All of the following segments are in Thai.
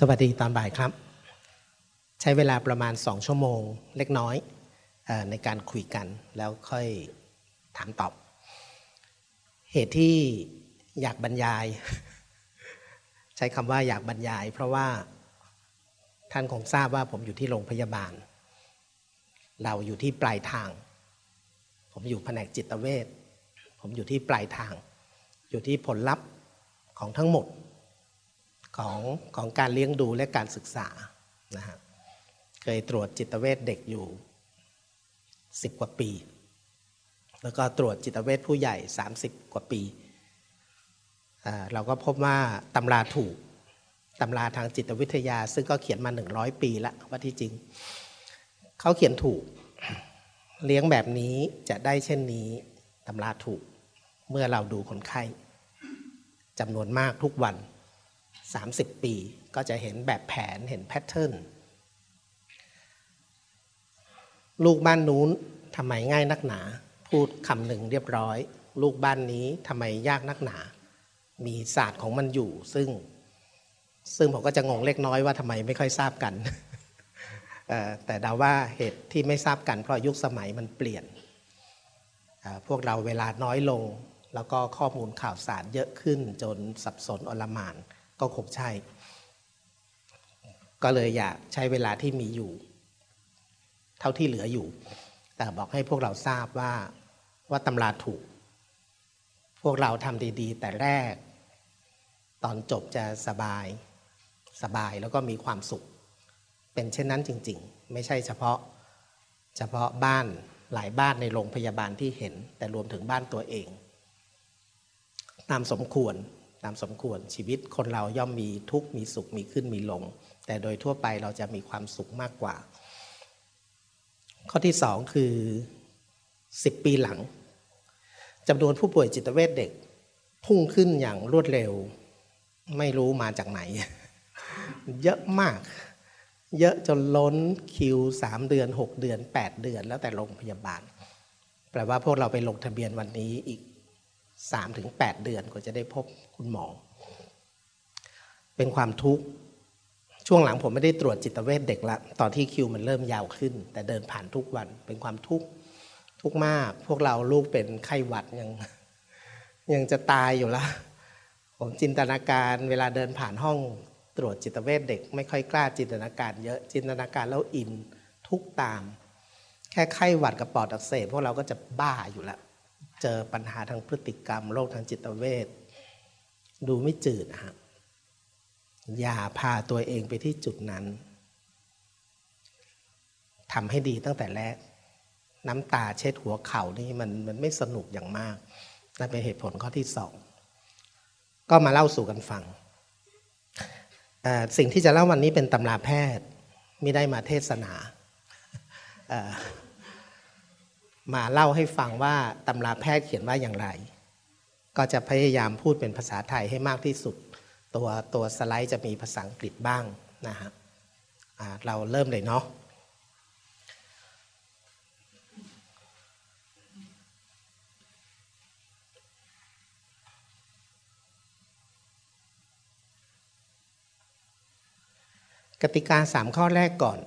สวัสดีตอนบ่ายครับ ใช้เวลาประมาณสองชั่วโมงเล็กน้อยอในการคุยกันแล้วค่อยถามตอบ เหตุที่อยากบรรยาย ใช้คำว่าอยากบรรยาย เพราะว่าท่านคงทราบว่าผมอยู่ที่โรงพยาบาล เราอยู่ที่ปลายทาง ผมอยู่แผนกจิตเวชผมอยู่ที่ปลายทาง อยู่ที่ผลลัพธ์ของทั้งหมด ของของการเลี้ยงดูและการศึกษานะฮะเคยตรวจจิตเวชเด็กอยู่สิบกว่าปี แล้วก็ตรวจจิตเวชผู้ใหญ่ 30 กว่าปีเราก็พบว่าตำราถูกตำราทางจิตวิทยา ซึ่งก็เขียนมา 100 ปีล้วว่าที่จริง เขาเขียนถูก เลี้ยงแบบนี้จะได้เช่นนี้ตำราถูก เมื่อเราดูคนไข้จำนวนมากทุกวัน 30 ปี ก็จะเห็นแบบแผนเห็น pattern ลูกบ้านนู้นทำไมง่ายนักหนา พูดคำหนึ่งเรียบร้อย ลูกบ้านนี้ทำไมยากนักหนา มีศาสตร์ของมันอยู่ ซึ่ง ซึ่งผมก็จะงงเล็กน้อยว่าทำไมไม่ค่อยทราบกัน แต่เดาว่าเหตุที่ไม่ทราบกัน เพราะยุคสมัยมันเปลี่ยน พวกเราเวลาน้อยลง แล้วก็ข้อมูลข่าวสารเยอะขึ้นจนสับสนอลมาน ก็คงใช่ ก็เลยอยากใช้เวลาที่มีอยู่ เท่าที่เหลืออยู่ แต่บอกให้พวกเราทราบว่าว่าตำราถูก พวกเราทำดีๆ แต่แรก ตอนจบจะสบายสบายแล้วก็มีความสุข เป็นเช่นนั้นจริง ๆ ไม่ใช่เฉพาะ เฉพาะบ้านหลายบ้านในโรงพยาบาลที่เห็น แต่รวมถึงบ้านตัวเอง ตามสมควรามสมควรชีวิตคนเราย่อมมีทุกข์มีสุขมีขึ้นมีลง แต่โดยทั่วไปเราจะมีความสุขมากกว่า ข้อที่สองคือสิบปีหลังจำนวนผู้ป่วยจิตเวชเด็ก พุ่งขึ้นอย่างรวดเร็ว ไม่รู้มาจากไหน เยอะมาก เยอะจนล้นคิวสามเดือนหกเดือนแปดเดือน แล้วแต่โรงพยาบาล แปลว่าพวกเราไปลงทะเบียนวันนี้อีกสามถึงแปดเดือนก็จะได้พบ คุณหมอ เป็นความทุกข์ ช่วงหลังผมไม่ได้ตรวจจิตเวชเด็กละตอนที่คิวมันเริ่มยาวขึ้น แต่เดินผ่านทุกวันเป็นความทุกข์ทุกมาก พวกเราลูกเป็นไข้หวัดยังยังจะตายอยู่ละผมจินตนาการเวลาเดินผ่านห้องตรวจจิตเวชเด็ก ไม่ค่อยกล้าจินตนาการเยอะจินตนาการแล้วอินทุกตาม แค่ไข้หวัดกับปอดอักเสบพวกเราก็จะบ้าอยู่แล้ว เจอปัญหาทางพฤติกรรมโรคทางจิตเวช ดูไม่จืดฮะอย่าพาตัวเองไปที่จุดนั้นทำให้ดีตั้งแต่แรก น้ำตาเช็ดหัวเข่านี่มันมันไม่สนุกอย่างมากนั่นเป็นเหตุผลข้อที่สองก็มาเล่าสู่กันฟัง สิ่งที่จะเล่าวันนี้เป็นตำราแพทย์ไม่ได้มาเทศนา มาเล่าให้ฟังว่าตำราแพทย์เขียนว่าอย่างไร ก็จะพยายามพูดเป็นภาษาไทยให้มากที่สุด ตัวตัวสไลด์จะมีภาษาอังกฤษบ้างนะฮะเราเริ่มเลยเนาะกติกาสามข้อแรกก่อน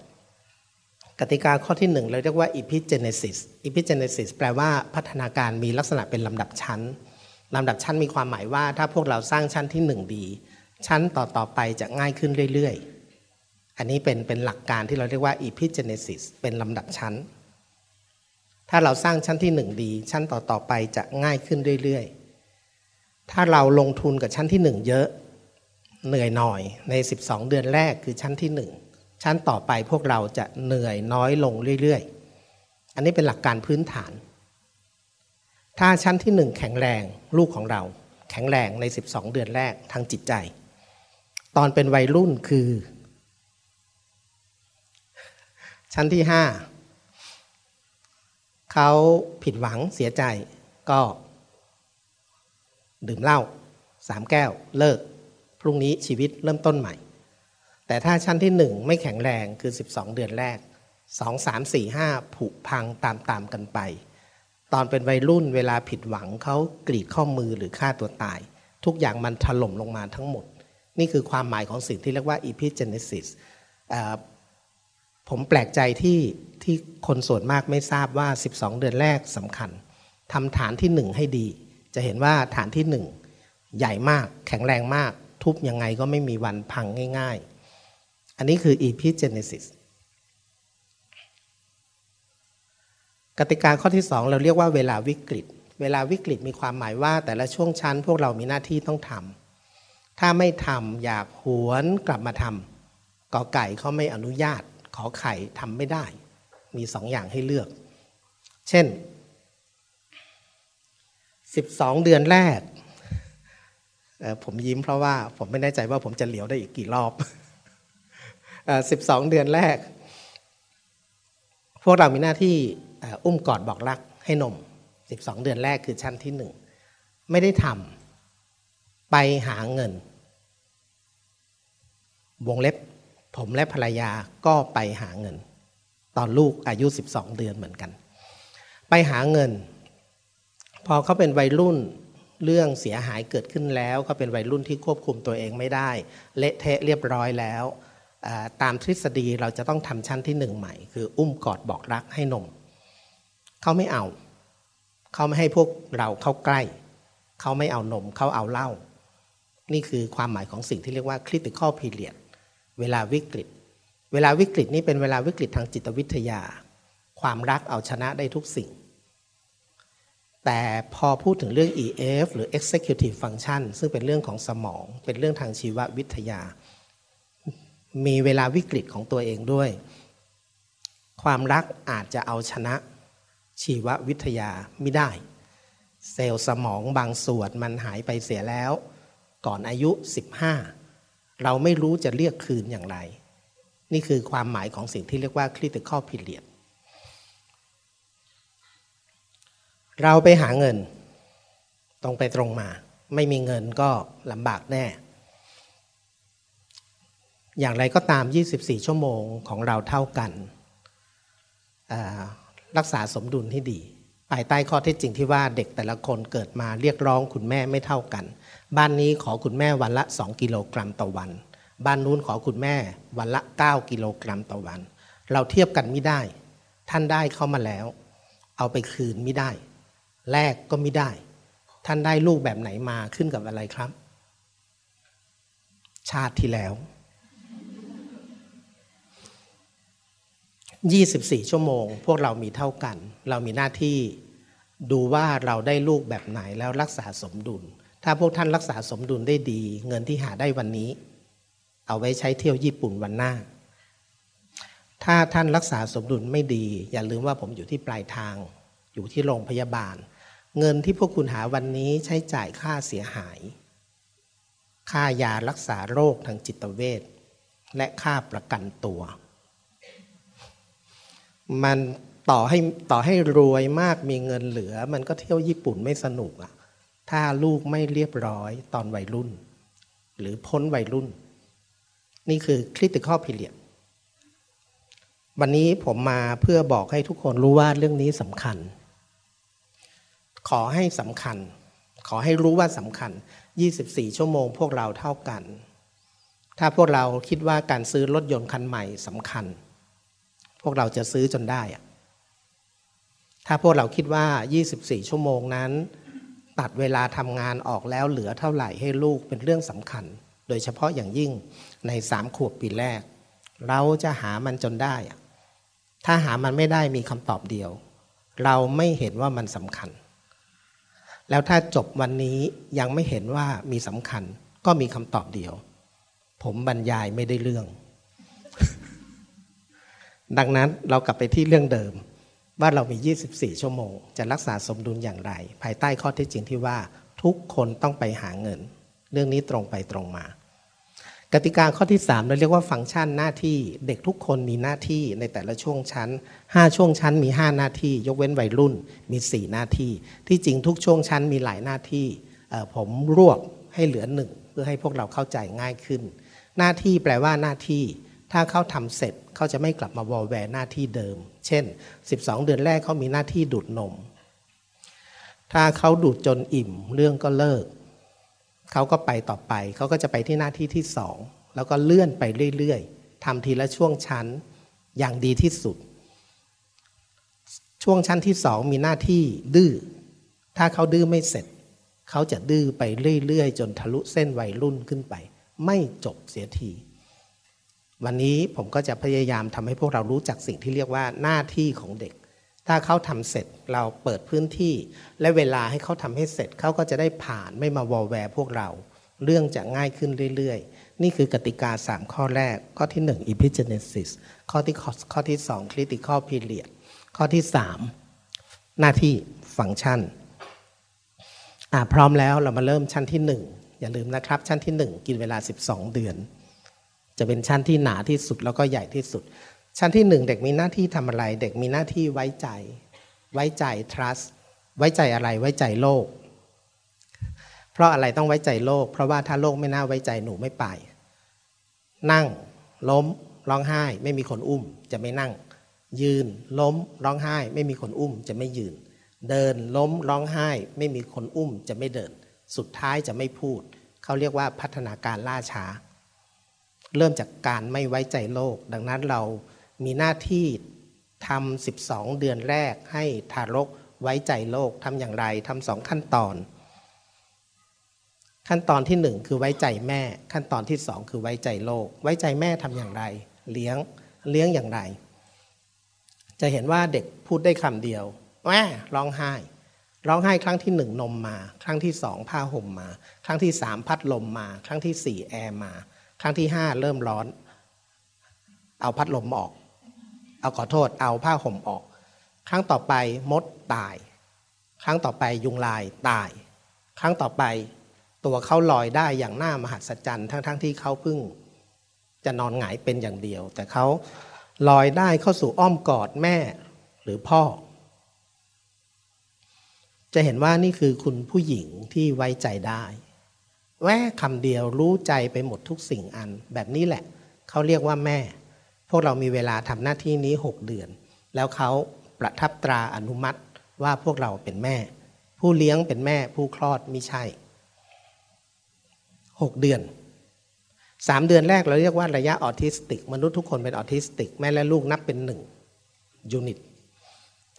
กติกาข้อที่หนึ่งเราเรียกว่า epigenesis epigenesis แปลว่าพัฒนาการมีลักษณะเป็นลำดับชั้น ลำดับชั้นมีความหมายว่า ถ้าพวกเราสร้างชั้นที่หนึ่งดี ชั้นต่อต่อไปจะง่ายขึ้นเรื่อยๆ อันนี้เป็นเป็นหลักการที่เราเรียกว่า epigenesis เป็นลำดับชั้น ถ้าเราสร้างชั้นที่หนึ่งดี ชั้นต่อต่อไปจะง่ายขึ้นเรื่อยๆ ถ้าเราลงทุนกับชั้นที่หนึ่งเยอะเหนื่อยหน่อยใน 12 เดือนแรกคือชั้นที่หนึ่งชั้นต่อไปพวกเราจะเหนื่อยน้อยลงเรื่อยๆ อันนี้เป็นหลักการพื้นฐาน ถ้าชั้นที่หนึ่งแข็งแรงลูกของเรา แข็งแรงใน 12 เดือนแรกทางจิตใจ ตอนเป็นวัยรุ่นคือ ชั้นที่ห้าเขาผิดหวังเสียใจก็ ดื่มเหล้าสามแก้วเลิก พรุ่งนี้ชีวิตเริ่มต้นใหม่ แต่ถ้าชั้นที่หนึ่งไม่แข็งแรงคือ 12 เดือนแรก 2 3 4 5 ผุพังตามตามกันไป ตอนเป็นวัยรุ่นเวลาผิดหวังเขากรีดข้อมือหรือฆ่าตัวตาย ทุกอย่างมันถล่มลงมาทั้งหมด นี่คือความหมายของสิ่งที่เรียกว่า epigenesis ผมแปลกใจที่ที่คนส่วนมากไม่ทราบว่า 12 เดือนแรกสำคัญทำฐานที่หนึ่งให้ดี จะเห็นว่าฐานที่หนึ่งใหญ่มากแข็งแรงมาก ทุบยังไงก็ไม่มีวันพังง่าย ๆ อันนี้คือ epigenesis กติกาข้อที่สองเราเรียกว่าเวลาวิกฤต เวลาวิกฤตมีความหมายว่า แต่ละช่วงชั้น พวกเรามีหน้าที่ต้องทำถ้าไม่ทำอยากหวนกลับมาทำกอไก่เขาไม่อนุญาต ขอไข่ทำไม่ได้ มีสองอย่างให้เลือก เช่น 12 เดือนแรก ผมยิ้มเพราะว่าผมไม่แน่ใจว่าผมจะเหลียวได้อีกกี่รอบ 12 เดือนแรก พวกเรามีหน้าที่ อุ้มกอดบอกรักให้นม 12 เดือนแรกคือชั้นที่หนึ่งไม่ได้ทำไปหาเงิน วงเล็บผมและภรรยาก็ไปหาเงิน ตอนลูกอายุ 12 เดือนเหมือนกัน ไปหาเงิน พอเขาเป็นวัยรุ่นเรื่องเสียหายเกิดขึ้นแล้วเขาเป็นวัยรุ่นที่ควบคุมตัวเองไม่ได้ เละเทะเรียบร้อยแล้ว ตามทฤษฎีเราจะต้องทำชั้นที่หนึ่งใหม่ คืออุ้มกอดบอกรักให้นม เขาไม่เอา เขาไม่ให้พวกเราเข้าใกล้ เขาไม่เอานม เขาเอาเหล้า นี่คือความหมายของสิ่งที่เรียกว่า critical period เวลาวิกฤต เวลาวิกฤตนี้เป็นเวลาวิกฤตทางจิตวิทยา ความรักเอาชนะได้ทุกสิ่ง แต่พอพูดถึงเรื่อง EF หรือ executive function ซึ่งเป็นเรื่องของสมอง เป็นเรื่องทางชีววิทยา มีเวลาวิกฤตของตัวเองด้วย ความรักอาจจะเอาชนะ ชีววิทยาไม่ได้ เซลล์สมองบางส่วนมันหายไปเสียแล้ว ก่อนอายุ 15 เราไม่รู้จะเรียกคืนอย่างไร นี่คือความหมายของสิ่งที่เรียกว่า critical period เราไปหาเงิน ตรงไปตรงมา ไม่มีเงินก็ลำบากแน่ อย่างไรก็ตาม 24 ชั่วโมงของเราเท่ากัน รักษาสมดุลให้ดีภายใต้ข้อเท็จจริงที่ว่าเด็กแต่ละคนเกิดมาเรียกร้องคุณแม่ไม่เท่ากัน บ้านนี้ขอคุณแม่วันละ 2 กิโลกรัมต่อวัน บ้านนู้นขอคุณแม่วันละ 9 กิโลกรัมต่อวัน เราเทียบกันไม่ได้ ท่านได้เข้ามาแล้ว เอาไปคืนไม่ได้ แลกก็ไม่ได้ ท่านได้ลูกแบบไหนมาขึ้นกับอะไรครับ ชาติที่แล้ว 24 ชั่วโมง พวกเรามีเท่ากัน เรามีหน้าที่ดูว่าเราได้ลูกแบบไหนแล้วรักษาสมดุล ถ้าพวกท่านรักษาสมดุลได้ดี เงินที่หาได้วันนี้ เอาไว้ใช้เที่ยวญี่ปุ่นวันหน้า ถ้าท่านรักษาสมดุลไม่ดี อย่าลืมว่าผมอยู่ที่ปลายทาง อยู่ที่โรงพยาบาล เงินที่พวกคุณหาวันนี้ใช้จ่ายค่าเสียหาย ค่ายารักษาโรคทางจิตเวชและค่าประกันตัว มันต่อให้ต่อให้รวยมากมีเงินเหลือ มันก็เที่ยวญี่ปุ่นไม่สนุกอะ่ะถ้าลูกไม่เรียบร้อยตอนวัยรุ่น หรือพ้นวัยรุ่น นี่คือคริติคอลพิเรียวันนี้ผมมาเพื่อบอกให้ทุกคนรู้ว่าเรื่องนี้สำคัญ ขอให้สำคัญ ขอให้รู้ว่าสำคัญ 24 ชั่วโมงพวกเราเท่ากัน ถ้าพวกเราคิดว่าการซื้อรถยนต์คันใหม่สำคัญ พวกเราจะซื้อจนได้อะถ้าพวกเราคิดว่า 24 ชั่วโมงนั้น ตัดเวลาทำงานออกแล้วเหลือเท่าไหร่ให้ลูกเป็นเรื่องสำคัญ โดยเฉพาะอย่างยิ่งในสามขวบปีแรก เราจะหามันจนได้อะถ้าหามันไม่ได้มีคำตอบเดียว เราไม่เห็นว่ามันสำคัญ แล้วถ้าจบวันนี้ยังไม่เห็นว่ามีสำคัญ ก็มีคำตอบเดียว ผมบรรยายไม่ได้เรื่อง ดังนั้นเรากลับไปที่เรื่องเดิม ว่าเรามี 24 ชั่วโมง จะรักษาสมดุลอย่างไร ภายใต้ข้อเท็จจริงที่ว่าทุกคนต้องไปหาเงิน เรื่องนี้ตรงไปตรงมา กติกาข้อที่ 3 เราเรียกว่าฟังก์ชันหน้าที่เด็กทุกคนมีหน้าที่ในแต่ละช่วงชั้น 5 ช่วงชั้นมี 5 หน้าที่ ยกเว้นวัยรุ่นมี 4 หน้าที่ ที่จริงทุกช่วงชั้นมีหลายหน้าที่ผมรวบให้เหลือหนึ่งเพื่อให้พวกเราเข้าใจง่ายขึ้น หน้าที่แปลว่าหน้าที่ ถ้าเขาทำเสร็จเขาจะไม่กลับมาวอลแวร์หน้าที่เดิม เช่น 12 เดือนแรกเขามีหน้าที่ดูดนม ถ้าเขาดูดจนอิ่มเรื่องก็เลิก เขาก็ไปต่อไป เขาก็จะไปที่หน้าที่ที่สองแล้วก็เลื่อนไปเรื่อยๆทำทีละช่วงชั้นอย่างดีที่สุด ช่วงชั้นที่สองมีหน้าที่ดื้อ ถ้าเขาดื้อไม่เสร็จ เขาจะดื้อไปเรื่อยๆ จนทะลุเส้นวัยรุ่นขึ้นไป ไม่จบเสียที วันนี้ผมก็จะพยายามทำให้พวกเรารู้จักสิ่งที่เรียกว่าหน้าที่ของเด็ก ถ้าเขาทำเสร็จเราเปิดพื้นที่ และเวลาให้เขาทำให้เสร็จเขาก็จะได้ผ่านไม่มาวอลแวร์พวกเรา เรื่องจะง่ายขึ้นเรื่อยๆ นี่คือกติกา 3 ข้อแรก ข้อที่ 1 epigenesis ข้อที่ข้อที่ 2 critical period ข้อที่ 3 หน้าที่ฟังก์ชันอ่าพร้อมแล้วเรามาเริ่มชั้นที่ 1 อย่าลืมนะครับ ชั้นที่ 1 กินเวลา 12 เดือน จะเป็นชั้นที่หนาที่สุดแล้วก็ใหญ่ที่สุด ชั้นที่หนึ่งเด็กมีหน้าที่ทำอะไร เด็กมีหน้าที่ไว้ใจ ไว้ใจ trust ไว้ใจอะไรไว้ใจโลก เพราะอะไรต้องไว้ใจโลก เพราะว่าถ้าโลกไม่น่าไว้ใจหนูไม่ไป นั่ง ล้ม ร้องไห้ ไม่มีคนอุ้ม จะไม่นั่ง ยืน ล้ม ร้องไห้ ไม่มีคนอุ้ม จะไม่ยืน เดิน ล้ม ร้องไห้ ไม่มีคนอุ้ม จะไม่เดิน สุดท้ายจะไม่พูด เขาเรียกว่าพัฒนาการล่าช้า เริ่มจากการไม่ไว้ใจโลก ดังนั้นเรามีหน้าที่ทำ12 เดือนแรกให้ทารกไว้ใจโลกทำอย่างไรทำสองขั้นตอน ขั้นตอนที่หนึ่งคือไว้ใจแม่ ขั้นตอนที่สองคือไว้ใจโลก ไว้ใจแม่ทำอย่างไร เลี้ยงเลี้ยงอย่างไร จะเห็นว่าเด็กพูดได้คำเดียวแม่ร้องไห้ ร้องไห้ครั้งที่หนึ่งนมมา ครั้งที่สองผ้าห่มมา ครั้งที่สามพัดลมมา ครั้งที่สี่แอร์มา ครั้งที่ห้าเริ่มร้อน เอาพัดลมออก เอาขอโทษ เอาผ้าห่มออก ครั้งต่อไปมดตาย ครั้งต่อไปยุงลายตาย ครั้งต่อไปตัวเขาลอยได้อย่างน่ามหัศจรรย์ทั้งๆทที่เขาเพิ่ง จะนอนหงายเป็นอย่างเดียว แต่เขาลอยได้เข้าสู่อ้อมกอดแม่หรือพ่อ จะเห็นว่านี่คือคุณผู้หญิงที่ไว้ใจได้ แว่คำเดียวรู้ใจไปหมดทุกสิ่งอัน แบบนี้แหละ เขาเรียกว่าแม่ พวกเรามีเวลาทำหน้าที่นี้หกเดือน แล้วเขาประทับตราอนุมัติว่าพวกเราเป็นแม่ ผู้เลี้ยงเป็นแม่ผู้คลอดไม่ใช่หกเดือนสามเดือนแรกเราเรียกว่าระยะออทิสติก มนุษย์ทุกคนเป็นออทิสติก แม่และลูกนับเป็นหนึ่ง unit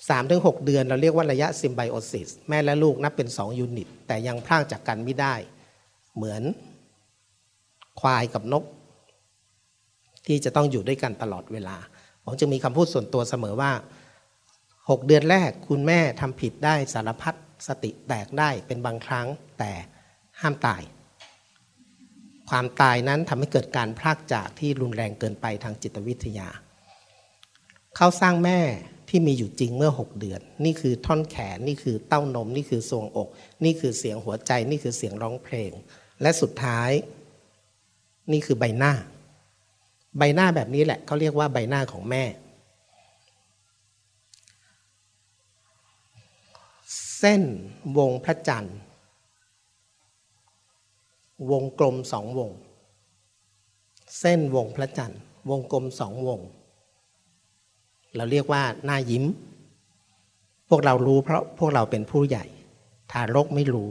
สามถึงหกเดือนเราเรียกว่าระยะ symbiosis แม่และลูกนับเป็นสอง unit แต่ยังพรากจากกันไม่ได้ เหมือน ควายกับนก ที่จะต้องอยู่ด้วยกันตลอดเวลา ผมจึงมีคำพูดส่วนตัวเสมอว่าหกเดือนแรกคุณแม่ทำผิดได้สารพัดสติแตกได้เป็นบางครั้งแต่ห้ามตาย ความตายนั้นทำให้เกิดการพลากจากที่รุนแรงเกินไปทางจิตวิทยา เขาสร้างแม่ที่มีอยู่จริงเมื่อ 6 เดือน นี่คือท่อนแขน นี่คือเต้านม นี่คือทรวงอก นี่คือเสียงหัวใจ นี่คือเสียงร้องเพลง และสุดท้าย นี่คือใบหน้า ใบหน้าแบบนี้แหละเขาเรียกว่าใบหน้าของแม่ เส้นวงพระจันทร์ วงกลมสองวง เส้นวงพระจันทร์ วงกลมสองวง เราเรียกว่าหน้ายิ้ม พวกเรารู้เพราะพวกเราเป็นผู้ใหญ่ ทารกไม่รู้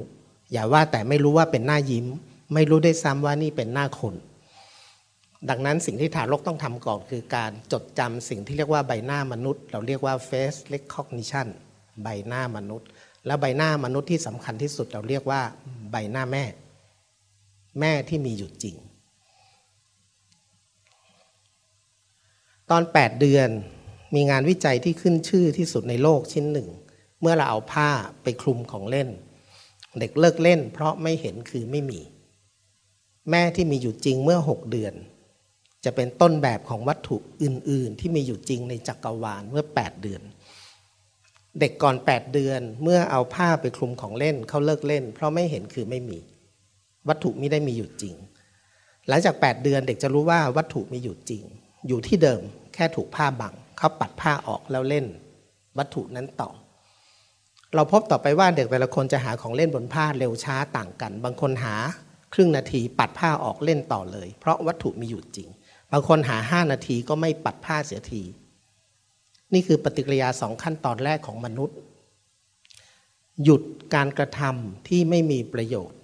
อย่าว่าแต่ไม่รู้ว่าเป็นหน้ายิ้ม ไม่รู้ได้ซ้ำว่านี่เป็นหน้าคน ดังนั้นสิ่งที่ทารกต้องทำก่อนคือการจดจำสิ่งที่เรียกว่าใบหน้ามนุษย์ เราเรียกว่า face recognition ใบหน้ามนุษย์ แล้วใบหน้ามนุษย์ที่สำคัญที่สุดเราเรียกว่าใบหน้าแม่ แม่ที่มีอยู่จริง ตอน 8 เดือนมีงานวิจัยที่ขึ้นชื่อที่สุดในโลกชิ้นหนึ่ง เมื่อเราเอาผ้าไปคลุมของเล่น เด็กเลิกเล่น เพราะไม่เห็นคือไม่มี แม่ที่มีอยู่จริงเมื่อ 6 เดือน จะเป็นต้นแบบของวัตถุอื่น ๆ ที่มีอยู่จริงในจักรวาลเมื่อ 8 เดือน เด็กก่อน 8 เดือนเมื่อเอาผ้าไปคลุมของเล่นเขาเลิกเล่น เพราะไม่เห็นคือไม่มี วัตถุไม่ได้มีอยู่จริง หลังจาก 8 เดือนเด็กจะรู้ว่าวัตถุมีอยู่จริง อยู่ที่เดิมแค่ถูกผ้าบังเขาปัดผ้าออกแล้วเล่น วัตถุนั้นต่อ เราพบต่อไปว่าเด็กแต่ละคนจะหาของเล่นบนผ้าเร็วช้าต่างกัน บางคนหาครึ่งนาทีปัดผ้าออกเล่นต่อเลย เพราะวัตถุมีอยู่จริง บางคนหาห้านาทีก็ไม่ปัดผ้าเสียที นี่คือปฏิกิริยาสองขั้นตอนแรกของมนุษย์ หยุดการกระทำที่ไม่มีประโยชน์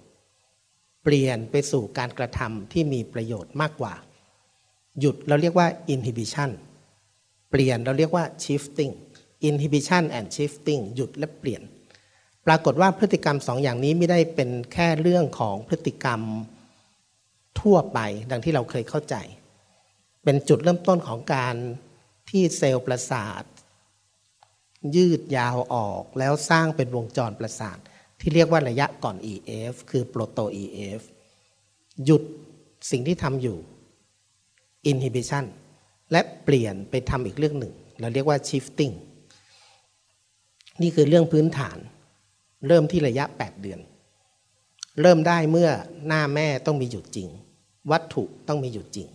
เปลี่ยนไปสู่การกระทำที่มีประโยชน์มากกว่า หยุดเราเรียกว่า inhibition เปลี่ยนเราเรียกว่า shifting inhibition and shifting หยุดและเปลี่ยน ปรากฏว่าพฤติกรรมสองอย่างนี้ไม่ได้เป็นแค่เรื่องของพฤติกรรมทั่วไป ดังที่เราเคยเข้าใจ เป็นจุดเริ่มต้นของการที่เซลล์ประสาท ยืดยาวออกแล้วสร้างเป็นวงจรประสาท ที่เรียกว่าระยะก่อน EF คือโปรโต EF หยุดสิ่งที่ทำอยู่ inhibition และเปลี่ยนไปทำอีกเรื่องหนึ่ง เราเรียกว่า shifting นี่คือเรื่องพื้นฐาน เริ่มที่ระยะ 8 เดือน เริ่มได้เมื่อหน้าแม่ต้องมีหยุดจริง วัตถุต้องมีหยุดจริง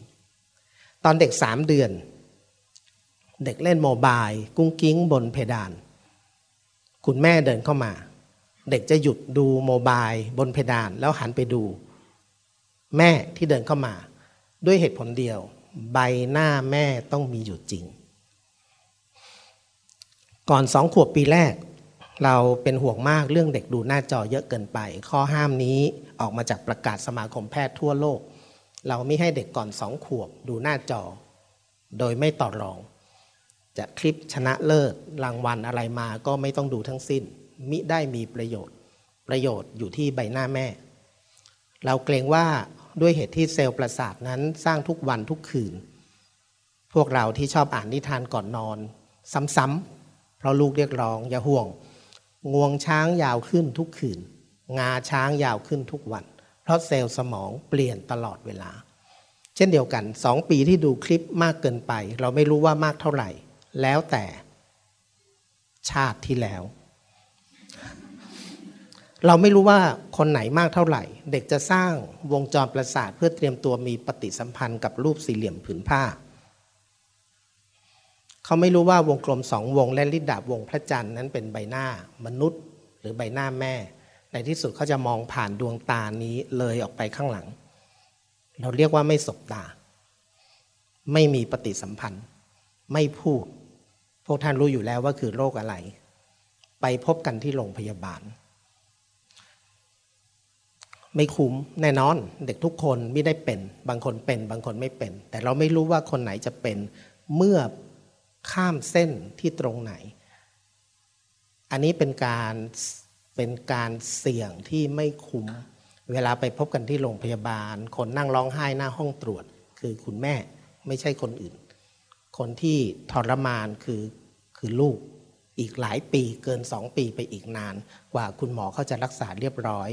ตอนเด็ก 3 เดือน เด็กเล่นโมบายกุ้งกิ้งบนเพดาน คุณแม่เดินเข้ามา เด็กจะหยุดดูโมบายบนเพดานแล้วหันไปดู แม่ที่เดินเข้ามา ด้วยเหตุผลเดียว ใบหน้าแม่ต้องมีอยู่จริง ก่อนสองขวบปีแรก เราเป็นห่วงมากเรื่องเด็กดูหน้าจอเยอะเกินไป ข้อห้ามนี้ออกมาจากประกาศสมาคมแพทย์ทั่วโลก เราไม่ให้เด็กก่อนสองขวบดูหน้าจอ โดยไม่ต่อรอง จะคลิปชนะเลิศรางวัลอะไรมาก็ไม่ต้องดูทั้งสิ้น มิได้มีประโยชน์ ประโยชน์อยู่ที่ใบหน้าแม่ เราเกรงว่าด้วยเหตุที่เซลล์ประสาทนั้นสร้างทุกวันทุกคืน พวกเราที่ชอบอ่านนิทานก่อนนอน ซ้ำๆ เพราะลูกเรียกร้องอย่าห่วง งวงช้างยาวขึ้นทุกคืน งาช้างยาวขึ้นทุกวัน เพราะเซลล์สมองเปลี่ยนตลอดเวลา เช่นเดียวกันสองปีที่ดูคลิปมากเกินไป เราไม่รู้ว่ามากเท่าไหร่ แล้วแต่ชาติที่แล้ว เราไม่รู้ว่าคนไหนมากเท่าไหร่ เด็กจะสร้างวงจรประสาทเพื่อเตรียมตัวมีปฏิสัมพันธ์กับรูปสี่เหลี่ยมผืนผ้า เขาไม่รู้ว่าวงกลมสองวงและลิดดาบวงพระจันทร์นั้นเป็นใบหน้ามนุษย์ หรือใบหน้าแม่ ในที่สุดเขาจะมองผ่านดวงตานี้เลยออกไปข้างหลัง เราเรียกว่าไม่สบตา ไม่มีปฏิสัมพันธ์ ไม่พูด พวกท่านรู้อยู่แล้วว่าคือโรคอะไร ไปพบกันที่โรงพยาบาล ไม่คุ้มแน่นอนเด็กทุกคนไม่ได้เป็น บางคนเป็น บางคนไม่เป็น แต่เราไม่รู้ว่าคนไหนจะเป็นเมื่อ ข้ามเส้นที่ตรงไหน อันนี้เป็นการเป็นการเสี่ยงที่ไม่คุ้ม เวลาไปพบกันที่โรงพยาบาล คนนั่งร้องไห้หน้าห้องตรวจ คือคุณแม่ไม่ใช่คนอื่น คนที่ทรมานคือคือลูกอีกหลายปีเกินสองปีไปอีกนาน กว่าคุณหมอเขาจะรักษาเรียบร้อย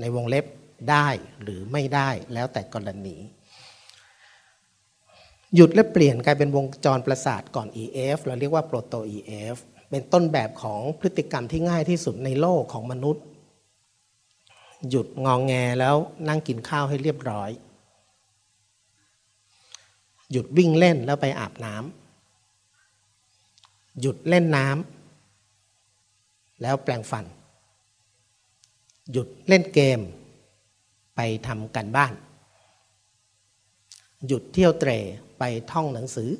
ในวงเล็บได้หรือไม่ได้แล้วแต่กรณี หยุดและเปลี่ยนกลายเป็นวงจรประสาทก่อน EF เราเรียกว่าโปรโต EF เป็นต้นแบบของพฤติกรรมที่ง่ายที่สุดในโลกของมนุษย์ หยุดงองแงแล้วนั่งกินข้าวให้เรียบร้อย หยุดวิ่งเล่นแล้วไปอาบน้ำหยุดเล่นน้ำแล้วแปลงฟัน หยุดเล่นเกม ไปทำกันบ้าน หยุดเที่ยวเตร ไปท่องหนังสือ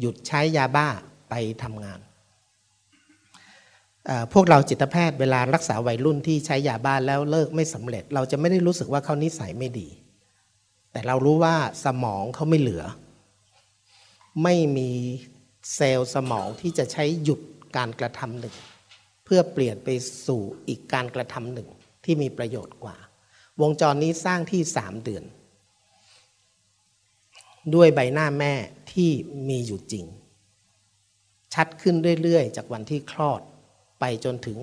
หยุดใช้ยาบ้าไปทำงาน พวกเราจิตแพทย์เวลารักษาวัยรุ่นที่ใช้ยาบ้าแล้วเลิกไม่สำเร็จ เราจะไม่ได้รู้สึกว่าเขานิสัยไม่ดี แต่เรารู้ว่าสมองเขาไม่เหลือ ไม่มีเซลล์สมองที่จะใช้หยุดการกระทำหนึ่ง เพื่อเปลี่ยนไปสู่อีกการกระทำหนึ่งที่มีประโยชน์กว่า วงจรนี้สร้างที่สามเดือน ด้วยใบหน้าแม่ที่มีอยู่จริง ชัดขึ้นเรื่อยๆ จากวันที่คลอดไปจนถึง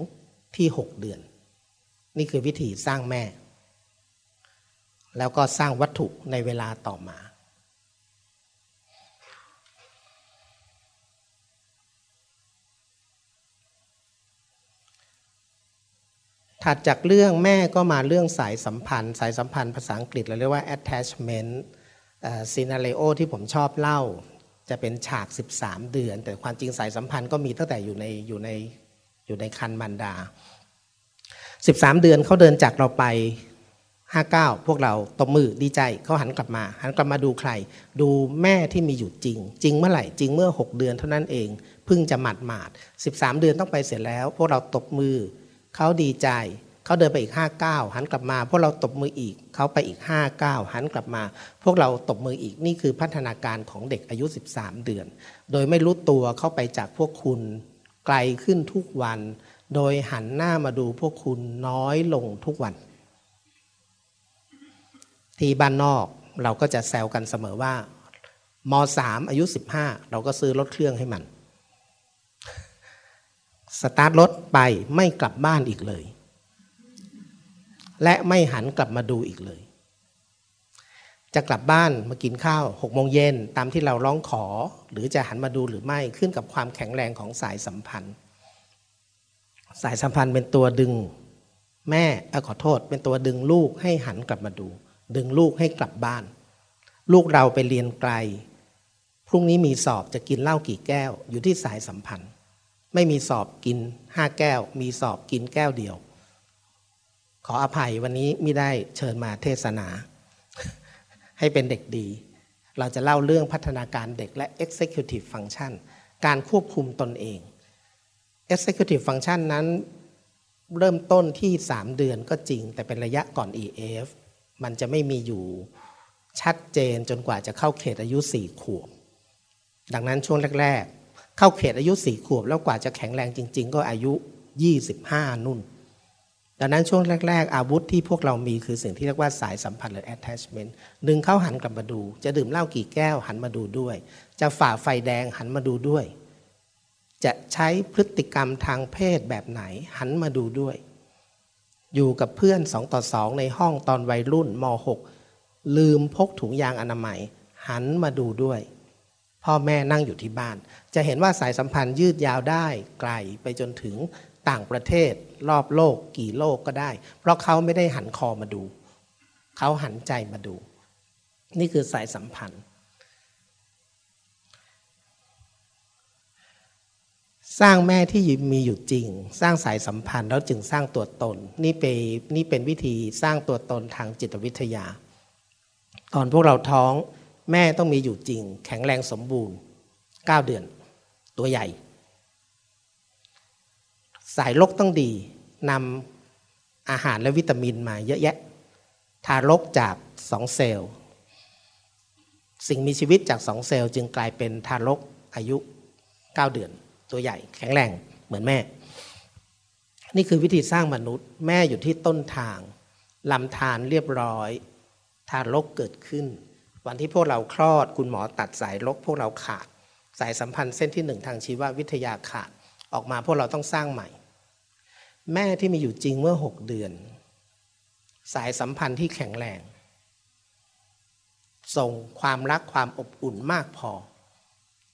ที่หกเดือน นี่คือวิธีสร้างแม่ แล้วก็สร้างวัตถุในเวลาต่อมา ถัดจากเรื่องแม่ก็มาเรื่องสายสัมพันธ์ สายสัมพันธ์ภาษาอังกฤษเราเรียกว่า attachment ซีนารีโอที่ผมชอบเล่า จะเป็นฉาก 13 เดือน แต่ความจริงสายสัมพันธ์ก็มีตั้งแต่อยู่ในอยู่ในอยู่ในคันมันดา 13 เดือนเขาเดินจากเราไป 59 พวกเราตบมือดีใจเขาหันกลับมา หันกลับมาดูใคร ดูแม่ที่มีอยู่จริง จริงเมื่อไหร่จริงเมื่อ 6 เดือนเท่านั้นเองเพิ่งจะหมาดหมาด13 เดือนต้องไปเสร็จแล้ว พวกเราตบมือเขาดีใจ เขาเดินไปอีกห้าก้าวหันกลับมา พวกเราตบมืออีกเขาไปอีกห้าก้าวหันกลับมา พวกเราตบมืออีกนี่คือพัฒนาการของเด็กอายุ 13 เดือน โดยไม่รู้ตัวเข้าไปจากพวกคุณไกลขึ้นทุกวัน โดยหันหน้ามาดูพวกคุณน้อยลงทุกวัน ที่บ้านนอกเราก็จะแซวกันเสมอว่ามสามอายุ 15 เราก็ซื้อรถเครื่องให้มัน สตาร์ทรถไปไม่กลับบ้านอีกเลย และไม่หันกลับมาดูอีกเลย จะกลับบ้านมากินข้าวหกโมงเย็นตามที่เราร้องขอ หรือจะหันมาดูหรือไม่ขึ้นกับความแข็งแรงของสายสัมพันธ์ สายสัมพันธ์เป็นตัวดึง แม่อขอโทษ เป็นตัวดึงลูกให้หันกลับมาดู ดึงลูกให้กลับบ้าน ลูกเราไปเรียนไกล พรุ่งนี้มีสอบจะกินเหล้ากี่แก้ว อยู่ที่สายสัมพันธ์ ไม่มีสอบกินห้าแก้ว มีสอบกินแก้วเดียว ขออภัยวันนี้ไม่ได้เชิญมาเทศนา ให้เป็นเด็กดี เราจะเล่าเรื่องพัฒนาการเด็กและ executive function การควบคุมตนเอง executive function นั้นเริ่มต้นที่ 3 เดือนก็จริง แต่เป็นระยะก่อน EF มันจะไม่มีอยู่ชัดเจนจนกว่าจะเข้าเขตอายุ 4 ขวบ ดังนั้นช่วงแรก ๆ เข้าเขตอายุ 4 ขวบ แล้วกว่าจะแข็งแรงจริง ๆ ก็อายุ 25 นุ่น ดังนั้นช่วงแรก ๆ อาวุธที่พวกเรามีคือสิ่งที่เรียกว่าสายสัมพันธ์หรือ attachment ดึงเข้าหันกลับมาดู จะดื่มเหล้ากี่แก้วหันมาดูด้วย จะฝ่าไฟแดงหันมาดูด้วย จะใช้พฤติกรรมทางเพศแบบไหนหันมาดูด้วย อยู่กับเพื่อนสองต่อสองในห้องตอนวัยรุ่นม .6 ลืมพกถุงยางอนามัย หันมาดูด้วย พ่อแม่นั่งอยู่ที่บ้าน จะเห็นว่าสายสัมพันธ์ยืดยาวได้ไกลไปจนถึง ต่างประเทศรอบโลกกี่โลกก็ได้ เพราะเขาไม่ได้หันคอมาดู เขาหันใจมาดู นี่คือสายสัมพันธ์ สร้างแม่ที่มีอยู่จริง สร้างสายสัมพันธ์แล้วจึงสร้างตัวตน นี่เป็นนี่เป็นวิธีสร้างตัวตนทางจิตวิทยา ตอนพวกเราท้องแม่ต้องมีอยู่จริง แข็งแรงสมบูรณ์ 9 เดือน ตัวใหญ่ สายลกต้องดีนำอาหารและวิตามินมาเยอะแยะ ทารกจากสองเซลล์ สิ่งมีชีวิตจากสองเซลล์ จึงกลายเป็นทารกอายุ 9 เดือน ตัวใหญ่แข็งแรงเหมือนแม่ นี่คือวิธีสร้างมนุษย์ แม่อยู่ที่ต้นทางลำธารเรียบร้อย ทารกเกิดขึ้น วันที่พวกเราคลอดคุณหมอตัดสายลก พวกเราขาด สายสัมพันธ์เส้นที่หนึ่งทางชีววิทยาขาดออกมาพวกเราต้องสร้างใหม่ แม่ที่มีอยู่จริงเมื่อหกเดือน สายสัมพันธ์ที่แข็งแรง ส่งความรักความอบอุ่นมากพอ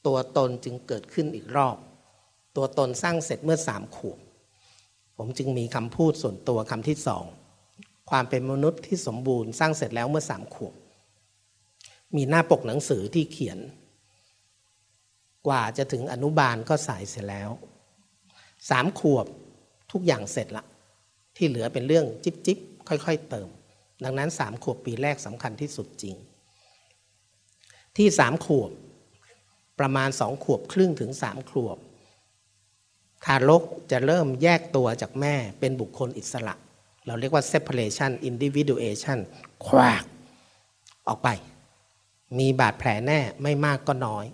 ตัวตนจึงเกิดขึ้นอีกรอบ ตัวตนสร้างเสร็จเมื่อสามขวบผมจึงมีคำพูดส่วนตัวคำที่สอง ความเป็นมนุษย์ที่สมบูรณ์สร้างเสร็จแล้วเมื่อสามขวบ มีหน้าปกหนังสือที่เขียน กว่าจะถึงอนุบาลก็สายเสร็จแล้วสามขวบ ทุกอย่างเสร็จละ ที่เหลือเป็นเรื่องจิบจิบค่อยๆ เติม ดังนั้นสามขวบปีแรกสำคัญที่สุดจริง ที่สามขวบ ประมาณสองขวบครึ่งถึงสามขวบ ทารกจะเริ่มแยกตัวจากแม่เป็นบุคคลอิสระ เราเรียกว่า separation individuation ควักออกไป มีบาดแผลแน่ไม่มากก็น้อย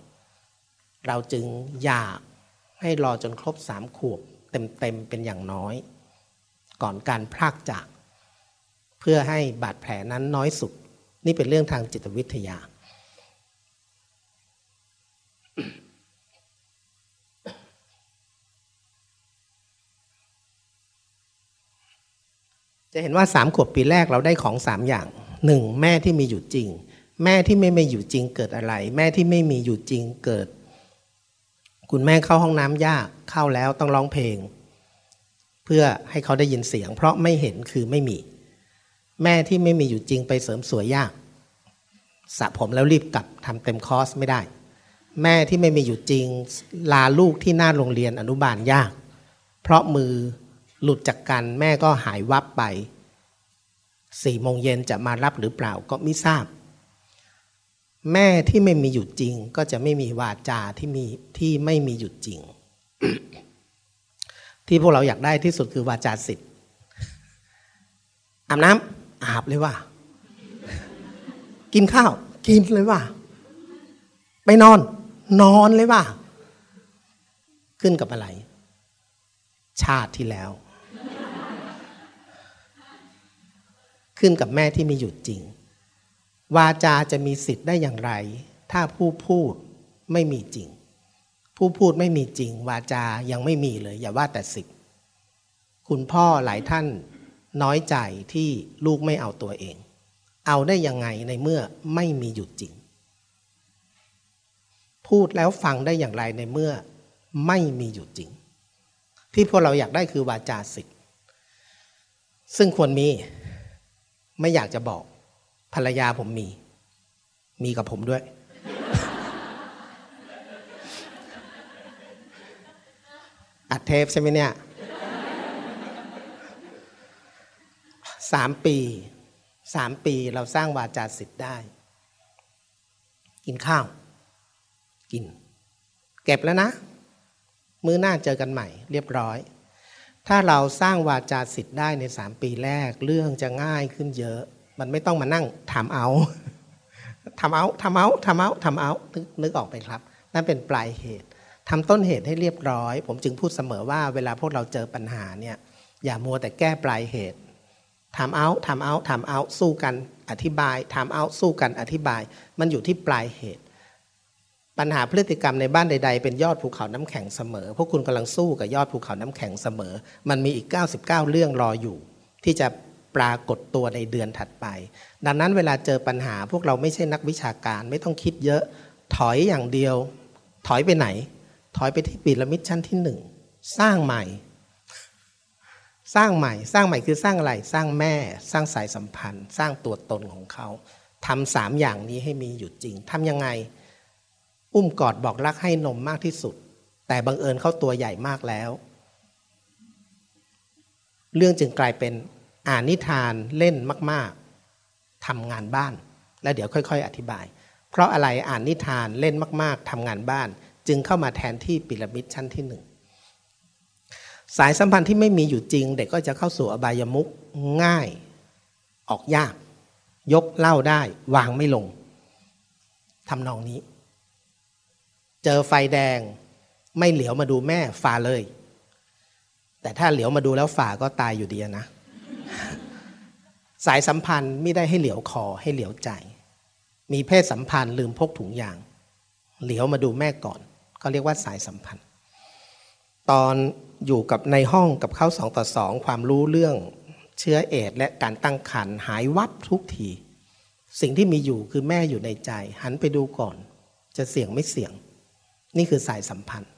เราจึงอยากให้รอจนครบสามขวบ เต็มๆเป็นอย่างน้อย ก่อนการพลากจาก เพื่อให้บาดแผลนั้นน้อยสุด นี่เป็นเรื่องทางจิตวิทยา จะเห็นว่าสามขวบปีแรกเราได้ของสามอย่างหนึ่งแม่ที่มีอยู่จริง แม่ที่ไม่มีอยู่จริงเกิดอะไร แม่ที่ไม่มีอยู่จริงเกิด คุณแม่เข้าห้องน้ำยากเข้าแล้วต้องร้องเพลง เพื่อให้เขาได้ยินเสียง เพราะไม่เห็นคือไม่มี แม่ที่ไม่มีอยู่จริงไปเสริมสวยยากสระผมแล้วรีบกลับทำเต็มคอร์สไม่ได้ แม่ที่ไม่มีอยู่จริง ลาลูกที่หน้าโรงเรียนอนุบาลยาก เพราะมือหลุดจากกันแม่ก็หายวับไปสี่โมงเย็นจะมารับหรือเปล่าก็ไม่ทราบ แม่ที่ไม่มีอยู่จริง ก็จะไม่มีวาจาที่มีที่ไม่มีอยู่จริง ที่พวกเราอยากได้ที่สุดคือวาจาสิทธิ์อาบน้ำอาบเลยว่า กินข้าว กินเลยว่า ไปนอน นอนเลยว่า ขึ้นกับอะไร ชาติที่แล้ว ขึ้นกับแม่ที่มีอยู่จริง วาจาจะมีสิทธิ์ได้อย่างไร ถ้าผู้พูดไม่มีจริง ผู้พูดไม่มีจริง วาจายังไม่มีเลย อย่าว่าแต่สิทธิ์คุณพ่อหลายท่านน้อยใจที่ลูกไม่เอาตัวเอง เอาได้ยังไงในเมื่อไม่มีอยู่จริง พูดแล้วฟังได้อย่างไรในเมื่อไม่มีอยู่จริง ที่พวกเราอยากได้คือวาจาสิทธิ์ซึ่งควรมีไม่อยากจะบอก ภรรยาผมมี มีกับผมด้วย อัดเทปใช่ไหมเนี่ยสามปีสามปีเราสร้างวาจาสิทธิ์ได้ กินข้าว กิน เก็บแล้วนะ มื้อหน้าเจอกันใหม่ เรียบร้อย ถ้าเราสร้างวาจาสิทธิ์ได้ในสามปีแรกเรื่องจะง่ายขึ้นเยอะ มันไม่ต้องมานั่งทำเอาทำเอาทำเอาทำเอาทำเอานึกออกไปครับ นั่นเป็นปลายเหตุทำต้นเหตุให้เรียบร้อย ผมจึงพูดเสมอว่าเวลาพวกเราเจอปัญหาเนี่ยอย่ามัวแต่แก้ปลายเหตุทำเอาทำเอาทำเอาสู้กันอธิบายทำเอาสู้กันอธิบาย มันอยู่ที่ปลายเหตุ ปัญหาพฤติกรรมในบ้านใด ๆ เป็นยอดภูเขาน้ำแข็งเสมอ พวกคุณกำลังสู้กับยอดภูเขาน้ำแข็งเสมอ มันมีอีก 99 เรื่องรออยู่ ที่จะ ปรากฏตัวในเดือนถัดไป ดังนั้นเวลาเจอปัญหาพวกเราไม่ใช่นักวิชาการไม่ต้องคิดเยอะถอยอย่างเดียว ถอยไปไหน ถอยไปที่ปีระมิดชั้นที่หนึ่งสร้างใหม่ สร้างใหม่ สร้างใหม่คือสร้างอะไร สร้างแม่ สร้างสายสัมพันธ์ สร้างตัวตนของเขาทำสามอย่างนี้ให้มีอยู่จริงทำยังไง อุ้มกอดบอกรักให้นมมากที่สุด แต่บังเอิญเขาตัวใหญ่มากแล้ว เรื่องจึงกลายเป็น อ่านนิทานเล่นมาก ๆทำงานบ้าน แล้วเดี๋ยวค่อย ๆ อธิบาย เพราะอะไรอ่านนิทานเล่นมาก ๆทำงานบ้าน จึงเข้ามาแทนที่ปิรามิดชั้นที่หนึ่งสายสัมพันธ์ที่ไม่มีอยู่จริง เด็กก็จะเข้าสู่อบายมุกง่ายออกยาก ยกเล่าได้วางไม่ลงทำนองนี้ เจอไฟแดงไม่เหลียวมาดูแม่ฝ่าเลย แต่ถ้าเหลียวมาดูแล้วฝ่าก็ตายอยู่ดีนะ สายสัมพันธ์ไม่ได้ให้เหลียวคอให้เหลียวใจ มีเพศสัมพันธ์ลืมพกถุงยาง เหลียวมาดูแม่ก่อนก็เรียกว่าสายสัมพันธ์ ตอนอยู่กับในห้องกับเขาสองต่อสองความรู้เรื่องเชื้อเอดและการตั้งครรภ์หายวับทุกที สิ่งที่มีอยู่คือแม่อยู่ในใจ หันไปดูก่อน จะเสี่ยงไม่เสี่ยง นี่คือสายสัมพันธ์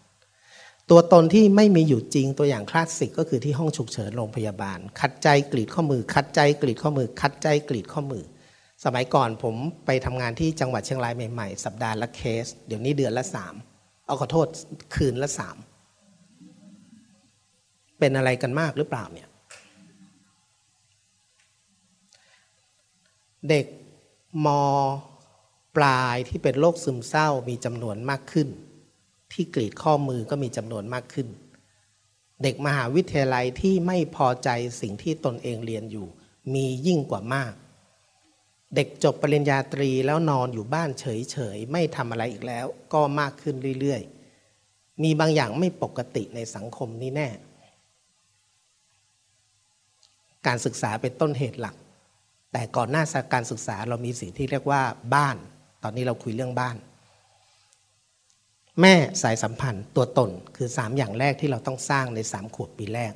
ตัวตนที่ไม่มีอยู่จริงตัวอย่างคลาสสิกก็คือที่ห้องฉุกเฉินโรงพยาบาล คัดใจกรีดข้อมือ คัดใจกรีดข้อมือ คัดใจกรีดข้อมือ สมัยก่อนผมไปทำงานที่จังหวัดเชียงรายใหม่ๆ สัปดาห์ละเคส เดี๋ยวนี้เดือนละสามเอาขอโทษคืนละสามเป็นอะไรกันมากหรือเปล่าเนี่ย เด็กมปลายที่เป็นโรคซึมเศร้ามีจำนวนมากขึ้น ที่กรีดข้อมือก็มีจำนวนมากขึ้น เด็กมหาวิทยาลัยที่ไม่พอใจสิ่งที่ตนเองเรียนอยู่ มียิ่งกว่ามาก เด็กจบปริญญาตรีแล้วนอนอยู่บ้านเฉยๆ ไม่ทำอะไรอีกแล้ว ก็มากขึ้นเรื่อยๆ มีบางอย่างไม่ปกติในสังคมนี้แน่ การศึกษาเป็นต้นเหตุหลัก แต่ก่อนหน้าการศึกษาเรามีสิ่งที่เรียกว่าบ้าน ตอนนี้เราคุยเรื่องบ้าน แม่สายสัมพันธ์ตัวตนคือสามอย่างแรกที่เราต้องสร้างในสามขวบปีแรก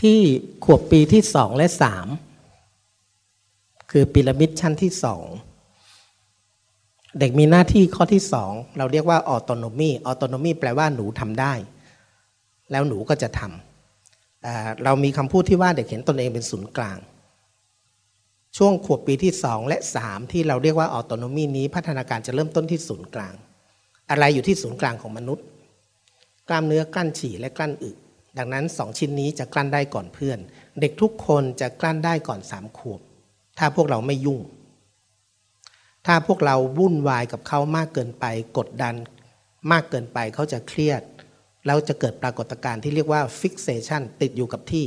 ที่ขวบปีที่สองและสามคือพีระมิดชั้นที่สองเด็กมีหน้าที่ข้อที่สองเราเรียกว่า autonomy autonomy แปลว่าหนูทำได้ แล้วหนูก็จะทำเรามีคำพูดที่ว่าเด็กเห็นตนเองเป็นศูนย์กลาง ช่วงขวบปีที่สองและสามที่เราเรียกว่า autonomy นี้ พัฒนาการจะเริ่มต้นที่ศูนย์กลาง อะไรอยู่ที่ศูนย์กลางของมนุษย์ กล้ามเนื้อกลั้นฉี่และกลั้นอึดังนั้นสองชิ้นนี้จะกลั้นได้ก่อนเพื่อน เด็กทุกคนจะกลั้นได้ก่อนสามขวบ ถ้าพวกเราไม่ยุ่ง ถ้าพวกเราวุ่นวายกับเขามากเกินไปกดดัน มากเกินไปเขาจะเครียด แล้วจะเกิดปรากฏการณ์ที่เรียกว่า fixation ติดอยู่กับที่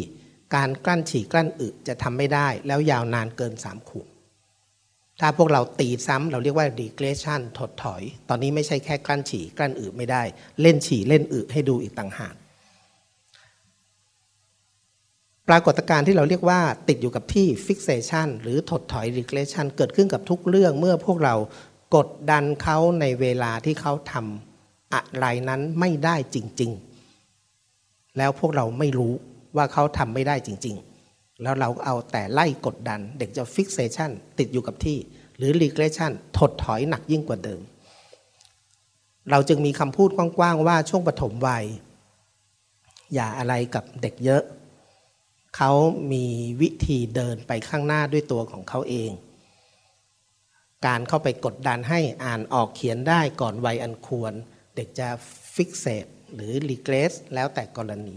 การกลั้นฉี่กลั้นอึจะทำไม่ได้แล้วยาวนานเกินสามขวบถ้าพวกเราตีซ้ำเราเรียกว่า regression ถดถอย ตอนนี้ไม่ใช่แค่กลั้นฉี่กลั้นอึไม่ได้ เล่นฉี่เล่นอึให้ดูอีกต่างหากปรากฏการณ์ที่เราเรียกว่าติดอยู่กับที่ fixation หรือถดถอย regression เกิดขึ้นกับทุกเรื่องเมื่อพวกเรากดดันเขาในเวลาที่เขาทำอะไรนั้นไม่ได้จริง ๆ แล้วพวกเราไม่รู้ ว่าเขาทำไม่ได้จริง ๆ แล้วเราเอาแต่ไล่กดดัน เด็กจะ fixation ติดอยู่กับที่ หรือ regression ถดถอยหนักยิ่งกว่าเดิม เราจึงมีคำพูดกว้างๆว่าช่วงปฐมวัย อย่าอะไรกับเด็กเยอะ เขามีวิธีเดินไปข้างหน้าด้วยตัวของเขาเอง การเข้าไปกดดันให้อ่านออกเขียนได้ก่อนวัยอันควร เด็กจะฟิกเซตหรือรีเกรสแล้วแต่กรณี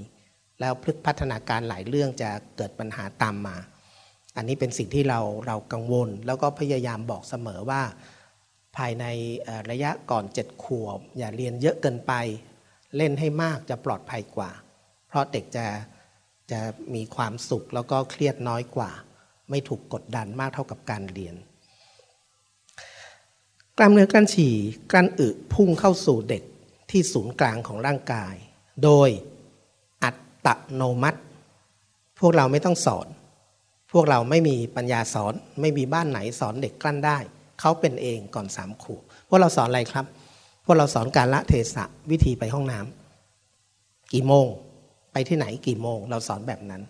แล้วพลึกพัฒนาการหลายเรื่องจะเกิดปัญหาตามมา อันนี้เป็นสิ่งที่เราเรากังวล แล้วก็พยายามบอกเสมอว่า ภายในระยะก่อนเจ็ดขวบ อย่าเรียนเยอะเกินไป เล่นให้มากจะปลอดภัยกว่า เพราะเด็กจะจะมีความสุขแล้วก็เครียดน้อยกว่า ไม่ถูกกดดันมากเท่ากับการเรียน กล้ามเนื้อกลั้นฉี่กลั้นอึพุ่งเข้าสู่เด็กที่ศูนย์กลางของร่างกาย โดย ตโนมัติ พวกเราไม่ต้องสอน พวกเราไม่มีปัญญาสอน ไม่มีบ้านไหนสอนเด็กกลั้นได้ เขาเป็นเองก่อนสามขวบพวกเราสอนอะไรครับ พวกเราสอนการละเทศะวิธีไปห้องน้ำกี่โมง ไปที่ไหนกี่โมง เราสอนแบบนั้น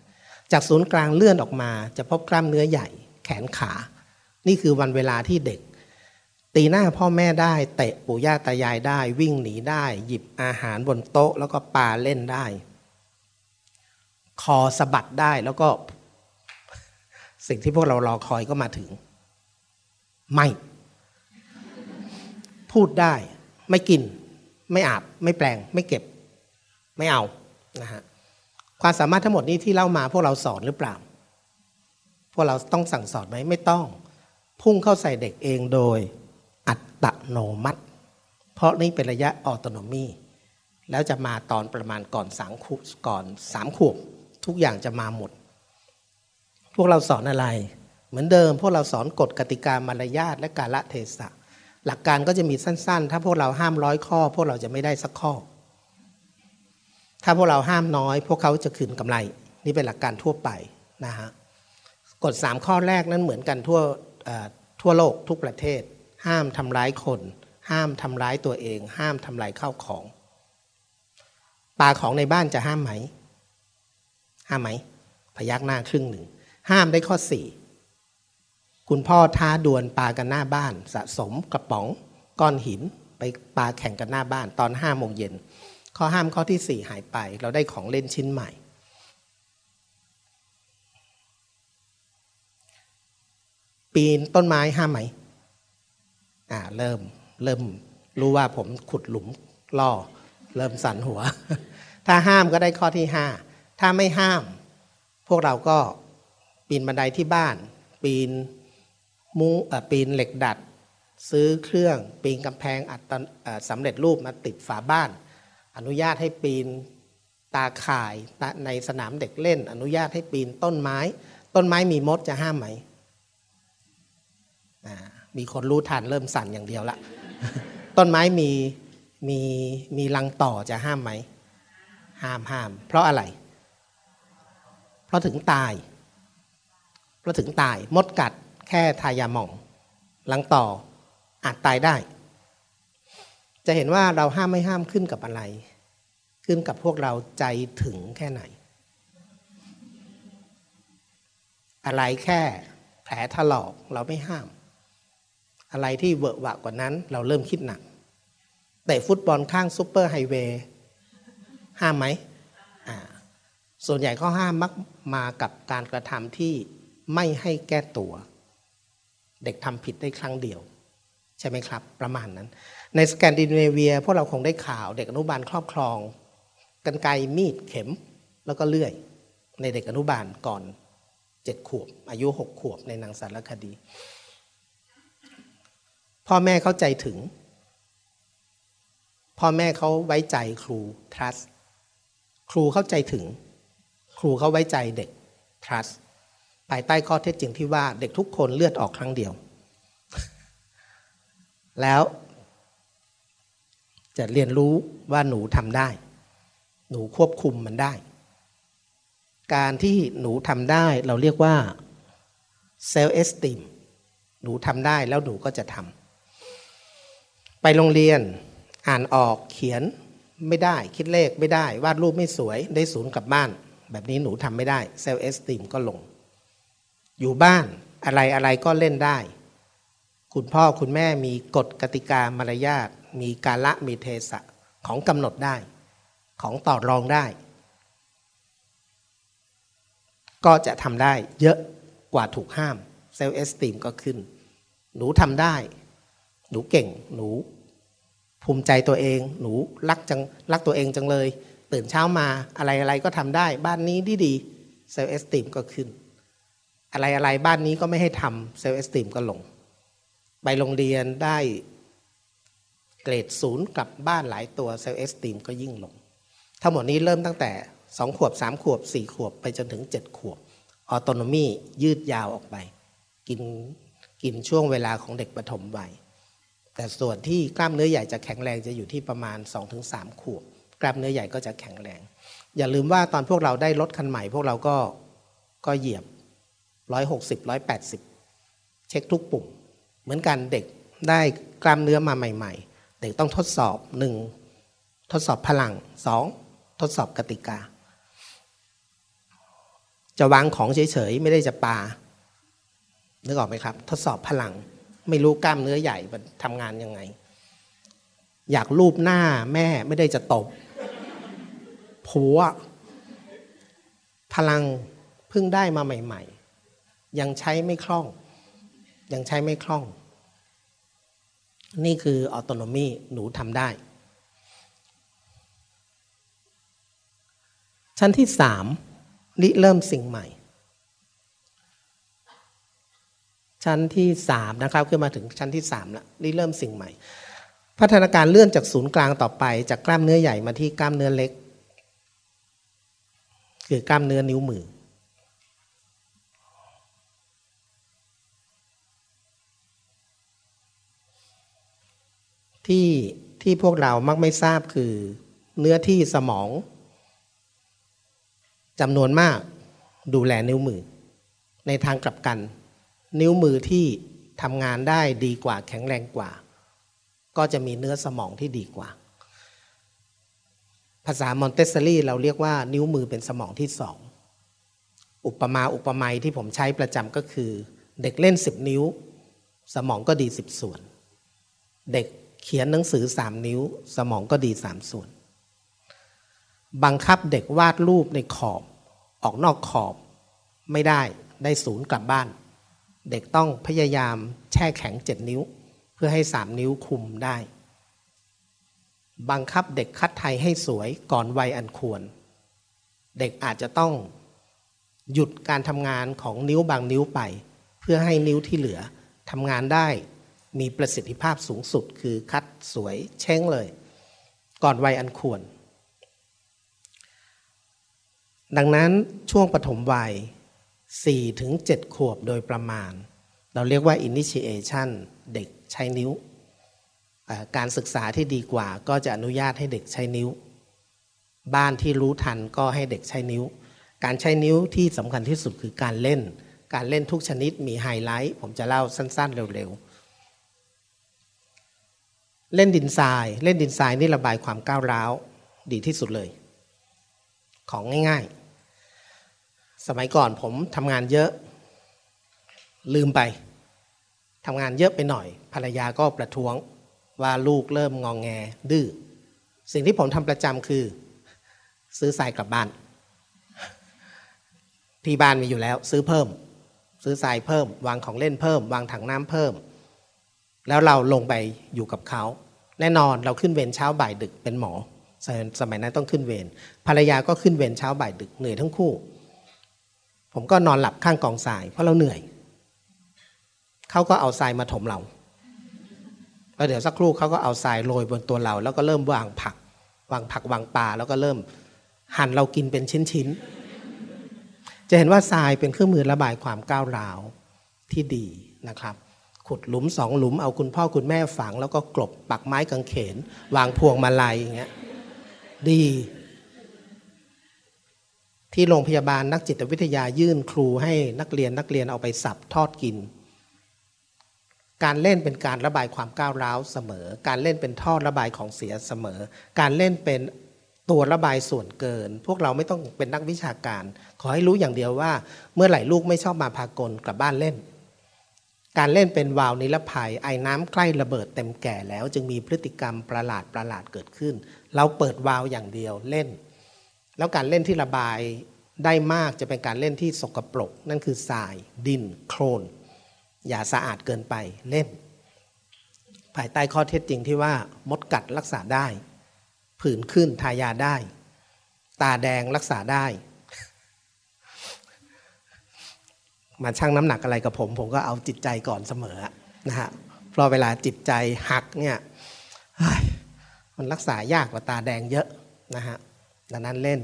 จากศูนย์กลางเลื่อนออกมา จะพบกล้ามเนื้อใหญ่ แขนขา นี่คือวันเวลาที่เด็กตีหน้าพ่อแม่ได้ เตะปู่ย่าตายายได้ วิ่งหนีได้ หยิบอาหารบนโต๊ะ แล้วก็ปาเล่นได้ คอสะบัดได้แล้วก็สิ่งที่พวกเรารอคอยก็มาถึง ไม่ พูดได้ ไม่กิน ไม่อาบ ไม่แปลง ไม่เก็บ ไม่เอานะฮะความสามารถทั้งหมดนี้ที่เล่ามาพวกเราสอนหรือเปล่า พวกเราต้องสั่งสอนไหมไม่ต้อง พุ่งเข้าใส่เด็กเองโดย อัตโนมัติ เพราะนี่เป็นระยะออโตโนมีแล้วจะมาตอนประมาณก่อนสามขวบก่อนสามขวบ ทุกอย่างจะมาหมด พวกเราสอนอะไร เหมือนเดิม พวกเราสอนกฎกติกามารยาทและกาละเทศะ หลักการก็จะมีสั้น ๆ ถ้าพวกเราห้ามร้อยข้อ พวกเราจะไม่ได้สักข้อ ถ้าพวกเราห้ามน้อย พวกเขาจะคืนกำไร นี่เป็นหลักการทั่วไปนะฮะกฎสามข้อแรกนั้นเหมือนกันทั่วทั่วโลกทุกประเทศ ห้ามทำร้ายคน ห้ามทำร้ายตัวเอง ห้ามทำลายข้าวของปลาของในบ้านจะห้ามไหม ห้ามไหมพยักหน้าครึ่งหนึ่ง ห้ามได้ข้อสี่คุณพ่อท้าดวลปลากันหน้าบ้าน สะสมกระป๋องก้อนหินไปปลาแข่งกันหน้าบ้านตอนห้าโมงเย็นข้อห้ามข้อที่สี่หายไป เราได้ของเล่นชิ้นใหม่ ปีนต้นไม้ห้ามไหมอ่าเริ่มเริ่มรู้ว่าผมขุดหลุมล่อ เริ่มสั่นหัว ถ้าห้ามก็ได้ข้อที่ห้า ถ้าไม่ห้าม พวกเราก็ปีนบันไดที่บ้าน ปีนมุ้งปีนเหล็กดัด ซื้อเครื่องปีนกำแพงอัดสำเร็จรูปมาติดฝาบ้าน อนุญาตให้ปีนตาข่ายในสนามเด็กเล่น อนุญาตให้ปีนต้นไม้ ต้นไม้มีมดจะห้ามไหมมีคนรู้ทันเริ่มสั่นอย่างเดียวละต้นไม้มีมีมีรังต่อจะห้ามไหม ห้ามห้าม เพราะอะไร ราะถึงตายเพราะถึงตายมดกัดแค่ทายาหม่องรังต่ออาจตายได้ จะเห็นว่าเราห้ามไม่ห้ามขึ้นกับอะไร ขึ้นกับพวกเราใจถึงแค่ไหน อะไรแค่แผลถลอกเราไม่ห้าม อะไรที่เวอะหวะกว่านั้น เราเริ่มคิดหนักแต่ฟุตบอลข้างซูเปอร์ไฮเวย์ห้ามไหม ส่วนใหญ่ก็ห้ามมักมากับการกระทำที่ไม่ให้แก้ตัว เด็กทำผิดได้ครั้งเดียว ใช่ไหมครับ ประมาณนั้น ในสแกนดิเนเวียพวกเราคงได้ข่าวเด็กอนุบาลครอบครองกันไกมีดเข็มแล้วก็เลื่อย ในเด็กอนุบาลก่อนเจ็ดขวบ อายุหกขวบในหนังสารคดี พ่อแม่เข้าใจถึง พ่อแม่เขาไว้ใจครู trust ครูเข้าใจถึง รูเขาไว้ใจเด็ก trust ภายใต้ข้อเท็จจริงที่ว่าเด็กทุกคนเลือดออกครั้งเดียว แล้ว จะเรียนรู้ว่าหนูทำได้ หนูควบคุมมันได้ การที่หนูทำได้เราเรียกว่า self esteem หนูทำได้แล้วหนูก็จะทำไปโรงเรียนอ่านออกเขียนไม่ได้คิดเลขไม่ได้ วาดรูปไม่สวยได้ศูนย์กลับบ้าน แบบนี้หนูทำไม่ได้ self esteem ก็ลง อยู่บ้านอะไรอะไรก็เล่นได้ คุณพ่อคุณแม่มีกฎกติกามารยาทมีกาละมีเทศะของกำหนดได้ ของต่อรองได้ ก็จะทำได้เยอะกว่าถูกห้าม self-esteem ก็ขึ้น หนูทำได้ หนูเก่งหนู ภูมิใจตัวเอง หนูรักจังรักตัวเองจังเลย ตื่นเช้ามาอะไรอะไรก็ทำได้ บ้านนี้ดีดี self-esteem ก็ขึ้น อะไรอะไรบ้านนี้ก็ไม่ให้ทำ self-esteem ก็ลง ไปโรงเรียนได้เกรดศูนย์กลับบ้านหลายตัว self-esteem ก็ยิ่งลง ทั้งหมดนี้เริ่มตั้งแต่สองขวบสามขวบสี่ขวบไปจนถึงเจ็ดขวบออโตโนมียืดยาวออกไป กินกินช่วงเวลาของเด็กปฐมวัยแต่ส่วนที่กล้ามเนื้อใหญ่จะแข็งแรงจะอยู่ที่ประมาณ 2-3 ขวบ กล้ามเนื้อใหญ่ก็จะแข็งแรง อย่าลืมว่าตอนพวกเราได้รถคันใหม่ พวกเราก็ก็เหยียบ160 180เช็คทุกปุ่ม เหมือนกันเด็กได้กล้ามเนื้อมาใหม่ ๆ เด็กต้องทดสอบ 1. ทดสอบพลัง 2. ทดสอบกติกา จะวางของเฉยๆไม่ได้จะปานึกออกไหมครับ ทดสอบพลังไม่รู้กล้ามเนื้อใหญ่มันทำงานยังไง อยากรูปหน้าแม่ไม่ได้จะตบ ผัวพลังเพิ่งได้มาใหม่ ๆ ยังใช้ไม่คล่อง ยังใช้ไม่คล่อง นี่คือออโตโนมีหนูทำได้ ชั้นที่สามริเริ่มสิ่งใหม่ ชั้นที่สามนะครับขึ้นมาถึงชั้นที่สามแล้วริเริ่มสิ่งใหม่ พัฒนาการเลื่อนจากศูนย์กลางต่อไป จากกล้ามเนื้อใหญ่มาที่กล้ามเนื้อเล็ก คือกล้ามเนื้อนิ้วมือ ที่ที่พวกเรามักไม่ทราบคือ เนื้อที่สมองจำนวนมากดูแลนิ้วมือ ในทางกลับกัน นิ้วมือที่ทำงานได้ดีกว่าแข็งแรงกว่า ก็จะมีเนื้อสมองที่ดีกว่า ภาษามอนเตสซอรี่เราเรียกว่านิ้วมือเป็นสมองที่สองอุปมาอุปไมยที่ผมใช้ประจำก็คือ เด็กเล่นสิบนิ้ว สมองก็ดีสิบส่วน เด็กเขียนหนังสือสามนิ้ว สมองก็ดีสามส่วน บังคับเด็กวาดรูปในขอบ ออกนอกขอบไม่ได้ได้ศูนย์กลับบ้าน เด็กต้องพยายามแช่แข็งเจ็ดนิ้ว เพื่อให้สามนิ้วคุมได้ บังคับเด็กคัดไทยให้สวยก่อนวัยอันควร เด็กอาจจะต้องหยุดการทำงานของนิ้วบางนิ้วไป เพื่อให้นิ้วที่เหลือทำงานได้มีประสิทธิภาพสูงสุดคือคัดสวยเช้งเลย ก่อนวัยอันควร ดังนั้นช่วงปฐมวัย4ถึง7ขวบโดยประมาณ เราเรียกว่า initiation เด็กใช้นิ้ว การศึกษาที่ดีกว่าก็จะอนุญาตให้เด็กใช้นิ้ว บ้านที่รู้ทันก็ให้เด็กใช้นิ้ว การใช้นิ้วที่สำคัญที่สุดคือการเล่น การเล่นทุกชนิดมีไฮไลท์ ผมจะเล่าสั้นๆเร็วๆ เล่นดินทราย เล่นดินทรายนี่ระบายความก้าวร้าวดีที่สุดเลย ของง่ายๆ สมัยก่อนผมทำงานเยอะ ลืมไปทำงานเยอะไปหน่อย ภรรยาก็ประท้วง ว่าลูกเริ่มงองแงดื้อสิ่งที่ผมทำประจำคือ ซื้อทรายกลับบ้าน ที่บ้านมีอยู่แล้ว ซื้อเพิ่ม ซื้อทรายเพิ่ม วางของเล่นเพิ่ม วางถังน้ำเพิ่ม แล้วเราลงไปอยู่กับเขา แน่นอนเราขึ้นเวรเช้าบ่ายดึกเป็นหมอ สมัยนั้นต้องขึ้นเวรภรรยาก็ขึ้นเวรเช้าบ่ายดึกเหนื่อยทั้งคู่ ผมก็นอนหลับข้างกองทรายเพราะเราเหนื่อยเขาก็เอาทรายมาถมเรา แล้วเดี๋ยวสักครู่เขาก็เอาทรายโรยบนตัวเรา แล้วก็เริ่มวางผัก วางผักวางปลาแล้วก็เริ่มหั่นเรากินเป็นชิ้นๆ จะเห็นว่าทรายเป็นเครื่องมือระบายความก้าวร้าวที่ดีนะครับ ขุดหลุมสองหลุมเอาคุณพ่อคุณแม่ฝัง แล้วก็กลบปักไม้กางเขน วางพวงมาลัยอย่างเงี้ยดี ที่โรงพยาบาลนักจิตวิทยายื่นครูให้นักเรียนนักเรียนเอาไปสับทอดกิน การเล่นเป็นการระบายความก้าวร้าวเสมอ การเล่นเป็นท่อระบายของเสียเสมอ การเล่นเป็นตัวระบายส่วนเกิน พวกเราไม่ต้องเป็นนักวิชาการ ขอให้รู้อย่างเดียวว่า เมื่อไหร่ลูกไม่ชอบมาพากลกลับบ้านเล่น การเล่นเป็นวาวนิรภัยไอ้น้ำใกล้ระเบิดเต็มแก่แล้ว จึงมีพฤติกรรมประหลาดประหลาดเกิดขึ้น เราเปิดวาล์วอย่างเดียวเล่น แล้วการเล่นที่ระบายได้มากจะเป็นการเล่นที่สกปรก นั่นคือทราย ดิน โคลน อย่าสะอาดเกินไปเล่น ภายใต้ข้อเท็จจริงที่ว่ามดกัดรักษาได้ ผื่นขึ้นทายาได้ ตาแดงรักษาได้ มาชั่งน้ำหนักอะไรกับผม ผมก็เอาจิตใจก่อนเสมอนะฮะเพราะเวลาจิตใจหักเนี่ยมันรักษายากกว่าตาแดงเยอะนะฮะดังนั้นเล่น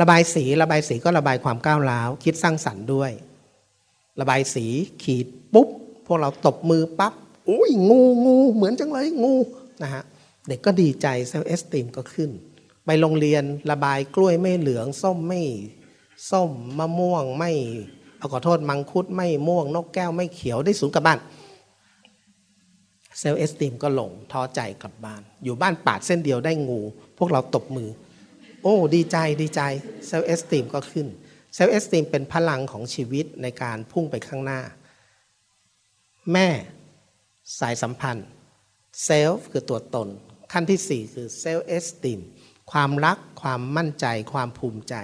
ระบายสีระบายสีก็ระบายความก้าวร้าว คิดสร้างสรรค์ด้วย ระบายสีขีด ปุ๊บพวกเราตบมือปับ๊บอุ้ยงูงูเหมือนจังเลยงูนะฮะเด็กก็ดีใจเซลล์เอสติมก็ขึ้น ไปโรงเรียนระบายกล้วยไม่เหลืองส้มไม่ส้มมะม่วงไม่เอาขอโทษมังคุดไม่ม่วงนกแก้วไม่เขียวได้ศูนย์กลับบ้าน self-esteem ก็ลงท้อใจกลับบ้าน อยู่บ้านปาดเส้นเดียวได้งู พวกเราตบมือ โอ้ ดีใจดีใจ self-esteem ก็ขึ้น self-esteem เป็นพลังของชีวิตในการพุ่งไปข้างหน้า แม่สายสัมพันธ์ self คือตัวตน ขั้นที่ 4 คือ self-esteem ความรัก ความมั่นใจ ความภูมิใจ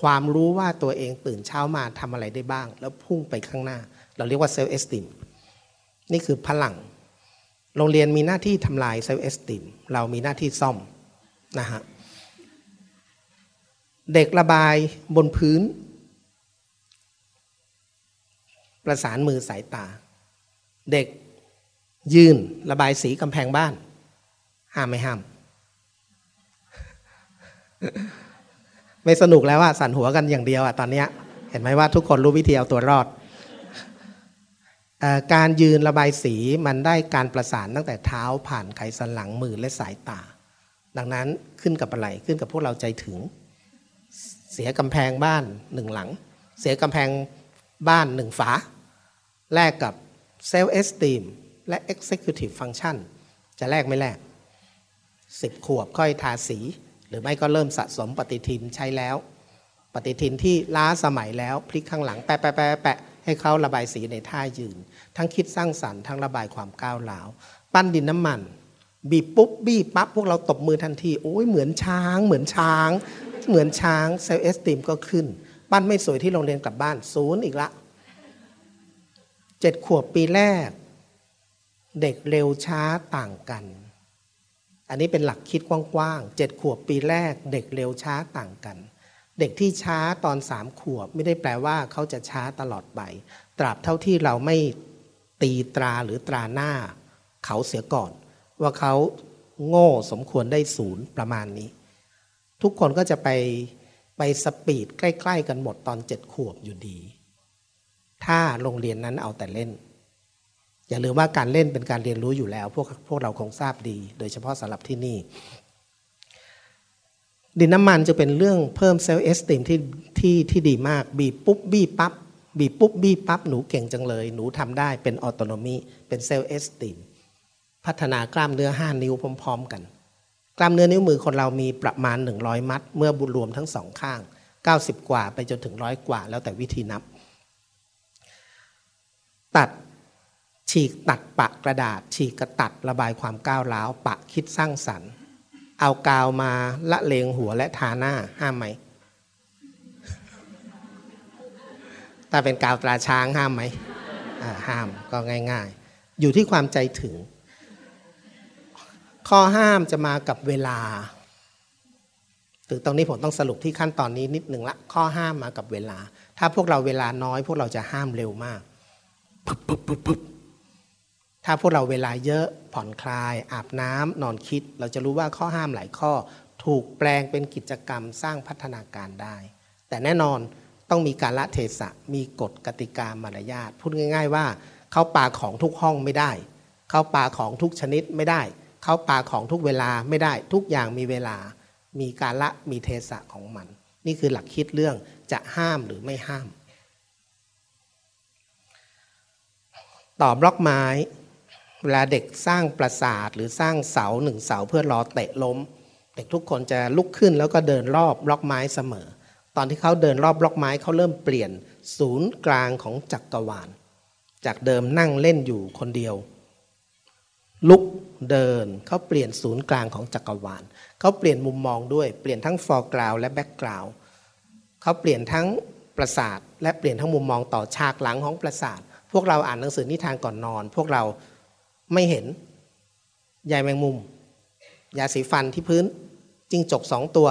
ความรู้ว่าตัวเองตื่นเช้ามาทำอะไรได้บ้าง แล้วพุ่งไปข้างหน้า เราเรียกว่า self-esteem นี่คือพลัง โรงเรียนมีหน้าที่ทำลาย self-esteem เรามีหน้าที่ซ่อมนะฮะเด็กระบายบนพื้น ประสานมือสายตา เด็กยืนระบายสีกำแพงบ้าน ห้ามไม่ห้าม ไม่สนุกแล้วว่าสั่นหัวกันอย่างเดียวอะตอนนี้เห็นไหมว่าทุกคนรู้วิธีเอาตัวรอดการยืนระบายสีมันได้การประสานตั้งแต่เท้าผ่านไขสันหลังมือและสายตา ดังนั้นขึ้นกับอะไรขึ้นกับพวกเราใจถึง เสียกำแพงบ้านหนึ่งหลัง เสียกำแพงบ้านหนึ่งฝาแลกกับ self-esteem และ Executive Function จะแลกไม่แลกสิบขวบค่อยทาสี หรือไม่ก็เริ่มสะสมปฏิทินใช้แล้ว ปฏิทินที่ล้าสมัยแล้วพลิกข้างหลังแปะแปะแปะแปะให้เขาระบายสีในท่ายืน ทั้งคิดสร้างสรรค์ทั้งระบายความก้าวร้าว ปั้นดินน้ำมัน บีบปุ๊บบีบปั๊บพวกเราตบมือทันที โอ้ยเหมือนช้าง เหมือนช้าง เหมือนช้าง self-esteem ก็ขึ้น ปั้นไม่สวยที่โรงเรียนกลับบ้านศูนย์อีกละ เจ็ดขวบปีแรก เด็กเร็วช้าต่างกัน อันนี้เป็นหลักคิดกว้างๆเจ็ดขวบปีแรก เด็กเร็วช้าต่างกัน เด็กที่ช้าตอนสามขวบไม่ได้แปลว่าเขาจะช้าตลอดไป ตราบเท่าที่เราไม่ตีตราหรือตราหน้า เขาเสียก่อน ว่าเขาโง่สมควรได้ศูนย์ประมาณนี้ ทุกคนก็จะไปไป speed ใกล้ ๆ กันหมดตอนเจ็ดขวบอยู่ดี ถ้าโรงเรียนนั้นเอาแต่เล่น อย่าลืมว่าการเล่นเป็นการเรียนรู้อยู่แล้ว พวกพวกเราคงทราบดี โดยเฉพาะสำหรับที่นี่ ดินน้ำมันจะเป็นเรื่องเพิ่ม self-esteem ที่ที่ที่ดีมาก บีบปุ๊บบีบปั๊บบีบปุ๊บบีบปั๊บหนูเก่งจังเลย หนูทำได้เป็น autonomy เป็น self-esteemพัฒนากล้ามเนื้อ 5 นิ้วพร้อม ๆ กัน กล้ามเนื้อนิ้วมือคนเรามีประมาณ 100 มัด เมื่อบุรวมทั้งสองข้าง 90 กว่าไปจนถึงร้อยกว่า แล้วแต่วิธีนับ ตัด ฉีกตัดปะกระดาษ ฉีกกระตัดระบายความก้าวร้าวปะคิดสร้างสรรค์ เอากาวมาละเลงหัวและทาหน้าห้ามไหมถ้าเป็นกาวตราช้างห้ามไหมห้ามก็ง่าย ๆ อยู่ที่ความใจถึง ข้อห้ามจะมากับเวลาถึงตรงนี้ผมต้องสรุปที่ขั้นตอนนี้นิดหนึ่งละ ข้อห้ามมากับเวลา ถ้าพวกเราเวลาน้อย พวกเราจะห้ามเร็วมาก ปึ๊บปึ๊บปึ๊บปึ๊บถ้าพวกเราเวลาเยอะผ่อนคลาย อาบน้ำนอนคิด เราจะรู้ว่าข้อห้ามหลายข้อ ถูกแปลงเป็นกิจกรรมสร้างพัฒนาการได้ แต่แน่นอนต้องมีการละเทศะมีกฎกติกามารยาทพูดง่าย ๆ ว่าเข้าปาของทุกห้องไม่ได้ เข้าปาของทุกชนิดไม่ได้ เข้าปาของทุกเวลาไม่ได้ ทุกอย่างมีเวลา มีการละมีเทศะของมัน นี่คือหลักคิดเรื่องจะห้ามหรือไม่ห้าม ต่อบล็อกไม้เวลาเด็กสร้างปราสาทหรือสร้างเสาหนึ่งเสาเพื่อรอเตะล้ม เด็กทุกคนจะลุกขึ้นแล้วก็เดินรอบบล็อกไม้เสมอ ตอนที่เขาเดินรอบบล็อกไม้เขาเริ่มเปลี่ยนศูนย์กลางของจักรวาล จากเดิมนั่งเล่นอยู่คนเดียว ลุกเดินเขาเปลี่ยนศูนย์กลางของจักรวาลเขาเปลี่ยนมุมมองด้วยเปลี่ยนทั้ง foreground และ background เขาเปลี่ยนทั้งปราสาทและเปลี่ยนทั้งมุมมองต่อฉากหลังของปราสาท วกเราอ่านหนังสือนิทานก่อนนอน พวกเราไม่เห็นยายแมงมุม ยาสีฟันที่พื้นจิ้งจกสองตัว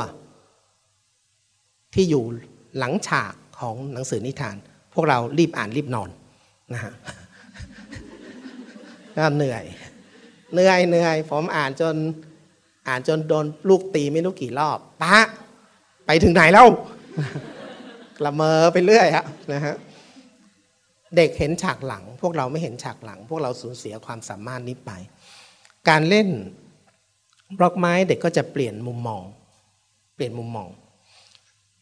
ที่อยู่หลังฉากของหนังสือนิทาน พวกเรารีบอ่านรีบนอนนะฮะเหนื่อย เหนื่อยเหนื่อยผมอ่านจนอ่านจนโดนลูกตีไม่รู้กี่รอบปะไปถึงไหนแล้วละเมอไปเรื่อยฮะนะฮะ เด็กเห็นฉากหลัง พวกเราไม่เห็นฉากหลัง พวกเราสูญเสียความสามารถนี้ไป การเล่นบล็อกไม้เด็กก็จะเปลี่ยนมุมมอง เปลี่ยนมุมมอง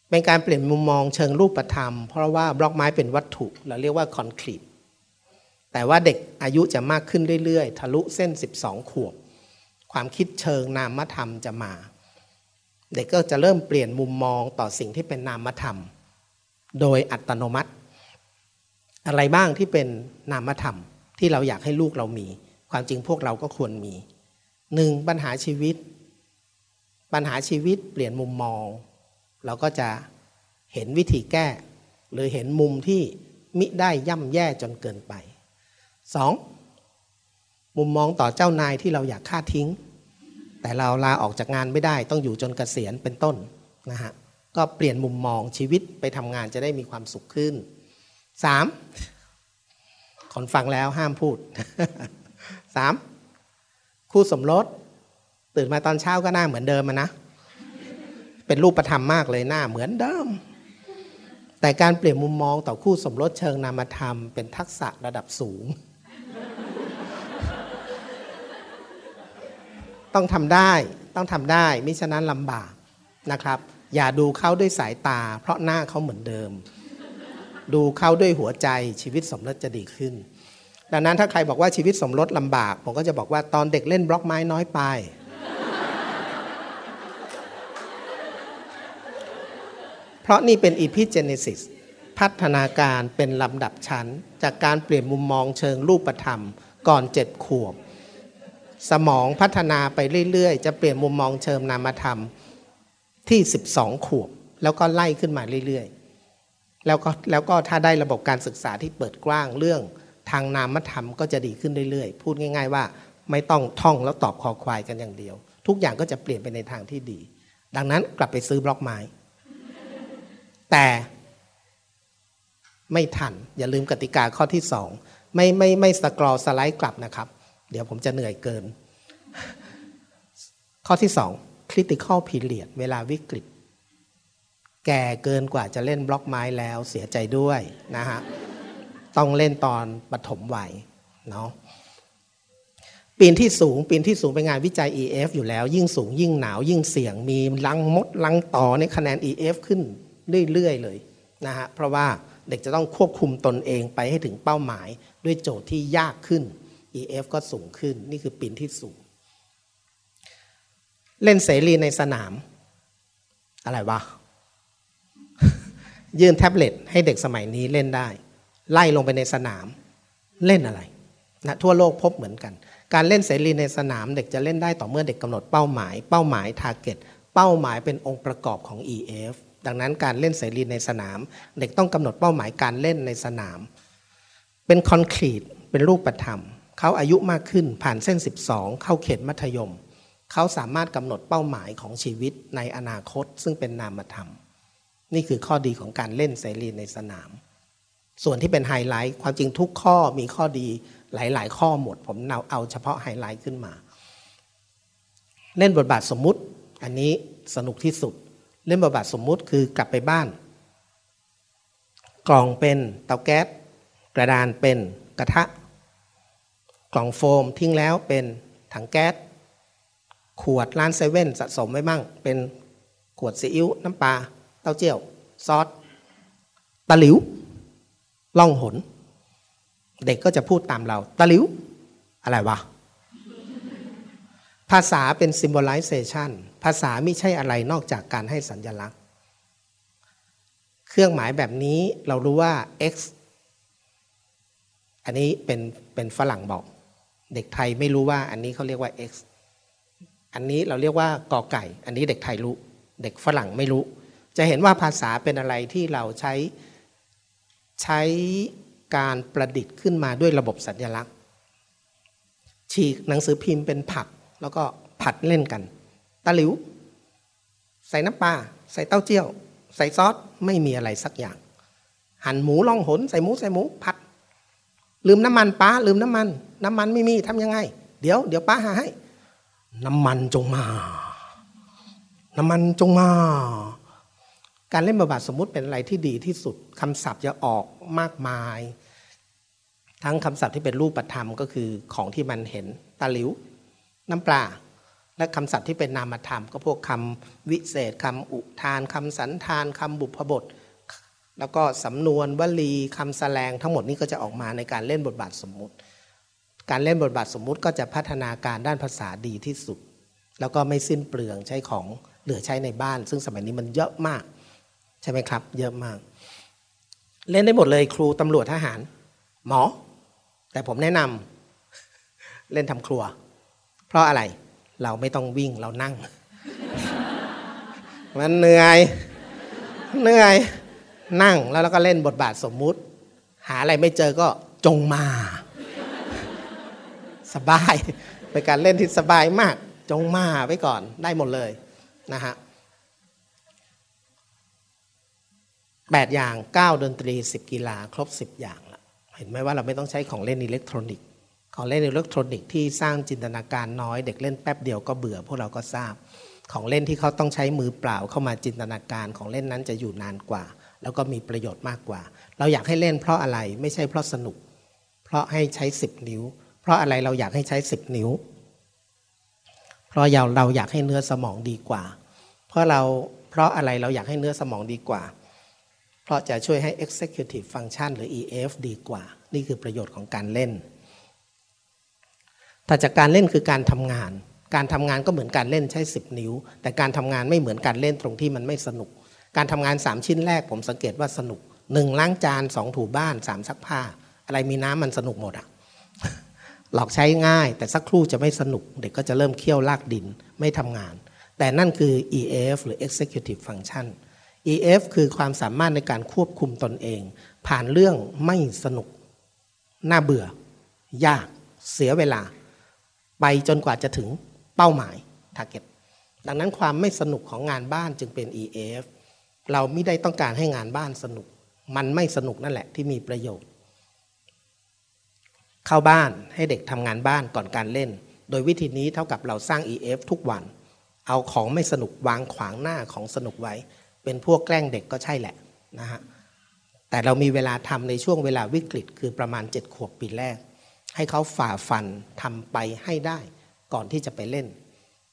เป็นการเปลี่ยนมุมมองเชิงรูปธรรม เพราะว่าบล็อกไม้เป็นวัตถุเราเรียกว่าคอนกรีตแต่ว่าเด็กอายุจะมากขึ้นเรื่อยๆ ทะลุเส้น 12 ขวบ ความคิดเชิงนามธรรมจะมา เด็กก็จะเริ่มเปลี่ยนมุมมองต่อสิ่งที่เป็นนามธรรม โดยอัตโนมัติ อะไรบ้างที่เป็นนามธรรม ที่เราอยากให้ลูกเรามี ความจริงพวกเราก็ควรมีหนึ่งปัญหาชีวิต ปัญหาชีวิตเปลี่ยนมุมมอง เราก็จะเห็นวิธีแก้ หรือเห็นมุมที่มิได้ย่ำแย่จนเกินไป 2. มุมมองต่อเจ้านายที่เราอยากฆ่าทิ้ง แต่เราลาออกจากงานไม่ได้ต้องอยู่จนเกษียณเป็นต้นนะฮะก็เปลี่ยนมุมมองชีวิตไปทำงานจะได้มีความสุขขึ้น 3. คนฟังแล้วห้ามพูด 3. คู่สมรสตื่นมาตอนเช้าก็หน้าเหมือนเดิมนะ เป็นรูปธรรมมากเลยหน้าเหมือนเดิม แต่การเปลี่ยนมุมมองต่อคู่สมรสเชิงนามธรรมเป็นทักษะระดับสูง ต้องทำได้ต้องทำได้มิฉะนั้นลำบากนะครับ อย่าดูเขาด้วยสายตา เพราะหน้าเขาเหมือนเดิม ดูเข้าด้วยหัวใจชีวิตสมรสจะดีขึ้น ดังนั้นถ้าใครบอกว่าชีวิตสมรสลำบาก ผมก็จะบอกว่าตอนเด็กเล่นบล็อกไม้น้อยไป เพราะนี่เป็นอีพิเจเนซิสพัฒนาการเป็นลำดับชั้น จากการเปลี่ยนมุมมองเชิงรูปธรรม ก่อนเจ็ดขวบ สมองพัฒนาไปเรื่อยๆ จะเปลี่ยนมุมมองเชิงนามธรรมที่ 12 ขวบ แล้วก็ไล่ขึ้นมาเรื่อยๆ แล้วก็แล้วก็ถ้าได้ระบบการศึกษาที่เปิดกว้างเรื่องทางนามธรรมก็จะดีขึ้นเรื่อยๆ พูดง่าย ๆ ว่าไม่ต้องท่องแล้วตอบคอควายกันอย่างเดียว ทุกอย่างก็จะเปลี่ยนไปในทางที่ดี ดังนั้นกลับไปซื้อบล็อกไม้ แต่ไม่ทัน อย่าลืมกติกาข้อที่สองไม่ไม่ไม่สกรอสไลด์กลับนะครับ เดี๋ยวผมจะเหนื่อยเกิน ข้อที่สอง critical period เวลาวิกฤต แก่เกินกว่าจะเล่นบล็อกไม้แล้วเสียใจด้วยนะฮะ ต้องเล่นตอนปฐมวัยเนาะปีนที่สูงปีนที่สูงเป็นงานวิจัย EF อยู่แล้ว ยิ่งสูงยิ่งหนาวยิ่งเสี่ยงมีลังมดลังต่อในคะแนน EF ขึ้นเรื่อยๆเลยนะฮะเพราะว่าเด็กจะต้องควบคุมตนเองไปให้ถึงเป้าหมายด้วยโจทย์ที่ยากขึ้น EF ก็สูงขึ้นนี่คือปีนที่สูง เล่นเสรีในสนาม อะไรวะ ยื่นแท็บเล็ตให้เด็กสมัยนี้เล่นได้ ไล่ลงไปในสนามเล่นอะไรนะทั่วโลกพบเหมือนกัน การเล่นเสรีในสนามเด็กจะเล่นได้ต่อเมื่อเด็กกำหนดเป้าหมาย เป้าหมายทาร์เก็ตเป้าหมายเป็นองค์ประกอบของ EF ดังนั้นการเล่นเสรีในสนาม เด็กต้องกำหนดเป้าหมายการเล่นในสนาม เป็น concrete เป็นรูปธรรมเขาอายุมากขึ้นผ่านเส้น 12 เข้าเขตมัธยม เขาสามารถกำหนดเป้าหมายของชีวิตในอนาคตซึ่งเป็นนามธรรม นี่คือข้อดีของการเล่นเสรีในสนาม ส่วนที่เป็นไฮไลท์ความจริงทุกข้อมีข้อดีหลาย ๆ ข้อหมด ผมเอาเอาเฉพาะไฮไลท์ขึ้นมา เล่นบทบาทสมมุติ อันนี้สนุกที่สุด เล่นบทบาทสมมุติคือกลับไปบ้าน กล่องเป็นเตาแก๊สกระดานเป็นกระทะ กล่องโฟมทิ้งแล้วเป็นถังแก๊สขวดร้านเซเว่นสะสมไว้บ้างเป็นขวดซีอิ๊วน้ำปลา เต้าเจี้ยว ซอสตะหลิว ล่องหน เด็กก็จะพูดตามเรา ตะหลิว อะไรวะ ภาษาเป็น symbolization ภาษาไม่ใช่อะไรนอกจากการให้สัญญลักษณ์ เครื่องหมายแบบนี้เรารู้ว่า x อันนี้เป็นเป็นฝรั่งบอก เด็กไทยไม่รู้ว่าอันนี้เขาเรียกว่า x อันนี้เราเรียกว่ากอไก่ อันนี้เด็กไทยรู้ เด็กฝรั่งไม่รู้ จะเห็นว่าภาษาเป็นอะไรที่เราใช้ใช้การประดิษฐ์ขึ้นมาด้วยระบบสัญลักษณ์ ฉีกหนังสือพิมพ์เป็นผัก แล้วก็ผัดเล่นกัน ตะหลิว ใส่น้ำปลาใส่เต้าเจี้ยว ใส่ซอสไม่มีอะไรสักอย่าง หั่นหมูล่องหน ใส่หมูใส่หมูผัด ลืมน้ำมันป้าลืมน้ำมัน น้ำมันไม่มีทำยังไง เดี๋ยวเดี๋ยวป้าหาให้ น้ำมันจงมา น้ำมันจงมา การเล่นบทบาทสมมุติเป็นอะไรที่ดีที่สุดคำศัพท์จะออกมากมาย ทั้งคำศัพท์ที่เป็นรูปธรรมก็คือของที่มันเห็นตาหลิว น้ำปลาและคำศัพท์ที่เป็นนามธรรม ก็พวกคำวิเศษคำอุทานคำสันธานคำบุพบท แล้วก็สำนวนวลีคำแสลงทั้งหมดนี้ก็จะออกมาในการเล่นบทบาทสมมุติ การเล่นบทบาทสมมุติก็จะพัฒนาการด้านภาษาดีที่สุด แล้วก็ไม่สิ้นเปลืองใช้ของเหลือใช้ในบ้าน ซึ่งสมัยนี้มันเยอะมาก ใช่ไหมครับ เยอะมาก เล่นได้หมดเลยครูตำรวจทหาร หมอ แต่ผมแนะนำเล่นทำครัว เพราะอะไรเราไม่ต้องวิ่งเรานั่ง มันเหนื่อยเหนื่อยนั่งแล้วเราก็เล่นบทบาทสมมุติ หาอะไรไม่เจอก็จงมา สบายเป็นการเล่นที่สบายมาก จงมาไว้ก่อนได้หมดเลยนะฮะ แปดอย่างเก้าดนตรีสิบกีฬาครบสิบอย่างละเห็นไหมว่าเราไม่ต้องใช้ของเล่นอิเล็กทรอนิกส์ของเล่นอิเล็กทรอนิกส์ที่สร้างจินตนาการน้อย เด็กเล่นแป๊บเดียวก็เบื่อพวกเราก็ทราบ ของเล่นที่เขาต้องใช้มือเปล่าเข้ามาจินตนาการของเล่นนั้นจะอยู่นานกว่า แล้วก็มีประโยชน์มากกว่า เราอยากให้เล่นเพราะอะไรไม่ใช่เพราะสนุก เพราะให้ใช้สิบนิ้ว เพราะอะไรเราอยากให้ใช้สิบนิ้ว เพราะเราเราอยากให้เนื้อสมองดีกว่า เพราะเราเพราะอะไรเราอยากให้เนื้อสมองดีกว่า เพราะจะช่วยให้ executive function หรือ EF ดีกว่า นี่คือประโยชน์ของการเล่นถ้าจากการเล่นคือการทำงาน การทำงานก็เหมือนการเล่นใช้สิบนิ้ว แต่การทำงานไม่เหมือนการเล่นตรงที่มันไม่สนุก การทำงานสามชิ้นแรกผมสังเกตว่าสนุกหนึ่งล้างจานสองถูบ้านสามซักผ้า อะไรมีน้ำมันสนุกหมดอะหลอกใช้ง่าย แต่สักครู่จะไม่สนุก เด็กก็จะเริ่มเคี่ยวลากดินไม่ทำงาน แต่นั่นคือ EF หรือ Executive Function EF คือความสามารถในการควบคุมตนเอง ผ่านเรื่องไม่สนุก น่าเบื่อ ยาก เสียเวลา ไปจนกว่าจะถึงเป้าหมาย target ดังนั้นความไม่สนุกของงานบ้านจึงเป็น EF เราไม่ได้ต้องการให้งานบ้านสนุก มันไม่สนุกนั่นแหละที่มีประโยชน์ เข้าบ้านให้เด็กทำงานบ้านก่อนการเล่น โดยวิธีนี้เท่ากับเราสร้าง EF ทุกวัน เอาของไม่สนุกวางขวางหน้าของสนุกไว้ เป็นพวกแกล้งเด็กก็ใช่แหละนะฮะแต่เรามีเวลาทำในช่วงเวลาวิกฤต คือประมาณ 7 ขวบปีแรก ให้เขาฝ่าฟันทำไปให้ได้ก่อนที่จะไปเล่น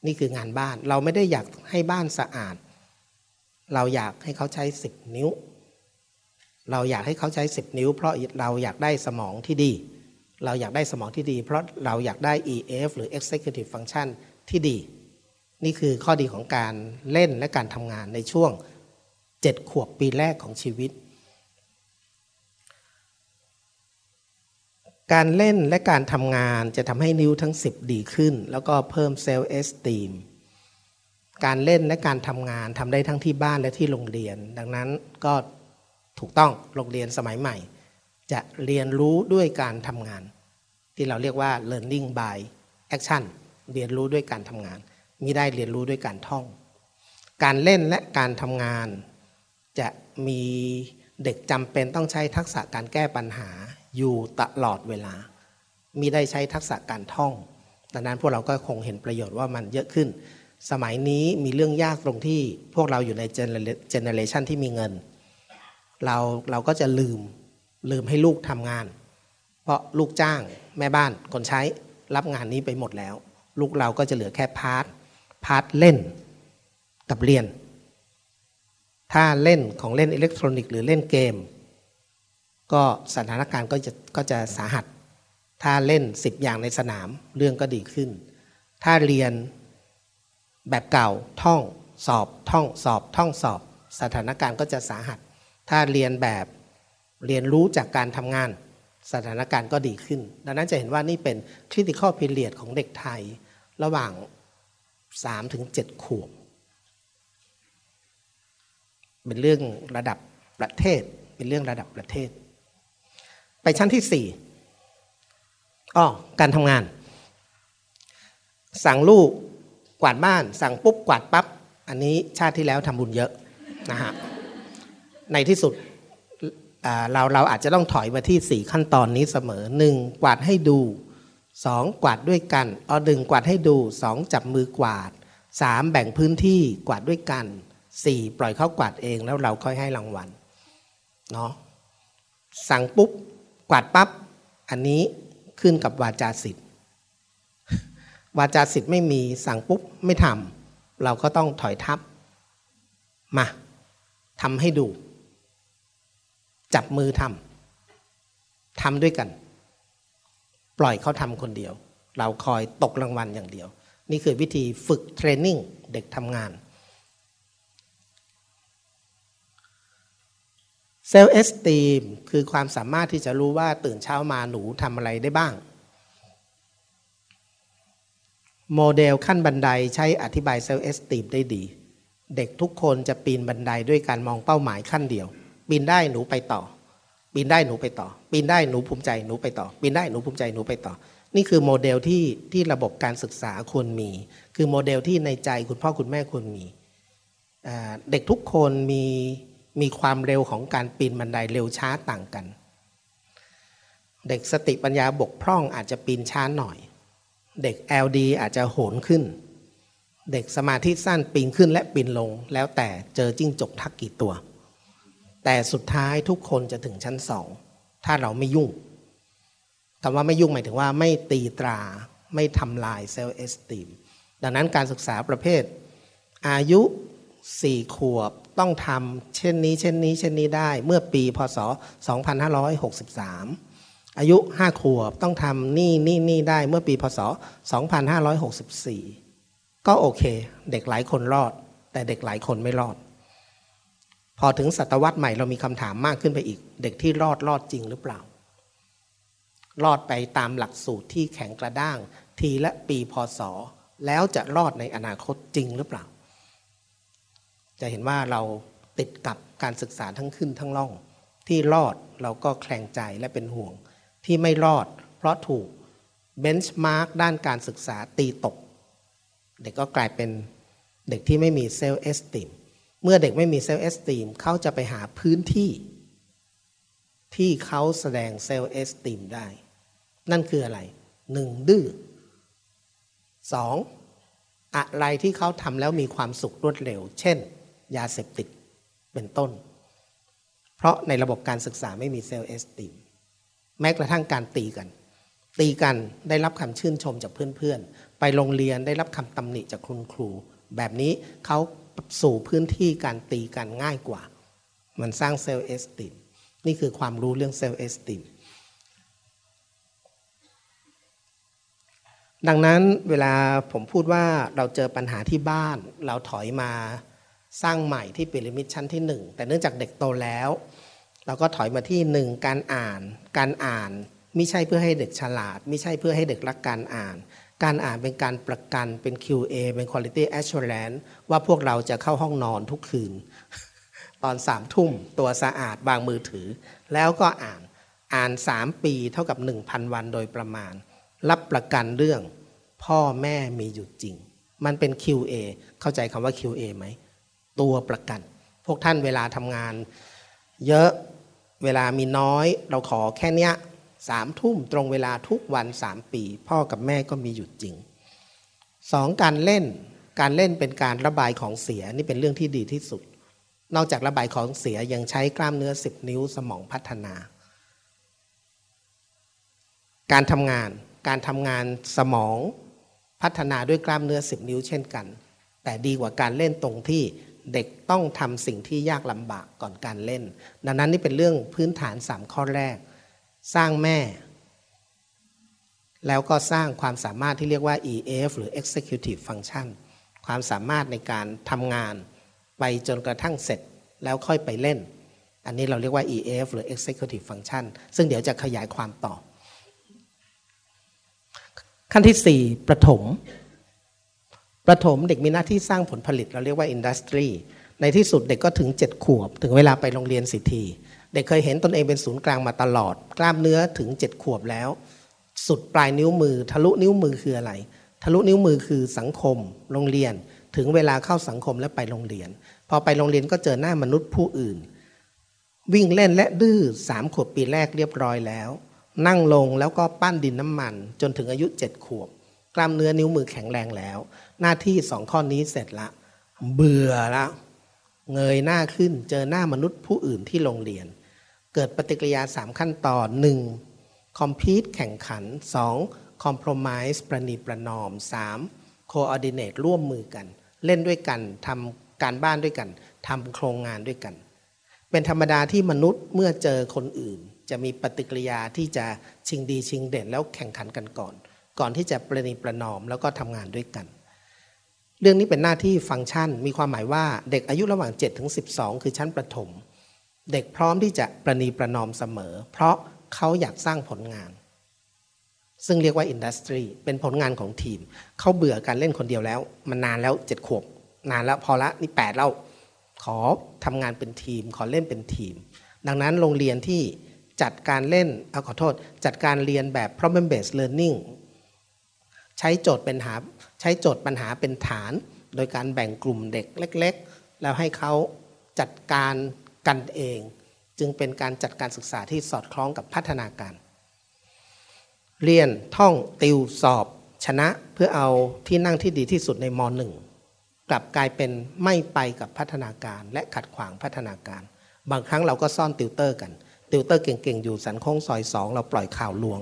นี่คืองานบ้านเราไม่ได้อยากให้บ้านสะอาด เราอยากให้เขาใช้สิบนิ้ว เราอยากให้เขาใช้สิบนิ้ว เพราะเราอยากได้สมองที่ดี เราอยากได้สมองที่ดี เพราะเราอยากได้ EF หรือ Executive Function ที่ดี นี่คือข้อดีของการเล่นและการทำงานในช่วง เจ็ดขวบปีแรกของชีวิต การเล่นและการทำงานจะทำให้นิ้วทั้ง 10 ดีขึ้น แล้วก็เพิ่มเซลล์เอสตีมการเล่นและการทำงานทำได้ทั้งที่บ้านและที่โรงเรียน ดังนั้นก็ถูกต้องโรงเรียนสมัยใหม่ จะเรียนรู้ด้วยการทำงาน ที่เราเรียกว่า learning by action เรียนรู้ด้วยการทำงานมิได้เรียนรู้ด้วยการท่อง การเล่นและการทำงาน จะมีเด็กจำเป็นต้องใช้ทักษะการแก้ปัญหาอยู่ตลอดเวลามิได้ใช้ทักษะการท่อง ดังนั้นพวกเราก็คงเห็นประโยชน์ว่ามันเยอะขึ้น สมัยนี้มีเรื่องยากตรงที่พวกเราอยู่ใน generation ที่มีเงิน เราเราก็จะลืมลืมให้ลูกทำงาน เพราะลูกจ้างแม่บ้านคนใช้รับงานนี้ไปหมดแล้ว ลูกเราก็จะเหลือแค่ part part เล่นกับเรียน ถ้าเล่นของเล่นอิเล็กทรอนิกส์หรือเล่นเกม ก็สถานการณ์ก็จะก็จะสาหัส ถ้าเล่นสิบอย่างในสนามเรื่องก็ดีขึ้น ถ้าเรียนแบบเก่าท่องสอบท่องสอบท่องสอบ สถานการณ์ก็จะสาหัส ถ้าเรียนแบบเรียนรู้จากการทำงานสถานการณ์ก็ดีขึ้น ดังนั้นจะเห็นว่านี่เป็นคริติคอลพิเรียดของเด็กไทยระหว่าง3ถึง7ขวบ เป็นเรื่องระดับประเทศ เป็นเรื่องระดับประเทศ ไปชั้นที่สี่อ้อการทำงาน สั่งลูกกวาดบ้าน สั่งปุ๊บกวาดปับ๊บอันนี้ชาติที่แล้วทำบุญเยอะนะฮะในที่สุดเราเราอาจจะต้องถอยมาที่สี่ขั้นตอนนี้เสมอหนึ่งกวาดให้ดูสองกวาดด้วยกันเอาดึงกวาดให้ดูสองจับมือกวาดสามแบ่งพื้นที่กวาดด้วยกัน สี่ปล่อยเขากวาดเองแล้วเราค่อยให้รางวัลเนาะสั่งปุ๊บกวาดปับ๊บอันนี้ขึ้นกับวาจาสิทธิ์วาจาสิทธิ์ไม่มีสั่งปุ๊บไม่ทำเราก็ต้องถอยทับมาทำให้ดู จับมือทำทำด้วยกัน ปล่อยเขาทำคนเดียว เราคอยตกรางวัลอย่างเดียว นี่คือวิธีฝึกเทรนนิ่งเด็กทำงาน เซลล์เอสตีมคือความสามารถที่จะรู้ว่าตื่นเช้ามาหนูทำอะไรได้บ้าง โมเดลขั้นบันไดใช้อธิบาย self-esteem ได้ดี เด็กทุกคนจะปีนบันไดด้วยการมองเป้าหมายขั้นเดียว ปีนได้หนูไปต่อ ปีนได้หนูไปต่อ ปีนได้หนูภูมิใจหนูไปต่อ ปีนได้หนูภูมิใจหนูไปต่อ นี่คือโมเดลที่ที่ระบบการศึกษาควรมี คือโมเดลที่ในใจคุณพ่อคุณแม่ควรมี เด็กทุกคนมี มีความเร็วของการปีนบันไดเร็วช้าต่างกัน เด็กสติปัญญาบกพร่องอาจจะปีนช้าหน่อย เด็ก LD อาจจะโหนขึ้น เด็กสมาธิสั้นปีนขึ้นและปีนลง แล้วแต่เจอจิ้งจกทักกี่ตัว แต่สุดท้ายทุกคนจะถึงชั้นสองถ้าเราไม่ยุ่งคำว่าไม่ยุ่งหมายถึงว่าไม่ตีตราไม่ทำลายเซลล์เอสติมดังนั้นการศึกษาประเภท อายุ สี่ขวบต้องทำเช่นนี้เช่นนี้เช่นนี้ได้ เมื่อปีพศ 2563 อายุห้าขวบต้องทำนี่นี่นี่ได้เมื่อปีพศ 2564 ก็โอเค เด็กหลายคนรอด แต่เด็กหลายคนไม่รอด พอถึงศตวรรษใหม่เรามีคำถามมากขึ้นไปอีก เด็กที่รอดรอดจริงหรือเปล่า รอดไปตามหลักสูตรที่แข็งกระด้าง ทีละปีพศ แล้วจะรอดในอนาคตจริงหรือเปล่า จะเห็นว่าเราติดกับการศึกษาทั้งขึ้นทั้งล่อง ที่รอดเราก็แคลงใจและเป็นห่วง ที่ไม่รอด เพราะถูก benchmark ด้านการศึกษาตีตก เด็กก็กลายเป็นเด็กที่ไม่มี self-esteem เมื่อเด็กไม่มี self-esteem เขาจะไปหาพื้นที่ ที่เขาแสดง self-esteem ได้ นั่นคืออะไรหนึ่งดื้อสองอะไรที่เขาทำแล้วมีความสุขรวดเร็ว เช่น ยาเสพติดเป็นต้น เพราะในระบบการศึกษาไม่มี self-esteem แม้กระทั่งการตีกัน ตีกันได้รับคำชื่นชมจากเพื่อนๆ ไปโรงเรียนได้รับคำตำหนิจากคุณครู แบบนี้เขาสู่พื้นที่การตีกันง่ายกว่า มันสร้าง self-esteem นี่คือความรู้เรื่อง self-esteemดังนั้นเวลาผมพูดว่าเราเจอปัญหาที่บ้าน เราถอยมา สร้างใหม่ที่ปิริมิดชั้นที่หนึ่งแต่เนื่องจากเด็กโตแล้ว เราก็ถอยมาที่หนึ่งการอ่าน การอ่านไม่ใช่เพื่อให้เด็กฉลาด ไม่ใช่เพื่อให้เด็กรักการอ่าน การอ่านเป็นการประกันเป็น QA เป็น Quality Assurance ว่าพวกเราจะเข้าห้องนอนทุกคืน ตอนสามทุ่มตัวสะอาดบางมือถือ แล้วก็อ่านอ่านสามปีเท่ากับ 1,000 วันโดยประมาณ รับประกันเรื่อง พ่อแม่มีอยู่จริง มันเป็น QA เข้าใจคำว่า QA ไหม ตัวประกัน พวกท่านเวลาทำงาน เยอะเวลามีน้อยเราขอแค่เนี้ยสามทุ่มตรงเวลาทุกวันสามปี พ่อกับแม่ก็มีอยู่จริงสองการเล่นการเล่นเป็นการระบายของเสียนี่เป็นเรื่องที่ดีที่สุด นอกจากระบายของเสียยังใช้กล้ามเนื้อ10นิ้วสมองพัฒนา การทำงานการทำงานสมองพัฒนาด้วยกล้ามเนื้อ10นิ้วเช่นกัน แต่ดีกว่าการเล่นตรงที่ เด็กต้องทำสิ่งที่ยากลำบากก่อนการเล่น ดังนั้นนี่เป็นเรื่องพื้นฐาน 3 ข้อแรก สร้างแม่ แล้วก็สร้างความสามารถที่เรียกว่า EF หรือ Executive Function ความสามารถในการทำงาน ไปจนกระทั่งเสร็จแล้วค่อยไปเล่น อันนี้เราเรียกว่า EF หรือ Executive Function ซึ่งเดี๋ยวจะขยายความต่อ ขั้นที่ 4 ประถม ประถมเด็กมีหน้าที่สร้างผลผลิตเราเรียกว่าอินดัสทรีในที่สุดเด็กก็ถึง 7 ขวบ ถึงเวลาไปโรงเรียนสิทีเด็กเคยเห็นตนเองเป็นศูนย์กลางมาตลอด กล้ามเนื้อถึง 7 ขวบแล้ว สุดปลายนิ้วมือ ทะลุนิ้วมือคืออะไร ทะลุนิ้วมือคือสังคม โรงเรียน ถึงเวลาเข้าสังคมและไปโรงเรียน พอไปโรงเรียนก็เจอหน้ามนุษย์ผู้อื่น วิ่งเล่นและดื้อสามขวบปีแรกเรียบร้อยแล้ว นั่งลงแล้วก็ปั้นดินน้ำมัน จนถึงอายุเจ็ดขวบ กล้ามเนื้อนิ้วมือแข็งแรงแล้ว หน้าที่สองข้อนี้เสร็จละ เบื่อแล้วเงยหน้าขึ้นเจอหน้ามนุษย์ผู้อื่นที่โรงเรียน เกิดปฏิกิริยาสามขั้นตอนหนึ่งคอมพีตแข่งขัน 2. คอม p r o m i s e ประนีประนอม 3. coordinate ร่วมมือกัน เล่นด้วยกันทำการบ้านด้วยกันทำโครงงานด้วยกัน เป็นธรรมดาที่มนุษย์เมื่อเจอคนอื่น จะมีปฏิกิริยาที่จะชิงดีชิงเด่นแล้วแข่งขันกันก่อน ก่อนที่จะประนีประนอมแล้วก็ทำงานด้วยกัน เรื่องนี้เป็นหน้าที่ฟังก์ชัน มีความหมายว่าเด็กอายุระหว่าง7ถึง12 คือชั้นประถม เด็กพร้อมที่จะประนีประนอมเสมอ เพราะเขาอยากสร้างผลงาน ซึ่งเรียกว่าอินดัสทรีเป็นผลงานของทีม เขาเบื่อการเล่นคนเดียวแล้ว มันนานแล้วเจ็ดขวบนานแล้วพอละนี่แปดแล้วขอทำงานเป็นทีม ขอเล่นเป็นทีม ดังนั้นโรงเรียนที่จัดการเล่นเอาขอโทษ จัดการเรียนแบบ problem based learning ใช้โจทย์เป็นหา ใช้โจทย์ปัญหาเป็นฐาน โดยการแบ่งกลุ่มเด็กเล็ก ๆ แล้วให้เขาจัดการกันเอง จึงเป็นการจัดการศึกษาที่สอดคล้องกับพัฒนาการ เรียนท่องติวสอบ ชนะเพื่อเอาที่นั่งที่ดีที่สุดในมหนึ่งกลับกลายเป็นไม่ไปกับพัฒนาการและขัดขวางพัฒนาการ บางครั้งเราก็ซ่อนติวเตอร์กันติวเตอร์เก่งๆ อยู่สันโค้งซอยสองเราปล่อยข่าวลวง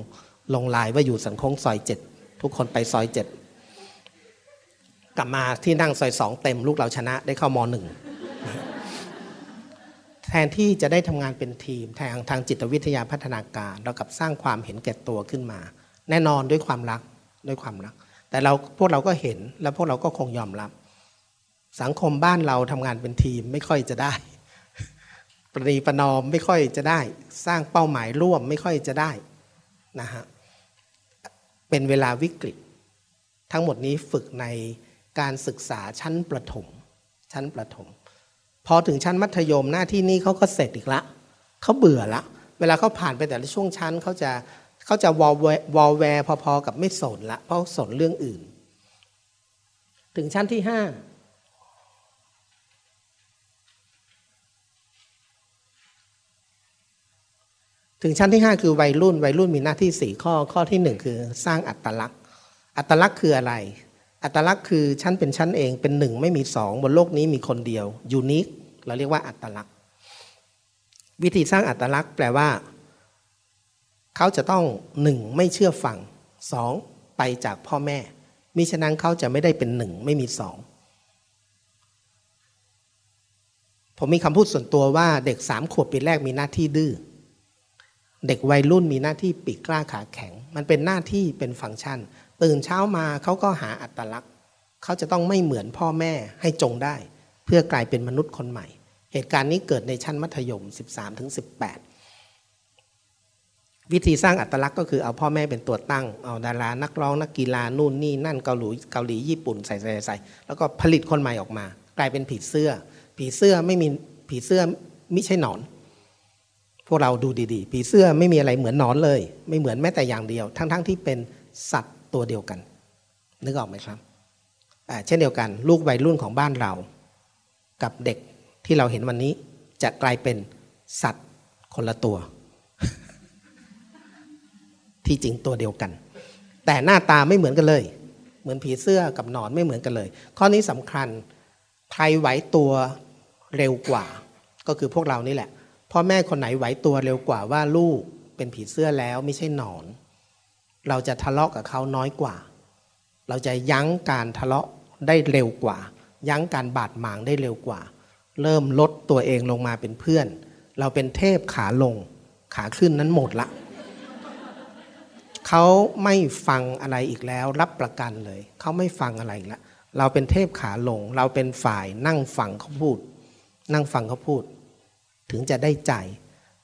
ลงลายว่าอยู่สันโค้งซอยเจ็ดทุกคนไปซอยเจ็ด กลับมาที่นั่งซอยสองเต็มลูกเราชนะได้เข้ามหนึ่งแทนที่จะได้ทำงานเป็นทีมทางทางจิตวิทยาพัฒนาการ เรากับสร้างความเห็นแก่ตัวขึ้นมา แน่นอนด้วยความรักด้วยความรัก แต่เราพวกเราก็เห็นแล้วพวกเราก็คงยอมรับ สังคมบ้านเราทำงานเป็นทีมไม่ค่อยจะได้ ปรีประนอมไม่ค่อยจะได้ สร้างเป้าหมายร่วมไม่ค่อยจะได้นะฮะเป็นเวลาวิกฤต ทั้งหมดนี้ฝึกใน การศึกษาชั้นประถม ชั้นประถม พอถึงชั้นมัธยมหน้าที่นี้เขาก็เสร็จอีกละเขาเบื่อละ เวลาเขาผ่านไปแต่ละช่วงชั้นเขาจะเขาจะวอลวอลแวร์พอๆกับไม่สนละ เพราะสนเรื่องอื่น ถึงชั้นที่ห้าถึงชั้นที่ 5 คือวัยรุ่น วัยรุ่นมีหน้าที่ 4 ข้อข้อที่ 1 คือสร้างอัตลักษณ์ อัตลักษณ์คืออะไร อัตลักษณ์คือชั้นเป็นชั้นเองเป็นหนึ่งไม่มีสองบนโลกนี้มีคนเดียวยูนิคเราเรียกว่าอัตลักษณ์ วิธีสร้างอัตลักษณ์แปลว่า เขาจะต้องหนึ่งไม่เชื่อฟังสองไปจากพ่อแม่มิฉะนั้นเขาจะไม่ได้เป็นหนึ่งไม่มีสองผมมีคำพูดส่วนตัวว่าเด็กสามขวบปีแรกมีหน้าที่ดื้อเด็กวัยรุ่นมีหน้าที่ปีกกล้าขาแข็ง มันเป็นหน้าที่เป็นฟังก์ชัน ตื่นเช้ามาเขาก็หาอัตลักษณ์เขาจะต้องไม่เหมือนพ่อแม่ให้จงได้ เพื่อกลายเป็นมนุษย์คนใหม่ เหตุการณ์นี้เกิดในชั้นมัธยม 13-18ถึงวิธีสร้างอัตลักษณ์ก็คือเอาพ่อแม่เป็นตัวตั้ง เอาดารานักร้องนักกีฬานู่นนี่นั่นเกาหลีเกาหลีญี่ปุ่นใส่ใส่ใส่แล้วก็ผลิตคนใหม่ออกมา กลายเป็นผีเสื้อ ผีเสื้อไม่มีผีเสื้อไม่ใช่หนอน พวกเราดูดีๆ ผีเสื้อไม่มีอะไรเหมือนหนอนเลย ไม่เหมือนแม้แต่อย่างเดียว ทั้งๆทที่เป็นสัตว์ ตัวเดียวกัน นึกออกไหมครับเช่นเดียวกัน ลูกวัยรุ่นของบ้านเรา กับเด็กที่เราเห็นวันนี้จะกลายเป็นสัตว์คนละตัว ที่จริงตัวเดียวกัน แต่หน้าตาไม่เหมือนกันเลย เหมือนผีเสื้อกับหนอนไม่เหมือนกันเลย ข้อนี้สำคัญใครไหวตัวเร็วกว่า ก็คือพวกเรานี่แหละพ่อแม่คนไหนไหวตัวเร็วกว่าว่าลูกเป็นผีเสื้อแล้วไม่ใช่หนอน เราจะทะเลาะกับเขาน้อยกว่า เราจะยั้งการทะเลาะได้เร็วกว่า ยั้งการบาดหมางได้เร็วกว่า เริ่มลดตัวเองลงมาเป็นเพื่อน เราเป็นเทพขาลง ขาขึ้นนั้นหมดละเขาไม่ฟังอะไรอีกแล้ว รับประกันเลย เขาไม่ฟังอะไรอีกแล้วเราเป็นเทพขาลง เราเป็นฝ่ายนั่งฟังเขาพูด นั่งฟังเขาพูด ถึงจะได้ใจ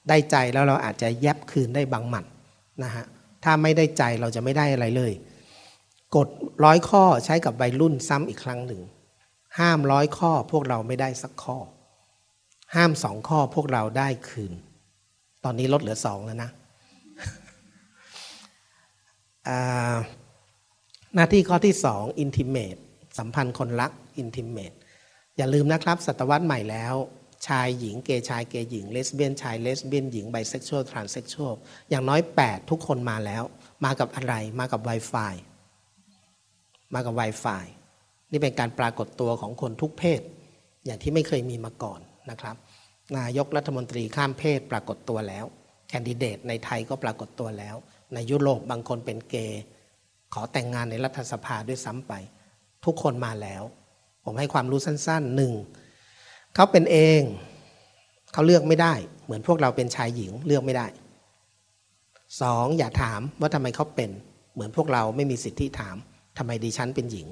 ได้ใจแล้วเราอาจจะแยบคืนได้บางหมัดนะฮะ ถ้าไม่ได้ใจเราจะไม่ได้อะไรเลย กฎร้อยข้อใช้กับวัยรุ่นซ้ำอีกครั้งหนึ่ง ห้ามร้อยข้อพวกเราไม่ได้สักข้อ ห้ามสองข้อพวกเราได้คืน ตอนนี้ลดเหลือสองแล้วนะหน้าที่ข้อที่สอง intimate สัมพันธ์คนรัก intimate อย่าลืมนะครับ ศตวรรษใหม่แล้ว ชายหญิงเกย์ชายเกย์หญิงเลสเบี้ยนชายเลสเบี้ยนหญิงไบเซ็กชวลทรานเซ็กชวลอย่างน้อย 8 ทุกคนมาแล้ว มากับอะไรมากับ Wi-Fi มากับ Wi-Fi นี่เป็นการปรากฏตัวของคนทุกเพศ อย่างที่ไม่เคยมีมาก่อนนะครับนายกรัฐมนตรีข้ามเพศปรากฏตัวแล้ว แคนดิเดตในไทยก็ปรากฏตัวแล้ว ในยุโรปบางคนเป็นเกย์ขอแต่งงานในรัฐสภาด้วยซ้ำไป ทุกคนมาแล้ว ผมให้ความรู้สั้นๆหนึ่ง เขาเป็นเองเขาเลือกไม่ได้ เหมือนพวกเราเป็นชายหญิงเลือกไม่ได้สองอย่าถามว่าทำไมเขาเป็น เหมือนพวกเราไม่มีสิทธิถามทำไมดิฉันเป็นหญิง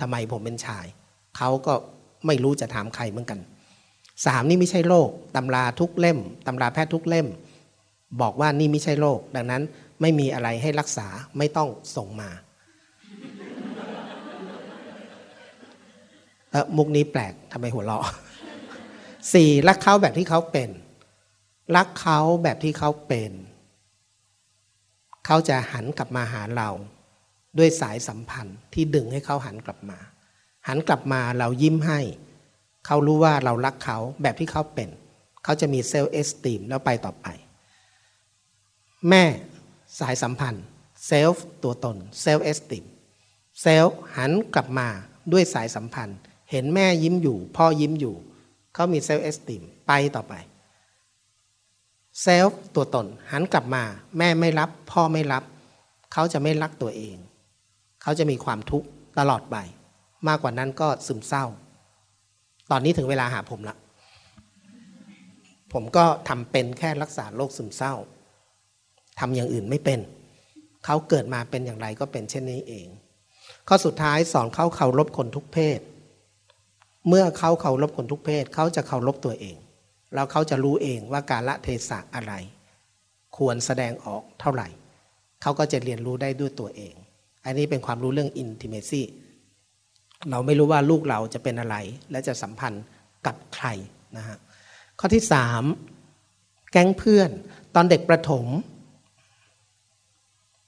ทำไมผมเป็นชาย เขาก็ไม่รู้จะถามใครเหมือนกันสามนี่ไม่ใช่โรคตำราทุกเล่มตำราแพทย์ทุกเล่ม บอกว่านี่ไม่ใช่โรคดังนั้นไม่มีอะไรให้รักษาไม่ต้องส่งมาเออมุกนี้แปลกทำไมหัวเราะ สี่รักเขาแบบที่เขาเป็น รักเขาแบบที่เขาเป็น เขาจะหันกลับมาหาเรา ด้วยสายสัมพันธ์ที่ดึงให้เขาหันกลับมา หันกลับมาเรายิ้มให้ เขารู้ว่าเรารักเขาแบบที่เขาเป็น เขาจะมี self-esteem แล้วไปต่อไป แม่สายสัมพันธ์ self ตัวตน self-esteem self หันกลับมาด้วยสายสัมพันธ์ เห็นแม่ยิ้มอยู่ พ่อยิ้มอยู่ เขามีเซลล์เอสติมไปต่อไป เซลฟ์ตัวตนหันกลับมา แม่ไม่รับ พ่อไม่รับ เขาจะไม่รักตัวเอง เขาจะมีความทุกข์ตลอดไป มากกว่านั้นก็ซึมเศร้า ตอนนี้ถึงเวลาหาผมละผมก็ทำเป็นแค่รักษาโรคซึมเศร้าทำอย่างอื่นไม่เป็น เขาเกิดมาเป็นอย่างไรก็เป็นเช่นนี้เอง ข้อสุดท้ายสอนเขาเคารพคนทุกเพศ เมื่อเขาเคารพคนทุกเพศเขาจะเคารพตัวเอง แล้วเขาจะรู้เองว่าการละเทศะอะไร ควรแสดงออกเท่าไหร่ เขาก็จะเรียนรู้ได้ด้วยตัวเอง อันนี้เป็นความรู้เรื่อง intimacy เราไม่รู้ว่าลูกเราจะเป็นอะไร และจะสัมพันธ์กับใครนะฮะข้อที่สามแก๊งเพื่อน ตอนเด็กประถม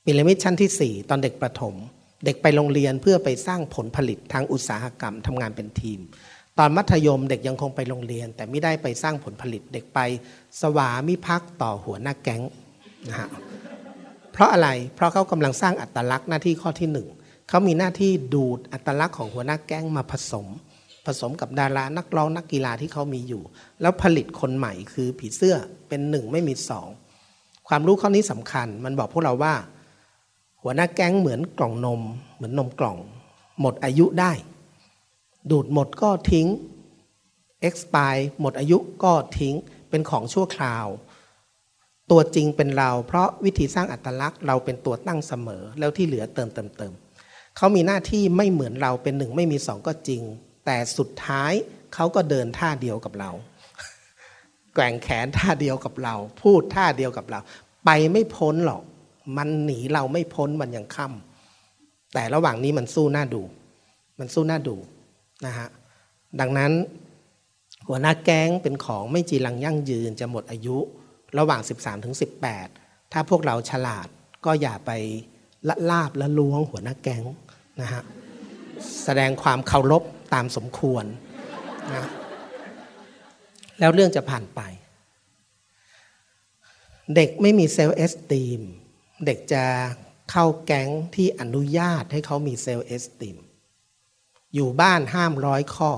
พีระมิดชั้นที่ 4 ตอนเด็กประถม เด็กไปโรงเรียนเพื่อไปสร้างผลผลิตทางอุตสาหกรรมทำงานเป็นทีม ตอนมัธยมเด็กยังคงไปโรงเรียน แต่ไม่ได้ไปสร้างผลผลิตเด็กไปสวามิภักดิ์ต่อหัวหน้าแก๊งนะฮะเพราะอะไรเพราะเขากำลังสร้างอัตลักษณ์หน้าที่ข้อที่หนึ่งเขามีหน้าที่ดูดอัตลักษณ์ของหัวหน้าแก๊งมาผสม ผสมกับดารานักร้องนักกีฬาที่เขามีอยู่ แล้วผลิตคนใหม่คือผีเสื้อเป็นหนึ่งไม่มีสองความรู้ข้อนี้สำคัญ มันบอกพวกเราว่า หัวหน้าแก๊งเหมือนกล่องนม เหมือนนมกล่อง หมดอายุได้ ดูดหมดก็ทิ้ง expire หมดอายุก็ทิ้งเป็นของชั่วคราว ตัวจริงเป็นเรา เพราะวิธีสร้างอัตลักษณ์เราเป็นตัวตั้งเสมอ แล้วที่เหลือเติมเติมเติมเขามีหน้าที่ไม่เหมือนเราเป็นหนึ่งไม่มีสองก็จริง แต่สุดท้ายเขาก็เดินท่าเดียวกับเรา แกว่งแขนท่าเดียวกับเรา พูดท่าเดียวกับเรา ไปไม่พ้นหรอก มันหนีเราไม่พ้นมันยังค่ำแต่ระหว่างนี้มันสู้หน้าดู มันสู้หน้าดู นะฮะดังนั้นหัวหน้าแก๊งเป็นของไม่จีรังยั่งยืนจะหมดอายุระหว่าง 13ถึง18 ถ้าพวกเราฉลาดก็อย่าไปละลาบละล้วงหัวหน้าแก๊งนะฮะแสดงความเคารพตามสมควรนะแล้วเรื่องจะผ่านไป เด็กไม่มี self-esteem เด็กจะเข้าแก๊งที่อนุญาตให้เขามี self-esteem อยู่บ้านห้ามร้อยข้อ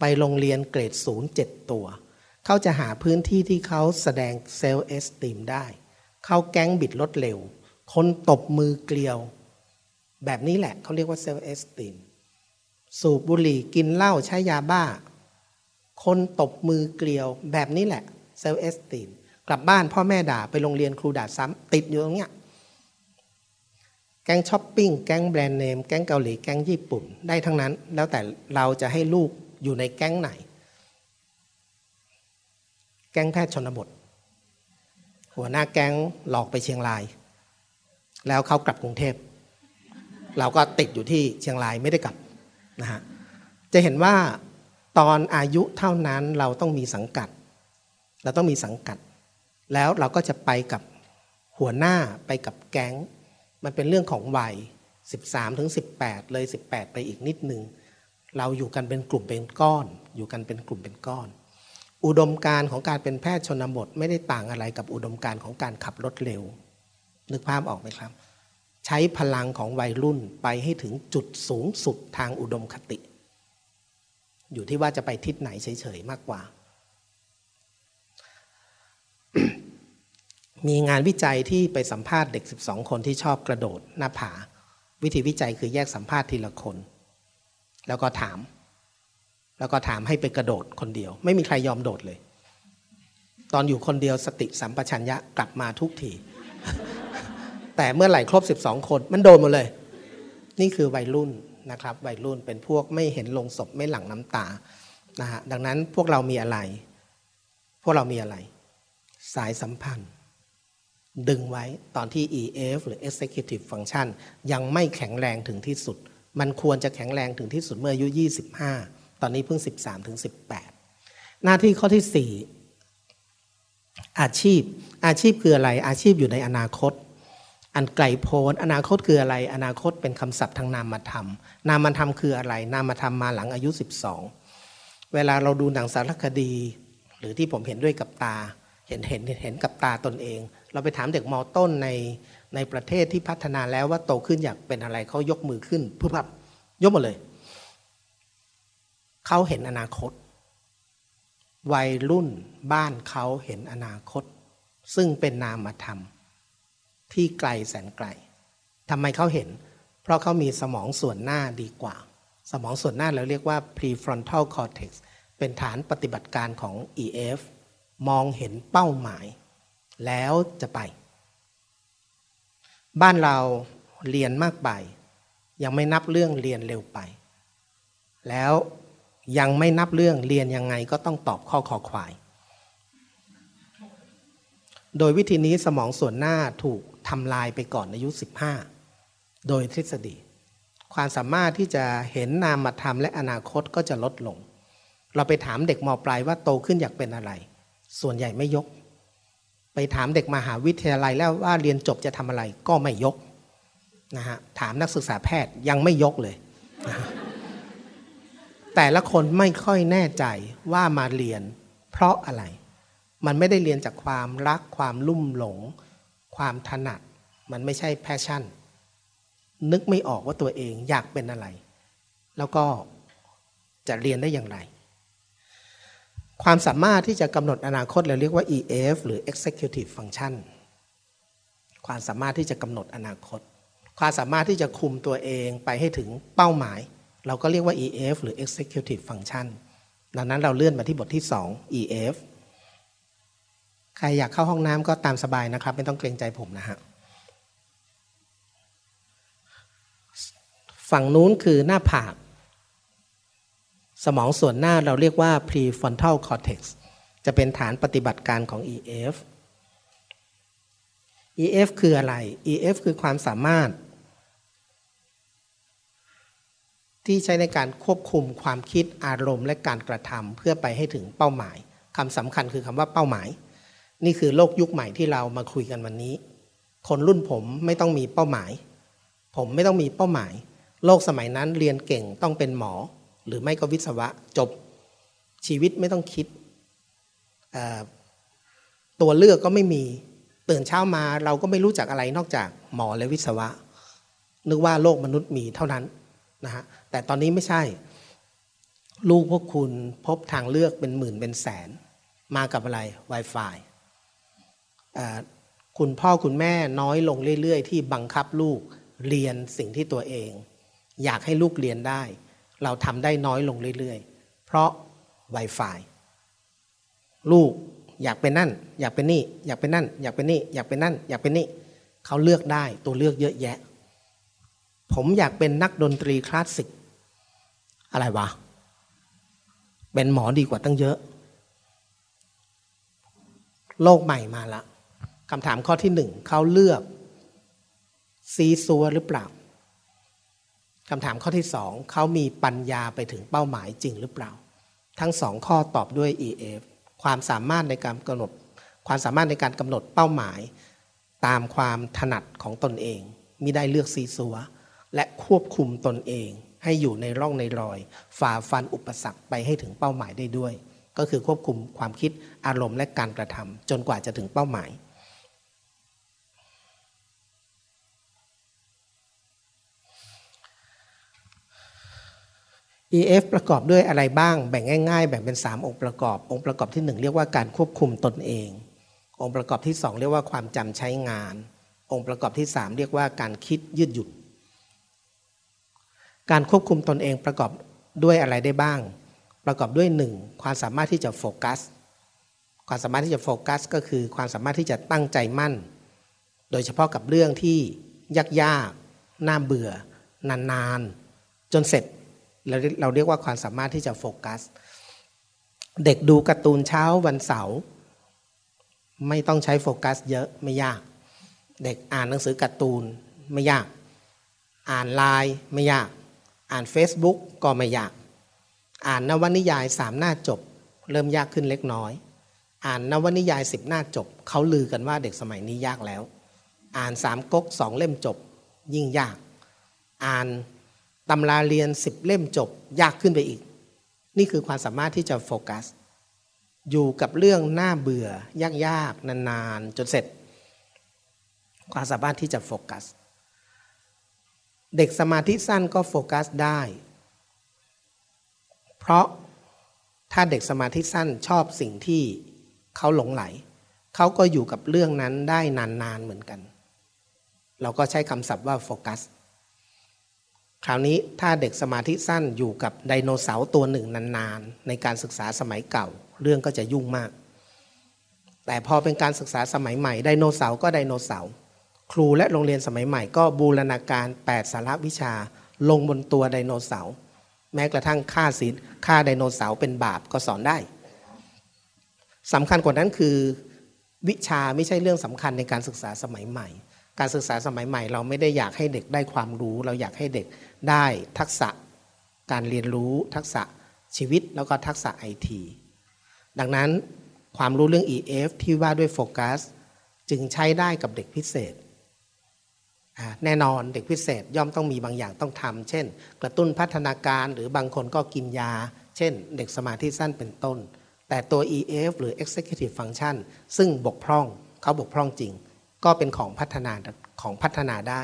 ไปโรงเรียนเกรดศูนย์เจ็ดตัว เขาจะหาพื้นที่ที่เขาแสดง self-esteem ได้ เข้าแก๊งบิดรถเร็ว คนตบมือเกรียว แบบนี้แหละเขาเรียกว่า self-esteem สูบบุหรี่กินเหล้าใช้ยาบ้า คนตบมือเกรียว แบบนี้แหละ self-esteem กลับบ้านพ่อแม่ด่าไปโรงเรียนครูด่าซ้ำติดอยู่ตรงเนี้ย แก๊งช้อปปิ้งแก๊งแบรนด์เนมแก๊งเกาหลีแก๊งญี่ปุ่นได้ทั้งนั้น แล้วแต่เราจะให้ลูกอยู่ในแก๊งไหน แก๊งแพทย์ชนบท หัวหน้าแก๊งหลอกไปเชียงราย แล้วเขากลับกรุงเทพ เราก็ติดอยู่ที่เชียงรายไม่ได้กลับนะฮะจะเห็นว่าตอนอายุเท่านั้นเราต้องมีสังกัด เราต้องมีสังกัด แล้วเราก็จะไปกับหัวหน้าไปกับแก๊ง มันเป็นเรื่องของวัย 13ถึง18 เลย 18 ไปอีกนิดนึง เราอยู่กันเป็นกลุ่มเป็นก้อน อยู่กันเป็นกลุ่มเป็นก้อน อุดมการของการเป็นแพทย์ชนบทไม่ได้ต่างอะไรกับอุดมการของการขับรถเร็ว นึกภาพออกไหมครับ ใช้พลังของวัยรุ่นไปให้ถึงจุดสูงสุดทางอุดมคติ อยู่ที่ว่าจะไปทิศไหนเฉยๆมากกว่า มีงานวิจัยที่ไปสัมภาษณ์เด็ก 12 คนที่ชอบกระโดดหน้าผา วิธีวิจัยคือแยกสัมภาษณ์ทีละคน แล้วก็ถาม แล้วก็ถามให้ไปกระโดดคนเดียว ไม่มีใครยอมโดดเลย ตอนอยู่คนเดียวสติสัมปชัญญะกลับมาทุกที แต่เมื่อไหร่ครบ 12 คนมันโดนหมดเลย นี่คือวัยรุ่นนะครับ วัยรุ่นเป็นพวกไม่เห็นลงศพไม่หลั่งน้ำตานะฮะดังนั้นพวกเรามีอะไร พวกเรามีอะไร สายสัมพันธ์ ดึงไว้ตอนที่ EF หรือ Executive Function ยังไม่แข็งแรงถึงที่สุด มันควรจะแข็งแรงถึงที่สุดเมื่ออายุ 25 ตอนนี้เพิ่ง 13ถึง18 หน้าที่ข้อที่ 4 อาชีพ อาชีพคืออะไร อาชีพอยู่ในอนาคต อันไกลโพ้น อนาคตคืออะไร อนาคตเป็นคำศัพท์ทางนามธรรม นามธรรมคืออะไร นามธรรมมาหลังอายุ 12 เวลาเราดูหนังสารคดี หรือที่ผมเห็นด้วยกับตา เห็นเห็นเห็นกับตาตนเอง เราไปถามเด็กมอต้นในในประเทศที่พัฒนาแล้วว่าโตขึ้นอยากเป็นอะไรเขายกมือขึ้นพึบพับยกหมดเลยเขาเห็นอนาคต วัยรุ่นบ้านเขาเห็นอนาคต ซึ่งเป็นนามธรรม ที่ไกลแสนไกลทำไมเขาเห็น เพราะเขามีสมองส่วนหน้าดีกว่า สมองส่วนหน้าเราเรียกว่า prefrontal cortex เป็นฐานปฏิบัติการของ EF มองเห็นเป้าหมาย แล้วจะไป บ้านเราเรียนมากไป ยังไม่นับเรื่องเรียนเร็วไป แล้วยังไม่นับเรื่องเรียนยังไงก็ต้องตอบข้อคอควาย โดยวิธีนี้สมองส่วนหน้าถูกทำลายไปก่อนอายุ 15 โดยทฤษฎี ความสามารถที่จะเห็นนามธรรมและอนาคตก็จะลดลง เราไปถามเด็กมปลายว่าโตขึ้นอยากเป็นอะไร ส่วนใหญ่ไม่ยก ไปถามเด็กมหาวิทยาลัยแล้วว่าเรียนจบจะทำอะไรก็ไม่ยกนะฮะถามนักศึกษาแพทย์ยังไม่ยกเลยนะแต่ละคนไม่ค่อยแน่ใจว่ามาเรียน เพราะอะไร มันไม่ได้เรียนจากความรักความลุ่มหลง ความถนัด มันไม่ใช่แพชชั่น นึกไม่ออกว่าตัวเองอยากเป็นอะไร แล้วก็จะเรียนได้อย่างไร ความสามารถที่จะกำหนดอนาคตเราเรียกว่า EF หรือ Executive Function ความสามารถที่จะกำหนดอนาคต ความสามารถที่จะคุมตัวเองไปให้ถึงเป้าหมาย เราก็เรียกว่า EF หรือ Executive Function ดังนั้นเราเลื่อนมาที่บทที่ 2 EF ใครอยากเข้าห้องน้ำก็ตามสบายนะครับ ไม่ต้องเกรงใจผมนะฮะฝั่งนู้นคือหน้าผาก สมองส่วนหน้าเราเรียกว่า prefrontal cortex จะเป็นฐานปฏิบัติการของ EF EF คืออะไร EF คือความสามารถ ที่ใช้ในการควบคุมความคิดอารมณ์ และการกระทำเพื่อไปให้ถึงเป้าหมายคำสำคัญคือคำว่าเป้าหมาย นี่คือโลกยุคใหม่ที่เรามาคุยกันวันนี้ คนรุ่นผมไม่ต้องมีเป้าหมาย ผมไม่ต้องมีเป้าหมาย โลกสมัยนั้นเรียนเก่งต้องเป็นหมอ หรือไม่ก็วิศวะจบชีวิตไม่ต้องคิด ตัวเลือกก็ไม่มีตื่นเช้ามาเราก็ไม่รู้จักอะไรนอกจากหมอและวิศวะ นึกว่าโลกมนุษย์มีเท่านั้นนะฮะแต่ตอนนี้ไม่ใช่ ลูกพวกคุณพบทางเลือกเป็นหมื่นเป็นแสน มากับอะไร Wi-Fi คุณพ่อคุณแม่น้อยลงเรื่อย ๆ ที่บังคับลูกเรียนสิ่งที่ตัวเอง อยากให้ลูกเรียนได้ เราทำได้น้อยลงเรื่อยๆ เพราะ Wi-Fi ลูกอยากเป็นนั่น อยากเป็นนี่ อยากเป็นนั่น อยากเป็นนี่ อยากเป็นนั่น อยากเป็นนี่เขาเลือกได้ตัวเลือกเยอะแยะ ผมอยากเป็นนักดนตรีคลาสสิก อะไรวะ เป็นหมอดีกว่าตั้งเยอะ โลกใหม่มาละคำถามข้อที่หนึ่งเขาเลือก ซีซัวหรือเปล่า คำถามข้อที่สองเขามีปัญญาไปถึงเป้าหมายจริงหรือเปล่า ทั้งสองข้อตอบด้วย EF ความสามารถในการกำหนด ความสามารถในการกำหนดเป้าหมาย ตามความถนัดของตนเองมิได้เลือกซีซัวและควบคุมตนเอง ให้อยู่ในร่องในรอย ฝ่าฟันอุปสรรคไปให้ถึงเป้าหมายได้ด้วย ก็คือควบคุมความคิดอารมณ์และการกระทำจนกว่าจะถึงเป้าหมาย EF ประกอบด้วยอะไรบ้าง แบ่งง่ายๆ แบ่งเป็น 3 องค์ประกอบ องค์ประกอบที่ 1 เรียกว่าการควบคุมตนเอง องค์ประกอบที่ 2 เรียกว่าความจำใช้งาน องค์ประกอบที่ 3 เรียกว่าการคิดยืดหยุ่นการควบคุมตนเองประกอบด้วยอะไรได้บ้าง ประกอบด้วย 1. ความสามารถที่จะโฟกัส ความสามารถที่จะโฟกัส ก็คือความสามารถที่จะตั้งใจมั่น โดยเฉพาะกับเรื่องที่ยากๆน่าเบื่อนานๆ จนเสร็จ เราเราเรียกว่าความสามารถที่จะโฟกัส เด็กดูการ์ตูนเช้าวันเสาร์ไม่ต้องใช้โฟกัสเยอะไม่ยาก เด็กอ่านหนังสือการ์ตูนไม่ยาก อ่านไลน์ไม่ยาก อ่าน Facebook ก็ไม่ยาก อ่านนวนิยายสามหน้าจบ เริ่มยากขึ้นเล็กน้อย อ่านนวนิยายสิบหน้าจบเขาลือกันว่าเด็กสมัยนี้ยากแล้ว อ่านสามก๊กสองเล่มจบยิ่งยาก อ่าน ตำราเรียนสิบเล่มจบยากขึ้นไปอีก นี่คือความสามารถที่จะโฟกัส อยู่กับเรื่องน่าเบื่อยากๆนานๆจนเสร็จ ความสามารถที่จะโฟกัส เด็กสมาธิสั้นก็โฟกัสได้ เพราะถ้าเด็กสมาธิสั้นชอบสิ่งที่เขาหลงไหล เขาก็อยู่กับเรื่องนั้นได้นานๆเหมือนกัน เราก็ใช้คำศัพท์ว่าโฟกัส คราวนี้ถ้าเด็กสมาธิสั้นอยู่กับไดโนเสาร์ตัวหนึ่งนานๆ ในการศึกษาสมัยเก่า เรื่องก็จะยุ่งมาก แต่พอเป็นการศึกษาสมัยใหม่ไดโนเสาร์ก็ไดโนเสาร์ครูและโรงเรียนสมัยใหม่ก็บูรณาการ 8 สาระวิชา ลงบนตัวไดโนเสาร์แม้กระทั่งฆ่าศีลฆ่าไดโนเสาร์เป็นบาปก็สอนได้สำคัญกว่านั้นคือ วิชาไม่ใช่เรื่องสำคัญในการศึกษาสมัยใหม่ การศึกษาสมัยใหม่ เราไม่ได้อยากให้เด็กได้ความรู้ เราอยากให้เด็กได้ทักษะการเรียนรู้ทักษะชีวิตแล้วก็ทักษะไอทีดังนั้นความรู้เรื่อง EF ที่ว่าด้วยโฟกัสจึงใช้ได้กับเด็กพิเศษ แน่นอนเด็กพิเศษย่อมต้องมีบางอย่างต้องทำเช่น กระตุ้นพัฒนาการหรือบางคนก็กินยา เช่น เด็กสมาธิสั้นเป็นต้น แต่ตัว EF หรือ Executive Function ซึ่งบกพร่องเขาบกพร่องจริง ก็เป็นของพัฒนาของพัฒนาได้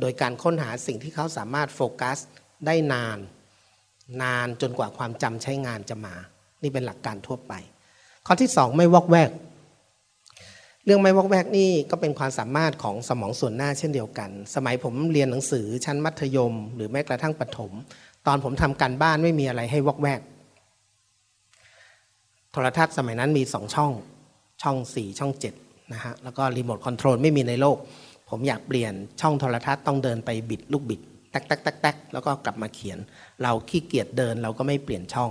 โดยการค้นหาสิ่งที่เขาสามารถโฟกัสได้นาน นานจนกว่าความจำใช้งานจะมา นี่เป็นหลักการทั่วไป ข้อที่สองไม่วอกแวก เรื่องไม่วอกแวกนี่ก็เป็นความสามารถของสมองส่วนหน้าเช่นเดียวกัน สมัยผมเรียนหนังสือชั้นมัธยม หรือแม้กระทั่งประถม ตอนผมทำการบ้านไม่มีอะไรให้วอกแวกโทรทัศน์สมัยนั้นมีสองช่อง ช่องสี่ช่องเจ็ด นะฮะแล้วก็รีโมทคอนโทรลไม่มีในโลก ผมอยากเปลี่ยนช่องโทรทัศน์ต้องเดินไปบิดลูกบิดแตกแตกแตกแตกแล้วก็กลับมาเขียน เราขี้เกียจเดินเราก็ไม่เปลี่ยนช่อง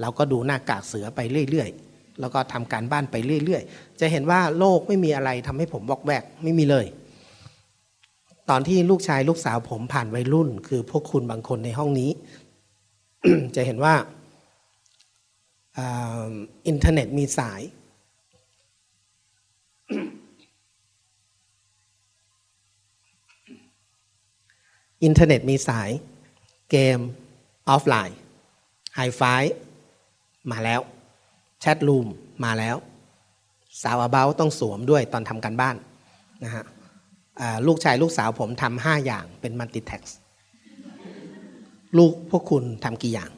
เราก็ดูหน้ากากเสือไปเรื่อยๆ แล้วก็ทำการบ้านไปเรื่อยๆ จะเห็นว่าโลกไม่มีอะไรทำให้ผมบอกแวกไม่มีเลย ตอนที่ลูกชายลูกสาวผมผ่านวัยรุ่น คือพวกคุณบางคนในห้องนี้ จะเห็นว่าอินเทอร์เน็ตมีสาย อินเทอร์เน็ตมีสาย เกม ออฟไลน์ไฮไฟมาแล้ว chat room มาแล้วซาวด์อะเบาท์ต้องสวมด้วยตอนทำการบ้านนะฮะลูกชายลูกสาวผมทำห้าอย่างเป็น multitask ลูกพวกคุณทำกี่อย่าง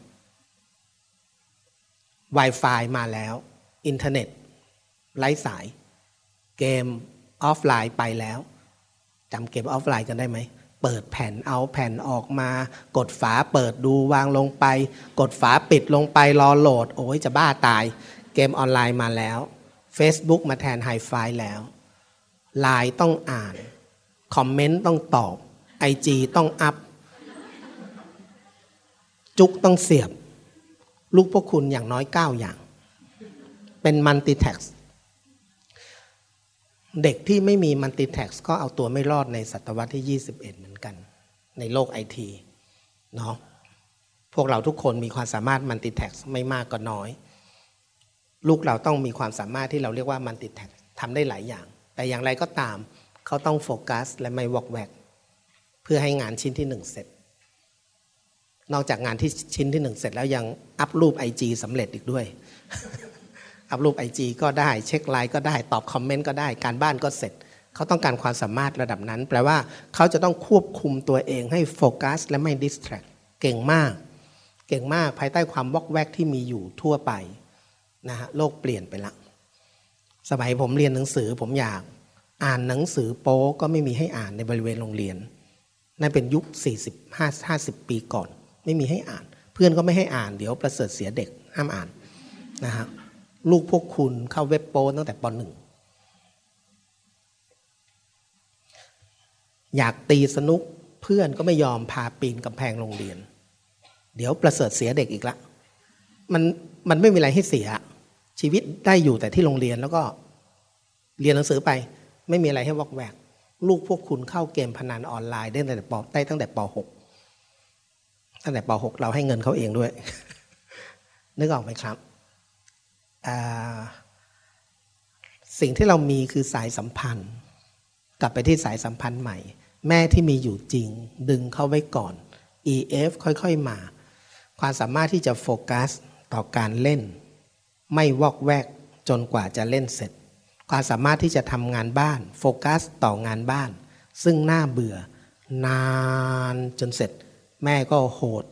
Wi-Fi มาแล้ว อินเทอร์เน็ต ไร้สาย เกมออฟไลน์ไปแล้วจำเกมออฟไลน์กันได้ไหม เปิดแผ่นเอาแผ่นออกมา กดฝาเปิดดูวางลงไป กดฝาปิดลงไปรอโหลด โอ้ยจะบ้าตาย เกมออนไลน์มาแล้ว Facebook มาแทนไฮไฟแล้วไลน์ต้องอ่าน คอมเมนต์ต้องตอบ IG ต้องอัพ จุกต้องเสียบ ลูกพวกคุณอย่างน้อยเก้าอย่าง เป็น multitask เด็กที่ไม่มี multitask ก็เอาตัวไม่รอดในศตวรรษที่ 21 เหมือนกัน ในโลกไอทีเนาะพวกเราทุกคนมีความสามารถ multitask ไม่มากก็น้อย ลูกเราต้องมีความสามารถที่เราเรียกว่า multitask ทำได้หลายอย่าง แต่อย่างไรก็ตาม เขาต้องโฟกัสและไม่วอกแวก เพื่อให้งานชิ้นที่หนึ่งเสร็จ นอกจากงานที่ชิ้นที่หนึ่งเสร็จแล้วยังอัพรูป IG สำเร็จอีกด้วย อัพรูป IG ก็ได้เช็คไลน์ก็ได้ตอบคอมเมนต์ก็ได้การบ้านก็เสร็จ เขาต้องการความสามารถระดับนั้น แปลว่าเขาจะต้องควบคุมตัวเองให้โฟกัสและไม่ดิสแทรกเก่งมาก เก่งมากภายใต้ความวอกแวกที่มีอยู่ทั่วไปนะฮะโลกเปลี่ยนไปละ สมัยผมเรียนหนังสือผมอยากอ่านหนังสือโป๊ก็ไม่มีให้อ่านในบริเวณโรงเรียน นั่นเป็นยุค 40 50 50ปีก่อน ไม่มีให้อ่าน เพื่อนก็ไม่ให้อ่านเดี๋ยวประเสริฐเสียเด็กห้ามอ่านนะฮะ ลูกพวกคุณเข้าเว็บโป้ตั้งแต่ปหนึ่งอยากตีสนุกเพื่อนก็ไม่ยอมพาปีนกำแพงโรงเรียน เดี๋ยวประเสริฐเสียเด็กอีกละ มันมันไม่มีอะไรให้เสีย ชีวิตได้อยู่แต่ที่โรงเรียนแล้วก็เรียนหนังสือไป ไม่มีอะไรให้วอกแวก ลูกพวกคุณเข้าเกมพนันออนไลน์ได้ตั้งแต่ปได้ตั้งแต่ป .6 ตั้งแต่ป .6 เราให้เงินเขาเองด้วย นึกออกไหมครับ สิ่งที่เรามีคือสายสัมพันธ์ กลับไปที่สายสัมพันธ์ใหม่ แม่ที่มีอยู่จริง ดึงเข้าไว้ก่อน EF ค่อยๆมา ความสามารถที่จะโฟกัสต่อการเล่น ไม่วอกแวกจนกว่าจะเล่นเสร็จ ความสามารถที่จะทำงานบ้าน โฟกัสต่องานบ้าน ซึ่งน่าเบื่อ นานจนเสร็จ แม่ก็โหด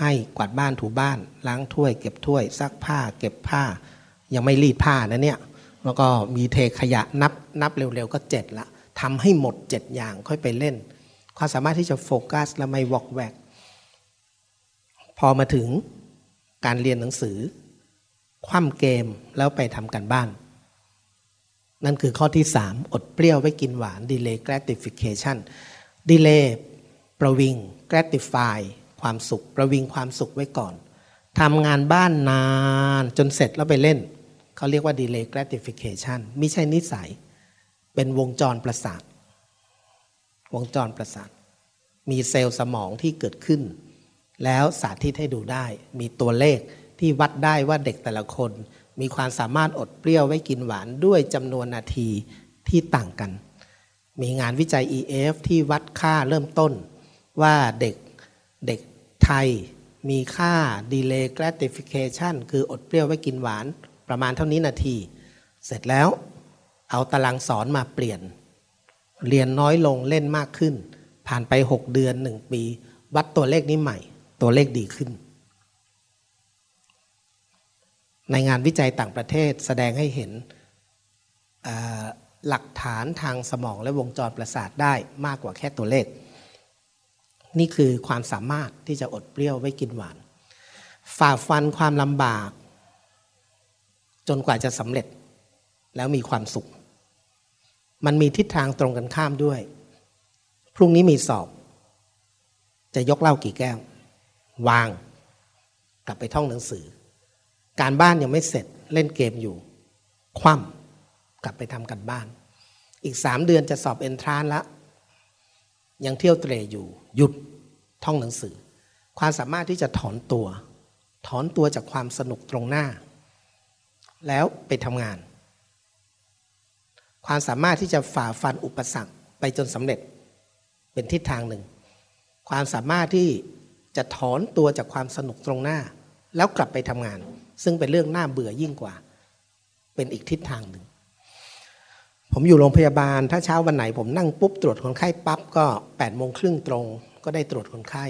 ให้กวาดบ้านถูบ้าน ล้างถ้วยเก็บถ้วยซักผ้า เก็บผ้า ยังไม่รีดผ้านะเนี่ย แล้วก็มีเทขยะนับนับเร็วๆก็เจ็ดละทำให้หมดเจ็ดอย่างค่อยไปเล่น ความสามารถที่จะโฟกัสและไม่วอกแวก พอมาถึงการเรียนหนังสือ คว่ำเกมแล้วไปทำกันบ้าน นั่นคือข้อที่สามอดเปรี้ยวไว้กินหวาน delay gratification delay ประวิง gratify ความสุข ประวิงความสุขไว้ก่อนทำงานบ้านนานจนเสร็จแล้วไปเล่น เขาเรียกว่า delay gratification ไม่ใช่นิสัย เป็นวงจรประสาท วงจรประสาท มีเซลล์สมองที่เกิดขึ้น แล้วสาธิตให้ดูได้ มีตัวเลขที่วัดได้ว่าเด็กแต่ละคน มีความสามารถอดเปรี้ยวไว้กินหวานด้วยจำนวนนาทีที่ต่างกัน มีงานวิจัย EF ที่วัดค่าเริ่มต้น ว่าเด็กเด็กไทยมีค่า delay gratification คืออดเปรี้ยวไว้กินหวาน ประมาณเท่านี้นาที เสร็จแล้วเอาตารางสอนมาเปลี่ยน เรียนน้อยลงเล่นมากขึ้น ผ่านไป 6 เดือน 1 ปี วัดตัวเลขนี้ใหม่ ตัวเลขดีขึ้น ในงานวิจัยต่างประเทศแสดงให้เห็นหลักฐานทางสมองและวงจรประสาทได้มากกว่าแค่ตัวเลข นี่คือความสามารถที่จะอดเปรี้ยวไว้กินหวาน ฝ่าฟันความลำบาก จนกว่าจะสำเร็จ แล้วมีความสุข มันมีทิศทางตรงกันข้ามด้วย พรุ่งนี้มีสอบ จะยกเหล้ากี่แก้ว วาง กลับไปท่องหนังสือ การบ้านยังไม่เสร็จเล่นเกมอยู่ คว่ำกลับไปทำกันบ้าน อีกสามเดือนจะสอบเอนทรานแล้วยังเที่ยวเตรอยู่ หยุดท่องหนังสือ ความสามารถที่จะถอนตัว ถอนตัวจากความสนุกตรงหน้า แล้วไปทำงาน ความสามารถที่จะฝ่าฟันอุปสรรคไปจนสำเร็จเป็นทิศทางหนึ่ง ความสามารถที่จะถอนตัวจากความสนุกตรงหน้า แล้วกลับไปทำงาน ซึ่งเป็นเรื่องน่าเบื่อยิ่งกว่า เป็นอีกทิศทางหนึ่ง ผมอยู่โรงพยาบาล ถ้าเช้าวันไหนผมนั่งปุ๊บตรวจคนไข้ปั๊บก็8ปดโมงครึ่งตรง ก็ได้ตรวจคนไข้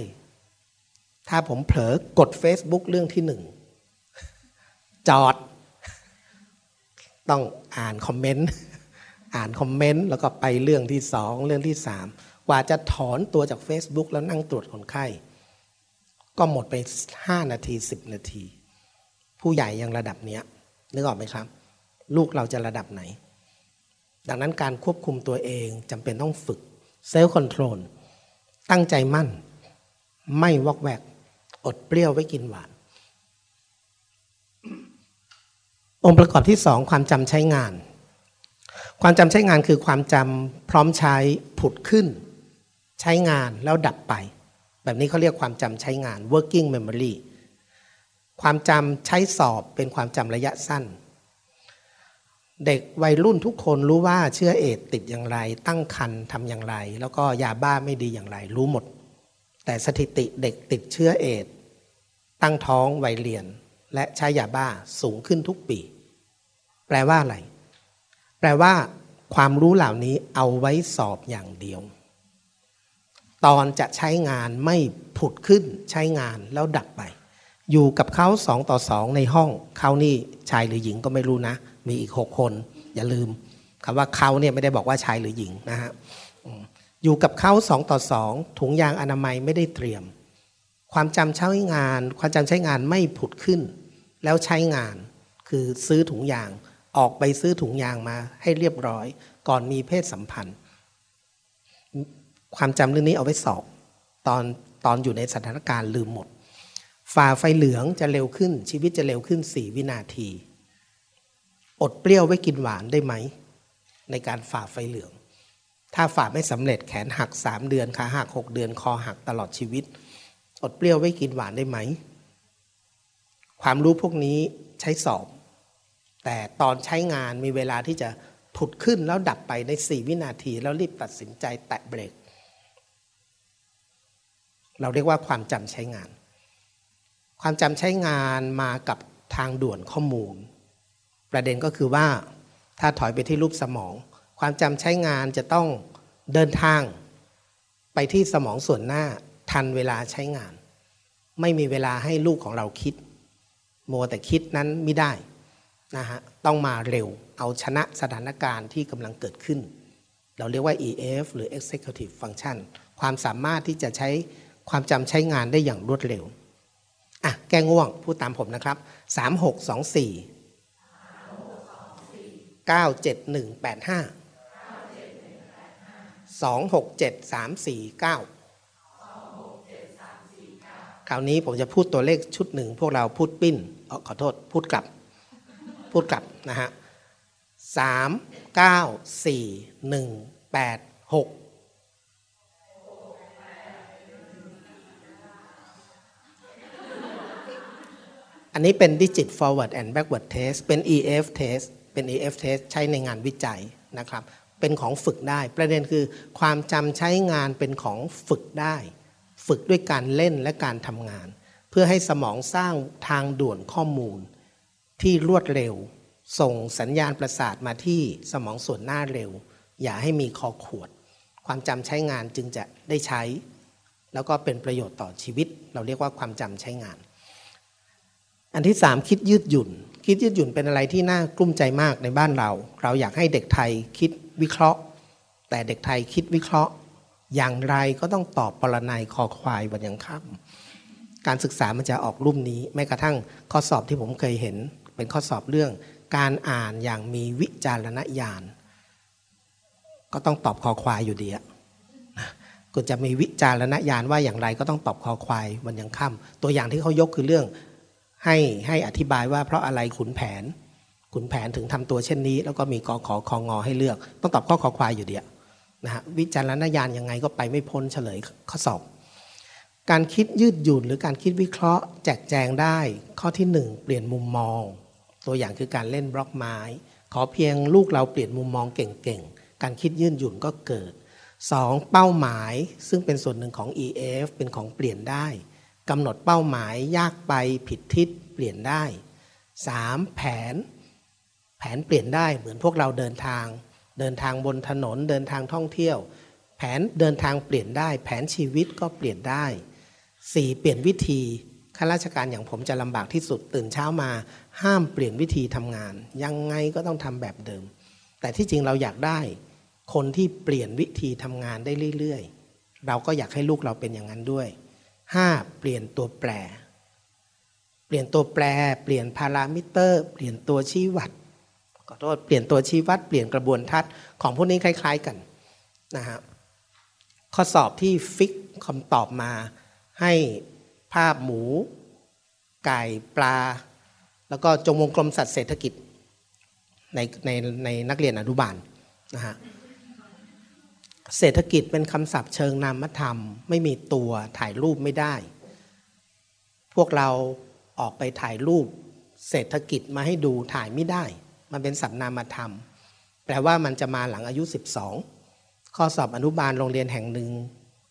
ถ้าผมเผลอกด Facebook เรื่องที่หนึ่งจอด ต้องอ่านคอมเมนต์อ่านคอมเมนต์แล้วก็ไปเรื่องที่สองเรื่องที่สามกว่าจะถอนตัวจาก Facebook แล้วนั่งตรวจคนไข้ ก็หมดไปห้านาทีสิบนาที ผู้ใหญ่ยังระดับเนี้ยนึกออกไหมครับ ลูกเราจะระดับไหน ดังนั้นการควบคุมตัวเองจำเป็นต้องฝึก self-control ตั้งใจมั่น ไม่วอกแวก อดเปรี้ยวไว้กินหวาน องค์ประกอบที่สองความจำใช้งาน ความจำใช้งานคือความจำพร้อมใช้ผุดขึ้น ใช้งานแล้วดับไป แบบนี้เขาเรียกความจำใช้งาน working memory ความจำใช้สอบเป็นความจำระยะสั้น เด็กวัยรุ่นทุกคนรู้ว่าเชื้อเอดติดอย่างไร ตั้งคันทำอย่างไร แล้วก็ยาบ้าไม่ดีอย่างไร รู้หมด แต่สถิติเด็กติดเชื้อเอดตั้งท้องวัยเรียน และใช้ยาบ้าสูงขึ้นทุกปี แปลว่าอะไร แปลว่า ความรู้เหล่านี้เอาไว้สอบอย่างเดียว ตอนจะใช้งานไม่ผุดขึ้นใช้งานแล้วดับไป อยู่กับเขาสองต่อสองในห้องเขานี่ชายหรือหญิงก็ไม่รู้นะ มีอีกหกคน อย่าลืมคำว่าเขาเนี่ยไม่ได้บอกว่าชายหรือหญิงนะฮะอยู่กับเขาสองต่อสองถุงยางอนามัยไม่ได้เตรียมความจำใช้งาน ความจำใช้งานไม่ผุดขึ้น แล้วใช้งาน คือซื้อถุงยาง ออกไปซื้อถุงยางมาให้เรียบร้อย ก่อนมีเพศสัมพันธ์ ความจำเรื่องนี้เอาไว้สอบตอนตอนอยู่ในสถานการณ์ลืมหมด ฝ่าไฟเหลืองจะเร็วขึ้น ชีวิตจะเร็วขึ้นสี่วินาที อดเปรี้ยวไว้กินหวานได้ไหม ในการฝ่าไฟเหลือง ถ้าฝ่าไม่สำเร็จแขนหักสามเดือนขาหักหกเดือนคอหักตลอดชีวิต อดเปรี้ยวไว้กินหวานได้ไหม ความรู้พวกนี้ใช้สอบ แต่ตอนใช้งานมีเวลาที่จะผุดขึ้นแล้วดับไปในสี่วินาที แล้วรีบตัดสินใจแตะเบรก เราเรียกว่าความจำใช้งาน ความจำใช้งานมากับทางด่วนข้อมูล ประเด็นก็คือว่าถ้าถอยไปที่รูปสมอง ความจำใช้งานจะต้องเดินทางไปที่สมองส่วนหน้าทันเวลาใช้งาน ไม่มีเวลาให้ลูกของเราคิด โมแต่คิดนั้นไม่ได้นะฮะต้องมาเร็วเอาชนะสถานการณ์ที่กำลังเกิดขึ้น เราเรียกว่า EF หรือ Executive Function ความสามารถที่จะใช้ความจำใช้งานได้อย่างรวดเร็วอะแก้ง่วงพูดตามผมนะครับสามหกสองสี่เก้าเจ็ดหนึ่งแปดห้าสองหกเจ็ดสามสี่เก้าคราวนี้ผมจะพูดตัวเลขชุดหนึ่งพวกเราพูดปิ้น ขอโทษพูดกลับ พูดกลับนะฮะสามเก้าสี่หนึ่งแปดหกอันนี้เป็น Digit Forward and Backward Test เป็น EF Test เป็น EF Test ใช้ในงานวิจัยนะครับ เป็นของฝึกได้ ประเด็นคือความจำใช้งานเป็นของฝึกได้ ฝึกด้วยการเล่นและการทำงาน เพื่อให้สมองสร้างทางด่วนข้อมูล ที่รวดเร็ว ส่งสัญญาณประสาทมาที่สมองส่วนหน้าเร็ว อย่าให้มีคอขวด ความจำใช้งานจึงจะได้ใช้ แล้วก็เป็นประโยชน์ต่อชีวิต เราเรียกว่าความจำใช้งาน อันที่สามคิดยืดหยุ่น คิดยืดหยุ่นเป็นอะไรที่น่ากลุ้มใจมากในบ้านเรา เราอยากให้เด็กไทยคิดวิเคราะห์ แต่เด็กไทยคิดวิเคราะห์ อย่างไรก็ต้องตอบปรนัยคอควายวันยังค่ำ การศึกษามันจะออกรุ่มนี้แม้กระทั่งข้อสอบที่ผมเคยเห็น เป็นข้อสอบเรื่อง การอ่านอย่างมีวิจารณญาณก็ต้องตอบคอควายอยู่ดีอะคุณจะมีวิจารณญาณว่าอย่างไรก็ต้องตอบคอควายวันยังค่ำตัวอย่างที่เขายกคือเรื่อง ให้ให้อธิบายว่าเพราะอะไรขุนแผนขุนแผนถึงทำตัวเช่นนี้ แล้วก็มีกอขอคองอให้เลือก ต้องตอบข้อขอควายอยู่เดียวนะฮะวิจารณญาณยังไงก็ไปไม่พ้นเฉลยข้อสอบ การคิดยืดหยุ่นหรือการคิดวิเคราะห์ แจกแจงได้ ข้อที่ 1 เปลี่ยนมุมมอง ตัวอย่างคือการเล่นบล็อกไม้ ขอเพียงลูกเราเปลี่ยนมุมมองเก่งๆ การคิดยืดหยุ่นก็เกิด 2. เป้าหมายซึ่งเป็นส่วนหนึ่งของ EF เป็นของเปลี่ยนได้กำหนดเป้าหมายยากไปผิดทิศเปลี่ยนได้ 3. แผน แผนเปลี่ยนได้เหมือนพวกเราเดินทาง เดินทางบนถนนเดินทางท่องเที่ยว แผนเดินทางเปลี่ยนได้ แผนชีวิตก็เปลี่ยนได้ 4. เปลี่ยนวิธีขข้าราชการอย่างผมจะลำบากที่สุดตื่นเช้ามา ห้ามเปลี่ยนวิธีทำงาน ยังไงก็ต้องทำแบบเดิม แต่ที่จริงเราอยากได้ คนที่เปลี่ยนวิธีทำงานได้เรื่อยๆ เราก็อยากให้ลูกเราเป็นอย่างนั้นด้วยห้าเปลี่ยนตัวแปร เปลี่ยนตัวแปร เปลี่ยนพารามิเตอร์ เปลี่ยนตัวชี้วัดขอโทษเปลี่ยนตัวชี้วัด เปลี่ยนกระบวนทัศน์ของพวกนี้คล้าย ๆกันนะฮะข้อสอบที่ฟิกคำตอบมา ให้ภาพหมู ไก่ปลา แล้วก็จงวงกลมสัตว์เศรษฐกิจในในในนักเรียนอนุบาลนะฮะเศรษฐกิจเป็นคำศัพท์เชิงนามธรรม ไม่มีตัวถ่ายรูปไม่ได้ พวกเราออกไปถ่ายรูป เศรษฐกิจมาให้ดูถ่ายไม่ได้ มันเป็นสัพท์นามธรรม แปลว่ามันจะมาหลังอายุ 12 ข้อสอบอนุบาลโรงเรียนแห่งหนึ่ง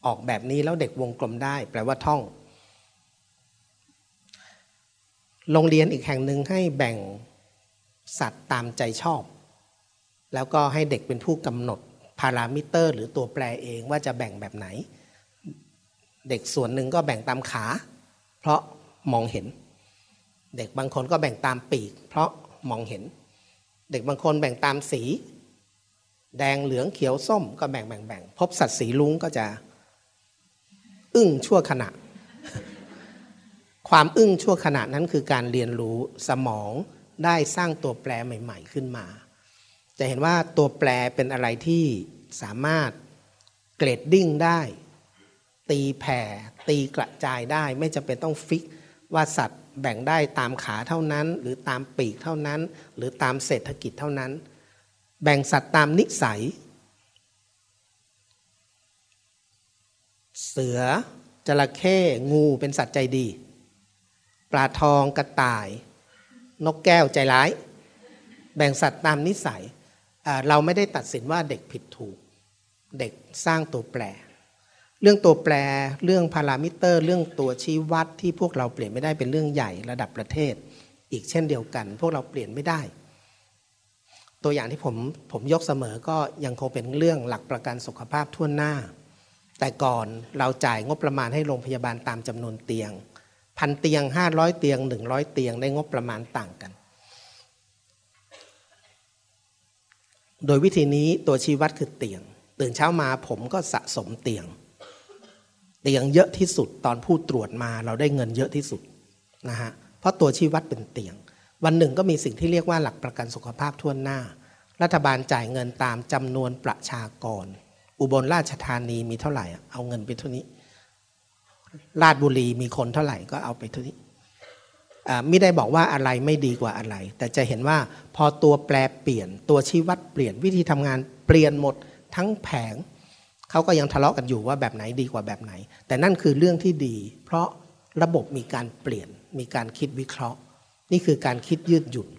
ออกแบบนี้แล้วเด็กวงกลมได้ แปลว่าท่อง โรงเรียนอีกแห่งหนึ่งให้แบ่งสัตว์ตามใจชอบ แล้วก็ให้เด็กเป็นผู้กำหนดพารามิเตอร์ หรือตัวแปรเองว่าจะแบ่งแบบไหน เด็กส่วนหนึ่งก็แบ่งตามขา เพราะมองเห็น เด็กบางคนก็แบ่งตามปีก เพราะมองเห็น เด็กบางคนแบ่งตามสี แดงเหลืองเขียวส้มก็แบ่งแบ่งแบ่งพบสัตว์สีลุงก็จะ อึ้งชั่วขณะ ความอึ้งชั่วขณะนั้นคือการเรียนรู้สมองได้สร้างตัวแปรใหม่ ๆ ขึ้นมา จะเห็นว่าตัวแปรเป็นอะไรที่สามารถเกรดดิ้งได้ ตีแผ่ ตีกระจายได้ ไม่จำเป็นต้องฟิกว่าสัตว์แบ่งได้ตามขาเท่านั้น หรือตามปีกเท่านั้น หรือตามเศรษฐกิจเท่านั้น แบ่งสัตว์ตามนิสัย เสือจระเข้งูเป็นสัตว์ใจดี ปลาทองกระต่าย นกแก้วใจร้าย แบ่งสัตว์ตามนิสัย เราไม่ได้ตัดสินว่าเด็กผิดถูก เด็กสร้างตัวแปร เรื่องตัวแปรเรื่องพารามิเตอร์ เรื่องตัวชี้วัดที่พวกเราเปลี่ยนไม่ได้เป็นเรื่องใหญ่ระดับประเทศ อีกเช่นเดียวกัน พวกเราเปลี่ยนไม่ได้ ตัวอย่างที่ผมผมยกเสมอก็ยังคงเป็นเรื่องหลักประกันสุขภาพทั่วหน้า แต่ก่อนเราจ่ายงบประมาณให้โรงพยาบาลตามจำนวนเตียงพันเตียงห้าร้อยเตียงหนึ่งร้อยเตียงได้งบประมาณต่างกัน โดยวิธีนี้ตัวชี้วัดคือเตียง ตื่นเช้ามาผมก็สะสมเตียง เตียงเยอะที่สุดตอนผู้ตรวจมาเราได้เงินเยอะที่สุดนะฮะเพราะตัวชี้วัดเป็นเตียง วันหนึ่งก็มีสิ่งที่เรียกว่าหลักประกันสุขภาพทั่วหน้า รัฐบาลจ่ายเงินตามจำนวนประชากร อุบลราชธานีมีเท่าไหร่ เอาเงินไปเท่านี้ลาดบุรีมีคนเท่าไหร่ก็เอาไปเท่านี้ไม่ได้บอกว่าอะไรไม่ดีกว่าอะไร แต่จะเห็นว่าพอตัวแปรเปลี่ยนตัวชี้วัดเปลี่ยนวิธีทำงานเปลี่ยนหมดทั้งแผงเขาก็ยังทะเลาะกันอยู่ว่าแบบไหนดีกว่าแบบไหน แต่นั่นคือเรื่องที่ดี เพราะระบบมีการเปลี่ยน มีการคิดวิเคราะห์ นี่คือการคิดยืดหยุ่น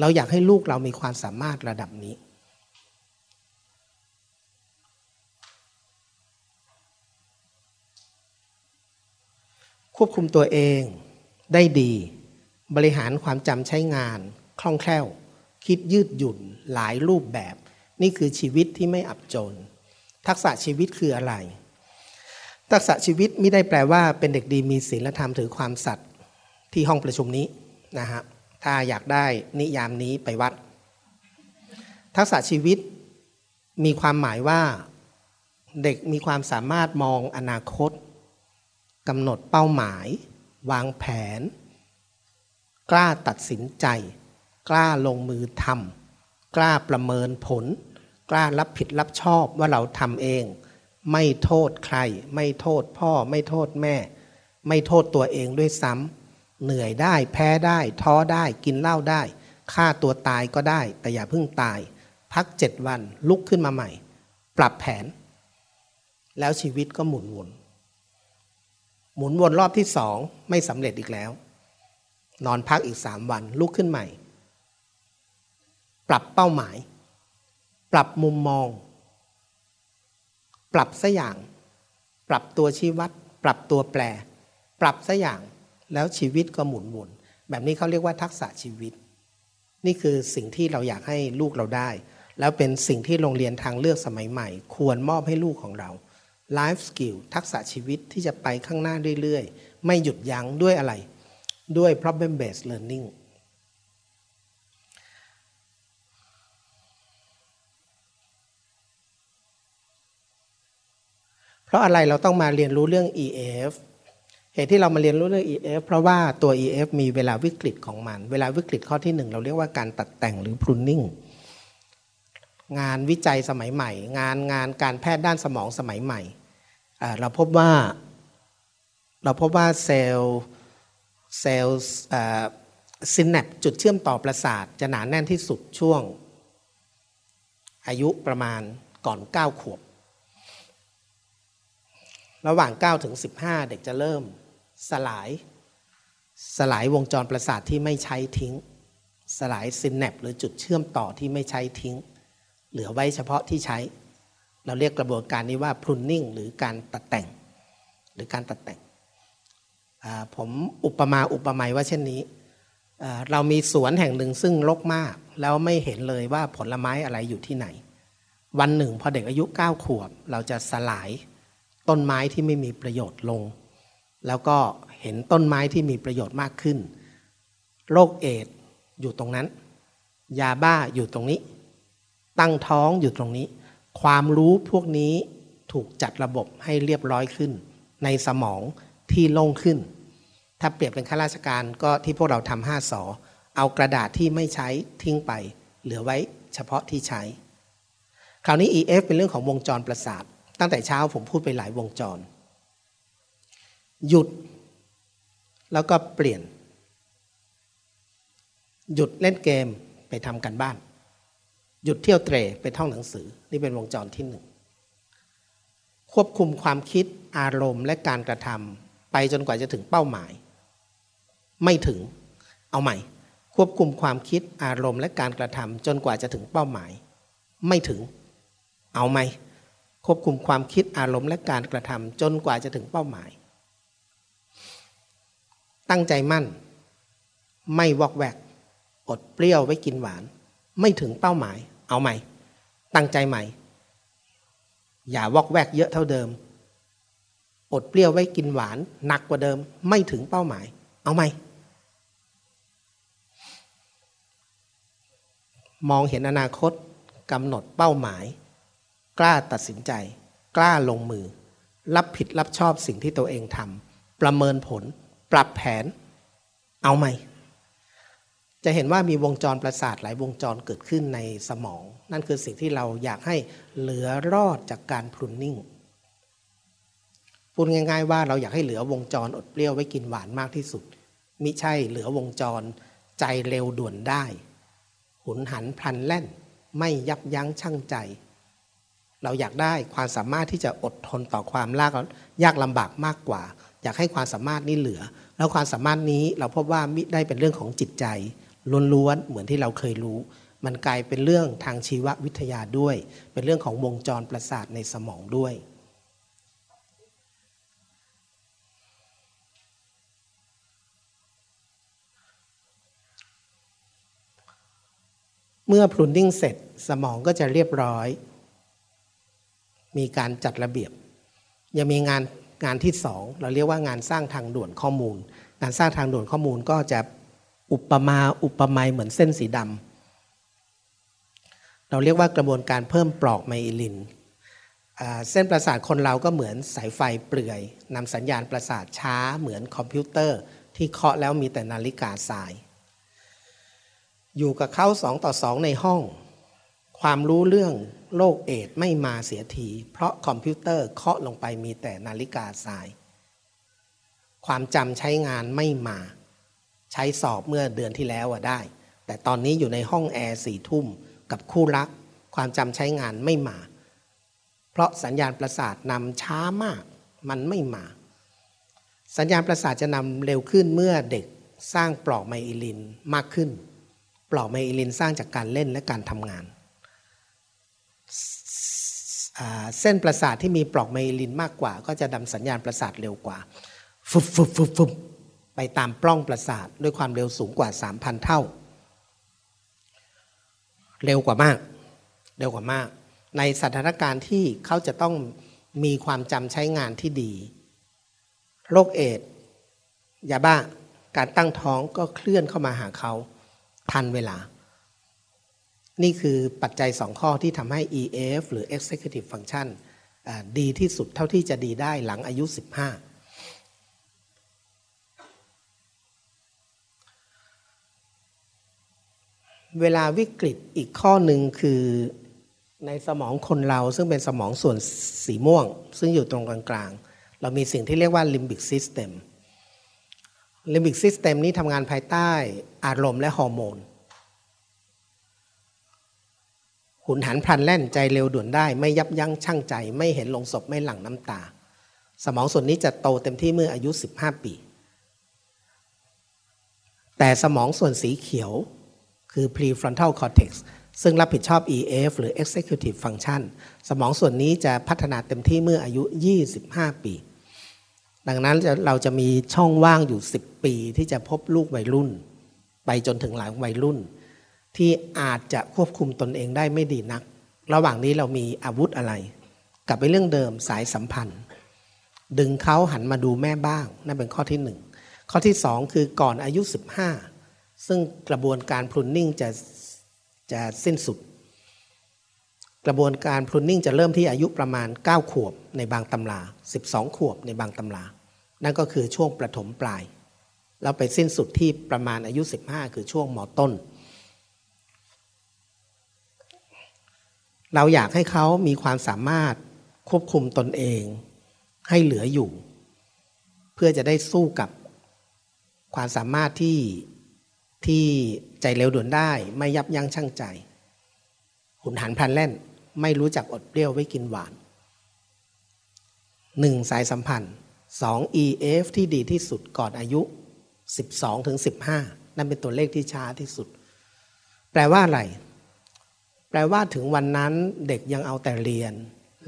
เราอยากให้ลูกเรามีความสามารถระดับนี้ ควบคุมตัวเองได้ดี บริหารความจำใช้งาน คล่องแคล่ว คิดยืดหยุ่นหลายรูปแบบ นี่คือชีวิตที่ไม่อับจน ทักษะชีวิตคืออะไร ทักษะชีวิตไม่ได้แปลว่าเป็นเด็กดีมีศีลธรรมถือความสัตย์ที่ห้องประชุมนี้นะฮะถ้าอยากได้นิยามนี้ไปวัด ทักษะชีวิตมีความหมายว่าเด็กมีความสามารถมองอนาคต กำหนดเป้าหมาย วางแผน กล้าตัดสินใจ กล้าลงมือทำกล้าประเมินผล กล้ารับผิดรับชอบว่าเราทำเอง ไม่โทษใคร ไม่โทษพ่อ ไม่โทษแม่ ไม่โทษตัวเองด้วยซ้ำเหนื่อยได้แพ้ได้ ท้อได้กินเหล้าได้ฆ่าตัวตายก็ได้ แต่อย่าเพิ่งตาย พักเจ็ดวันลุกขึ้นมาใหม่ ปรับแผน แล้วชีวิตก็หมุนวน หมุนวนรอบที่สองไม่สำเร็จอีกแล้ว นอนพักอีกสามวันลุกขึ้นใหม่ ปรับเป้าหมาย ปรับมุมมอง ปรับสัอย่าง ปรับตัวชี้วัด ปรับตัวแปร ปรับสัอย่างแล้วชีวิตก็หมุนวนแบบนี้เขาเรียกว่าทักษะชีวิต นี่คือสิ่งที่เราอยากให้ลูกเราได้ แล้วเป็นสิ่งที่โรงเรียนทางเลือกสมัยใหม่ ควรมอบให้ลูกของเรา life skill ทักษะชีวิตที่จะไปข้างหน้าเรื่อยๆ ไม่หยุดยั้งด้วยอะไร ด้วย problem based learning เพราะอะไรเราต้องมาเรียนรู้เรื่อง EF เหตุที่เรามาเรียนรู้เรื่อง EF เพราะว่าตัว EF มีเวลาวิกฤตของมัน เวลาวิกฤตข้อที่หนึ่งเราเรียกว่าการตัดแต่งหรือ pruning งานวิจัยสมัยใหม่ งานงานการแพทย์ด้านสมองสมัยใหม่ เราพบว่า เราพบว่าเซลล์เซลล์ synapse จุดเชื่อมต่อประสาท จะหนาแน่นที่สุดช่วง อายุประมาณก่อน 9 ขวบ ระหว่าง 9 ถึง 15 เด็กจะเริ่มสลาย สลายวงจรประสาทที่ไม่ใช้ทิ้ง สลายซินแนปหรือจุดเชื่อมต่อที่ไม่ใช้ทิ้ง เหลือไว้เฉพาะที่ใช้ เราเรียกกระบวนการนี้ว่า pruning หรือการตัดแต่ง หรือการตัดแต่ง ผมอุปมาอุปไมยว่าเช่นนี้ เรามีสวนแห่งหนึ่งซึ่งรกมาก แล้วไม่เห็นเลยว่าผลไม้อะไรอยู่ที่ไหน วันหนึ่งพอเด็กอายุ 9 ขวบ เราจะสลายต้นไม้ที่ไม่มีประโยชน์ลง แล้วก็เห็นต้นไม้ที่มีประโยชน์มากขึ้น โรคเอดอยู่ตรงนั้น ยาบ้าอยู่ตรงนี้ ตั้งท้องอยู่ตรงนี้ ความรู้พวกนี้ถูกจัดระบบให้เรียบร้อยขึ้น ในสมองที่โล่งขึ้น ถ้าเปรียบเป็นข้าราชการก็ที่พวกเราทำห้าสอเอากระดาษที่ไม่ใช้ทิ้งไป เหลือไว้เฉพาะที่ใช้ คราวนี้ EF เป็นเรื่องของวงจรประสาท ตั้งแต่เช้าผมพูดไปหลายวงจร หยุด แล้วก็เปลี่ยน หยุดเล่นเกมไปทำกันบ้าน หยุดเที่ยวเตรไปท่องหนังสือ นี่เป็นวงจรที่หนึ่งควบคุมความคิดอารมณ์และการกระทำไปจนกว่าจะถึงเป้าหมาย ไม่ถึง เอาใหม่ ควบคุมความคิดอารมณ์และการกระทำจนกว่าจะถึงเป้าหมาย ไม่ถึง เอาไหม่ ควบคุมความคิดอารมณ์และการกระทำจนกว่าจะถึงเป้าหมาย ตั้งใจมั่น ไม่วอกแวก อดเปรี้ยวไว้กินหวาน ไม่ถึงเป้าหมาย เอาใหม่ ตั้งใจใหม่ อย่าวอกแวกเยอะเท่าเดิม อดเปรี้ยวไว้กินหวานหนักกว่าเดิมไม่ถึงเป้าหมาย เอาไหมมองเห็นอนาคตกำหนดเป้าหมาย กล้าตัดสินใจ กล้าลงมือ รับผิดรับชอบสิ่งที่ตัวเองทำประเมินผล ปรับแผน เอาไหม จะเห็นว่ามีวงจรประสาทหลายวงจรเกิดขึ้นในสมอง นั่นคือสิ่งที่เราอยากให้เหลือรอดจากการพรุนนิ่งพูดง่าย ๆ ว่าเราอยากให้เหลือวงจรอดเปรี้ยวไว้กินหวานมากที่สุดมิใช่เหลือวงจร ใจเร็วด่วนได้ หุนหันพลันแล่น ไม่ยับยั้งชั่งใจ เราอยากได้ความสามารถที่จะอดทนต่อความลากยากลำบากมากกว่า อยากให้ความสามารถนี้เหลือ แล้วความสามารถนี้เราพบว่ามิได้เป็นเรื่องของจิตใจ ล้วนๆเหมือนที่เราเคยรู้ มันกลายเป็นเรื่องทางชีววิทยาด้วย เป็นเรื่องของวงจรประสาทในสมองด้วยเมื่อพรุนดิ้งเสร็จสมองก็จะเรียบร้อย มีการจัดระเบียบ ยังมีงานงานที่สองเราเรียกว่างานสร้างทางด่วนข้อมูล งานสร้างทางด่วนข้อมูลก็จะ อุปมาอุปไมยเหมือนเส้นสีดำเราเรียกว่ากระบวนการเพิ่มปลอกไมลินเส้นประสาทคนเราก็เหมือนสายไฟเปลือยนำสัญญาณประสาทช้าเหมือนคอมพิวเตอร์ ที่เคาะแล้วมีแต่นาฬิกาสาย อยู่กับเขาสองต่อสองในห้อง ความรู้เรื่องโรคเอดไม่มาเสียที เพราะคอมพิวเตอร์เคาะลงไปมีแต่นาฬิกาทราย ความจำใช้งานไม่มา ใช้สอบเมื่อเดือนที่แล้วได้ แต่ตอนนี้อยู่ในห้องแอร์สี่ทุ่มกับคู่รัก ความจำใช้งานไม่มา เพราะสัญญาณประสาทนำช้ามาก มันไม่มา สัญญาณประสาทจะนำเร็วขึ้นเมื่อเด็กสร้างปลอกไมอิลินมากขึ้น ปลอกไมอิลินสร้างจากการเล่นและการทำงานเส้นประสาทที่มีปลอกไมอิลินมากกว่า ก็จะดำสัญญาณประสาทเร็วกว่าฟึบฟึบฟึบฟึบ ไปตามปล้องประสาทด้วยความเร็วสูงกว่า 3,000 เท่า เร็วกว่ามาก เร็วกว่ามาก ในสถานการณ์ที่เขาจะต้องมีความจำใช้งานที่ดี โรคเอดยาบ้าการตั้งท้องก็เคลื่อนเข้ามาหาเขาทันเวลา นี่คือปัจจัยสองข้อที่ทำให้ EF หรือ Executive Function ดีที่สุดเท่าที่จะดีได้หลังอายุ 15 เวลาวิกฤตอีกข้อหนึ่งคือในสมองคนเราซึ่งเป็นสมองส่วนสีม่วง ซึ่งอยู่ตรงกลางๆ เรามีสิ่งที่เรียกว่า limbic system limbic system นี้ทำงานภายใต้อารมณ์และฮอร์โมนหุนหันพลันแล่นใจเร็วด่วนได้ ไม่ยับยั้งชั่งใจ ไม่เห็นลงศพไม่หลั่งน้ำตา สมองส่วนนี้จะโตเต็มที่เมื่ออายุ 15 ปี แต่สมองส่วนสีเขียว คือ prefrontal cortex ซึ่งรับผิดชอบ EF หรือ executive function สมองส่วนนี้จะพัฒนาเต็มที่เมื่ออายุ 25 ปี ดังนั้นเราจะมีช่องว่างอยู่ 10 ปีที่จะพบลูกวัยรุ่น ไปจนถึงหลังวัยรุ่น ที่อาจจะควบคุมตนเองได้ไม่ดีนัก ระหว่างนี้เรามีอาวุธอะไร กลับไปเรื่องเดิมสายสัมพันธ์ ดึงเขาหันมาดูแม่บ้าง นั่นเป็นข้อที่หนึ่งข้อที่สองคือก่อนอายุ 15 ซึ่งกระบวนการพรุนนิ่งจะจะสิ้นสุด กระบวนการพรุนนิ่งจะเริ่มที่อายุประมาณ 9 ขวบในบางตำรา 12 ขวบในบางตำรา นั่นก็คือช่วงประถมปลายแล้วไปสิ้นสุดที่ประมาณอายุ 15 คือช่วงหมอต้น เราอยากให้เขามีความสามารถควบคุมตนเองให้เหลืออยู่ เพื่อจะได้สู้กับความสามารถที่ ที่ใจเร็วด่วนได้ ไม่ยับยั้งชั่งใจหุนหันพลันแล่น ไม่รู้จักอดเปรี้ยวไว้กินหวานหนึ่งสายสัมพันธ์สอง EF ที่ดีที่สุดก่อนอายุ 12ถึง15 นั่นเป็นตัวเลขที่ช้าที่สุด แปลว่าอะไร แปลว่าถึงวันนั้นเด็กยังเอาแต่เรียน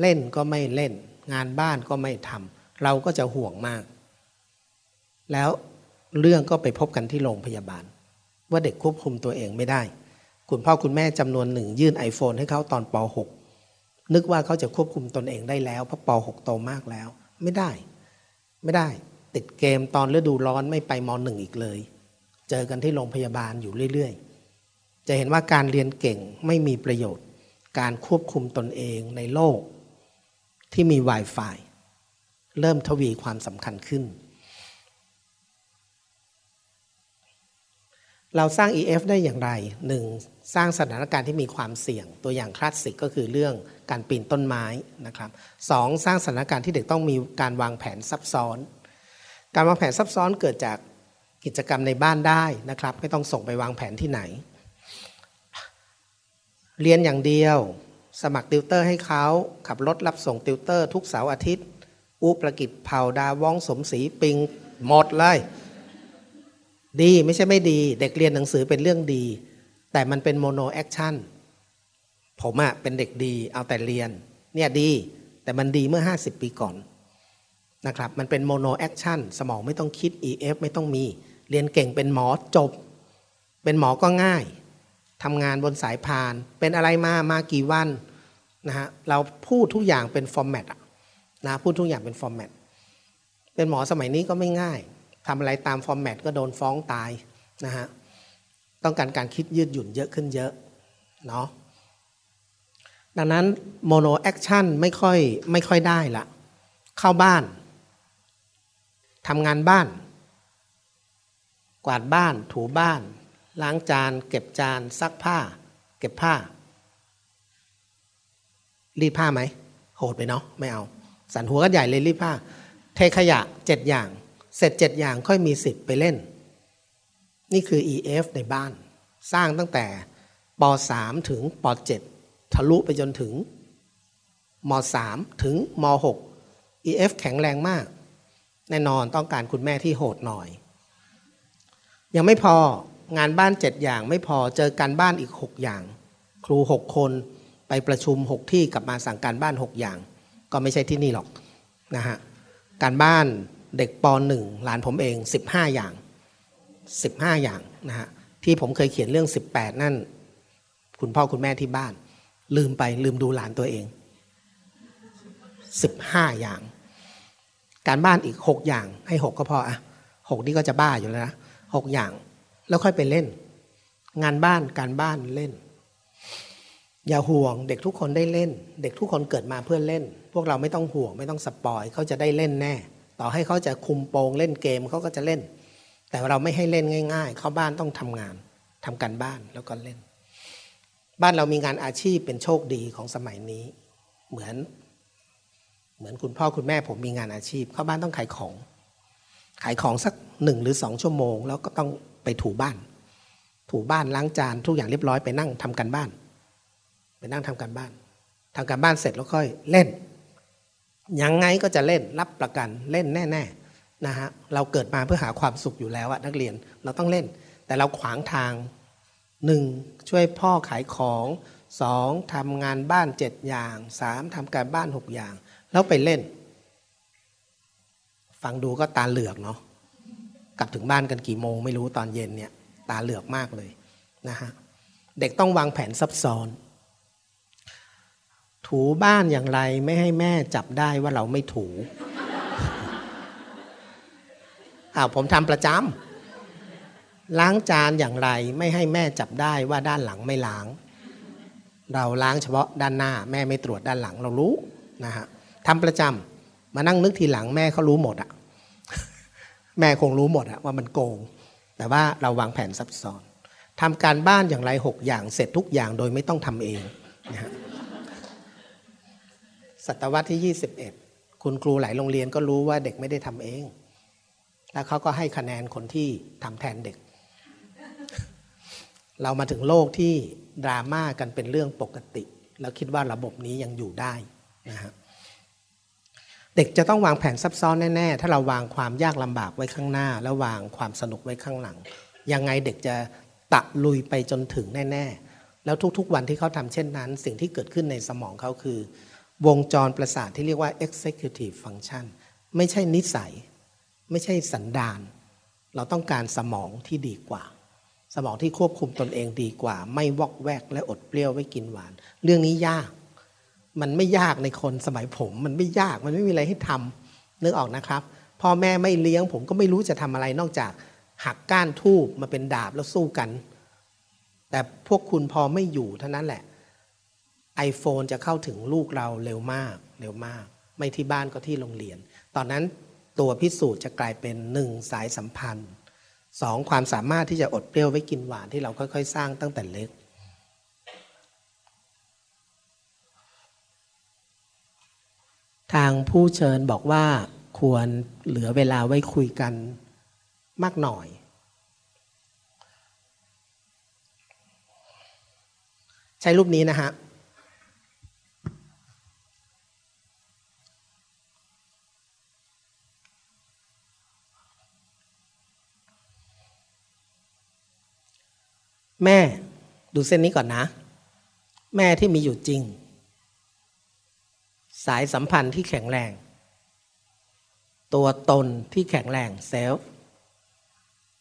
เล่นก็ไม่เล่น งานบ้านก็ไม่ทำเราก็จะห่วงมาก แล้วเรื่องก็ไปพบกันที่โรงพยาบาล ว่าเด็กควบคุมตัวเองไม่ได้ คุณพ่อคุณแม่จำนวนหนึ่งยื่น iPhone ให้เขาตอนป .6 นึกว่าเขาจะควบคุมตนเองได้แล้วเพราะป .6 โตมากแล้ว ไม่ได้ ไม่ได้ ติดเกมตอนฤดูร้อนไม่ไปม .1 อีกเลย เจอกันที่โรงพยาบาลอยู่เรื่อยๆ จะเห็นว่าการเรียนเก่งไม่มีประโยชน์ การควบคุมตนเองในโลกที่มี Wi-Fi เริ่มทวีความสำคัญขึ้น เราสร้าง EF ได้อย่างไร 1. สร้างสถานการณ์ที่มีความเสี่ยง ตัวอย่างคลาสสิกก็คือเรื่องการปีนต้นไม้นะครับสองสร้างสถานการณ์ที่เด็กต้องมีการวางแผนซับซ้อน การวางแผนซับซ้อนเกิดจากกิจกรรมในบ้านได้นะครับ ไม่ต้องส่งไปวางแผนที่ไหน เรียนอย่างเดียว สมัครติวเตอร์ให้เขาขับรถรับส่งติวเตอร์ ทุกเสาร์อาทิตย์อุปกิจเผาดาว่องสมศรีปิงหมดเลย ดีไม่ใช่ไม่ดี เด็กเรียนหนังสือเป็นเรื่องดี แต่มันเป็นโมโนแอคชั่นผมอะเป็นเด็กดีเอาแต่เรียน เนี่ยดี แต่มันดีเมื่อ 50 ปีก่อนนะครับมันเป็น mono action สมองไม่ต้องคิด EF ไม่ต้องมี เรียนเก่งเป็นหมอจบ เป็นหมอก็ง่ายทำงานบนสายพาน เป็นอะไรมามากี่วันนะฮะเราพูดทุกอย่างเป็น format นะพูดทุกอย่างเป็น format เป็นหมอสมัยนี้ก็ไม่ง่าย ทำอะไรตาม format ก็โดนฟ้องตายนะฮะต้องการการคิดยืดหยุ่นเยอะขึ้นเยอะเนาะดังนั้น mono action ไม่ค่อยไม่ค่อยได้ละเข้าบ้านทำงานบ้าน กวาดบ้านถูบ้าน ล้างจาน เก็บจาน ซักผ้า เก็บผ้า รีดผ้าไหมโหดไปเนาะไม่เอา สันหัวก็ใหญ่เลยรีดผ้า เทขยะเจ็ดอย่าง เสร็จเจ็ดอย่างค่อยมีสิทธิ์ไปเล่น นี่คือ EF ในบ้าน สร้างตั้งแต่ป .3 ถึงป .7 ทะลุไปจนถึงม .3 ถึงม .6 EF แข็งแรงมาก แน่นอนต้องการคุณแม่ที่โหดหน่อย ยังไม่พองานบ้านเจ็ดอย่างไม่พอเจอการบ้านอีกหกอย่าง ครูหกคนไปประชุมหกที่กลับมาสั่งการบ้านหกอย่าง ก็ไม่ใช่ที่นี่หรอกนะฮะการบ้าน เด็กปหนึ่งหลานผมเอง 15 อย่าง 15 อย่างนะฮะที่ผมเคยเขียนเรื่อง 18 นั่น คุณพ่อคุณแม่ที่บ้าน ลืมไปลืมดูหลานตัวเอง 15 อย่าง การบ้านอีก 6 อย่างให้ 6 ก็พออะหกนี่ก็จะบ้าอยู่แล้วนะหกอย่าง แล้วค่อยไปเล่น งานบ้านการบ้านเล่น อย่าห่วงเด็กทุกคนได้เล่น เด็กทุกคนเกิดมาเพื่อเล่น พวกเราไม่ต้องห่วงไม่ต้องสปอยเขาจะได้เล่นแน่ ต่อให้เขาจะคุมโปงเล่นเกมเขาก็จะเล่น แต่เราไม่ให้เล่นง่าย ๆ เข้าบ้านต้องทำงานทำการบ้านแล้วก็เล่น บ้านเรามีงานอาชีพเป็นโชคดีของสมัยนี้ เหมือน เหมือนคุณพ่อคุณแม่ผมมีงานอาชีพ เข้าบ้านต้องขายของ ขายของสักหนึ่งหรือสองชั่วโมง แล้วก็ต้องไปถูบ้าน ถูบ้านล้างจานทุกอย่างเรียบร้อยไปนั่งทำการบ้าน ไปนั่งทำการบ้านทำการบ้านเสร็จแล้วค่อยเล่น ยังไงก็จะเล่นรับประกันเล่นแน่ๆนะฮะเราเกิดมาเพื่อหาความสุขอยู่แล้วอะนักเรียนเราต้องเล่น แต่เราขวางทางหนึ่งช่วยพ่อขายของสองทำงานบ้านเจ็ดอย่างสามทำการบ้านหกอย่าง แล้วไปเล่น ฟังดูก็ตาเหลือกเนาะกลับถึงบ้านกันกี่โมงไม่รู้ตอนเย็นเนี่ยตาเหลือกมากเลยนะฮะเด็กต้องวางแผนซับซ้อน ถูบ้านอย่างไรไม่ให้แม่จับได้ว่าเราไม่ถูอ้าวผมทำประจำล้างจานอย่างไรไม่ให้แม่จับได้ว่าด้านหลังไม่ล้าง เราล้างเฉพาะด้านหน้า แม่ไม่ตรวจด้านหลังเรารู้นะฮะทำประจำมานั่งนึกทีหลังแม่เขารู้หมดอะแม่คงรู้หมดอะว่ามันโกง แต่ว่าเราวางแผนซับซ้อนทำการบ้านอย่างไรหกอย่างเสร็จทุกอย่างโดยไม่ต้องทำเองนะฮะ ศตวรรษที่ 21 คุณครูหลายโรงเรียนก็รู้ว่าเด็กไม่ได้ทำเอง แล้วเขาก็ให้คะแนนคนที่ทำแทนเด็ก เรามาถึงโลกที่ดราม่ากันเป็นเรื่องปกติ แล้วคิดว่าระบบนี้ยังอยู่ได้นะฮะเด็กจะต้องวางแผนซับซ้อนแน่ ๆ ถ้าเราวางความยากลำบากไว้ข้างหน้า แล้ววางความสนุกไว้ข้างหลัง ยังไงเด็กจะตะลุยไปจนถึงแน่ ๆ แล้วทุกๆ วันที่เขาทำเช่นนั้น สิ่งที่เกิดขึ้นในสมองเขาคือ วงจรประสาทที่เรียกว่า executive function ไม่ใช่นิสัย ไม่ใช่สันดาน เราต้องการสมองที่ดีกว่า สมองที่ควบคุมตนเองดีกว่า ไม่วอกแวกและอดเปรี้ยวไว้กินหวาน เรื่องนี้ยาก มันไม่ยากในคนสมัยผม มันไม่ยากมันไม่มีอะไรให้ทำนึกออกนะครับพ่อแม่ไม่เลี้ยงผมก็ไม่รู้จะทำอะไรนอกจากหักก้านทูบมาเป็นดาบแล้วสู้กัน แต่พวกคุณพอไม่อยู่เท่านั้นแหละ iPhone จะเข้าถึงลูกเราเร็วมากเร็วมาก ไม่ที่บ้านก็ที่โรงเรียน ตอนนั้นตัวพิสูจน์จะกลายเป็นหนึ่งสายสัมพันธ์สองความสามารถที่จะอดเปรี้ยวไว้กินหวานที่เราค่อย ๆ สร้างตั้งแต่เล็ก ทางผู้เชิญบอกว่าควรเหลือเวลาไว้คุยกันมากหน่อย ใช้รูปนี้นะฮะ แม่ดูเส้นนี้ก่อนนะ แม่ที่มีอยู่จริง สายสัมพันธ์ที่แข็งแรง ตัวตนที่แข็งแรง self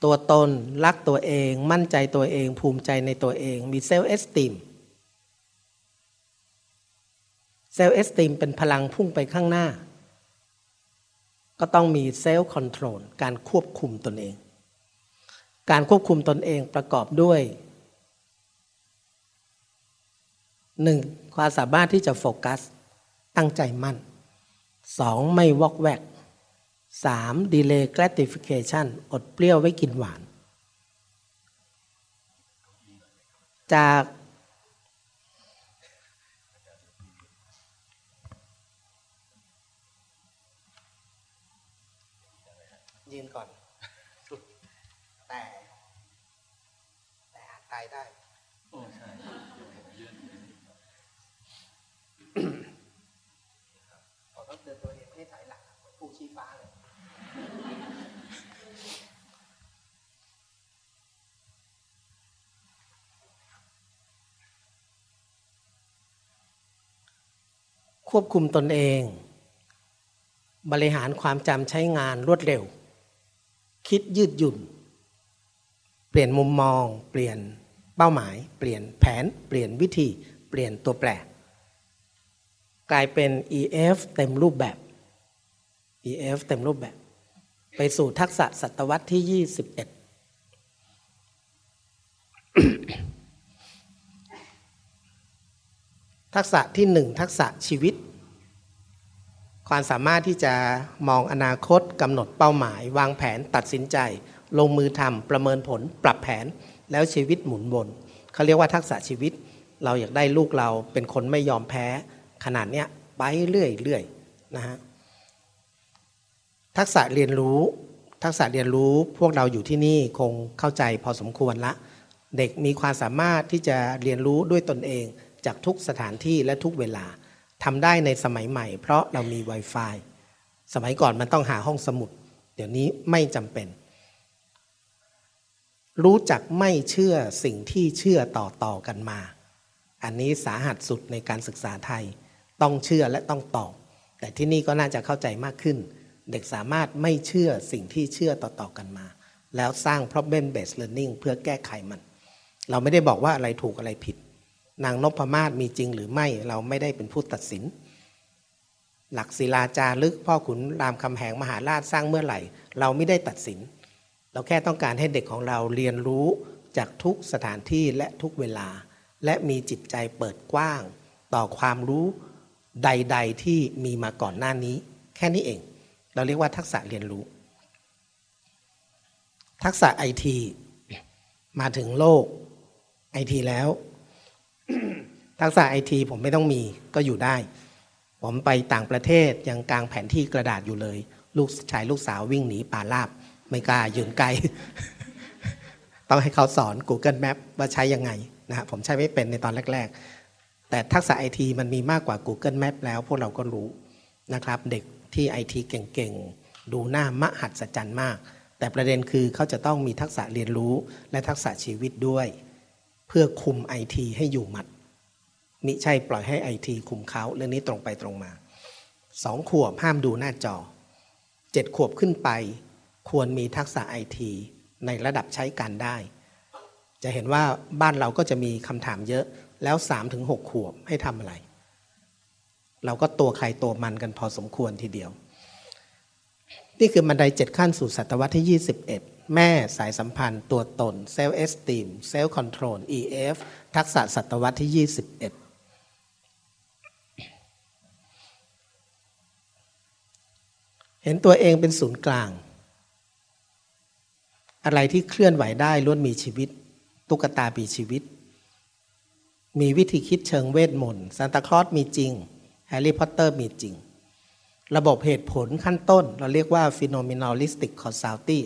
ตัวตนรักตัวเอง มั่นใจตัวเอง ภูมิใจในตัวเอง มี self-esteem self-esteem เป็นพลังพุ่งไปข้างหน้า ก็ต้องมี self-control การควบคุมตนเอง การควบคุมตนเองประกอบด้วย หนึ่งความสามารถที่จะโฟกัส ตั้งใจมั่นสองไม่วอกแวกสามดีเลย์ gratification อดเปรี้ยวไว้กินหวาน จากยืนก่อน แต่ แต่อาจตายได้ โอ้ใช่ ขอต้องเตือนตัวเองให้ถอยหลังเหมือนผู้ชี้ฟ้าเลย ควบคุมตนเอง บริหารความจำใช้งานรวดเร็ว คิดยืดหยุ่น เปลี่ยนมุมมอง เปลี่ยนเป้าหมาย เปลี่ยนแผน เปลี่ยนวิธี เปลี่ยนตัวแปรกลายเป็น EF เต็มรูปแบบ EF เต็มรูปแบบ ไปสู่ทักษะศตวรรษที่ 21 ทักษะที่หนึ่งทักษะชีวิต ความสามารถที่จะมองอนาคตกำหนดเป้าหมาย วางแผนตัดสินใจ ลงมือทำประเมินผล ปรับแผนแล้วชีวิตหมุนวนเขาเรียกว่าทักษะชีวิต เราอยากได้ลูกเราเป็นคนไม่ยอมแพ้ ขนาดเนี้ยไปเรื่อยๆนะฮะทักษะเรียนรู้ ทักษะเรียนรู้พวกเราอยู่ที่นี่คงเข้าใจพอสมควรละ เด็กมีความสามารถที่จะเรียนรู้ด้วยตนเอง จากทุกสถานที่และทุกเวลาทำได้ในสมัยใหม่ เพราะเรามี Wi-Fi สมัยก่อนมันต้องหาห้องสมุด เดี๋ยวนี้ไม่จำเป็น รู้จักไม่เชื่อสิ่งที่เชื่อต่อต่อกันมา อันนี้สาหัสสุดในการศึกษาไทย ต้องเชื่อและต้องตอบ แต่ที่นี่ก็น่าจะเข้าใจมากขึ้น เด็กสามารถไม่เชื่อสิ่งที่เชื่อต่อๆกันมา แล้วสร้าง problem based learning เพื่อแก้ไขมัน เราไม่ได้บอกว่าอะไรถูกอะไรผิด นางนพมาศมีจริงหรือไม่เราไม่ได้เป็นผู้ตัดสิน หลักศิลาจารึกพ่อขุนรามคำแหงมหาราชสร้างเมื่อไหร่ เราไม่ได้ตัดสิน เราแค่ต้องการให้เด็กของเราเรียนรู้จากทุกสถานที่และทุกเวลา และมีจิตใจเปิดกว้าง ต่อความรู้ใด ๆ ที่มีมาก่อนหน้านี้ แค่นี้เอง เราเรียกว่าทักษะเรียนรู้ ทักษะไอทีมาถึงโลกไอทีแล้ว ทักษะไอทีผมไม่ต้องมีก็อยู่ได้ ผมไปต่างประเทศยังกลางแผนที่กระดาษอยู่เลย ลูกชายลูกสาววิ่งหนีป่าลาบ ไม่กล้ายืนไกล ต้องให้เขาสอน Google Map ว่าใช้ยังไงนะฮะผมใช้ไม่เป็นในตอนแรก ๆ แต่ทักษะไอทีมันมีมากกว่า Google Map แล้วพวกเราก็รู้นะครับ เด็กที่ไอทีเก่งๆ ดูหน้ามหัศจรรย์มาก แต่ประเด็นคือเขาจะต้องมีทักษะเรียนรู้และทักษะชีวิตด้วย เพื่อคุมไอทีให้อยู่หมัดมิใช่ปล่อยให้ไอทีคุมเขาเรื่องนี้ตรงไปตรงมาสองขวบห้ามดูหน้าจอเจ็ดขวบขึ้นไป ควรมีทักษะไอทีในระดับใช้การได้ จะเห็นว่าบ้านเราก็จะมีคำถามเยอะแล้วสามถึงหกขวบให้ทำอะไร เราก็ตัวใครตัวมันกันพอสมควรทีเดียว นี่คือบันไดเจ็ดขั้นสู่ศตวรรษที่ 21 แม่สายสัมพันธ์ ตัวตน self-esteem self-control EF ทักษะศตวรรษที่ 21เห็นตัวเองเป็นศูนย์กลาง อะไรที่เคลื่อนไหวได้ล้วนมีชีวิต ตุ๊กตาปีชีวิต มีวิธีคิดเชิงเวทมนต์ซานตาคลอสมีจริง แฮร์รี่พอตเตอร์มีจริง ระบบเหตุผลขั้นต้น เราเรียกว่า phenomenalistic causality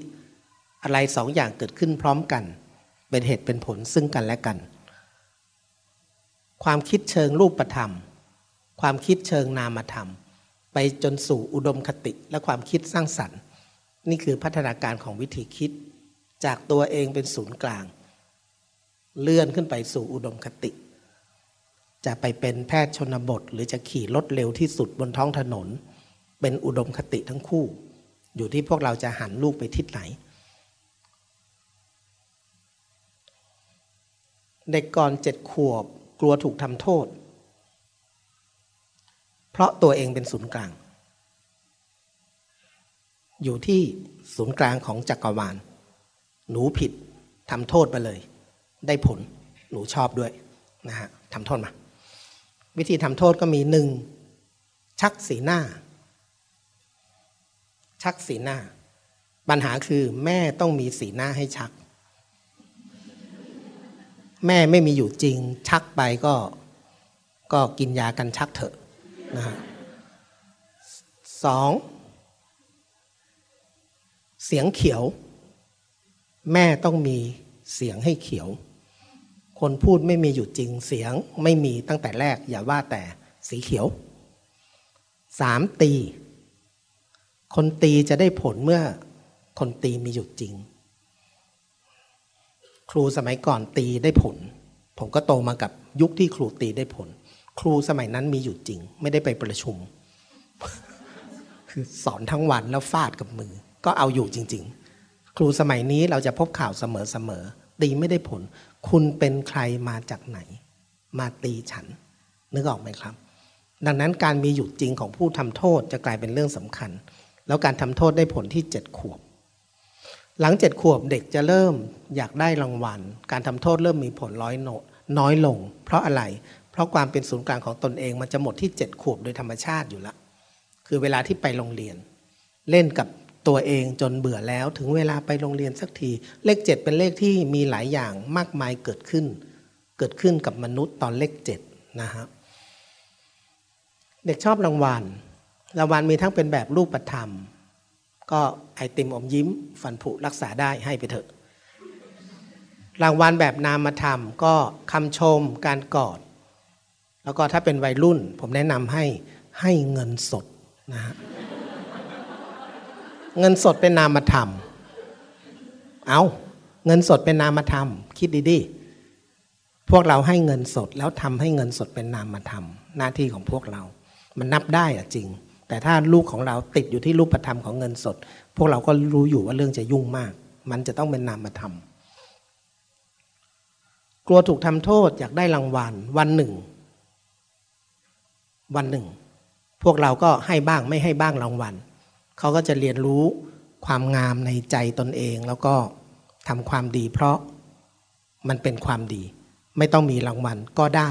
อะไรสองอย่างเกิดขึ้นพร้อมกัน เป็นเหตุเป็นผลซึ่งกันและกัน ความคิดเชิงรูปธรรม ความคิดเชิงนามธรรม ไปจนสู่อุดมคติและความคิดสร้างสรรค์ นี่คือพัฒนาการของวิธีคิด จากตัวเองเป็นศูนย์กลาง เลื่อนขึ้นไปสู่อุดมคติ จะไปเป็นแพทย์ชนบท หรือจะขี่รถเร็วที่สุดบนท้องถนน เป็นอุดมคติทั้งคู่ อยู่ที่พวกเราจะหันลูกไปทิศไหน เด็กก่อนเจ็ดขวบกลัวถูกทำโทษ เพราะตัวเองเป็นศูนย์กลาง อยู่ที่ศูนย์กลางของจักรวาล หนูผิดทำโทษมาเลย ได้ผลหนูชอบด้วยนะฮะทำโทษมา วิธีทำโทษก็มีหนึ่งชักสีหน้า ชักสีหน้า ปัญหาคือแม่ต้องมีสีหน้าให้ชัก แม่ไม่มีอยู่จริง ชักไปก็ก็กินยากันชักเถอะนะฮะสองเสียงเขียว แม่ต้องมีเสียงให้เขียว คนพูดไม่มีอยู่จริงเสียงไม่มีตั้งแต่แรก อย่าว่าแต่สีเขียวสามตี คนตีจะได้ผลเมื่อคนตีมีอยู่จริง ครูสมัยก่อนตีได้ผล ผมก็โตมากับยุคที่ครูตีได้ผล ครูสมัยนั้นมีอยู่จริง ไม่ได้ไปประชุม คือสอนทั้งวันแล้วฟาดกับมือ ก็เอาอยู่จริง ๆ ครูสมัยนี้เราจะพบข่าวเสมอๆตีไม่ได้ผล คุณเป็นใครมาจากไหน มาตีฉัน นึกออกไหมครับ ดังนั้นการมีอยู่จริงของผู้ทำโทษจะกลายเป็นเรื่องสำคัญ แล้วการทำโทษได้ผลที่เจ็ดขวบ หลังเจ็ดขวบเด็กจะเริ่มอยากได้รางวัล การทำโทษเริ่มมีผลร้อยโนน้อยลง เพราะอะไร เพราะความเป็นศูนย์กลางของตนเองมันจะหมดที่เจ็ดขวบโดยธรรมชาติอยู่ละ คือเวลาที่ไปโรงเรียน เล่นกับตัวเองจนเบื่อแล้วถึงเวลาไปโรงเรียนสักที เลขเจ็ดเป็นเลขที่มีหลายอย่างมากมายเกิดขึ้น เกิดขึ้นกับมนุษย์ตอนเลขเจ็ดนะครับเด็กชอบรางวัลรางวัลมีทั้งเป็นแบบรูปธรรม ก็ไอติมอมยิ้ม ฟันผุรักษาได้ให้ไปเถอะ รางวัลแบบนามธรรมก็คำชมการกอด แล้วก็ถ้าเป็นวัยรุ่น ผมแนะนำให้ให้เงินสดนะฮะเงินสดเป็นนามธรรม เอาเงินสดเป็นนามธรรม คิดดีๆ พวกเราให้เงินสดแล้วทำให้เงินสดเป็นนามธรรม หน้าที่ของพวกเรา มันนับได้อะจริง แต่ถ้าลูกของเราติดอยู่ที่รูปธรรมของเงินสด พวกเราก็รู้อยู่ว่าเรื่องจะยุ่งมาก มันจะต้องเป็นนามธรรม กลัวถูกทำโทษอยากได้รางวัลวันหนึ่ง วันหนึ่ง พวกเราก็ให้บ้างไม่ให้บ้างรางวัลเขาก็จะเรียนรู้ความงามในใจตนเองแล้วก็ทำความดี เพราะมันเป็นความดี ไม่ต้องมีรางวัลก็ได้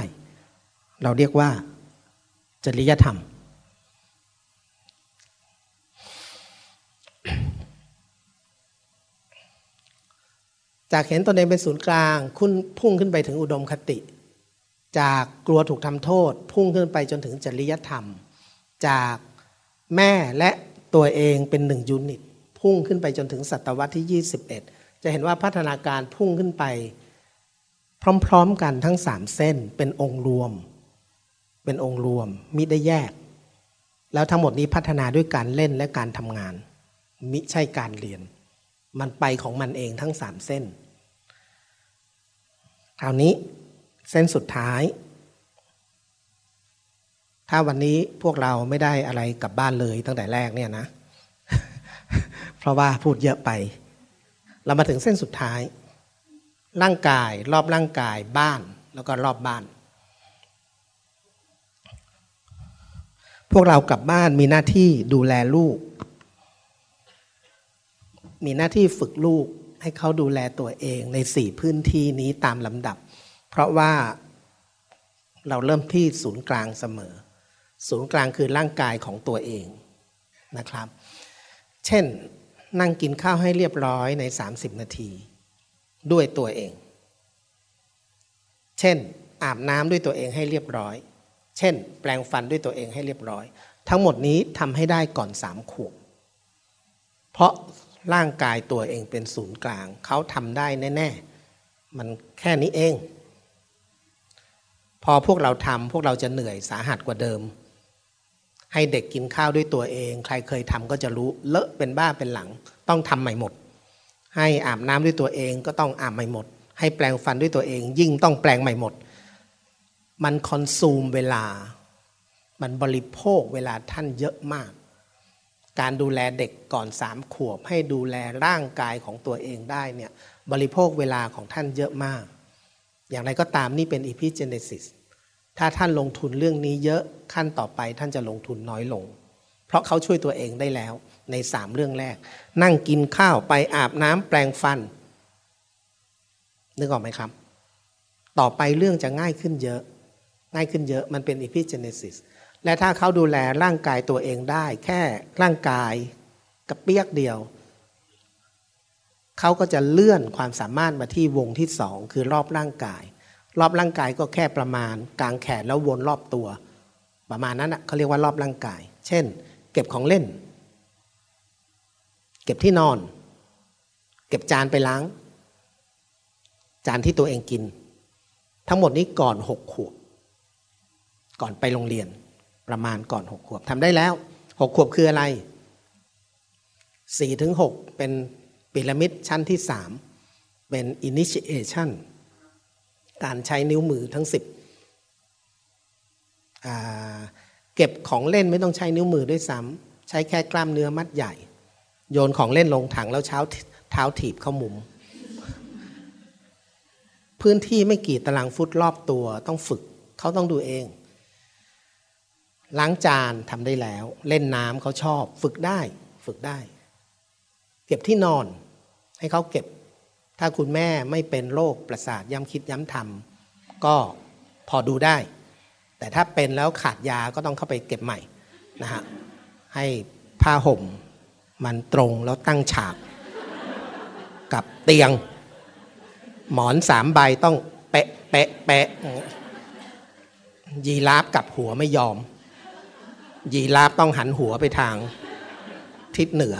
เราเรียกว่าจริยธรรม จากเห็นตนเองเป็นศูนย์กลางคุณพุ่งขึ้นไปถึงอุดมคติ จากกลัวถูกทำโทษ พุ่งขึ้นไปจนถึงจริยธรรม จากแม่และตัวเองเป็นหนึ่งยูนิต พุ่งขึ้นไปจนถึงศตวรรษที่ 21 จะเห็นว่าพัฒนาการพุ่งขึ้นไป พร้อมๆกันทั้งสามเส้นเป็นองค์รวม เป็นองค์รวมมิได้แยก แล้วทั้งหมดนี้พัฒนาด้วยการเล่นและการทำงาน มิใช่การเรียน มันไปของมันเองทั้งสามเส้น คราวนี้เส้นสุดท้าย ถ้าวันนี้พวกเราไม่ได้อะไรกลับบ้านเลยตั้งแต่แรกเนี่ยนะ เพราะว่าพูดเยอะไป เรามาถึงเส้นสุดท้าย ร่างกายรอบร่างกายบ้านแล้วก็รอบบ้าน พวกเรากลับบ้านมีหน้าที่ดูแลลูก มีหน้าที่ฝึกลูกให้เขาดูแลตัวเองในสี่พื้นที่นี้ตามลำดับ เพราะว่าเราเริ่มที่ศูนย์กลางเสมอ ศูนย์กลางคือร่างกายของตัวเองนะครับ เช่นนั่งกินข้าวให้เรียบร้อยใน 30 นาที ด้วยตัวเอง เช่น อาบน้ำด้วยตัวเองให้เรียบร้อย เช่น แปลงฟันด้วยตัวเองให้เรียบร้อย ทั้งหมดนี้ทำให้ได้ก่อนสามขวบเพราะ ร่างกายตัวเองเป็นศูนย์กลาง เขาทำได้แน่ ๆ มันแค่นี้เอง พอพวกเราทำพวกเราจะเหนื่อยสาหัสกว่าเดิม ให้เด็กกินข้าวด้วยตัวเอง ใครเคยทำก็จะรู้เลอะเป็นบ้าเป็นหลัง ต้องทำใหม่หมด ให้อาบน้ำด้วยตัวเองก็ต้องอาบใหม่หมด ให้แปลงฟันด้วยตัวเอง ยิ่งต้องแปลงใหม่หมด มันคอนซูมเวลา มันบริโภคเวลาท่านเยอะมาก การดูแลเด็กก่อนสามขวบ ให้ดูแลร่างกายของตัวเองได้เนี่ยบริโภคเวลาของท่านเยอะมาก อย่างไรก็ตามนี่เป็นอีพิเจเนซิสถ้าท่านลงทุนเรื่องนี้เยอะขั้นต่อไปท่านจะลงทุนน้อยลง เพราะเขาช่วยตัวเองได้แล้วในสามเรื่องแรก นั่งกินข้าวไปอาบน้ำแปลงฟัน นึกออกไหมครับ ต่อไปเรื่องจะง่ายขึ้นเยอะ ง่ายขึ้นเยอะมันเป็นอีพิเจเนซิส และถ้าเขาดูแลร่างกายตัวเองได้ แค่ร่างกายกับเปียกเดียว เขาก็จะเลื่อนความสามารถมาที่วงที่สองคือรอบร่างกาย รอบร่างกายก็แค่ประมาณกลางแขนแล้ววนรอบตัว ประมาณนั้นนะเขาเรียกว่ารอบร่างกาย เช่น เก็บของเล่น เก็บที่นอน เก็บจานไปล้าง จานที่ตัวเองกิน ทั้งหมดนี้ก่อนหกขวบก่อนไปโรงเรียน ประมาณก่อนหกขวบทำได้แล้วหกขวบคืออะไรสี่ถึงหกเป็นพีระมิดชั้นที่สามเป็น initiation การใช้นิ้วมือทั้งสิบเก็บของเล่นไม่ต้องใช้นิ้วมือด้วยซ้ำใช้แค่กล้ามเนื้อมัดใหญ่ โยนของเล่นลงถังแล้วเช้าเท้าถีบเข้ามุม พื้นที่ไม่กี่ตารางฟุตรอบตัวต้องฝึกเขาต้องดูเอง ล้างจานทำได้แล้ว เล่นน้ำเขาชอบ ฝึกได้ ฝึกได้ เก็บที่นอน ให้เขาเก็บ ถ้าคุณแม่ไม่เป็นโรคประสาทย้ำคิดย้ำทำก็พอดูได้ แต่ถ้าเป็นแล้วขาดยาก็ต้องเข้าไปเก็บใหม่นะฮะให้ผ้าห่มมันตรงแล้วตั้งฉาก กับเตียง หมอนสามใบต้องเปะเปะเปะยีราฟกับหัวไม่ยอม ยีราฟต้องหันหัวไปทางทิศเหนือ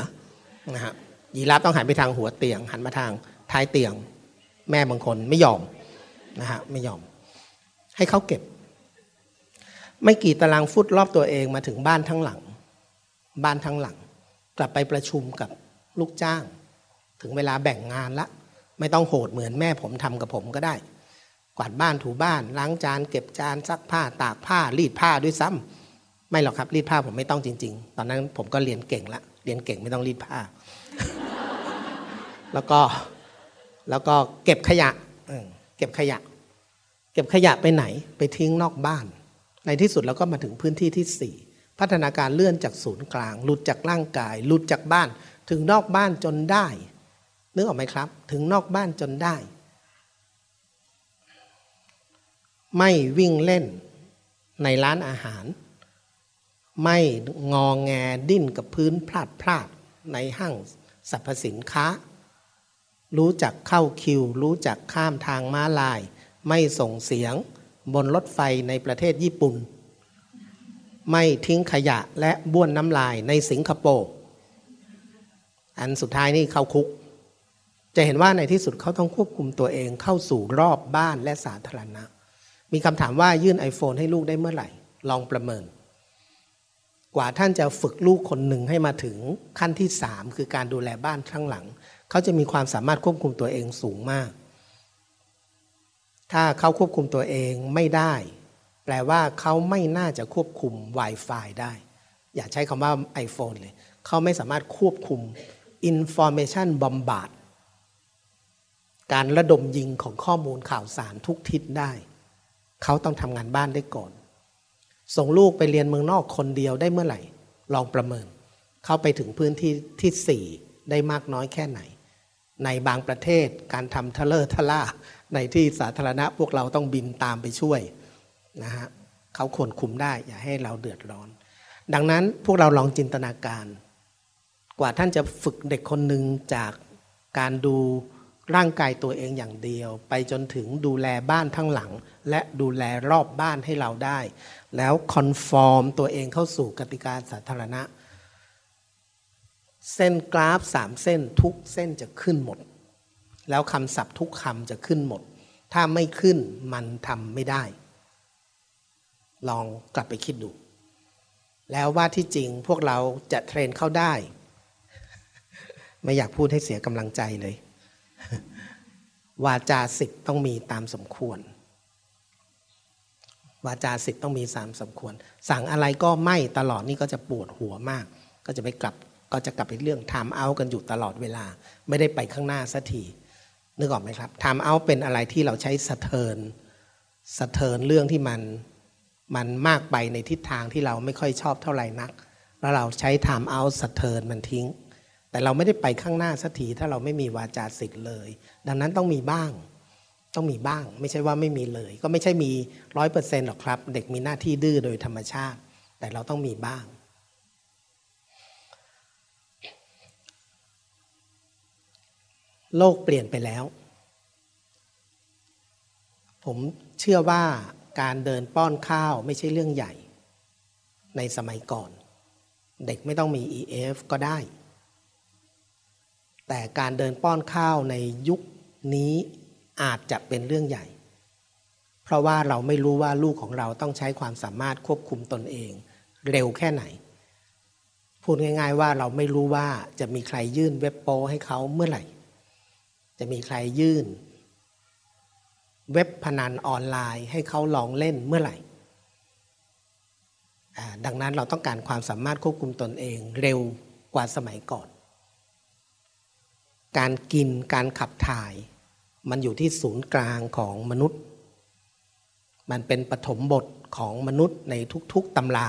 นะฮะยีราฟต้องหันไปทางหัวเตียง หันมาทางท้ายเตียง แม่บางคนไม่ยอมนะฮะไม่ยอม ให้เขาเก็บ ไม่กี่ตารางฟุตรอบตัวเองมาถึงบ้านทั้งหลัง บ้านทั้งหลัง กลับไปประชุมกับลูกจ้าง ถึงเวลาแบ่งงานละ ไม่ต้องโหดเหมือนแม่ผมทำกับผมก็ได้ กวาดบ้านถูบ้าน ล้างจาน เก็บจานซักผ้าตากผ้ารีดผ้าด้วยซ้ำ ไม่หรอกครับรีดผ้าผมไม่ต้องจริง ๆ ตอนนั้นผมก็เรียนเก่งละเรียนเก่งไม่ต้องรีดผ้า แล้วก็แล้วก็เก็บขยะเก็บขยะ เก็บขยะไปไหนไปทิ้งนอกบ้าน ในที่สุดเราก็มาถึงพื้นที่ที่สี่พัฒนาการเลื่อนจากศูนย์กลาง หลุดจากร่างกาย หลุดจากบ้าน ถึงนอกบ้านจนได้นึกออกไหมครับ ถึงนอกบ้านจนได้ ไม่วิ่งเล่นในร้านอาหาร ไม่งองแงดิ้นกับพื้นพลาดพลาดในห้างสรรพสินค้า รู้จักเข้าคิว รู้จักข้ามทางม้าลาย ไม่ส่งเสียงบนรถไฟในประเทศญี่ปุ่น ไม่ทิ้งขยะและบ้วนน้ำลายในสิงคโปร์อันสุดท้ายนี่เข้าคุก จะเห็นว่าในที่สุดเขาต้องควบคุมตัวเองเข้าสู่รอบบ้านและสาธารณะ มีคำถามว่ายื่น iPhone ให้ลูกได้เมื่อไหร่ ลองประเมิน กว่าท่านจะฝึกลูกคนหนึ่งให้มาถึงขั้นที่สามคือการดูแลบ้านข้งหลัง เขาจะมีความสามารถควบคุมตัวเองสูงมาก ถ้าเขาควบคุมตัวเองไม่ได้ แปลว่าเขาไม่น่าจะควบคุม Wi-Fi ได้ อย่าใช้คำว่า iPhone เลย เขาไม่สามารถควบคุม Information Bombard การระดมยิงของข้อมูลข่าวสารทุกทิศได้ เขาต้องทำงานบ้านได้ก่อน ส่งลูกไปเรียนเมืองนอกคนเดียวได้เมื่อไหร่ ลองประเมิน เข้าไปถึงพื้นที่ที่สี่ได้มากน้อยแค่ไหน ในบางประเทศการทำทะเลอร์ทะล่าในที่สาธารณะพวกเราต้องบินตามไปช่วยนะฮะเขาควรคุมได้อย่าให้เราเดือดร้อน ดังนั้นพวกเราลองจินตนาการ กว่าท่านจะฝึกเด็กคนหนึ่งจากการดู ร่างกายตัวเองอย่างเดียว ไปจนถึงดูแลบ้านทั้งหลัง และดูแลรอบบ้านให้เราได้ แล้วคอนฟอร์มตัวเองเข้าสู่กติกาสาธารณะ เส้นกราฟสามเส้นทุกเส้นจะขึ้นหมด แล้วคำศัพท์ทุกคำจะขึ้นหมด ถ้าไม่ขึ้นมันทำไม่ได้ ลองกลับไปคิดดู แล้วว่าที่จริงพวกเราจะเทรนเข้าได้ ไม่อยากพูดให้เสียกำลังใจเลย วาจาสิทธ์ต้องมีตามสมควร วาจาสิทธ์ต้องมีสามสมควร สั่งอะไรก็ไม่ตลอดนี่ก็จะปวดหัวมาก ก็จะไปกลับก็จะกลับไปเรื่องทำเอากันอยู่ตลอดเวลา ไม่ได้ไปข้างหน้าสักทีนึกออกไหมครับทำเอาเป็นอะไรที่เราใช้สะเทินสะเทินเรื่องที่มันมันมากไปในทิศทางที่เราไม่ค่อยชอบเท่าไหร่นัก แล้วเราใช้ทำเอาสะเทินมันทิ้ง แต่เราไม่ได้ไปข้างหน้าสักทีถ้าเราไม่มีวาจาสิทธิ์เลย ดังนั้นต้องมีบ้าง ต้องมีบ้าง ไม่ใช่ว่าไม่มีเลย ก็ไม่ใช่มีร้อยเปอร์เซ็นต์หรอกครับ เด็กมีหน้าที่ดื้อโดยธรรมชาติ แต่เราต้องมีบ้าง โลกเปลี่ยนไปแล้ว ผมเชื่อว่าการเดินป้อนข้าวไม่ใช่เรื่องใหญ่ ในสมัยก่อน เด็กไม่ต้องมี EF ก็ได้ แต่การเดินป้อนข้าวในยุคนี้อาจจะเป็นเรื่องใหญ่ เพราะว่าเราไม่รู้ว่าลูกของเราต้องใช้ความสามารถควบคุมตนเอง เร็วแค่ไหน พูดง่าย ๆ ว่าเราไม่รู้ว่าจะมีใครยื่นเว็บโปให้เขาเมื่อไหร่ จะมีใครยื่น เว็บพนันออนไลน์ให้เขาลองเล่นเมื่อไหร่ดังนั้นเราต้องการความสามารถควบคุมตนเองเร็วกว่าสมัยก่อน การกินการขับถ่าย มันอยู่ที่ศูนย์กลางของมนุษย์ มันเป็นปฐมบทของมนุษย์ในทุกๆตำรา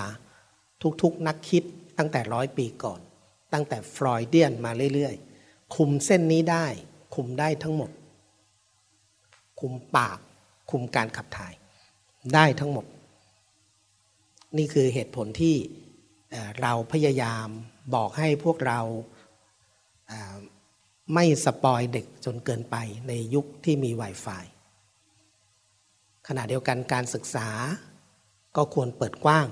ทุกๆนักคิดตั้งแต่ร้อยปีก่อน ตั้งแต่ฟรอยเดียนมาเรื่อยๆ คุมเส้นนี้ได้ คุมได้ทั้งหมด คุมปาก คุมการขับถ่าย ได้ทั้งหมด นี่คือเหตุผลที่เราพยายามบอกให้พวกเรา ไม่สปอยเด็กจนเกินไปในยุคที่มี Wi-Fi ขณะเดียวกันการศึกษาก็ควรเปิดกว้าง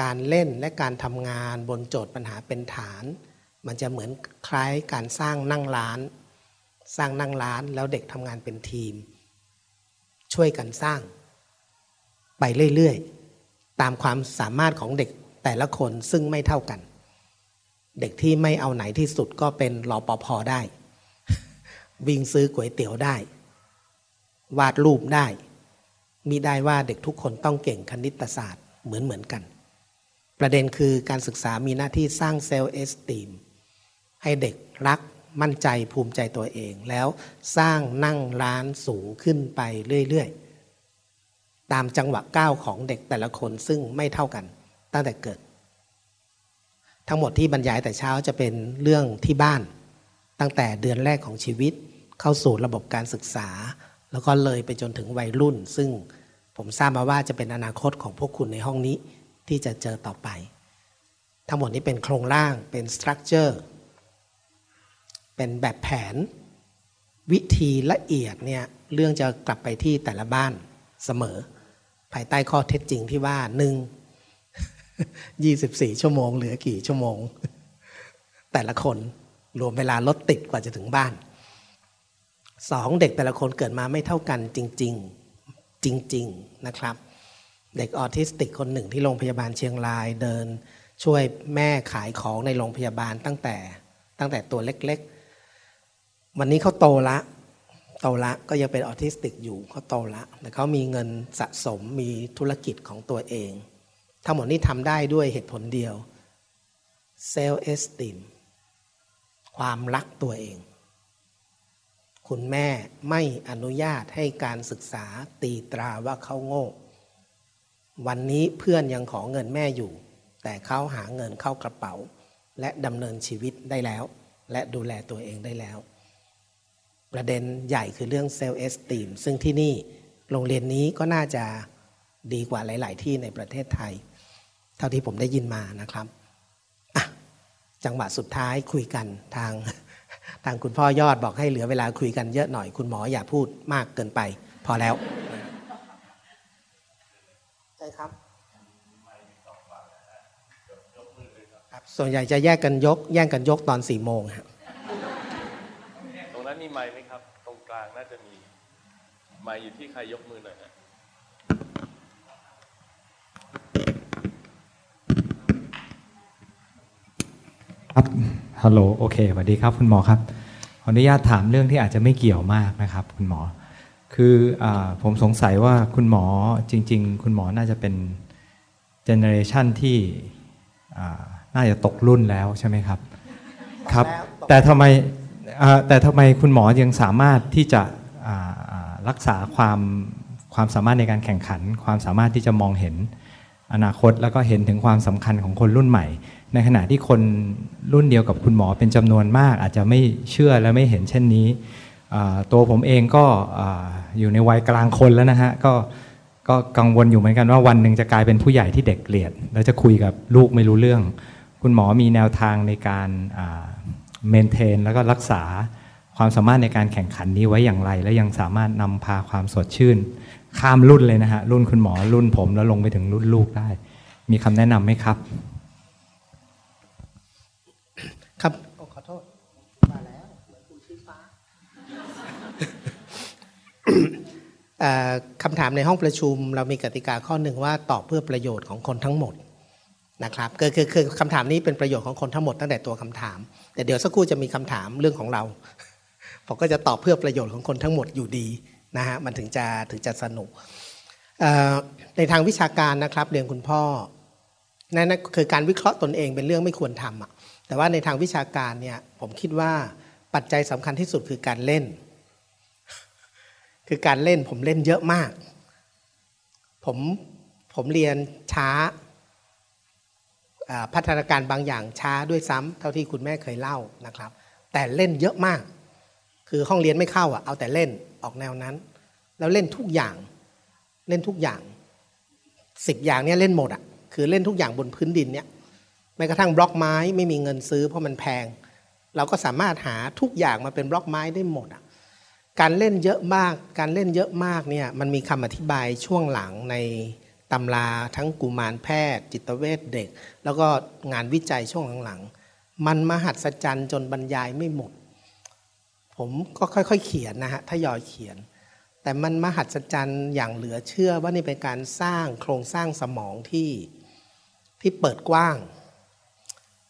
การเล่นและการทำงานบนโจทย์ปัญหาเป็นฐาน มันจะเหมือนคล้ายการสร้างนั่งร้าน สร้างนั่งร้านแล้วเด็กทำงานเป็นทีม ช่วยกันสร้าง ไปเรื่อยๆ ตามความสามารถของเด็กแต่ละคนซึ่งไม่เท่ากัน เด็กที่ไม่เอาไหนที่สุดก็เป็นรอปภได้ วิ่งซื้อก๋วยเตี๋ยวได้ วาดรูปได้มิได้ว่าเด็กทุกคนต้องเก่งคณิตศาสตร์เหมือนเหมือนกัน ประเด็นคือการศึกษามีหน้าที่สร้าง self-esteem ให้เด็กรักมั่นใจภูมิใจตัวเอง แล้วสร้างนั่งร้านสูงขึ้นไปเรื่อยๆ ตามจังหวะก้าวของเด็กแต่ละคนซึ่งไม่เท่ากันตั้งแต่เกิด ทั้งหมดที่บรรยายแต่เช้าจะเป็นเรื่องที่บ้าน ตั้งแต่เดือนแรกของชีวิต เข้าสู่ระบบการศึกษา แล้วก็เลยไปจนถึงวัยรุ่น ซึ่งผมทราบมาว่าจะเป็นอนาคตของพวกคุณในห้องนี้ที่จะเจอต่อไป ทั้งหมดนี้เป็นโครงร่างเป็นสตรัคเจอร์เป็นแบบแผน วิธีละเอียดเนี่ยเรื่องจะกลับไปที่แต่ละบ้านเสมอ ภายใต้ข้อเท็จจริงที่ว่าหนึ่ง 24ชั่วโมงเหลือกี่ชั่วโมง แต่ละคนรวมเวลารถติดกว่าจะถึงบ้านสองเด็กแต่ละคนเกิดมาไม่เท่ากันจริง ๆ จริง ๆนะครับ เด็กออทิสติกคนหนึ่งที่โรงพยาบาลเชียงรายเดิน ช่วยแม่ขายของในโรงพยาบาลตั้งแต่ตั้งแต่ตัวเล็ก ๆ วันนี้เขาโตละโตละก็ยังเป็นออทิสติกอยู่เขาโตละแต่เขามีเงินสะสมมีธุรกิจของตัวเอง ทั้งหมดนี้ทำได้ด้วยเหตุผลเดียว self-esteem ความรักตัวเอง คุณแม่ไม่อนุญาตให้การศึกษาตีตราว่าเขาโง่ วันนี้เพื่อนยังขอเงินแม่อยู่ แต่เขาหาเงินเข้ากระเป๋า และดำเนินชีวิตได้แล้ว และดูแลตัวเองได้แล้ว ประเด็นใหญ่คือเรื่องเซลล์เอสติมซึ่งที่นี่โรงเรียนนี้ก็น่าจะดีกว่าหลาย ๆ ที่ในประเทศไทย เท่าที่ผมได้ยินมานะครับจังหวะสุดท้ายคุยกันทางทางคุณพ่อยอดบอกให้เหลือเวลาคุยกันเยอะหน่อยคุณหมออย่าพูดมากเกินไป พอแล้วใช่ครับครับ ส่วนใหญ่จะแยกกันยก แย่งกันยกตอนสี่โมงครับตรงนั้นมีไม้ไหมครับ ตรงกลางน่าจะมีไม้อยู่ที่ใครยกมือหน่อยฮะ ครับ ฮัลโหล โอเคสวัสดีครับ คุณหมอครับ ขออนุญาตถามเรื่องที่อาจจะไม่เกี่ยวมากนะครับ คุณหมอ คืออผมสงสัยว่าคุณหมอจริง ๆ คุณหมอน่าจะเป็นเจเนอเรชันที่น่าจะตกรุ่นแล้วใช่ไหมครับ ครับ แต่ทำไมแต่ทำไมคุณหมอยังสามารถที่จะรักษาความความสามารถในการแข่งขัน ความสามารถที่จะมองเห็นอนาคตแล้วก็เห็นถึงความสำคัญของคนรุ่นใหม่ในขณะที่คนรุ่นเดียวกับคุณหมอเป็นจำนวนมาก อาจจะไม่เชื่อและไม่เห็นเช่นนี้ ตัวผมเองก็อยู่ในวัยกลางคนแล้วนะฮะก็ก็กังวลอยู่เหมือนกันว่าวันหนึ่งจะกลายเป็นผู้ใหญ่ที่เด็กเกลียด แล้วจะคุยกับลูกไม่รู้เรื่อง คุณหมอมีแนวทางในการเมนเทน แล้วก็รักษาความสามารถในการแข่งขันนี้ไว้อย่างไร และยังสามารถนำพาความสดชื่น ข้ามรุ่นเลยนะฮะรุ่นคุณหมอรุ่นผมแล้วลงไปถึงรุ่นลูกได้ มีคำแนะนำไหมครับครับขอโทษ มาแล้วเหมือนคุณชี้ฟ้า คำถามในห้องประชุม เรามีกติกาข้อหนึ่งว่าตอบเพื่อประโยชน์ของคนทั้งหมดนะครับคือคือคือคำถามนี้เป็นประโยชน์ของคนทั้งหมดตั้งแต่ตัวคำถาม แต่เดี๋ยวสักครู่จะมีคำถามเรื่องของเราผมก็จะตอบเพื่อประโยชน์ของคนทั้งหมดอยู่ดีนะฮะมันถึงจะถึงจะสนุกในทางวิชาการนะครับเรียนคุณพ่อนั่นคือการวิเคราะห์ตนเองเป็นเรื่องไม่ควรทำอะแต่ว่าในทางวิชาการเนี่ยผมคิดว่าปัจจัยสำคัญที่สุดคือการเล่น คือการเล่นผมเล่นเยอะมาก ผมผมเรียนช้า พัฒนาการบางอย่างช้าด้วยซ้ำเท่าที่คุณแม่เคยเล่านะครับ แต่เล่นเยอะมาก คือห้องเรียนไม่เข้าอะเอาแต่เล่นออกแนวนั้น แล้วเล่นทุกอย่างเล่นทุกอย่างสิบอย่างเนี้ยเล่นหมดอะคือเล่นทุกอย่างบนพื้นดินเนี้ยแม้กระทั่งบล็อกไม้ไม่มีเงินซื้อเพราะมันแพง เราก็สามารถหาทุกอย่างมาเป็นบล็อกไม้ได้หมดอะ การเล่นเยอะมาก การเล่นเยอะมากเนี่ยมันมีคำอธิบายช่วงหลังในตำราทั้งกุมารแพทย์ จิตเวชเด็ก แล้วก็งานวิจัยช่วงหลังๆ มันมหัศจรรย์จนบรรยายไม่หมด ผมก็ค่อยๆ เขียนนะฮะทยอยเขียน แต่มันมหัศจรรย์อย่างเหลือเชื่อว่านี่เป็นการสร้างโครงสร้างสมองที่ที่เปิดกว้าง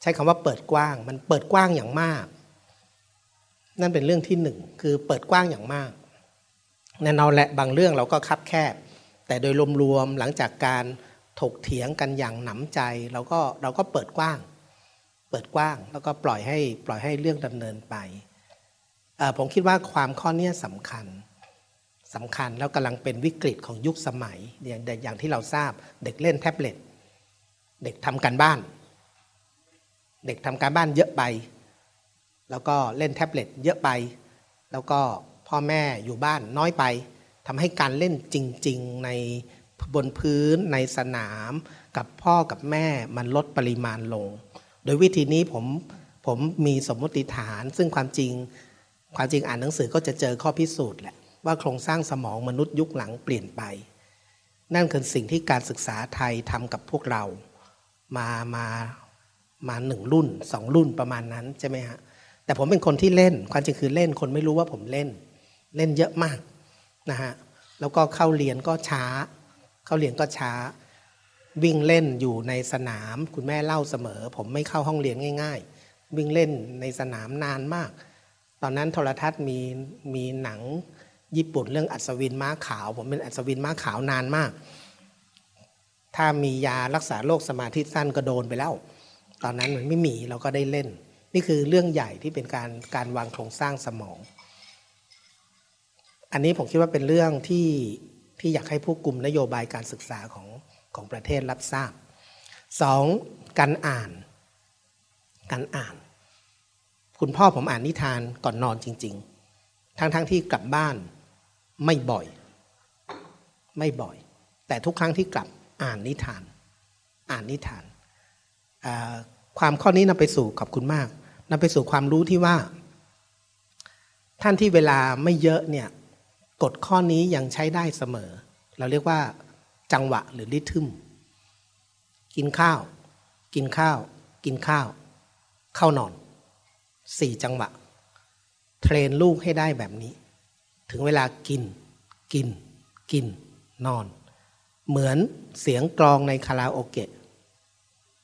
ใช้คำว่าเปิดกว้าง มันเปิดกว้างอย่างมาก นั่นเป็นเรื่องที่หนึ่งคือเปิดกว้างอย่างมากแน่นอนแหละบางเรื่องเราก็คับแคบ แต่โดยรวมๆหลังจากการถกเถียงกันอย่างหนำใจเราก็เราก็เปิดกว้าง เปิดกว้างแล้วก็ปล่อยให้ปล่อยให้เรื่องดำเนินไปผมคิดว่าความข้อนี้สำคัญสำคัญแล้วกำลังเป็นวิกฤตของยุคสมัยอย่างอย่างที่เราทราบเด็กเล่นแท็บเล็ตเด็กทำการบ้าน เด็กทำการบ้านเยอะไป แล้วก็เล่นแท็บเล็ตเยอะไป แล้วก็พ่อแม่อยู่บ้านน้อยไปทำให้การเล่นจริง ๆ ในบนพื้นในสนามกับพ่อกับแม่มันลดปริมาณลง โดยวิธีนี้ผมผมมีสมมติฐาน ซึ่งความจริง ความจริงอ่านหนังสือก็จะเจอข้อพิสูจน์แหละว่าโครงสร้างสมองมนุษย์ยุคหลังเปลี่ยนไป นั่นคือสิ่งที่การศึกษาไทยทำกับพวกเรา มามามาหนึ่งรุ่นสองรุ่นประมาณนั้นใช่ไหมฮะ แต่ผมเป็นคนที่เล่น ความจริงคือเล่นคนไม่รู้ว่าผมเล่น เล่นเยอะมากนะฮะแล้วก็เข้าเรียนก็ช้า เข้าเรียนก็ช้า วิ่งเล่นอยู่ในสนาม คุณแม่เล่าเสมอ ผมไม่เข้าห้องเรียนง่าย ๆ วิ่งเล่นในสนามนานมาก ตอนนั้นโทรทัศน์มีมีหนังญี่ปุ่นเรื่องอัศวินม้าขาว ผมเป็นอัศวินม้าขาวนานมาก ถ้ามียารักษาโรคสมาธิสั้นก็โดนไปแล้ว ตอนนั้นมันไม่มีเราก็ได้เล่น นี่คือเรื่องใหญ่ที่เป็นการการวางโครงสร้างสมอง อันนี้ผมคิดว่าเป็นเรื่องที่ที่อยากให้ผู้กลุ่มนโยบายการศึกษาของของประเทศรับทราบสองการอ่าน การอ่าน คุณพ่อผมอ่านนิทานก่อนนอนจริง ๆ ทั้งๆทที่กลับบ้านไม่บ่อย ไม่บ่อย แต่ทุกครั้งที่กลับอ่านนิทาน อ่านนิทาน ความข้อนี้นำไปสู่ขอบคุณมาก นำไปสู่ความรู้ที่ว่า ท่านที่เวลาไม่เยอะเนี่ยกฎข้อนี้ยังใช้ได้เสมอ เราเรียกว่า จังหวะหรือริทึมกินข้าว กินข้าว กินข้าว เข้านอนสี่จังหวะ เทรนลูกให้ได้แบบนี้ ถึงเวลากิน กิน กิน นอน เหมือนเสียงกลองในคาราโอเกะ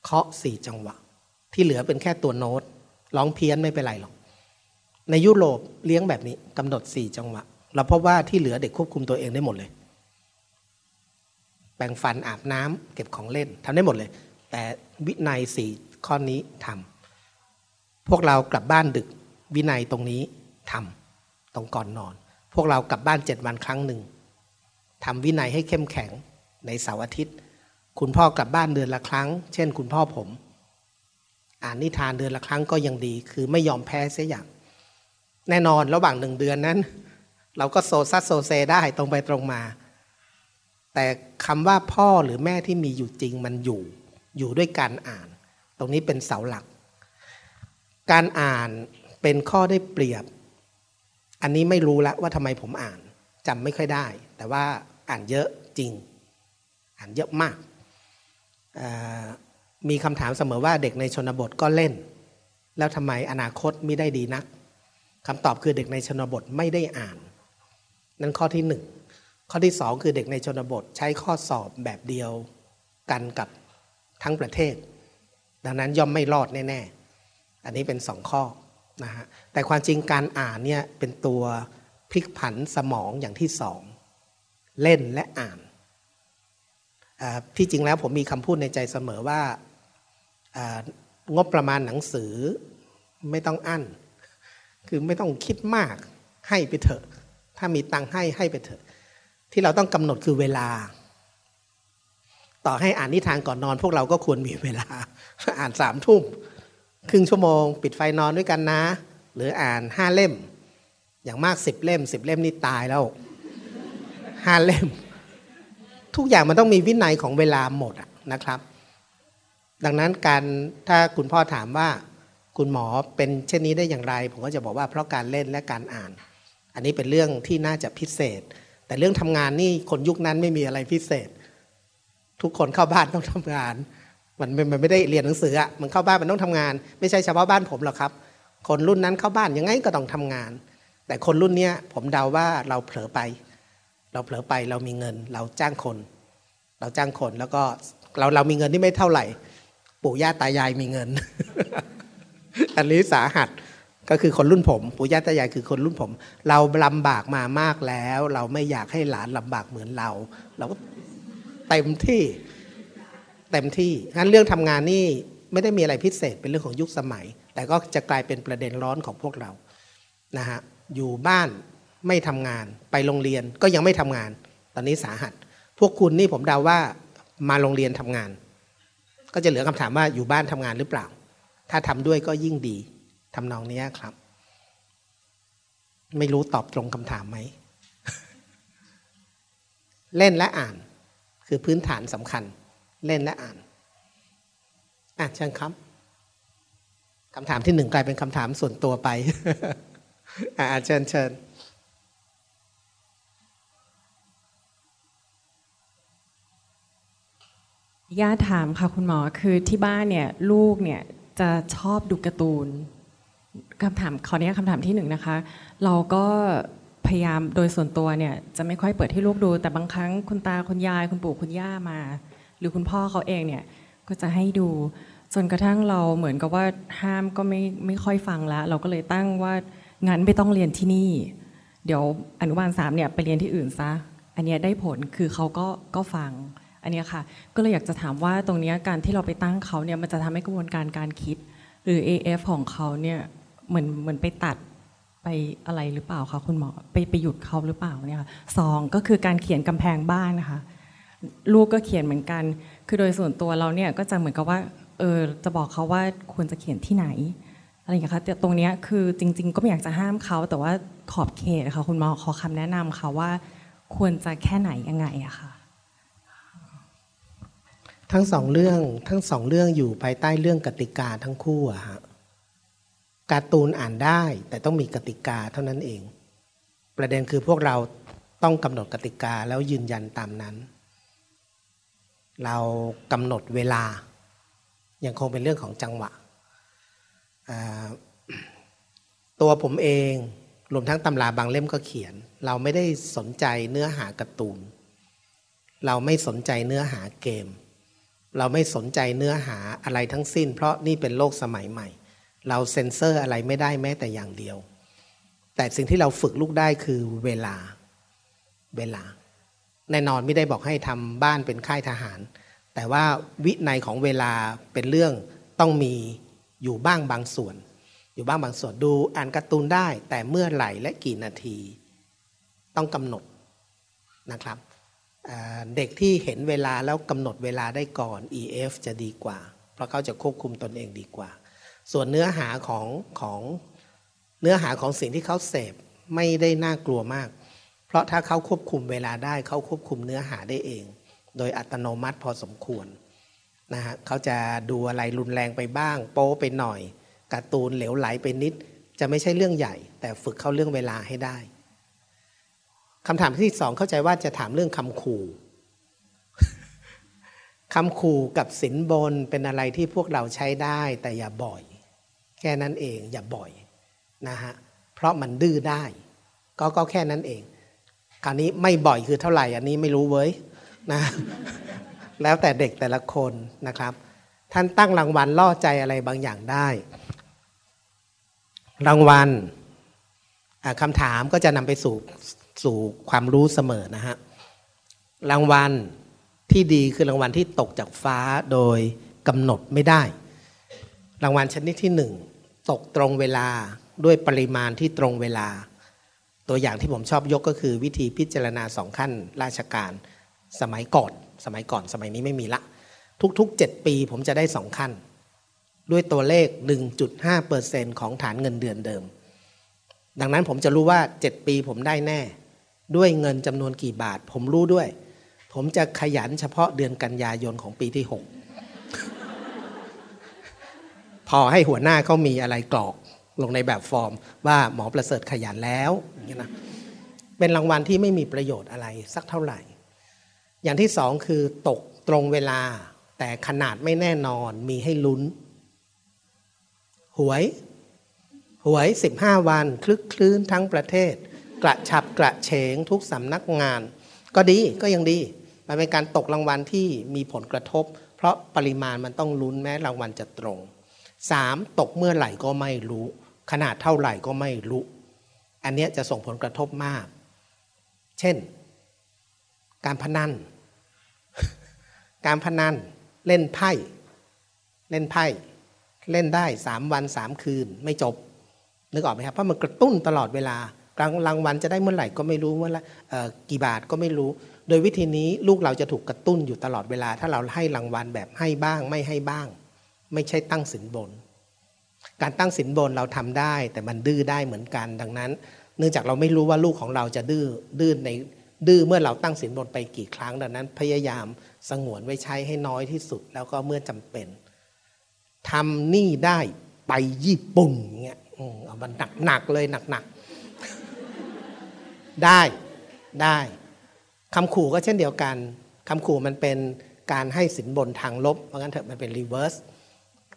เคาะสี่จังหวะ ที่เหลือเป็นแค่ตัวโน้ต ร้องเพี้ยนไม่เป็นไรหรอก ในยุโรปเลี้ยงแบบนี้กำหนดสี่จังหวะ เราพบว่าที่เหลือเด็กควบคุมตัวเองได้หมดเลยแปรงฟันอาบน้ำเก็บของเล่นทำได้หมดเลย แต่วินัยสี่ข้อนี้ทำพวกเรากลับบ้านดึกวินัยตรงนี้ทำตรงก่อนนอน พวกเรากลับบ้านเจ็ดวันครั้งหนึ่งทำวินัยให้เข้มแข็งในเสาร์อาทิตย์ คุณพ่อกลับบ้านเดือนละครั้ง เช่น คุณพ่อผม อ่านนิทานเดือนละครั้งก็ยังดี คือไม่ยอมแพ้เสียอย่าง แน่นอนระหว่างหนึ่งเดือนนั้น เราก็โซซัสโซเซได้ตรงไปตรงมา แต่คำว่าพ่อหรือแม่ที่มีอยู่จริงมันอยู่ อยู่ด้วยการอ่าน ตรงนี้เป็นเสาหลัก การอ่านเป็นข้อได้เปรียบ อันนี้ไม่รู้แล้วว่าทำไมผมอ่านจำไม่ค่อยได้ แต่ว่าอ่านเยอะจริง อ่านเยอะมาก มีคำถามเสมอว่าเด็กในชนบทก็เล่น แล้วทำไมอนาคตไม่ได้ดีนักคำตอบคือเด็กในชนบทไม่ได้อ่าน นั่นข้อที่หนึ่งข้อที่สองคือเด็กในชนบทใช้ข้อสอบแบบเดียวกันกับทั้งประเทศ ดังนั้นย่อมไม่รอดแน่ ๆ อันนี้เป็นสองข้อนะฮะแต่ความจริงการอ่านเนี่ยเป็นตัวพลิกผันสมองอย่างที่สองเล่นและอ่านที่จริงแล้วผมมีคำพูดในใจเสมอว่า งบประมาณหนังสือไม่ต้องอั้น คือไม่ต้องคิดมากให้ไปเถอะ ถ้ามีตังค์ให้ให้ไปเถอะ ที่เราต้องกำหนดคือเวลา ต่อให้อ่านนิทานก่อนนอน พวกเราก็ควรมีเวลา อ่านสามทุ่มครึ่งชั่วโมง ปิดไฟนอนด้วยกันนะ หรืออ่านห้าเล่ม อย่างมากสิบเล่มสิบเล่มนี่ตายแล้วห้าเล่ม ทุกอย่างมันต้องมีวินัยของเวลาหมดนะครับ ดังนั้นการถ้าคุณพ่อถามว่าคุณหมอเป็นเช่นนี้ได้อย่างไร ผมก็จะบอกว่าเพราะการเล่นและการอ่าน อันนี้เป็นเรื่องที่น่าจะพิเศษ แต่เรื่องทำงานนี่คนยุคนั้นไม่มีอะไรพิเศษ ทุกคนเข้าบ้านต้องทำงาน มันมันไม่ได้เรียนหนังสืออะมันเข้าบ้านมันต้องทำงาน ไม่ใช่เฉพาะบ้านผมหรอกครับ คนรุ่นนั้นเข้าบ้านยังไงก็ต้องทำงาน แต่คนรุ่นเนี้ยผมเดาว่าเราเผลอไป เราเผลอไปเรามีเงิน เราจ้างคน เราจ้างคนแล้วก็เราเรามีเงินที่ไม่เท่าไหร่ ปู่ย่าตายายมีเงิน อันนี้สาหัสก็คือคนรุ่นผมปู่ย่าตายายคือคนรุ่นผม เราลำบากมามากแล้ว เราไม่อยากให้หลานลำบากเหมือนเรา เราก็เต็มที่เต็มที่งั้นเรื่องทำงานนี่ไม่ได้มีอะไรพิเศษเป็นเรื่องของยุคสมัย แต่ก็จะกลายเป็นประเด็นร้อนของพวกเรานะฮะอยู่บ้านไม่ทำงานไปโรงเรียนก็ยังไม่ทำงาน ตอนนี้สาหัส พวกคุณนี่ผมเดาว่ามาโรงเรียนทำงาน ก็จะเหลือคำถามว่าอยู่บ้านทำงานหรือเปล่า ถ้าทำด้วยก็ยิ่งดีทำนองนี้ครับ ไม่รู้ตอบตรงคำถามไหม เล่นและอ่าน คือพื้นฐานสำคัญ เล่นและอ่านอะเชิญครับคำถามที่หนึ่งกลายเป็นคำถามส่วนตัวไป อะเชิญเชิญ ญาติถามค่ะคุณหมอคือที่บ้านเนี่ยลูกเนี่ยจะชอบดูการ์ตูนคำถามขออนุญาตคำถามที่หนึ่งนะคะ เราก็พยายามโดยส่วนตัวเนี่ยจะไม่ค่อยเปิดให้ลูกดู แต่บางครั้งคุณตาคุณยายคุณปู่คุณย่ามา หรือคุณพ่อเขาเองเนี่ยก็จะให้ดูจนกระทั่งเราเหมือนกับว่าห้ามก็ไม่ไม่ค่อยฟังแล้วเราก็เลยตั้งว่างั้นไม่ต้องเรียนที่นี่ เดี๋ยวอนุบาลสามเนี่ยไปเรียนที่อื่นซะ อันนี้ได้ผลคือเขาก็ก็ฟัง อันนี้ค่ะ ก็เลยอยากจะถามว่าตรงนี้การที่เราไปตั้งเขาเนี่ยมันจะทำให้กระบวนการการคิด หรือ AF ของเขาเนี่ยเหมือนเหมือนไปตัดไปอะไรหรือเปล่าคะคุณหมอไปไปหยุดเขาหรือเปล่าเนี่ยค่ะสองก็คือการเขียนกำแพงบ้านนะคะลูกก็เขียนเหมือนกัน คือโดยส่วนตัวเราเนี่ยก็จะเหมือนกับว่าเออจะบอกเขาว่าควรจะเขียนที่ไหนอะไรอย่างเงี้ยค่ะแต่ตรงเนี้ยคือจริง ๆ ก็ไม่อยากจะห้ามเขาแต่ว่าขอบเขตค่ะคุณหมอขอคำแนะนำค่ะว่า ควรจะแค่ไหนยังไงอะค่ะ ทั้งสองเรื่องทั้งสองเรื่องอยู่ภายใต้เรื่องกติกาทั้งคู่อะฮะการ์ตูนอ่านได้แต่ต้องมีกติกาเท่านั้นเอง ประเด็นคือพวกเราต้องกำหนดกติกาแล้วยืนยันตามนั้น เรากำหนดเวลา ยังคงเป็นเรื่องของจังหวะ ตัวผมเองรวมทั้งตำราบางเล่มก็เขียน เราไม่ได้สนใจเนื้อหาการ์ตูน เราไม่สนใจเนื้อหาเกม เราไม่สนใจเนื้อหาอะไรทั้งสิ้น เพราะนี่เป็นโลกสมัยใหม่ เราเซ็นเซอร์อะไรไม่ได้แม้แต่อย่างเดียว แต่สิ่งที่เราฝึกลูกได้คือเวลาเวลา แน่นอนไม่ได้บอกให้ทำบ้านเป็นค่ายทหาร แต่ว่าวินัยของเวลาเป็นเรื่องต้องมีอยู่บ้างบางส่วน อยู่บ้างบางส่วนดูอ่านการ์ตูนได้ แต่เมื่อไหร่และกี่นาที ต้องกำหนดนะครับ เด็กที่เห็นเวลาแล้วกำหนดเวลาได้ก่อน EF จะดีกว่า เพราะเขาจะควบคุมตนเองดีกว่า ส่วนเนื้อหาของของเนื้อหาของสิ่งที่เขาเสพไม่ได้น่ากลัวมาก เพราะถ้าเขาควบคุมเวลาได้เขาควบคุมเนื้อหาได้เอง โดยอัตโนมัติพอสมควรนะฮะเขาจะดูอะไรรุนแรงไปบ้าง โป๊ไปหน่อยการ์ตูนเหลวไหลไปนิด จะไม่ใช่เรื่องใหญ่ แต่ฝึกเข้าเรื่องเวลาให้ได้ คำถามที่สองเข้าใจว่าจะถามเรื่องคำขู่คำขู่กับสินบนเป็นอะไรที่พวกเราใช้ได้แต่อย่าบ่อย แค่นั้นเองอย่าบ่อยนะฮะเพราะมันดื้อได้ ก็ก็แค่นั้นเองคราวนี้ไม่บ่อยคือเท่าไหร่อันนี้ไม่รู้เว้ยนะแล้วแต่เด็กแต่ละคนนะครับ ท่านตั้งรางวัลล่อใจอะไรบางอย่างได้ รางวัลคำถามก็จะนำไปสู่ สู่ความรู้เสมอนะฮะรางวัลที่ดีคือรางวัลที่ตกจากฟ้าโดยกำหนดไม่ได้ รางวัลชนิดที่หนึ่งตกตรงเวลาด้วยปริมาณที่ตรงเวลา ตัวอย่างที่ผมชอบยกก็คือวิธีพิจารณาสองขั้นราชการ สมัยก่อนสมัยก่อนสมัยนี้ไม่มีละ ทุกๆ 7 ปีผมจะได้สองขั้น ด้วยตัวเลข 1.5%ของฐานเงินเดือนเดิม ดังนั้นผมจะรู้ว่า 7 ปีผมได้แน่ ด้วยเงินจำนวนกี่บาท ผมรู้ด้วย ผมจะขยันเฉพาะเดือนกันยายนของปีที่6พอให้หัวหน้าเขามีอะไรกรอกลงในแบบฟอร์ม ว่าหมอประเสริฐขยันแล้วอย่างนี้นะเป็นรางวัลที่ไม่มีประโยชน์อะไรสักเท่าไหร่ อย่างที่สองคือตกตรงเวลา แต่ขนาดไม่แน่นอนมีให้ลุ้น หวย หวย 15 วัน คลึกคลื้นทั้งประเทศ กระฉับกระเฉงทุกสำนักงาน ก็ดีก็ยังดี มันเป็นการตกรางวัลที่มีผลกระทบ เพราะปริมาณมันต้องลุ้นแม้รางวัลจะตรง 3. ตกเมื่อไหร่ก็ไม่รู้ ขนาดเท่าไหร่ก็ไม่รู้ อันนี้จะส่งผลกระทบมาก เช่น การพนัน การพนันเล่นไพ่ เล่นไพ่เล่นได้สามวันสามคืนไม่จบนึกออกไหมครับเพราะมันกระตุ้นตลอดเวลา กลางรางวัลจะได้เมื่อไหร่ก็ไม่รู้เมื่อไหร่กี่บาทก็ไม่รู้ โดยวิธีนี้ลูกเราจะถูกกระตุ้นอยู่ตลอดเวลา ถ้าเราให้รางวัลแบบให้บ้าง ไม่ให้บ้าง ไม่ใช่ตั้งสินบน การตั้งสินบนเราทำได้ แต่มันดื้อได้เหมือนกัน ดังนั้น เนื่องจากเราไม่รู้ว่าลูกของเราจะดื้อดื้อในดื้อเมื่อเราตั้งสินบนไปกี่ครั้งดังนั้น พยายามสงวนไว้ใช้ให้น้อยที่สุด แล้วก็เมื่อจำเป็นทำนี่ได้ไปญี่ปุ่นเงี้ยมเอามันหนักหนักเลยหนักหนัก ได้ได้คำขู่ก็เช่นเดียวกันคำขู่มันเป็นการให้สินบนทางลบเพราะงั้นเถอะมันเป็น reverse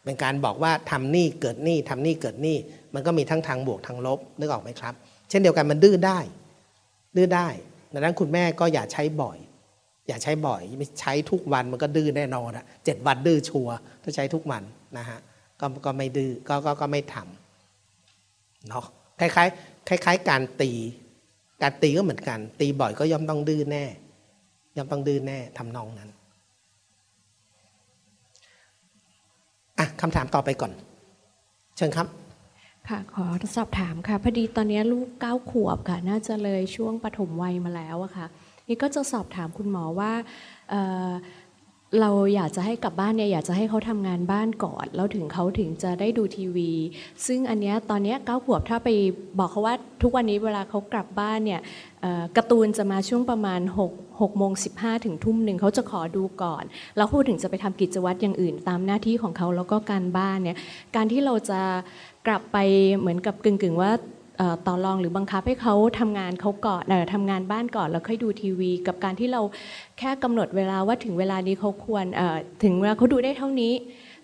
เป็นการบอกว่าทำนี่เกิดนี่ทำนี่เกิดนี่ มันก็มีทั้งทางบวกทางลบนึกออกไหมครับ เช่นเดียวกันมันดื้อได้ ดื้อได้ดังนั้นคุณแม่ก็อย่าใช้บ่อย อย่าใช้บ่อยไม่ใช้ทุกวันมันก็ดื้อแน่นอนอะเจ็ดวันดื้อ sureถ้าใช้ทุกวันนะฮะก็ก็ไม่ดื้อก็ก็ก็ไม่ทำเนาะคล้ายๆคล้าย ๆ การตี การตีก็เหมือนกัน ตีบ่อยก็ย่อมต้องดื้อแน่ ย่อมต้องดื้อแน่ทำนองนั้นอะคำถามต่อไปก่อน เชิญครับค่ะขอสอบถามค่ะพอดีตอนนี้ลูกเก้าขวบค่ะ น่าจะเลยช่วงปฐมวัยมาแล้วอะค่ะ นี่ก็จะสอบถามคุณหมอว่า เราอยากจะให้กลับบ้านเนี่ยอยากจะให้เขาทำงานบ้านก่อน แล้วถึงเขาถึงจะได้ดูทีวี ซึ่งอันเนี้ยตอนเนี้ยเก้าขวบถ้าไปบอกเขาว่าทุกวันนี้เวลาเขากลับบ้านเนี่ยการ์ตูนจะมาช่วงประมาณ6 6โมง15 ถึงทุ่มหนึ่งเขาจะขอดูก่อน แล้วเขาถึงจะไปทำกิจวัตรอย่างอื่น ตามหน้าที่ของเขาแล้วก็การบ้านเนี่ยการที่เราจะกลับไปเหมือนกับกึ่งๆว่าเอ่อ ต่อรองหรือบังคับให้เขาทำงานเขาก่อนเอ่อทำงานบ้านก่อนแล้วค่อยดูทีวี กับการที่เราแค่กำหนดเวลาว่าถึงเวลานี้เขาควรเอ่อถึงเวลาเขาดูได้เท่านี้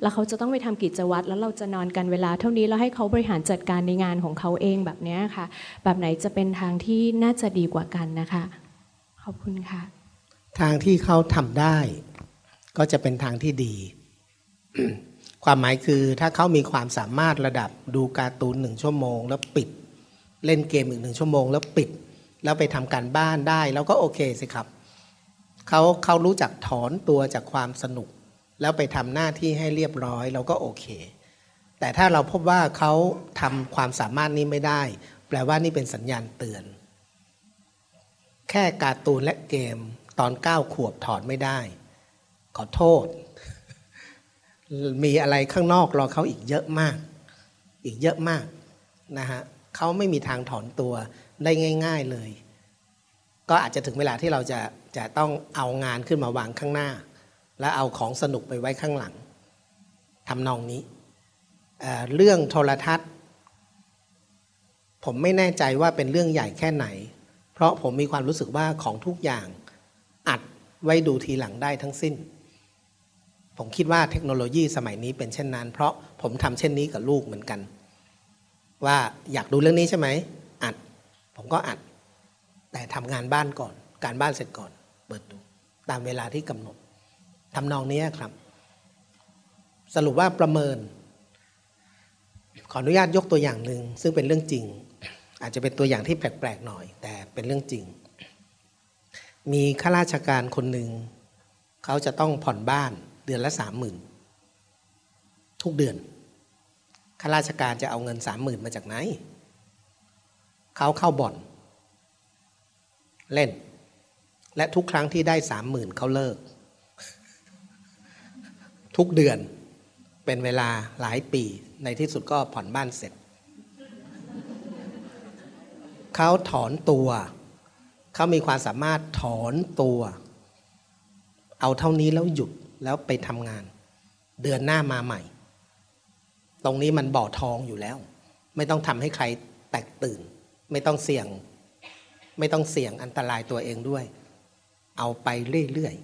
แล้วเขาจะต้องไปทำกิจวัตรแล้วเราจะนอนกันเวลาเท่านี้แล้วให้เขาบริหารจัดการในงานของเขาเองแบบนี้ค่ะ แบบไหนจะเป็นทางที่น่าจะดีกว่ากันนะคะ ขอบคุณค่ะ ทางที่เขาทำได้ ก็จะเป็นทางที่ดีความหมายคือถ้าเขามีความสามารถระดับดูการ์ตูนหนึ่งชั่วโมง แล้วปิด เล่นเกมอีกหนึ่งชั่วโมง แล้วปิด แล้วไปทำการบ้านได้ แล้วก็โอเคสิครับเขาเขารู้จักถอนตัวจากความสนุก แล้วไปทำหน้าที่ให้เรียบร้อยเราก็โอเค แต่ถ้าเราพบว่าเขาทำความสามารถนี้ไม่ได้ แปลว่านี่เป็นสัญญาณเตือน แค่การ์ตูนและเกมตอนเก้าขวบถอดไม่ได้ ขอโทษ มีอะไรข้างนอกรอเขาอีกเยอะมาก อีกเยอะมากนะฮะ เขาไม่มีทางถอนตัวได้ง่าย ๆเลย ก็อาจจะถึงเวลาที่เราจะจะต้องเอางานขึ้นมาวางข้างหน้า แล้วเอาของสนุกไปไว้ข้างหลังทำนองนี้เเรื่องโทรทัศน์ ผมไม่แน่ใจว่าเป็นเรื่องใหญ่แค่ไหน เพราะผมมีความรู้สึกว่าของทุกอย่างอัดไว้ดูทีหลังได้ทั้งสิ้น ผมคิดว่าเทคโนโลยีสมัยนี้เป็นเช่นนั้น เพราะผมทำเช่นนี้กับลูกเหมือนกัน ว่าอยากดูเรื่องนี้ใช่ไหมอัด ผมก็อัด แต่ทำงานบ้านก่อน การบ้านเสร็จก่อน เปิดดู ตามเวลาที่กำหนดทำนองนี้ครับ สรุปว่าประเมิน ขออนุญาตยกตัวอย่างหนึ่งซึ่งเป็นเรื่องจริง อาจจะเป็นตัวอย่างที่แปลกๆหน่อย แต่เป็นเรื่องจริง มีข้าราชการคนหนึ่งเขาจะต้องผ่อนบ้านเดือนละสามหมื่นทุกเดือน ข้าราชการจะเอาเงินสามหมื่นมาจากไหน เขาเข้าบ่อน เล่น และทุกครั้งที่ได้สามหมื่นเขาเลิก ทุกเดือนเป็นเวลาหลายปีในที่สุดก็ผ่อนบ้านเสร็จ เขาถอนตัว เขามีความสามารถถอนตัว เอาเท่านี้แล้วหยุดแล้วไปทำงาน เดือนหน้ามาใหม่ ตรงนี้มันบ่อทองอยู่แล้ว ไม่ต้องทำให้ใครแตกตื่น ไม่ต้องเสี่ยง ไม่ต้องเสี่ยงอันตรายตัวเองด้วย เอาไปเรื่อย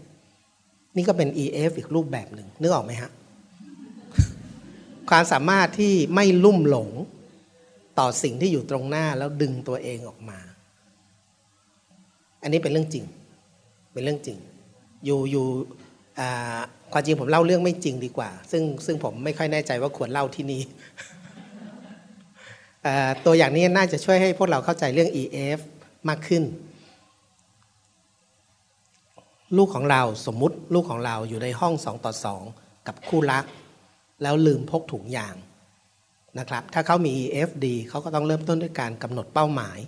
ๆ นี่ก็เป็น EF อีกรูปแบบหนึ่งนึกออกไหมฮะ ความสามารถที่ไม่ลุ่มหลงต่อสิ่งที่อยู่ตรงหน้าแล้วดึงตัวเองออกมา อันนี้เป็นเรื่องจริง เป็นเรื่องจริง อยู่อยู่อ่า ความจริงผมเล่าเรื่องไม่จริงดีกว่า ซึ่งซึ่งผมไม่ค่อยแน่ใจว่าควรเล่าที่นี่ตัวอย่างนี้น่าจะช่วยให้พวกเราเข้าใจเรื่อง EF มากขึ้น ลูกของเราสมมุติลูกของเราอยู่ในห้องสองต่อสองกับคู่รัก แล้วลืมพกถุงยางนะครับ ถ้าเขามี EFD เขาก็ต้องเริ่มต้นด้วยการกำหนดเป้าหมาย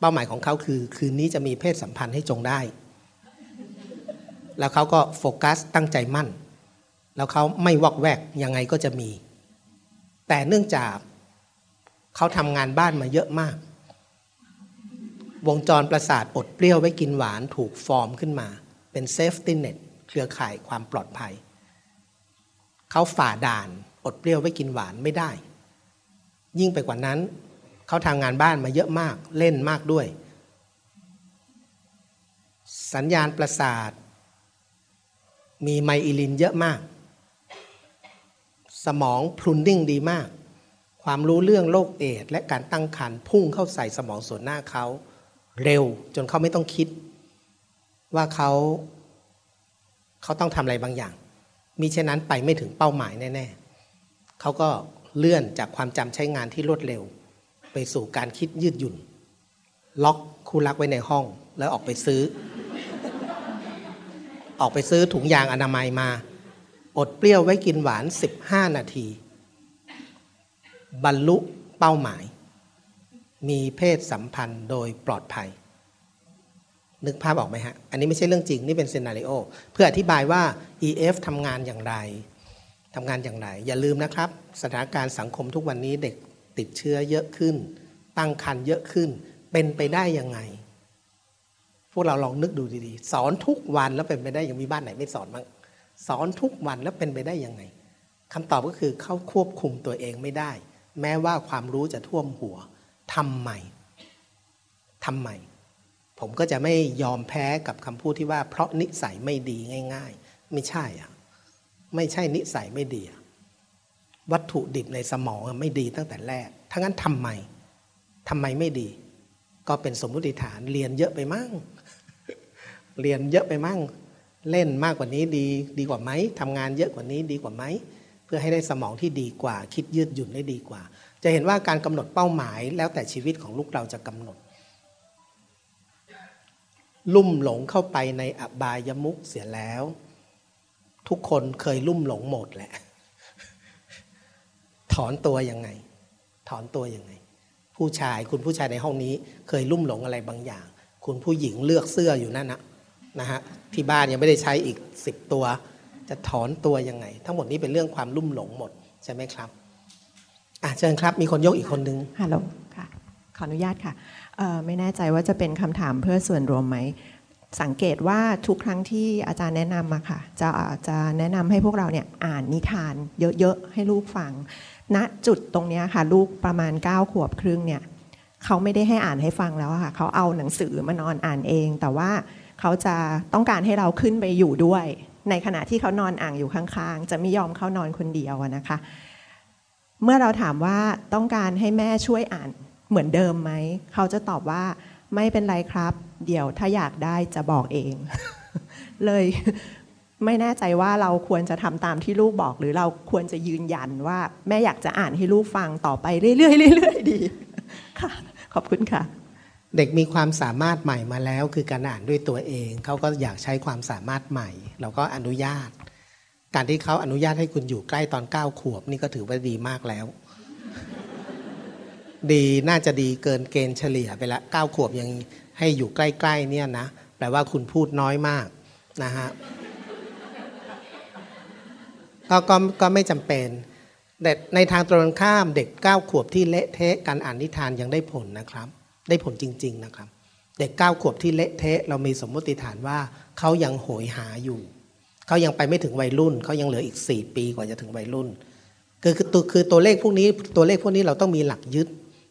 เป้าหมายของเขาคือ คืนนี้จะมีเพศสัมพันธ์ให้จงได้ แล้วเขาก็โฟกัสตั้งใจมั่น แล้วเขาไม่วอกแวกยังไงก็จะมี แต่เนื่องจากเขาทำงานบ้านมาเยอะมาก วงจรประสาทอดเปรี้ยวไว้กินหวานถูกฟอร์มขึ้นมา เป็น safety net เครือข่ายความปลอดภัย เขาฝ่าด่านอดเปรี้ยวไว้กินหวานไม่ได้ ยิ่งไปกว่านั้น เขาทำงานบ้านมาเยอะมากเล่นมากด้วย สัญญาณประสาท มีไมอิลินเยอะมาก สมอง pruning ดีมาก ความรู้เรื่องโรคเอดส์และการตั้งครรภ์พุ่งเข้าใส่สมองส่วนหน้าเขา เร็วจนเขาไม่ต้องคิด ว่าเขาเขาต้องทำอะไรบางอย่าง มิฉะนั้นไปไม่ถึงเป้าหมายแน่ ๆ เขาก็เลื่อนจากความจำใช้งานที่รวดเร็ว ไปสู่การคิดยืดหยุ่น ล็อกคู่รักไว้ในห้องแล้วออกไปซื้อ ออกไปซื้อถุงยางอนามัยมา อดเปรี้ยวไว้กินหวาน 15 นาที บรรลุเป้าหมาย มีเพศสัมพันธ์โดยปลอดภัย นึกภาพออกไหมฮะ อันนี้ไม่ใช่เรื่องจริง นี่เป็นซีนารีโอเพื่ออธิบายว่า EF ทำงานอย่างไรทำงานอย่างไร อย่าลืมนะครับ สถานการณ์สังคมทุกวันนี้เด็กติดเชื้อเยอะขึ้น ตั้งครรภ์เยอะขึ้น เป็นไปได้ยังไง พวกเราลองนึกดูดีๆ สอนทุกวันแล้วเป็นไปได้ยังมีบ้านไหนไม่สอนบ้างสอนทุกวันแล้วเป็นไปได้ยังไงคำตอบก็คือเขาควบคุมตัวเองไม่ได้ แม้ว่าความรู้จะท่วมหัวทำไมทำไมผมก็จะไม่ยอมแพ้กับคำพูดที่ว่า เพราะนิสัยไม่ดีง่าย ๆ ไม่ใช่อะไม่ใช่นิสัยไม่ดี วัตถุดิบในสมองไม่ดีตั้งแต่แรกถ้างั้นทำไมทำไมไม่ดี ก็เป็นสมมุติฐานเรียนเยอะไปมั่ง เรียนเยอะไปมั่ง เล่นมากกว่านี้ดีดีกว่าไหมทำงานเยอะกว่านี้ดีกว่าไหมเพื่อให้ได้สมองที่ดีกว่า คิดยืดหยุ่นได้ดีกว่า จะเห็นว่าการกำหนดเป้าหมาย แล้วแต่ชีวิตของลูกเราจะกำหนด ลุ่มหลงเข้าไปในอบายมุขเสียแล้ว ทุกคนเคยลุ่มหลงหมดแหละ ถอนตัวยังไง ถอนตัวยังไง ผู้ชายคุณผู้ชายในห้องนี้ เคยลุ่มหลงอะไรบางอย่าง คุณผู้หญิงเลือกเสื้ออยู่นั่นนะ นะฮะที่บ้านยังไม่ได้ใช้อีกสิบตัว จะถอนตัวยังไง ทั้งหมดนี้เป็นเรื่องความลุ่มหลงหมดใช่ไหมครับอะเชิญครับมีคนยกอีกคนนึงฮัลโหลค่ะขออนุญาตค่ะไม่แน่ใจว่าจะเป็นคำถามเพื่อส่วนรวมไหมสังเกตว่าทุกครั้งที่อาจารย์แนะนำมาค่ะ จะจะแนะนำให้พวกเราเนี่ยอ่านนิทานเยอะๆให้ลูกฟังณจุดตรงนี้ค่ะ ลูกประมาณ 9 ขวบครึ่งเนี่ยเขาไม่ได้ให้อ่านให้ฟังแล้วค่ะเขาเอาหนังสือมานอนอ่านเอง แต่ว่า เขาจะต้องการให้เราขึ้นไปอยู่ด้วย ในขณะที่เขานอนอ่างอยู่ข้างๆ จะไม่ยอมเข้านอนคนเดียวนะคะ เมื่อเราถามว่าต้องการให้แม่ช่วยอ่านเหมือนเดิมไหม เขาจะตอบว่าไม่เป็นไรครับ เดี๋ยวถ้าอยากได้จะบอกเอง เลยไม่แน่ใจว่าเราควรจะทำตามที่ลูกบอก หรือเราควรจะยืนยันว่าแม่อยากจะอ่านให้ลูกฟังต่อไปเรื่อยๆเรื่อยๆดี ค่ะ ขอบคุณค่ะ เด็กมีความสามารถใหม่มาแล้ว คือการอ่านด้วยตัวเอง เขาก็อยากใช้ความสามารถใหม่ เราก็อนุญาต การที่เขาอนุญาตให้คุณอยู่ใกล้ตอนเก้าขวบนี่ก็ถือว่าดีมากแล้ว ดีน่าจะดีเกินเกณฑ์เฉลี่ยไปละเก้าขวบยังให้อยู่ใกล้ๆเนี่ยนะแปลว่าคุณพูดน้อยมากนะฮะก็ก็ก็ไม่จำเป็นแต่ในทางตรงกันข้ามเด็กเก้าขวบที่เละเทะการอ่านนิทานยังได้ผลนะครับ ได้ผลจริง ๆนะครับ เด็กเก้าขวบที่เละเทะเรามีสมมติฐานว่าเขายังโหยหาอยู่เขายังไปไม่ถึงวัยรุ่นเขายังเหลืออีก 4 ปีกว่าจะถึงวัยรุ่นคือคือตัวคือตัวเลขพวกนี้ตัวเลขพวกนี้เราต้องมีหลักยึด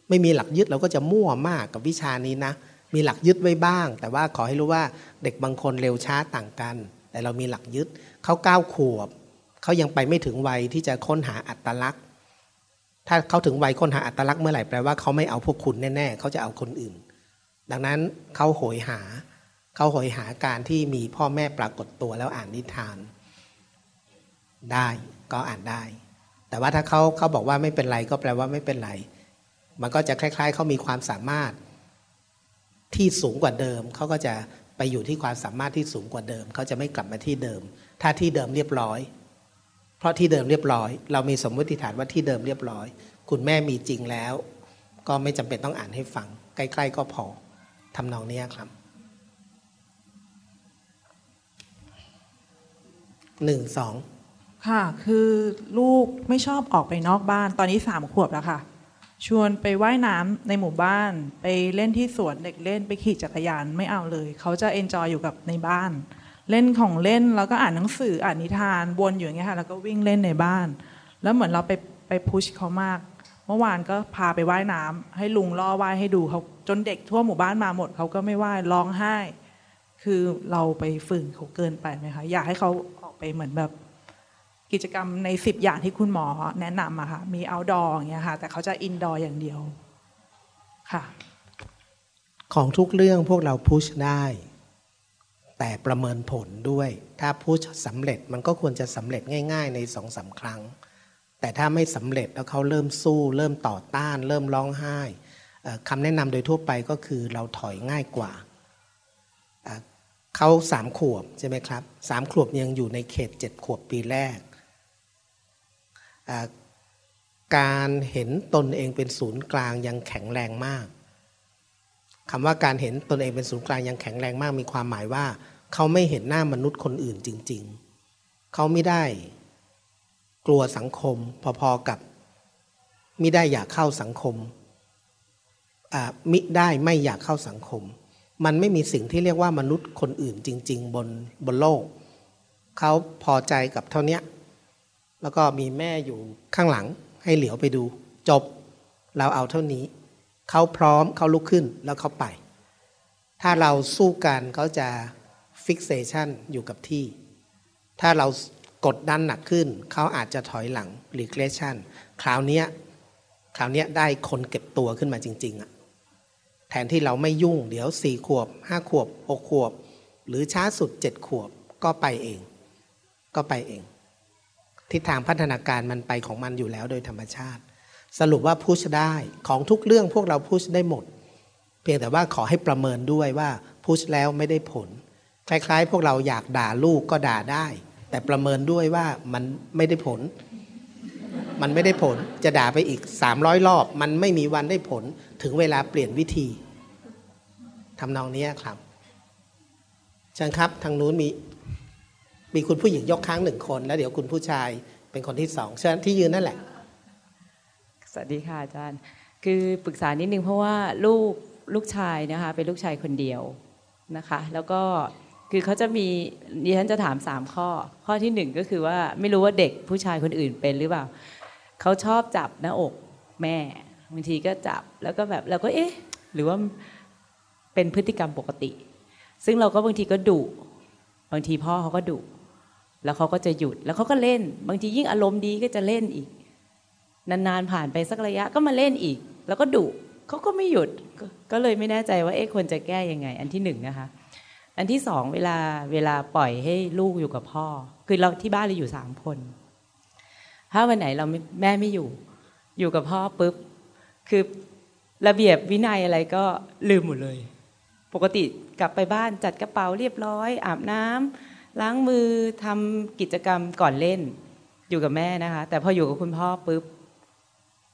ไม่มีหลักยึดเราก็จะมั่วมากกับวิชานี้นะ มีหลักยึดไว้บ้าง แต่ว่าขอให้รู้ว่าเด็กบางคนเร็วช้าต่างกัน แต่เรามีหลักยึดเขาเก้าขวบเขายังไปไม่ถึงวัยที่จะค้นหาอัตลักษณ์ ถ้าเขาถึงวัยค้นหาอัตลักษณ์เมื่อไหร่แปลว่าเขาไม่เอาพวกคุณแน่ ๆ เขาจะเอาคนอื่น ดังนั้นเขาโหยหา เขาโหยหาการที่มีพ่อแม่ปรากฏตัวแล้วอ่านนิทาน ได้ก็อ่านได้ แต่ว่าถ้าเขาเขาบอกว่าไม่เป็นไรก็แปลว่าไม่เป็นไร มันก็จะคล้าย ๆ เขามีความสามารถที่สูงกว่าเดิม เขาก็จะไปอยู่ที่ความสามารถที่สูงกว่าเดิม เขาจะไม่กลับมาที่เดิม ถ้าที่เดิมเรียบร้อย เพราะที่เดิมเรียบร้อย เรามีสมมติฐานว่าที่เดิมเรียบร้อย คุณแม่มีจริงแล้ว ก็ไม่จำเป็นต้องอ่านให้ฟัง ใกล้ๆก็พอทำนองนี้ครับหนึ่งสองค่ะ คือลูกไม่ชอบออกไปนอกบ้าน ตอนนี้สามขวบแล้วค่ะ ชวนไปว่ายน้ำในหมู่บ้าน ไปเล่นที่สวนเด็กเล่นไปขี่จักรยานไม่เอาเลย เขาจะเอนจอยอยู่กับในบ้าน เล่นของเล่นแล้วก็อ่านหนังสืออ่านนิทานวนอยู่อย่างเงี้ยค่ะแล้วก็วิ่งเล่นในบ้าน แล้วเหมือนเราไปไปพุชเขามาก เมื่อวานก็พาไปว่ายน้ำให้ลุงล่อว่ายให้ดูเขาจนเด็กทั่วหมู่บ้านมาหมดเขาก็ไม่ว่ายร้องไห้ คือเราไปฝืนเขาเกินไปไหมคะอยากให้เขาออกไปเหมือนแบบกิจกรรมใน10อย่างที่คุณหมอแนะนำอะค่ะ มี outdoor อย่างเงี้ยค่ะ แต่เขาจะ indoor อย่างเดียวค่ะ ของทุกเรื่องพวกเราพุชได้ แต่ประเมินผลด้วย ถ้าพุชสำเร็จมันก็ควรจะสำเร็จง่าย ๆ ในสองสาครั้ง แต่ถ้าไม่สำเร็จแล้วเขาเริ่มสู้ เริ่มต่อต้าน เริ่มร้องไห้คำแนะนำโดยทั่วไปก็คือเราถอยง่ายกว่าเขาสามขวบใช่ไหมครับสามขวบยังอยู่ในเขตเจ็ดขวบปีแรก การเห็นตนเองเป็นศูนย์กลางยังแข็งแรงมากคำว่าการเห็นตนเองเป็นศูนย์กลางยังแข็งแรงมากมีความหมายว่า เขาไม่เห็นหน้ามนุษย์คนอื่นจริง ๆ เขาไม่ได้กลัวสังคมพอๆกับมิได้อยากเข้าสังคมอ่ามิได้ไม่อยากเข้าสังคม มันไม่มีสิ่งที่เรียกว่ามนุษย์คนอื่นจริง ๆ บนบนโลก เขาพอใจกับเท่านี้แล้วก็มีแม่อยู่ข้างหลังให้เหลียวไปดู จบเราเอาเท่านี้ เขาพร้อมเขาลุกขึ้นแล้วเขาไป ถ้าเราสู้กันเขาจะ fixation อยู่กับที่ ถ้าเรากดดันหนักขึ้น เขาอาจจะถอยหลัง regression คราวนี้คราวนี้ได้คนเก็บตัวขึ้นมาจริง ๆอะแทนที่เราไม่ยุ่งเดี๋ยวสี่ขวบห้าขวบหกขวบ หรือช้าสุดเจ็ดขวบก็ไปเอง ก็ไปเอง ทิศทางพัฒนาการมันไปของมันอยู่แล้วโดยธรรมชาติ สรุปว่าพุชได้ของทุกเรื่องพวกเราพุชได้หมด เพียงแต่ว่าขอให้ประเมินด้วยว่าพุชแล้วไม่ได้ผล คล้ายๆ พวกเราอยากด่าลูกก็ด่าได้ แต่ประเมินด้วยว่ามันไม่ได้ผล มันไม่ได้ผลจะด่าไปอีก 300 รอบ มันไม่มีวันได้ผลถึงเวลาเปลี่ยนวิธีทำนองนี้ครับเชิญครับทางนู้นมีมีคุณผู้หญิงยกค้างหนึ่งคน แล้วเดี๋ยวคุณผู้ชายเป็นคนที่สองเชิญที่ยืนนั่นแหละ สวัสดีค่ะอาจารย์ คือปรึกษานิดนึงเพราะว่าลูกลูกชายนะคะเป็นลูกชายคนเดียวนะคะ แล้วก็ คือเขาจะมีดิฉันจะถามสามข้อ ข้อที่หนึ่งก็คือว่าไม่รู้ว่าเด็กผู้ชายคนอื่นเป็นหรือเปล่าเขาชอบจับหน้าอกแม่บางทีก็จับแล้วก็แบบเราก็เอ๊ะ หรือว่าเป็นพฤติกรรมปกติ ซึ่งเราก็บางทีก็ดุบางทีพ่อเขาก็ดุแล้วเขาก็จะหยุดแล้วเขาก็เล่น บางทียิ่งอารมณ์ดีก็จะเล่นอีก นานๆผ่านไปสักระยะก็มาเล่นอีก แล้วก็ดุเขาก็ไม่หยุดก็เลยไม่แน่ใจว่าเอ๊ะควรจะแก้ยังไง อันที่หนึ่งนะคะ อันที่สองเวลาเวลาปล่อยให้ลูกอยู่กับพ่อ คือเราที่บ้านเราอยู่สามคน ถ้าวันไหนเราไม่แม่ไม่อยู่ อยู่กับพ่อปุ๊บ คือระเบียบวินัยอะไรก็ลืมหมดเลย ปกติกลับไปบ้านจัดกระเป๋าเรียบร้อย อาบน้ำล้างมือทำกิจกรรมก่อนเล่น อยู่กับแม่นะคะ แต่พออยู่กับคุณพ่อปุ๊บ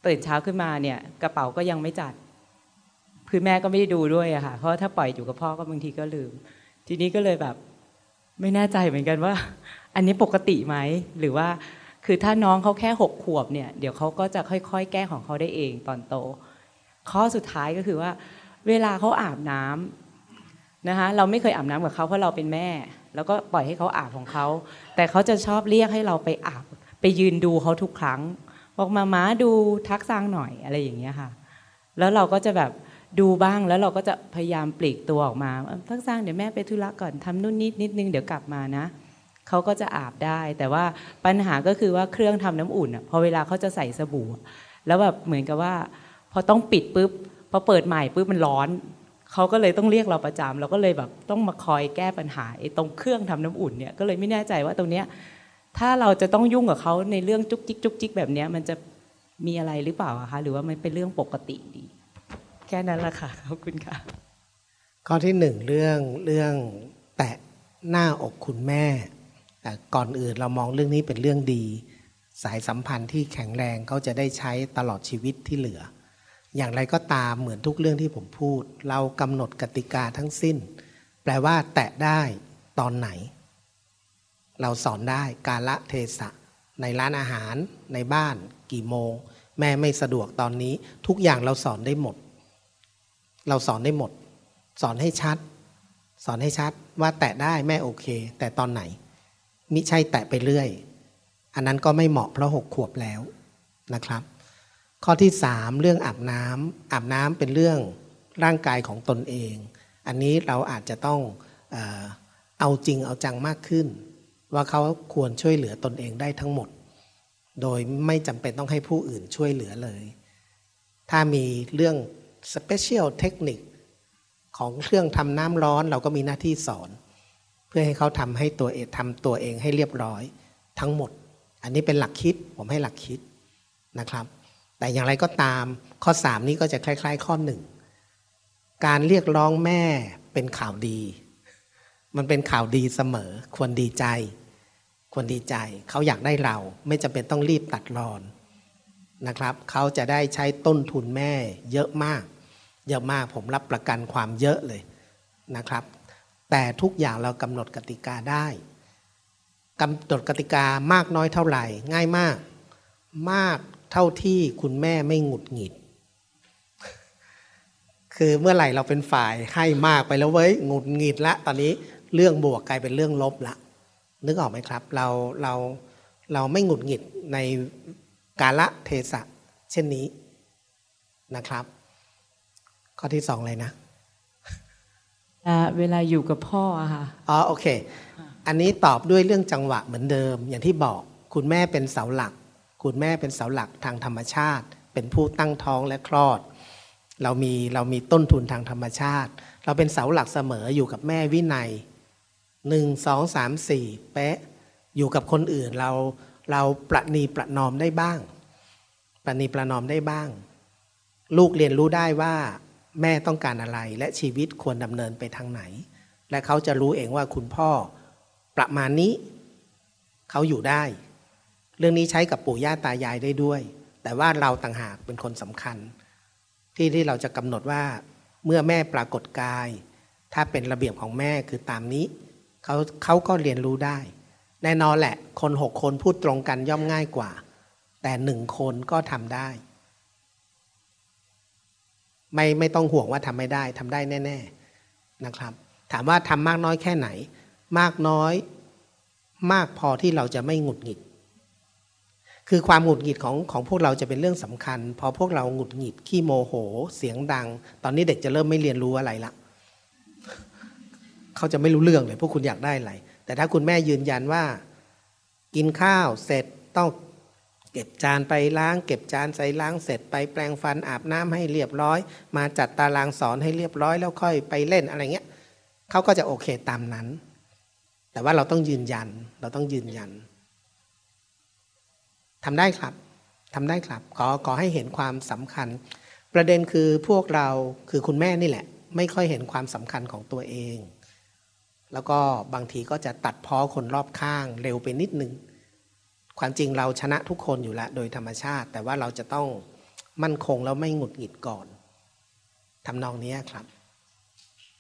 ตื่นเช้าขึ้นมาเนี่ยกระเป๋าก็ยังไม่จัดคือแม่ก็ไม่ได้ดูด้วยอะค่ะ เพราะถ้าปล่อยอยู่กับพ่อก็บางทีก็ลืม ทีนี้ก็เลยแบบไม่แน่ใจเหมือนกันว่า อันนี้ปกติไหมหรือว่าคือถ้าน้องเขาแค่หกขวบเนี่ยเดี๋ยวเขาก็จะค่อย ๆ แก้ของเขาได้เองตอนโต ข้อสุดท้ายก็คือว่า เวลาเขาอาบน้ำนะคะเราไม่เคยอาบน้ำกับเขาเพราะเราเป็นแม่ แล้วก็ปล่อยให้เขาอาบของเขา แต่เขาจะชอบเรียกให้เราไปอาบ ไปยืนดูเขาทุกครั้งบอกมาม้าดูทักซางหน่อยอะไรอย่างเงี้ยค่ะ แล้วเราก็จะแบบ ดูบ้างแล้วเราก็จะพยายามปลีกตัวออกมาเอ้ยทักซางเดี๋ยวแม่ไปธุระก่อนทำนู่นนิดนิดนึงเดี๋ยวกลับมานะเขาก็จะอาบได้ แต่ว่าปัญหาก็คือว่าเครื่องทำน้ำอุ่นอะพอเวลาเขาจะใส่สบู่ แล้วแบบเหมือนกับว่า พอต้องปิดปุ๊บพอเปิดใหม่ปุ๊บมันร้อนเขาก็เลยต้องเรียกเราประจำเราก็เลยแบบต้องมาคอยแก้ปัญหาไอ้ตรงเครื่องทำน้ำอุ่นเนี่ยก็เลยไม่แน่ใจว่าตรงเนี้ยถ้าเราจะต้องยุ่งกับเขาในเรื่องจุกจิกจุกจิกแบบเนี้ยมันจะมีอะไรหรือเปล่าคะหรือว่ามันเป็นเรื่องปกติดี แค่นั้นแหละค่ะ ขอบคุณค่ะ ข้อที่หนึ่งเรื่องเรื่องแตะหน้าอกคุณแม่ แต่ก่อนอื่นเรามองเรื่องนี้เป็นเรื่องดี สายสัมพันธ์ที่แข็งแรงเขาจะได้ใช้ตลอดชีวิตที่เหลือ อย่างไรก็ตามเหมือนทุกเรื่องที่ผมพูด เรากำหนดกติกาทั้งสิ้น แปลว่าแตะได้ตอนไหน เราสอนได้กาละเทศะ ในร้านอาหารในบ้าน กี่โมง แม่ไม่สะดวกตอนนี้ ทุกอย่างเราสอนได้หมด เราสอนได้หมด สอนให้ชัด สอนให้ชัดว่าแตะได้แม่โอเค แต่ตอนไหน มิใช่แตะไปเรื่อย อันนั้นก็ไม่เหมาะเพราะหกขวบแล้วนะครับ ข้อที่สามเรื่องอาบน้ำอาบน้ำเป็นเรื่องร่างกายของตนเอง อันนี้เราอาจจะต้องเออเอาจริงเอาจังมากขึ้น ว่าเขาควรช่วยเหลือตนเองได้ทั้งหมด โดยไม่จำเป็นต้องให้ผู้อื่นช่วยเหลือเลย ถ้ามีเรื่อง special เทคนิคของเครื่องทำน้ำร้อนเราก็มีหน้าที่สอน เพื่อให้เขาทำให้ตัวเองทำตัวเองให้เรียบร้อยทั้งหมด อันนี้เป็นหลักคิดผมให้หลักคิดนะครับ แต่อย่างไรก็ตามข้อ 3 นี้ก็จะคล้าย ๆ ข้อหนึ่งการเรียกร้องแม่เป็นข่าวดี มันเป็นข่าวดีเสมอ ควรดีใจ ควรดีใจ เขาอยากได้เราไม่จำเป็นต้องรีบตัดรอนนะครับ เขาจะได้ใช้ต้นทุนแม่เยอะมาก เยอะมากผมรับประกันความเยอะเลยนะครับ แต่ทุกอย่างเรากำหนดกติกาได้กำหนดกติกามากน้อยเท่าไหร่ ง่ายมาก มากเท่าที่คุณแม่ไม่หงุดหงิด คือเมื่อไหร่เราเป็นฝ่ายให้มากไปแล้วเว้ยหงุดหงิดละ ตอนนี้เรื่องบวกกลายเป็นเรื่องลบละ นึกออกไหมครับ เราเราเราไม่หงุดหงิดในกาละเทศะเช่นนี้นะครับ ข้อที่สองเลยนะอ่าเวลาอยู่กับพ่ออะค่ะอ๋อโอเค อันนี้ตอบด้วยเรื่องจังหวะเหมือนเดิม อย่างที่บอกคุณแม่เป็นเสาหลัก คุณแม่เป็นเสาหลักทางธรรมชาติ เป็นผู้ตั้งท้องและคลอด เรามีเรามีต้นทุนทางธรรมชาติ เราเป็นเสาหลักเสมออยู่กับแม่วินัยหนึ่งสองสามสี่เป๊ะอยู่กับคนอื่นเราเราประนีประนอมได้บ้าง ประนีประนอมได้บ้าง ลูกเรียนรู้ได้ว่า แม่ต้องการอะไร และชีวิตควรดำเนินไปทางไหน และเขาจะรู้เองว่าคุณพ่อประมาณนี้เขาอยู่ได้ เรื่องนี้ใช้กับปู่ย่าตายายได้ด้วย แต่ว่าเราต่างหากเป็นคนสำคัญ ที่ที่เราจะกำหนดว่าเมื่อแม่ปรากฏกาย ถ้าเป็นระเบียบของแม่คือตามนี้เขาเขาก็เรียนรู้ได้ แน่นอนแหละ คนหกคนพูดตรงกันย่อมง่ายกว่า แต่หนึ่งคนก็ทำได้ ไม่ไม่ต้องห่วงว่าทำไม่ได้ทำได้แน่ ๆนะครับ ถามว่าทำมากน้อยแค่ไหน มากน้อยมากพอที่เราจะไม่หงุดหงิด คือความหงุดหงิดของของพวกเราจะเป็นเรื่องสำคัญ พอพวกเราหงุดหงิดขี้โมโห เสียงดัง ตอนนี้เด็กจะเริ่มไม่เรียนรู้อะไรละเขาจะไม่รู้เรื่องเลยพวกคุณอยากได้อะไรแต่ถ้าคุณแม่ยืนยันว่า กินข้าวเสร็จต้อง ก็บจานไปล้าง เก็บจานใส่ล้างเสร็จไปแปรงฟันอาบน้ำให้เรียบร้อย มาจัดตารางสอนให้เรียบร้อยแล้วค่อยไปเล่นอะไรเงี้ยเขาก็จะโอเคตามนั้น แต่ว่าเราต้องยืนยันเราต้องยืนยันทำได้ครับทำได้ครับ ขอขอให้เห็นความสำคัญ ประเด็นคือพวกเราคือคุณแม่นี่แหละ ไม่ค่อยเห็นความสำคัญของตัวเอง แล้วก็บางทีก็จะตัดพ้อคนรอบข้างเร็วไปนิดนึง ความจริงเราชนะทุกคนอยู่แล้วโดยธรรมชาติ แต่ว่าเราจะต้องมั่นคงแล้วไม่หงุดหงิดก่อนทำนองนี้ครับ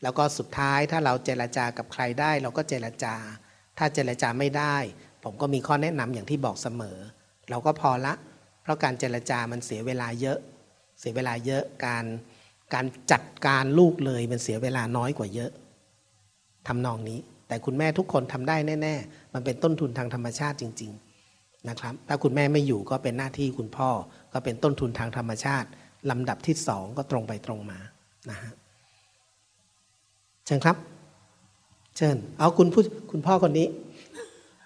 แล้วก็สุดท้ายถ้าเราเจรจากับใครได้ เราก็เจรจา ถ้าเจรจาไม่ได้ ผมก็มีข้อแนะนำอย่างที่บอกเสมอ เราก็พอละ เพราะการเจรจามันเสียเวลาเยอะ เสียเวลาเยอะการการจัดการลูกเลยมันเสียเวลาน้อยกว่าเยอะทำนองนี้ แต่คุณแม่ทุกคนทำได้แน่ ๆ มันเป็นต้นทุนทางธรรมชาติจริง ๆ นะครับ ถ้าคุณแม่ไม่อยู่ก็เป็นหน้าที่คุณพ่อ ก็เป็นต้นทุนทางธรรมชาติลำดับที่สองก็ตรงไปตรงมานะฮะเชิญครับ เชิญ เอาคุณผู้คุณพ่อคนนี้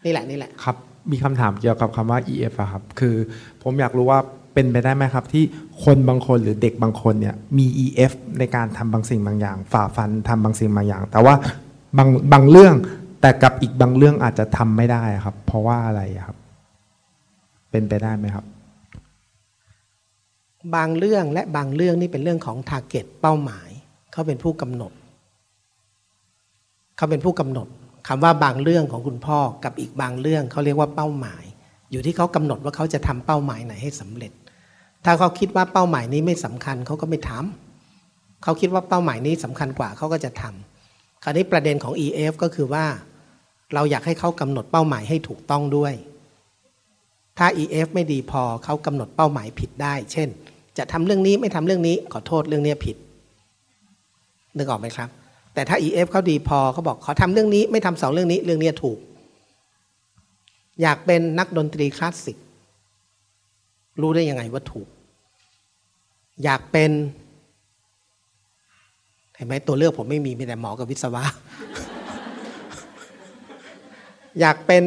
นี่แหละนี่แหละครับ มีคำถามเกี่ยวกับคำว่า EF อะครับ คือผมอยากรู้ว่าเป็นไปได้ไหมครับ ที่คนบางคนหรือเด็กบางคนเนี่ยมี EF ในการทำบางสิ่งบางอย่าง ฝ่าฟันทำบางสิ่งบางอย่าง แต่ว่าบางบางเรื่องแต่กับอีกบางเรื่องอาจจะทำไม่ได้ครับ เพราะว่าอะไรครับ เป็นไปได้ไหมครับ บางเรื่องและบางเรื่องนี่เป็นเรื่องของทาร์เก็ตเป้าหมาย เขาเป็นผู้กำหนด เขาเป็นผู้กำหนดคำว่าบางเรื่องของคุณพ่อกับอีกบางเรื่องเขาเรียกว่าเป้าหมาย อยู่ที่เขากำหนดว่าเขาจะทำเป้าหมายไหนให้สำเร็จ ถ้าเขาคิดว่าเป้าหมายนี้ไม่สำคัญเขาก็ไม่ทำเขาคิดว่าเป้าหมายนี้สำคัญกว่าเขาก็จะทำคราวนี้ประเด็นของ EF ก็คือว่า เราอยากให้เขากำหนดเป้าหมายให้ถูกต้องด้วย ถ้า EF ไม่ดีพอเขากำหนดเป้าหมายผิดได้ เช่น จะทำเรื่องนี้ไม่ทำเรื่องนี้ขอโทษเรื่องนี้ผิดนึกออกไหมครับ แต่ถ้า EF เขาดีพอเขาบอกขอทำเรื่องนี้ไม่ทำสองเรื่องนี้เรื่องนี้ถูก อยากเป็นนักดนตรีคลาสสิกรู้ได้ยังไงว่าถูก อยากเป็นเห็นไหมตัวเลือกผมไม่มีมีแต่หมอกับวิศวะ อยากเป็น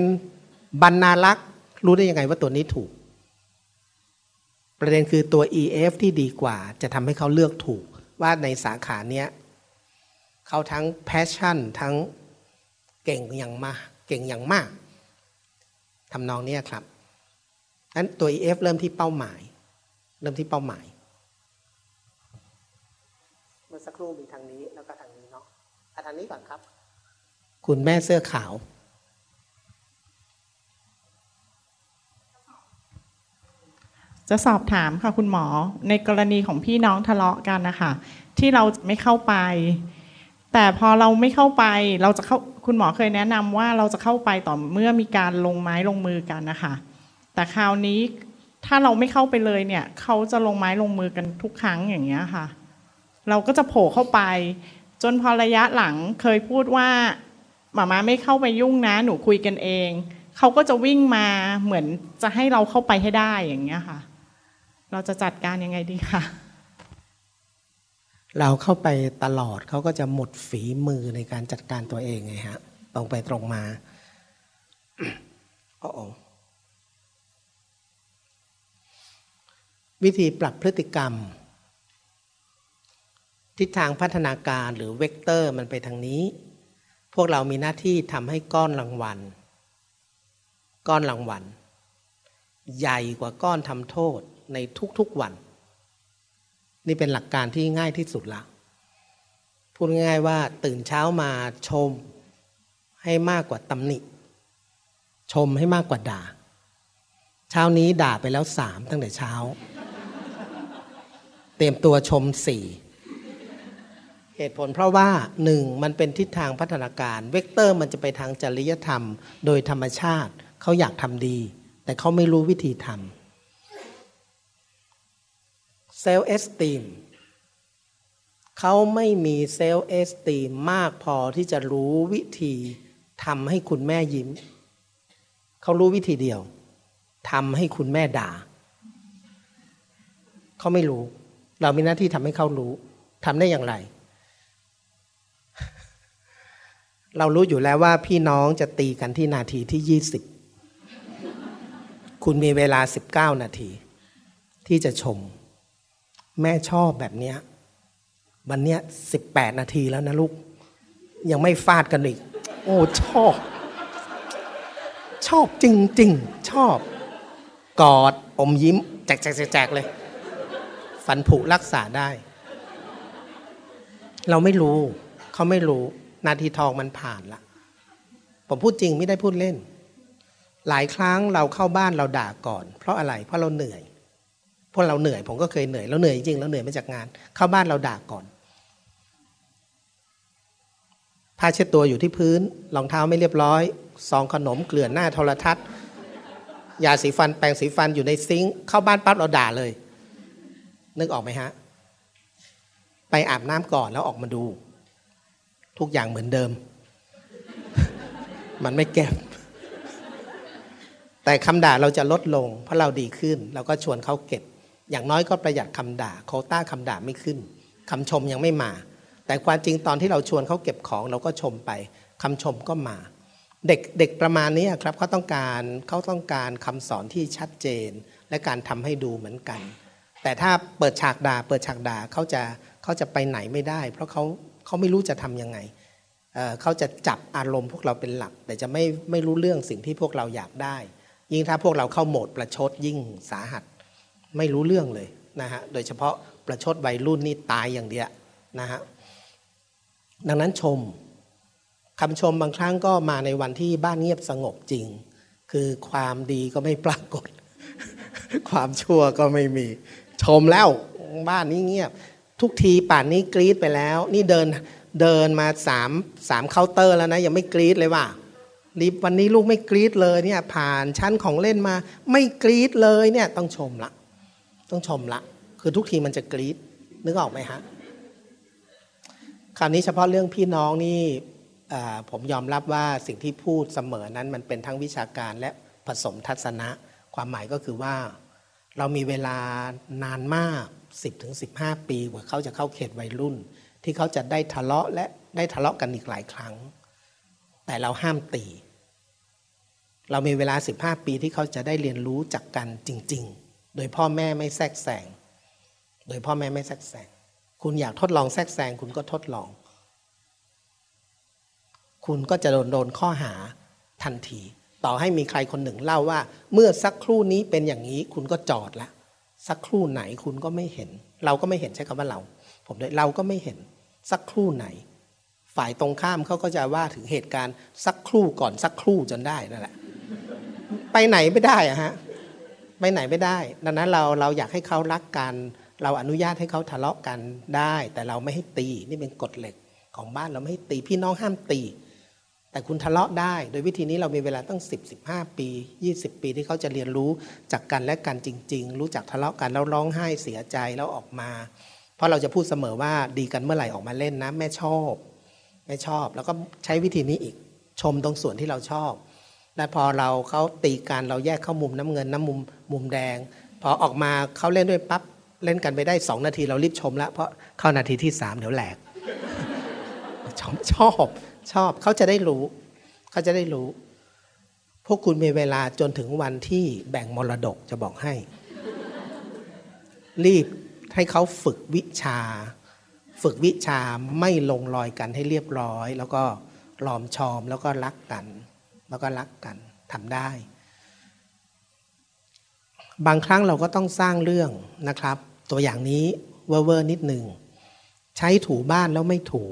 บรรณารักษ์ รู้ได้ยังไงว่าตัวนี้ถูก ประเด็นคือตัว EF ที่ดีกว่า จะทำให้เขาเลือกถูก ว่าในสาขาเนี้ยเขาทั้ง passion ทั้งเก่งอย่างมากเก่งอย่างมากทำนองเนี้ยครับนั้นตัว EF เริ่มที่เป้าหมาย เริ่มที่เป้าหมาย เมื่อสักครู่มีทางนี้แล้วก็ทางนี้เนาะเอาทางนี้ก่อนครับ คุณแม่เสื้อขาว จะสอบถามค่ะคุณหมอในกรณีของพี่น้องทะเลาะกันนะคะที่เราไม่เข้าไป แต่พอเราไม่เข้าไปเราจะเข้าคุณหมอเคยแนะนำว่าเราจะเข้าไปต่อเมื่อมีการลงไม้ลงมือกันนะคะแต่คราวนี้ถ้าเราไม่เข้าไปเลยเนี่ยเขาจะลงไม้ลงมือกันทุกครั้งอย่างเงี้ยค่ะ เราก็จะโผล่เข้าไป จนพอระยะหลังเคยพูดว่าหมามาไม่เข้าไปยุ่งนะ หนูคุยกันเองเขาก็จะวิ่งมาเหมือนจะให้เราเข้าไปให้ได้อย่างเงี้ยค่ะ เราจะจัดการยังไงดีคะเราเข้าไปตลอดเขาก็จะหมดฝีมือในการจัดการตัวเองไงฮะตรงไปตรงมาโอ้โอวิธีปรับพฤติกรรม ทิศทางพัฒนาการหรือเวกเตอร์มันไปทางนี้ พวกเรามีหน้าที่ทำให้ก้อนรางวัล ก้อนรางวัล ใหญ่กว่าก้อนทำโทษ ในทุกๆวัน นี่เป็นหลักการที่ง่ายที่สุดละพูดง่ายๆว่าตื่นเช้ามาชมให้มากกว่าตำหนิ ชมให้มากกว่าด่า เช้านี้ด่าไปแล้วสามตั้งแต่เช้า เตรียมตัวชมสี่เหตุผลเพราะว่าหนึ่งมันเป็นทิศทางพัฒนาการ เวกเตอร์มันจะไปทางจริยธรรม โดยธรรมชาติ เขาอยากทำดี แต่เขาไม่รู้วิธีทำ self-esteem เขาไม่มี self-esteem มากพอที่จะรู้วิธีทำให้คุณแม่ยิ้ม เขารู้วิธีเดียวทำให้คุณแม่ด่า เขาไม่รู้ เรามีหน้าที่ทำให้เขารู้ทำได้อย่างไร เรารู้อยู่แล้วว่าพี่น้องจะตีกันที่นาทีที่ยี่สิบคุณมีเวลาสิบเก้านาที ที่จะชม แม่ชอบแบบเนี้ยวันเนี้ยสิบแปดนาทีแล้วนะลูก ยังไม่ฟาดกันอีก โอ้ชอบ ชอบจริง ๆ ชอบ กอดอมยิ้ม แจกแจกแจกเลย ฟันผุรักษาได้ เราไม่รู้ เขาไม่รู้ นาทีทองมันผ่านละผมพูดจริงไม่ได้พูดเล่น หลายครั้งเราเข้าบ้านเราด่าก่อน เพราะอะไรเพราะเราเหนื่อย พวกเราเหนื่อย ผมก็เคยเหนื่อยเราเหนื่อยจริงเราเหนื่อยมาจากงาน เข้าบ้านเราด่าก่อนผ้าเช็ดตัวอยู่ที่พื้นรองเท้าไม่เรียบร้อยซองขนมเกลื่อนหน้าโทรทัศน์ยาสีฟันแปรงสีฟันอยู่ในซิงค์เข้าบ้านปั๊บเราด่าเลย นึกออกไหมฮะ ไปอาบน้ำก่อนแล้วออกมาดู ทุกอย่างเหมือนเดิม มันไม่เก็บ แต่คำด่าเราจะลดลง เพราะเราดีขึ้น เราก็ชวนเขาเก็บ อย่างน้อยก็ประหยัดคำด่าโคต้าคำด่าไม่ขึ้นคำชมยังไม่มา แต่ความจริงตอนที่เราชวนเขาเก็บของเราก็ชมไปคำชมก็มา เด็กเด็กประมาณนี้ครับเขาต้องการเขาต้องการคำสอนที่ชัดเจน และการทำให้ดูเหมือนกัน แต่ถ้าเปิดฉากด่า เปิดฉากด่าเขาจะเขาจะไปไหนไม่ได้ เพราะเขาเขาไม่รู้จะทํำยังไงเเขาจะจับอารมณ์พวกเราเป็นหลัก แต่จะไม่ไม่รู้เรื่องสิ่งที่พวกเราอยากได้ ยิ่งถ้าพวกเราเข้าโหมดประชดยิ่งสาหัส ไม่รู้เรื่องเลยนะฮะโดยเฉพาะประชดวัยรุ่นนี่ตายอย่างเดียวนะฮะดังนั้นชมคำชมบางครั้งก็มาในวันที่บ้านเงียบสงบจริง คือความดีก็ไม่ปรากฏ ความชั่วก็ไม่มี ชมแล้วบ้านนี้เงียบ ทุกทีป่านนี้กรี๊ดไปแล้ว นี่เดินเดินมาสามสามเคาน์เตอร์แล้วนะยังไม่กรี๊ดเลยว่ารีบวันนี้ลูกไม่กรี๊ดเลยเนี่ยผ่านชั้นของเล่นมา ไม่กรี๊ดเลยเนี่ยต้องชมละ ต้องชมละ คือทุกทีมันจะกรี๊ดนึกออกไหมฮะคราวนี้เฉพาะเรื่องพี่น้องนี่ผมยอมรับว่าสิ่งที่พูดเสมอนั้นมันเป็นทั้งวิชาการและผสมทัศนะ ความหมายก็คือว่าเรามีเวลานานมาก 10-15 ปีกว่าเขาจะเข้าเขตวัยรุ่น ที่เขาจะได้ทะเลาะและได้ทะเลาะกันอีกหลายครั้ง แต่เราห้ามตี เรามีเวลา 15 ปีที่เขาจะได้เรียนรู้จากกันจริง ๆ โดยพ่อแม่ไม่แทรกแซงโดยพ่อแม่ไม่แทรกแซงคุณอยากทดลองแทรกแซงคุณก็ทดลอง คุณก็จะโดนโดนข้อหาทันที ต่อให้มีใครคนหนึ่งเล่าว่า เมื่อสักครู่นี้เป็นอย่างนี้ คุณก็จอดละสักครู่ไหนคุณก็ไม่เห็น เราก็ไม่เห็นใช้คำว่าเรา ผมเลยเราก็ไม่เห็น สักครู่ไหน ฝ่ายตรงข้ามเขาก็จะว่าถึงเหตุการณ์ สักครู่ก่อนสักครู่จนได้นั่นแหละไปไหนไม่ได้อะฮะ ไปไหนไม่ได้ ดังนั้นเราเราอยากให้เขารักกัน เราอนุญาตให้เขาทะเลาะกันได้ แต่เราไม่ให้ตีนี่เป็นกฎเหล็กของบ้านเราไม่ให้ตีพี่น้องห้ามตี แต่คุณทะเลาะได้ โดยวิธีนี้เรามีเวลาตั้ง 10 15 ปี 20 ปีที่เขาจะเรียนรู้จากกันและกันจริง ๆ รู้จักทะเลาะกันแล้วร้องไห้เสียใจแล้วออกมา เพราะเราจะพูดเสมอว่าดีกันเมื่อไหร่ออกมาเล่นนะแม่ชอบแม่ชอบ แล้วก็ใช้วิธีนี้อีกชมตรงส่วนที่เราชอบ และพอเราเขาตีกันเราแยกเข้ามุมน้ำเงินน้ำมุมมุมแดง พอออกมาเขาเล่นด้วยปั๊บเล่นกันไปได้ 2 นาทีเรารีบชมแล้ว เพราะเข้านาทีที่ 3 เดี๋ยวแหลกชอบชอบชอบเขาจะได้รู้เขาจะได้รู้ พวกคุณมีเวลาจนถึงวันที่แบ่งมรดกจะบอกให้ รีบให้เขาฝึกวิชา ฝึกวิชาไม่ลงรอยกันให้เรียบร้อย แล้วก็หลอมชอมแล้วก็รักกัน แล้วก็รักกันทำได้ บางครั้งเราก็ต้องสร้างเรื่องนะครับ ตัวอย่างนี้เวอร์นิดหนึ่งใช้ถูบ้านแล้วไม่ถู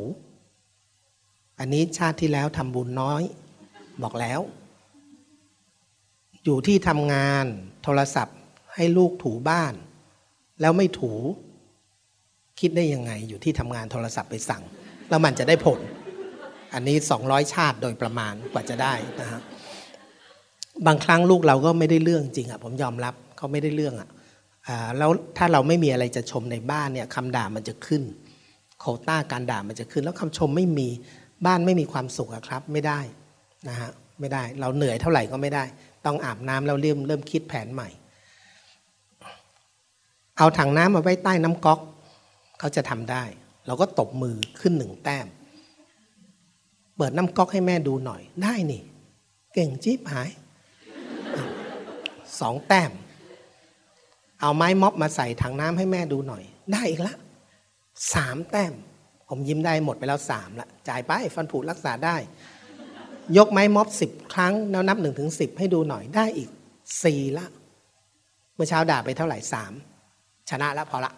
อันนี้ชาติที่แล้วทำบุญน้อย บอกแล้ว อยู่ที่ทำงานโทรศัพท์ให้ลูกถูบ้าน แล้วไม่ถู คิดได้ยังไงอยู่ที่ทำงานโทรศัพท์ไปสั่ง แล้วมันจะได้ผล อันนี้สองร้อยชาติโดยประมาณกว่าจะได้นะฮะบางครั้งลูกเราก็ไม่ได้เรื่องจริงอะผมยอมรับเขาไม่ได้เรื่องอะแล้วถ้าเราไม่มีอะไรจะชมในบ้านเนี่ยคำด่ามันจะขึ้น โคต้าการด่ามันจะขึ้น แล้วคำชมไม่มีบ้านไม่มีความสุขครับไม่ได้นะฮะไม่ได้เราเหนื่อยเท่าไหร่ก็ไม่ได้ ต้องอาบน้ำแล้วเริ่มเริ่มคิดแผนใหม่ เอาถังน้ำมาไว้ใต้น้ำก๊อกเขาจะทำได้ เราก็ตบมือขึ้นหนึ่งแต้ม เปิดน้ำก๊อกให้แม่ดูหน่อย ได้นี่ เก่งจี๊บหายสองแต้ม เอาไม้ม็อบมาใส่ถังน้ำให้แม่ดูหน่อย ได้อีกละสามแต้ม ผมยิ้มได้หมดไปแล้วสามละจ่ายไปฟันผุรักษาได้ ยกไม้ม็อบสิบครั้งแล้วนับหนึ่งถึงสิบให้ดูหน่อยได้อีกสี่ละ เมื่อเช้าด่าไปเท่าไหร่สามชนะแล้วพอละ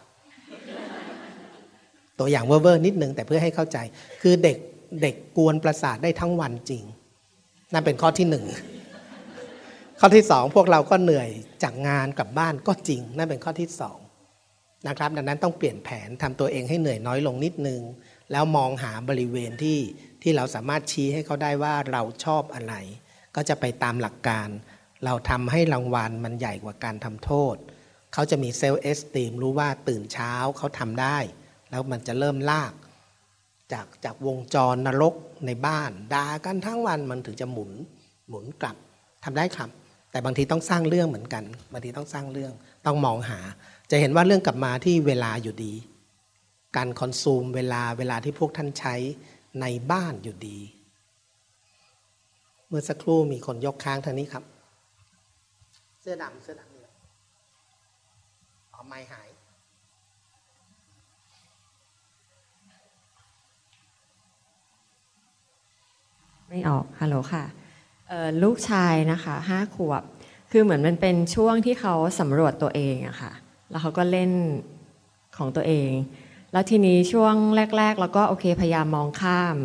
ตัวอย่างเวอร์นิดนึงแต่เพื่อให้เข้าใจ คือเด็ก เด็กกวนประสาทได้ทั้งวันจริง นั่นเป็นข้อที่หนึ่งข้อที่สองพวกเราก็เหนื่อยจากงานกลับบ้านก็จริง นั่นเป็นข้อที่สองนะครับ ดังนั้นต้องเปลี่ยนแผนทำตัวเองให้เหนื่อยน้อยลงนิดนึง แล้วมองหาบริเวณที่ที่เราสามารถชี้ให้เขาได้ว่าเราชอบอะไร ก็จะไปตามหลักการ เราทำให้รางวัลมันใหญ่กว่าการทำโทษ เขาจะมีเซลล์เอสตีมรู้ว่าตื่นเช้าเขาทำได้ แล้วมันจะเริ่มลาก จากจากวงจรนรกในบ้านด่ากันทั้งวันมันถึงจะหมุนหมุนกลับทำได้ครับ แต่บางทีต้องสร้างเรื่องเหมือนกันบางทีต้องสร้างเรื่องต้องมองหา จะเห็นว่าเรื่องกลับมาที่เวลาอยู่ดี การคอนซูมเวลาเวลาที่พวกท่านใช้ในบ้านอยู่ดี เมื่อสักครู่มีคนยกค้างทางนี้ครับ เสื้อดำเสื้อดำเนี่อ๋อไม่หาย ออกฮัลโหลค่ะลูกชายนะคะห้าขวบ คือเหมือนมันเป็นช่วงที่เขาสำรวจตัวเองอะค่ะ แล้วเขาก็เล่นของตัวเอง แล้วทีนี้ช่วงแรกๆเราก็โอเคพยายามมองข้าม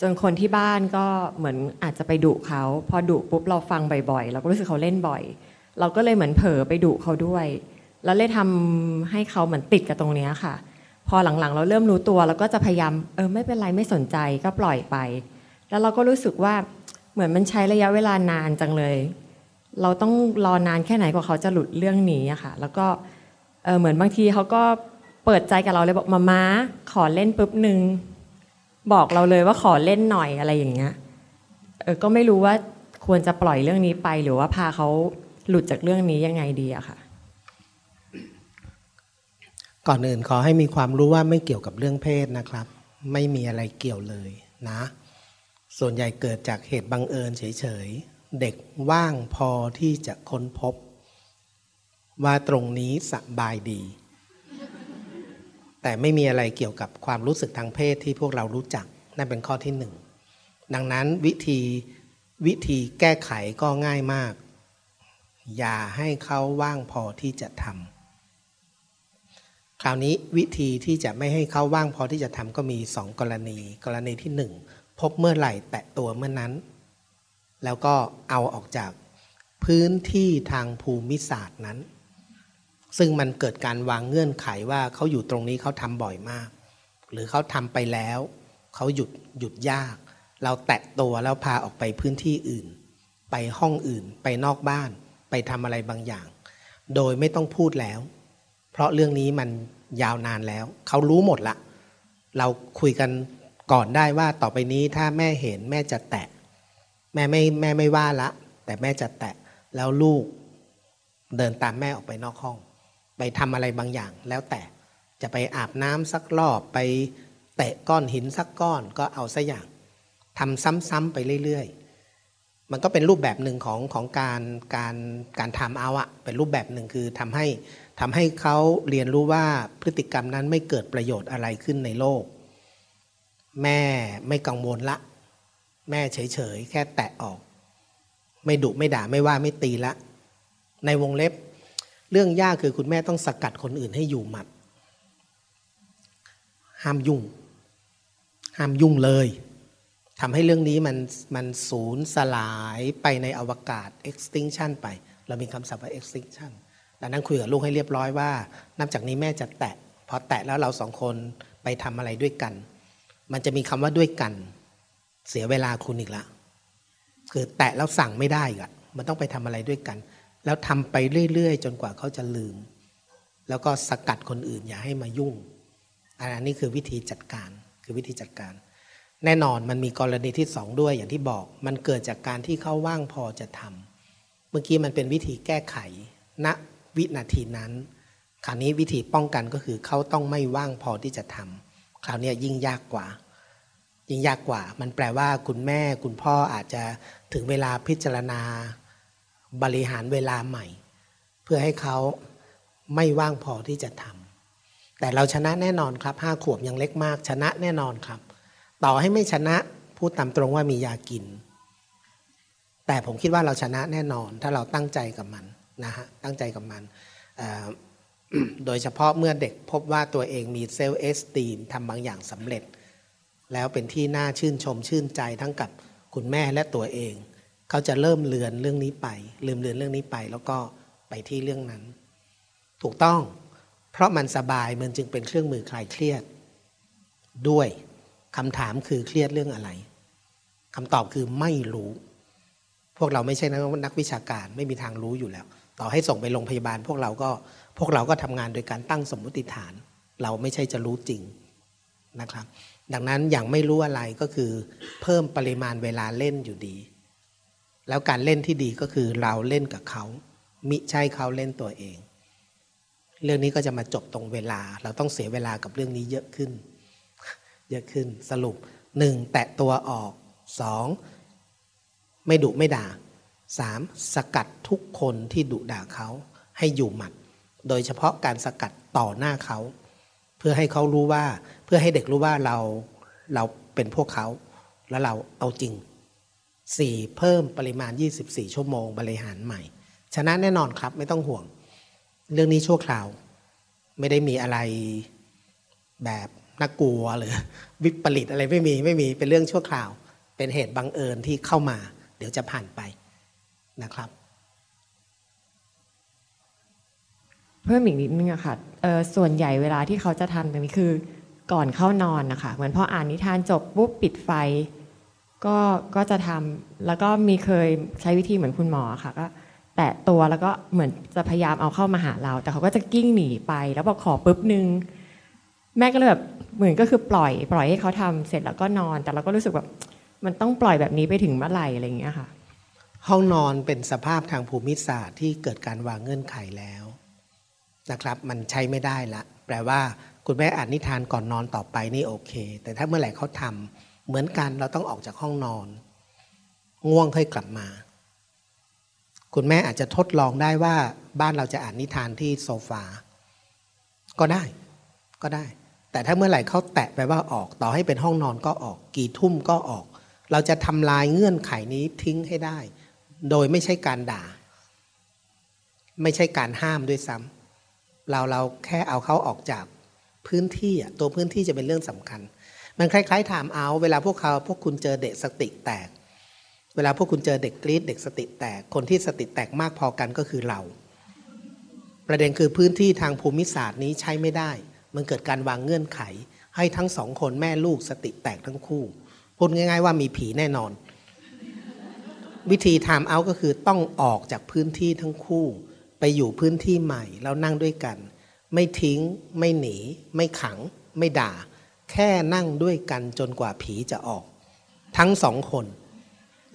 จนคนที่บ้านก็เหมือนอาจจะไปดุเขา พอดุปุ๊บเราฟังบ่อยๆ เราก็รู้สึกเขาเล่นบ่อย เราก็เลยเหมือนเผลอไปดุเขาด้วย แล้วเลยทำให้เขาเหมือนติดกับตรงนี้ค่ะ พอหลังๆ เราเริ่มรู้ตัวเราก็จะพยายามเออไม่เป็นไรไม่สนใจก็ปล่อยไป แล้วเราก็รู้สึกว่าเหมือนมันใช้ระยะเวลานานจังเลย เราต้องรอนานแค่ไหนกว่าเขาจะหลุดเรื่องนี้อะค่ะ แล้วก็เออเหมือนบางทีเขาก็เปิดใจกับเราเลยบอกมาม้าขอเล่นปุ๊บหนึ่งบอกเราเลยว่าขอเล่นหน่อยอะไรอย่างเงี้ยเออก็ไม่รู้ว่าควรจะปล่อยเรื่องนี้ไป หรือว่าพาเขาหลุดจากเรื่องนี้ยังไงดีอะค่ะ ก่อนอื่นขอให้มีความรู้ว่าไม่เกี่ยวกับเรื่องเพศนะครับ ไม่มีอะไรเกี่ยวเลยนะ ส่วนใหญ่เกิดจากเหตุบังเอิญเฉยๆ เด็กว่างพอที่จะค้นพบ ว่าตรงนี้สบายดี แต่ไม่มีอะไรเกี่ยวกับความรู้สึกทางเพศที่พวกเรารู้จัก นั่นเป็นข้อที่หนึ่ง ดังนั้นวิธีวิธีแก้ไขก็ง่ายมาก อย่าให้เขาว่างพอที่จะทำคราวนี้วิธีที่จะไม่ให้เขาว่างพอที่จะทำก็มีสองกรณี กรณีที่หนึ่ง พบเมื่อไหร่แตะตัวเมื่อนั้น แล้วก็เอาออกจากพื้นที่ทางภูมิศาสตร์นั้น ซึ่งมันเกิดการวางเงื่อนไขว่าเขาอยู่ตรงนี้เขาทำบ่อยมาก หรือเขาทำไปแล้ว เขาหยุดหยุดยาก เราแตะตัวแล้วพาออกไปพื้นที่อื่น ไปห้องอื่น ไปนอกบ้าน ไปทำอะไรบางอย่าง โดยไม่ต้องพูดแล้ว เพราะเรื่องนี้มันยาวนานแล้ว เขารู้หมดละ เราคุยกัน ก่อนได้ว่าต่อไปนี้ถ้าแม่เห็นแม่จะแตะ แม่ไม่แม่ไม่ว่าละ แต่แม่จะแตะแล้วลูกเดินตามแม่ออกไปนอกห้อง ไปทำอะไรบางอย่างแล้วแต่จะไปอาบน้ำสักรอบไปเตะก้อนหินสักก้อนก็เอาสัอย่างทำซ้ำๆไปเรื่อยๆ มันก็เป็นรูปแบบหนึ่งของของการการการทำเอาอะเป็นรูปแบบหนึ่งคือทำให้ทำให้เขาเรียนรู้ว่าพฤติกรรมนั้นไม่เกิดประโยชน์อะไรขึ้นในโลก แม่ไม่กังวลละ แม่เฉยๆ แค่แตะออก ไม่ดุไม่ด่าไม่ว่าไม่ตีละ ในวงเล็บ เรื่องยากคือคุณแม่ต้องสกัดคนอื่นให้อยู่หมัด ห้ามยุ่ง ห้ามยุ่งเลยทำให้เรื่องนี้มันมันสูญสลายไปในอวกาศ extinction ไป เรามีคำศัพท์ว่า extinction ดังนั้นคุยกับลูกให้เรียบร้อยว่า นับจากนี้แม่จะแตะ พอแตะแล้วเราสองคนไปทำอะไรด้วยกัน มันจะมีคำว่าด้วยกัน เสียเวลาคุณอีกละคือแตะแล้วสั่งไม่ได้อีกอะมันต้องไปทำอะไรด้วยกัน แล้วทำไปเรื่อยๆ จนกว่าเขาจะลืม แล้วก็สกัดคนอื่นอย่าให้มายุ่ง อันนี้คือวิธีจัดการคือวิธีจัดการ แน่นอนมันมีกรณีที่สองด้วยอย่างที่บอก มันเกิดจากการที่เขาว่างพอจะทำเมื่อกี้มันเป็นวิธีแก้ไขณวินาทีนั้นคราวนี้วิธีป้องกันก็คือเขาต้องไม่ว่างพอที่จะทำ คราวนี้ยิ่งยากกว่า ยิ่งยากกว่า มันแปลว่าคุณแม่คุณพ่ออาจจะถึงเวลาพิจารณา บริหารเวลาใหม่ เพื่อให้เขาไม่ว่างพอที่จะทำแต่เราชนะแน่นอนครับห้าขวบยังเล็กมาก ชนะแน่นอนครับ ต่อให้ไม่ชนะพูดตามตรงว่ามียากิน แต่ผมคิดว่าเราชนะแน่นอน ถ้าเราตั้งใจกับมันนะฮะตั้งใจกับมัน โดยเฉพาะเมื่อเด็กพบว่าตัวเองมีเซลล์เอสตีมทำบางอย่างสำเร็จ แล้วเป็นที่น่าชื่นชมชื่นใจทั้งกับคุณแม่และตัวเอง เขาจะเริ่มเลือนเรื่องนี้ไป ลืมเลือนเรื่องนี้ไป แล้วก็ไปที่เรื่องนั้น ถูกต้อง เพราะมันสบายมันจึงเป็นเครื่องมือคลายเครียด ด้วยคำถามคือเครียดเรื่องอะไรคำตอบคือไม่รู้ พวกเราไม่ใช่นักนักวิชาการไม่มีทางรู้อยู่แล้ว ต่อให้ส่งไปโรงพยาบาล พวกเราก็ พวกเราก็ทำงานโดยการตั้งสมมติฐาน เราไม่ใช่จะรู้จริงนะครับ ดังนั้นอย่างไม่รู้อะไรก็คือเพิ่มปริมาณเวลาเล่นอยู่ดี แล้วการเล่นที่ดีก็คือเราเล่นกับเขามิใช่เขาเล่นตัวเอง เรื่องนี้ก็จะมาจบตรงเวลา เราต้องเสียเวลากับเรื่องนี้เยอะขึ้น เยอะขึ้นสรุปหนึ่งแตะตัวออกสองไม่ดุไม่ด่าสามสกัดทุกคนที่ดุด่าเขาให้อยู่หมัด โดยเฉพาะการสกัดต่อหน้าเขา เพื่อให้เขารู้ว่าเพื่อให้เด็กรู้ว่าเราเราเป็นพวกเขา แล้วเราเอาจริงสี่เพิ่มปริมาณ 24 ชั่วโมงบริหารใหม่ ชนะแน่นอนครับไม่ต้องห่วง เรื่องนี้ชั่วคราว ไม่ได้มีอะไรแบบน่ากลัวหรือวิปริตอะไรไม่มีไม่มีเป็นเรื่องชั่วคราว เป็นเหตุบังเอิญที่เข้ามา เดี๋ยวจะผ่านไปนะครับ เพิ่มอีกนิดนึงอะค่ะส่วนใหญ่เวลาที่เขาจะทำตรงนี้คือก่อนเข้านอนนะคะเหมือนพออ่านนิทานจบปุ๊บปิดไฟ ก็ก็จะทำแล้วก็มีเคยใช้วิธีเหมือนคุณหมอค่ะก็แตะตัวแล้วก็เหมือนจะพยายามเอาเข้ามาหาเรา แต่เขาก็จะกิ้งหนีไป แล้วบอกขอปุ๊บนึงแม่ก็เลยแบบเหมือนก็คือปล่อยปล่อยให้เขาทำเสร็จแล้วก็นอน แต่เราก็รู้สึกแบบมันต้องปล่อยแบบนี้ไปถึงเมื่อไหร่อะไรอย่างเงี้ยค่ะ ห้องนอนเป็นสภาพทางภูมิศาสตร์ที่เกิดการวางเงื่อนไขแล้ว นะครับ มันใช้ไม่ได้ละแปลว่าคุณแม่อ่านนิทานก่อนนอนต่อไปนี่โอเค แต่ถ้าเมื่อไหร่เขาทำเหมือนกันเราต้องออกจากห้องนอน ง่วงค่อยกลับมา คุณแม่อาจจะทดลองได้ว่าบ้านเราจะอ่านนิทานที่โซฟา ก็ได้ ก็ได้ แต่ถ้าเมื่อไหร่เขาแตะไปว่าออก ต่อให้เป็นห้องนอนก็ออก กี่ทุ่มก็ออก เราจะทำลายเงื่อนไขนี้ทิ้งให้ได้ โดยไม่ใช่การด่า ไม่ใช่การห้ามด้วยซ้ำ เราเราแค่เอาเขาออกจากพื้นที่อะตัวพื้นที่จะเป็นเรื่องสำคัญ มันคล้ายๆถามเอา เวลาพวกเขาพวกคุณเจอเด็กสติแตก เวลาพวกคุณเจอเด็กกรี๊ดเด็กสติแตก คนที่สติแตกมากพอกันก็คือเรา ประเด็นคือพื้นที่ทางภูมิศาสตร์นี้ใช้ไม่ได้ มันเกิดการวางเงื่อนไข ให้ทั้งสองคนแม่ลูกสติแตกทั้งคู่พูดง่าย ๆ ว่ามีผีแน่นอน วิธี time-out ก็คือต้องออกจากพื้นที่ทั้งคู่ ไปอยู่พื้นที่ใหม่แล้วนั่งด้วยกัน ไม่ทิ้ง ไม่หนี ไม่ขัง ไม่ด่า แค่นั่งด้วยกันจนกว่าผีจะออก ทั้งสองคน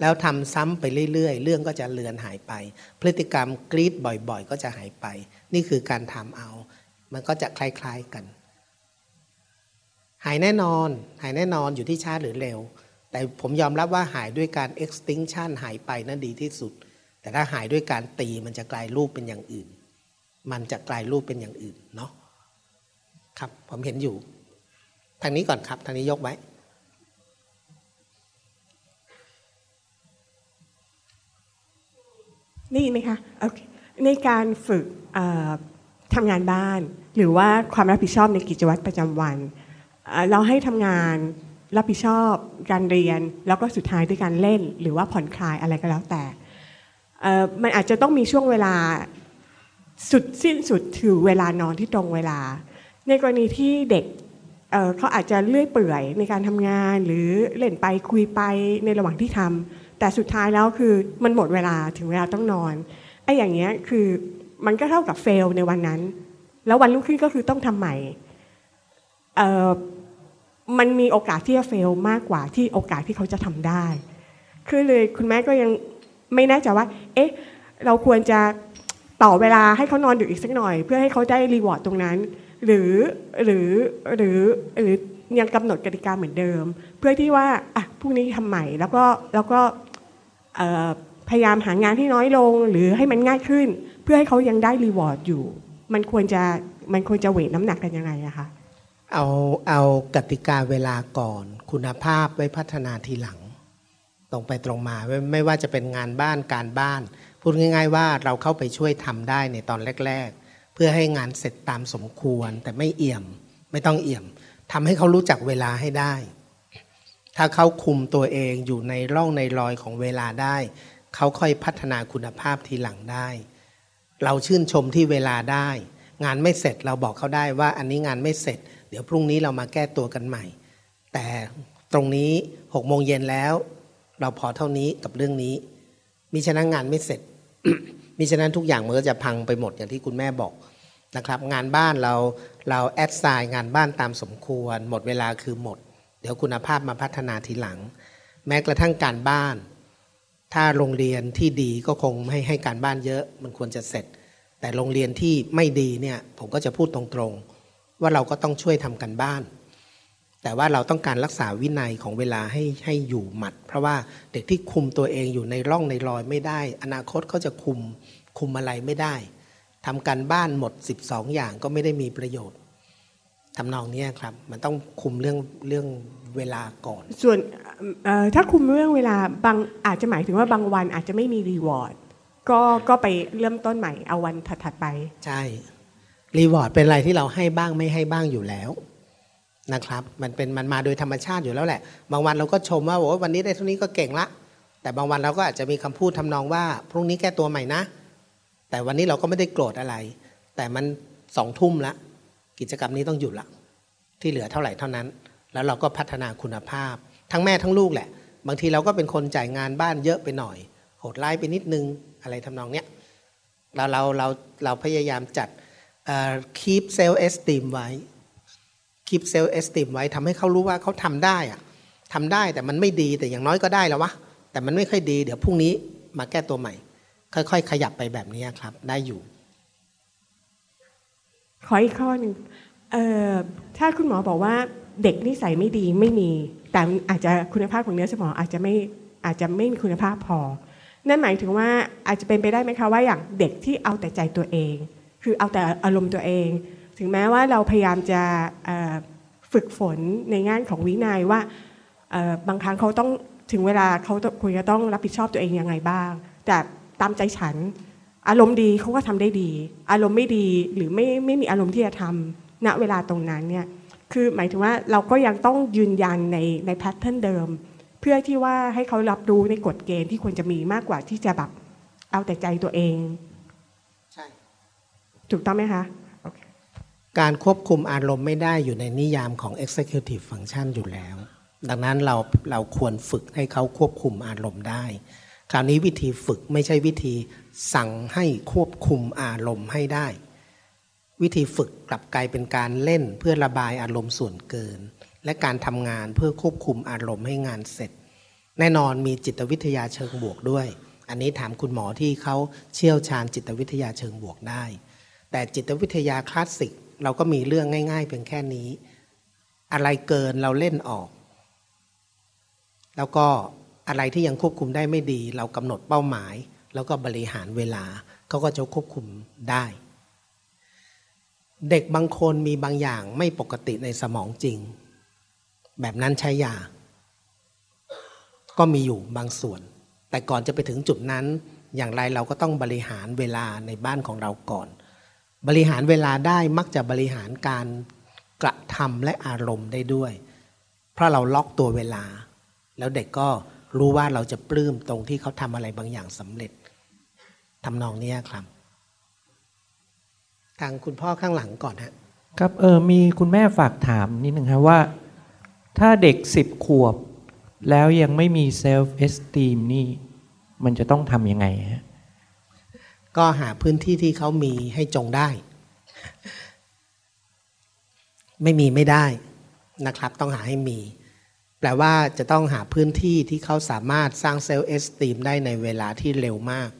แล้วทำซ้ำไปเรื่อยๆ เรื่องก็จะเลือนหายไป พฤติกรรมกรีดบ่อยๆ ก็จะหายไป นี่คือการทำเอา มันก็จะคล้ายๆกัน หายแน่นอน หายแน่นอนอยู่ที่ช้าหรือเร็ว แต่ผมยอมรับว่าหายด้วยการ extinction หายไปนั่นดีที่สุด แต่ถ้าหายด้วยการตีมันจะกลายรูปเป็นอย่างอื่น มันจะกลายรูปเป็นอย่างอื่นเนาะครับผมเห็นอยู่ ทางนี้ก่อนครับ ทางนี้ยกไว้นี่ไหมคะในการฝึกทำงานบ้าน หรือว่าความรับผิดชอบในกิจวัตรประจำวัน เราให้ทำงานรับผิดชอบการเรียน แล้วก็สุดท้ายด้วยการเล่น หรือว่าผ่อนคลายอะไรก็แล้วแต่ มันอาจจะต้องมีช่วงเวลาสุดสิ้นสุดถือเวลานอนที่ตรงเวลา ในกรณีที่เด็กเเขาอาจจะเลื่อยเปื่อยในการทำงานหรือเล่นไปคุยไปในระหว่างที่ทำแต่สุดท้ายแล้วคือมันหมดเวลาถึงเวลาต้องนอนไอ้อย่างเงี้ยคือมันก็เท่ากับเฟลในวันนั้น แล้ววันรุ่งขึ้นก็คือต้องทำใหม่มันมีโอกาสที่จะ fail มากกว่าที่โอกาสที่เขาจะทำได้ คือเลยคุณแม่ก็ยัง ไม่แน่ใจว่า เอ๊ะ เราควรจะต่อเวลาให้เขานอนดึกอีกสักหน่อย เพื่อให้เขาได้ reward ตรงนั้น หรือหรือหรือหรือยังกำหนดกติกาเหมือนเดิม เพื่อที่ว่าอะพรุ่งนี้ทำใหม่แล้วก็แล้วก็พยายามหางานที่น้อยลงหรือให้มันง่ายขึ้น เพื่อให้เขายังได้ reward อยู่ มันควรจะมันควรจะเวทน้ำหนักกันยังไงอะคะเอาเอากติกาเวลาก่อน คุณภาพไว้พัฒนาทีหลัง รงไปตรงมาไม่ไม่ว่าจะเป็นงานบ้านการบ้าน พูดง่าย ๆ ว่าเราเข้าไปช่วยทำได้ในตอนแรก ๆ เพื่อให้งานเสร็จตามสมควรแต่ไม่เอี่ยม ไม่ต้องเอี่ยมทำให้เขารู้จักเวลาให้ได้ ถ้าเขาคุมตัวเองอยู่ในร่องในรอยของเวลาได้ เขาค่อยพัฒนาคุณภาพทีหลังได้ เราชื่นชมที่เวลาได้ งานไม่เสร็จเราบอกเขาได้ว่าอันนี้งานไม่เสร็จ เดี๋ยวพรุ่งนี้เรามาแก้ตัวกันใหม่ แต่ตรงนี้หกโมงเย็นแล้ว เราพอเท่านี้กับเรื่องนี้ มิฉะนั้นงานไม่เสร็จ มิฉะนั้นทุกอย่างมันก็จะพังไปหมดอย่างที่คุณแม่บอกนะครับ งานบ้านเราเราแอดไซน์งานบ้านตามสมควร หมดเวลาคือหมด เดี๋ยวคุณภาพมาพัฒนาทีหลัง แม้กระทั่งการบ้าน ถ้าโรงเรียนที่ดีก็คงไม่ให้การบ้านเยอะมันควรจะเสร็จ แต่โรงเรียนที่ไม่ดีเนี่ยผมก็จะพูดตรงๆ ว่าเราก็ต้องช่วยทำกันบ้าน แต่ว่าเราต้องการรักษาวินัยของเวลาให้ให้อยู่หมัด เพราะว่าเด็กที่คุมตัวเองอยู่ในร่องในรอยไม่ได้ อนาคตเขาจะคุมคุมอะไรไม่ได้ทำการบ้านหมด 12 อย่างก็ไม่ได้มีประโยชน์ทำนองเนี้ยครับ มันต้องคุมเรื่องเรื่องเวลาก่อน ส่วนเอ่อถ้าคุมเรื่องเวลาบางอาจจะหมายถึงว่าบางวันอาจจะไม่มี reward ก็ก็ไปเริ่มต้นใหม่เอาวันถัดๆไป ใช่ reward เป็นอะไรที่เราให้บ้างไม่ให้บ้างอยู่แล้ว นะครับ มันเป็นมันมาโดยธรรมชาติอยู่แล้วแหละ บางวันเราก็ชมว่าโอ้วันนี้ได้เท่านี้ก็เก่งละ แต่บางวันเราก็อาจจะมีคำพูดทำนองว่า พรุ่งนี้แก้ตัวใหม่นะ แต่วันนี้เราก็ไม่ได้โกรธอะไร แต่มันสองทุ่มละ กิจกรรมนี้ต้องหยุดละ ที่เหลือเท่าไหร่เท่านั้น แล้วเราก็พัฒนาคุณภาพ ทั้งแม่ทั้งลูกแหละ บางทีเราก็เป็นคนจ่ายงานบ้านเยอะไปหน่อย โหดร้ายไปนิดนึงอะไรทำนองเนี้ยเราเราเราเราพยายามจัดเอ่อ keep self esteem ไว้ keep self esteem ไว้ทำให้เขารู้ว่าเขาทำได้อะทำได้แต่มันไม่ดีแต่อย่างน้อยก็ได้แล้ววะแต่มันไม่ค่อยดีเดี๋ยวพรุ่งนี้มาแก้ตัวใหม่ ค่อยๆ ขยับไปแบบนี้ครับ ได้อยู่ ขออีกข้อหนึ่งถ้าคุณหมอบอกว่าเด็กนิสัยไม่ดีไม่มี แต่อาจจะคุณภาพของเนื้อสมองอาจจะไม่อาจจะไม่มีคุณภาพพอ นั่นหมายถึงว่าอาจจะเป็นไปได้ไหมคะว่าอย่างเด็กที่เอาแต่ใจตัวเอง คือเอาแต่อารมณ์ตัวเอง ถึงแม้ว่าเราพยายามจะเอ่อฝึกฝนในงานของวินัยว่าเอ่อบางครั้งเขาต้องถึงเวลาเขาต้องควรจะต้องรับผิดชอบตัวเองยังไงบ้าง แต่ตามใจฉัน อารมณ์ดีเขาก็ทำได้ดี อารมณ์ไม่ดีหรือไม่ไม่มีอารมณ์ที่จะทำณเวลาตรงนั้นเนี่ยคือหมายถึงว่าเราก็ยังต้องยืนยันในในแพทเทิร์นเดิม เพื่อที่ว่าให้เขารับรู้ในกฎเกณฑ์ที่ควรจะมีมากกว่าที่จะแบบเอาแต่ใจตัวเอง ใช่ ถูกต้องไหมคะ การควบคุมอารมณ์ไม่ได้อยู่ในนิยามของ executive function อยู่แล้ว ดังนั้นเราเราควรฝึกให้เขาควบคุมอารมณ์ได้ คราวนี้วิธีฝึกไม่ใช่วิธีสั่งให้ควบคุมอารมณ์ให้ได้ วิธีฝึกกลับกลายเป็นการเล่นเพื่อระบายอารมณ์ส่วนเกิน และการทำงานเพื่อควบคุมอารมณ์ให้งานเสร็จ แน่นอนมีจิตวิทยาเชิงบวกด้วย อันนี้ถามคุณหมอที่เขาเชี่ยวชาญจิตวิทยาเชิงบวกได้ แต่จิตวิทยาคลาสสิก เราก็มีเรื่องง่าย ๆ เพียงแค่นี้ อะไรเกินเราเล่นออก แล้วก็อะไรที่ยังควบคุมได้ไม่ดี เรากำหนดเป้าหมาย แล้วก็บริหารเวลาเขาก็จะควบคุมได้ เด็กบางคนมีบางอย่างไม่ปกติในสมองจริง แบบนั้นใช้ยา ก็มีอยู่บางส่วน แต่ก่อนจะไปถึงจุดนั้น อย่างไรเราก็ต้องบริหารเวลาในบ้านของเราก่อน บริหารเวลาได้มักจะบริหารการกระทำและอารมณ์ได้ด้วย เพราะเราล็อกตัวเวลา แล้วเด็กก็รู้ว่าเราจะปลื้มตรงที่เขาทำอะไรบางอย่างสำเร็จทำนองนี้ครับ ทางคุณพ่อข้างหลังก่อนฮะครับเออมีคุณแม่ฝากถามนิดหนึ่งครับว่า ถ้าเด็กสิบขวบ แล้วยังไม่มี self-esteem นี่ มันจะต้องทำยังไงฮะ ก็หาพื้นที่ที่เขามีให้จงได้ ไม่มีไม่ได้นะครับ ต้องหาให้มี แปลว่าจะต้องหาพื้นที่ที่เขาสามารถสร้าง self-esteem ได้ในเวลาที่เร็วมาก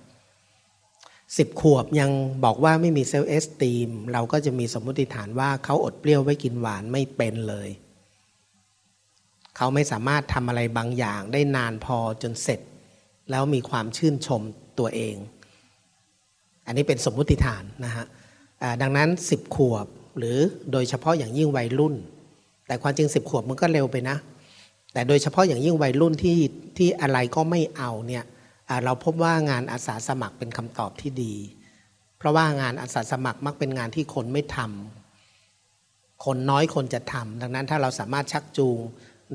สิบขวบยังบอกว่าไม่มี self-esteem เราก็จะมีสมมติฐานว่าเขาอดเปรี้ยวไว้กินหวานไม่เป็นเลย เขาไม่สามารถทำอะไรบางอย่างได้นานพอจนเสร็จ แล้วมีความชื่นชมตัวเอง อันนี้เป็นสมมุติฐานนะฮะดังนั้น 10 ขวบหรือโดยเฉพาะอย่างยิ่งวัยรุ่น แต่ความจริง 10 ขวบมันก็เร็วไปนะ แต่โดยเฉพาะอย่างยิ่งวัยรุ่นที่ที่อะไรก็ไม่เอาเนี่ยเราพบว่างานอาสาสมัครเป็นคำตอบที่ดี เพราะว่างานอาสาสมัครมักเป็นงานที่คนไม่ทำคนน้อยคนจะทำดังนั้นถ้าเราสามารถชักจูง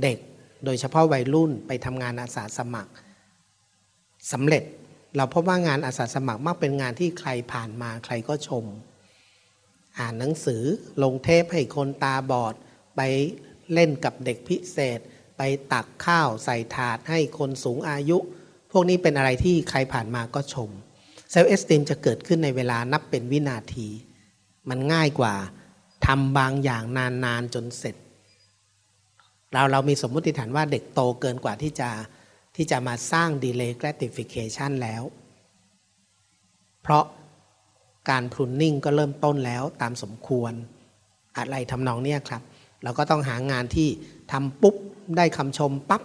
เด็ก โดยเฉพาะวัยรุ่นไปทำงานอาสาสมัครสำเร็จ เราพบว่างานอาสาสมัครมักเป็นงานที่ใครผ่านมาใครก็ชม อ่านหนังสือลงเทปให้คนตาบอด ไปเล่นกับเด็กพิเศษ ไปตักข้าวใส่ถาดให้คนสูงอายุ พวกนี้เป็นอะไรที่ใครผ่านมาก็ชมเซลล์เอสติมจะเกิดขึ้นในเวลานับเป็นวินาที มันง่ายกว่าทำบางอย่างนานๆจนเสร็จ เราเรามีสมมติฐานว่าเด็กโตเกินกว่าที่จะ ที่จะมาสร้าง delay gratification แล้ว เพราะการพรุนนิ่งก็เริ่มต้นแล้วตามสมควร อะไรทำนองเนี้ยครับ เราก็ต้องหางานที่ทำปุ๊บ ได้คำชมปับ๊บ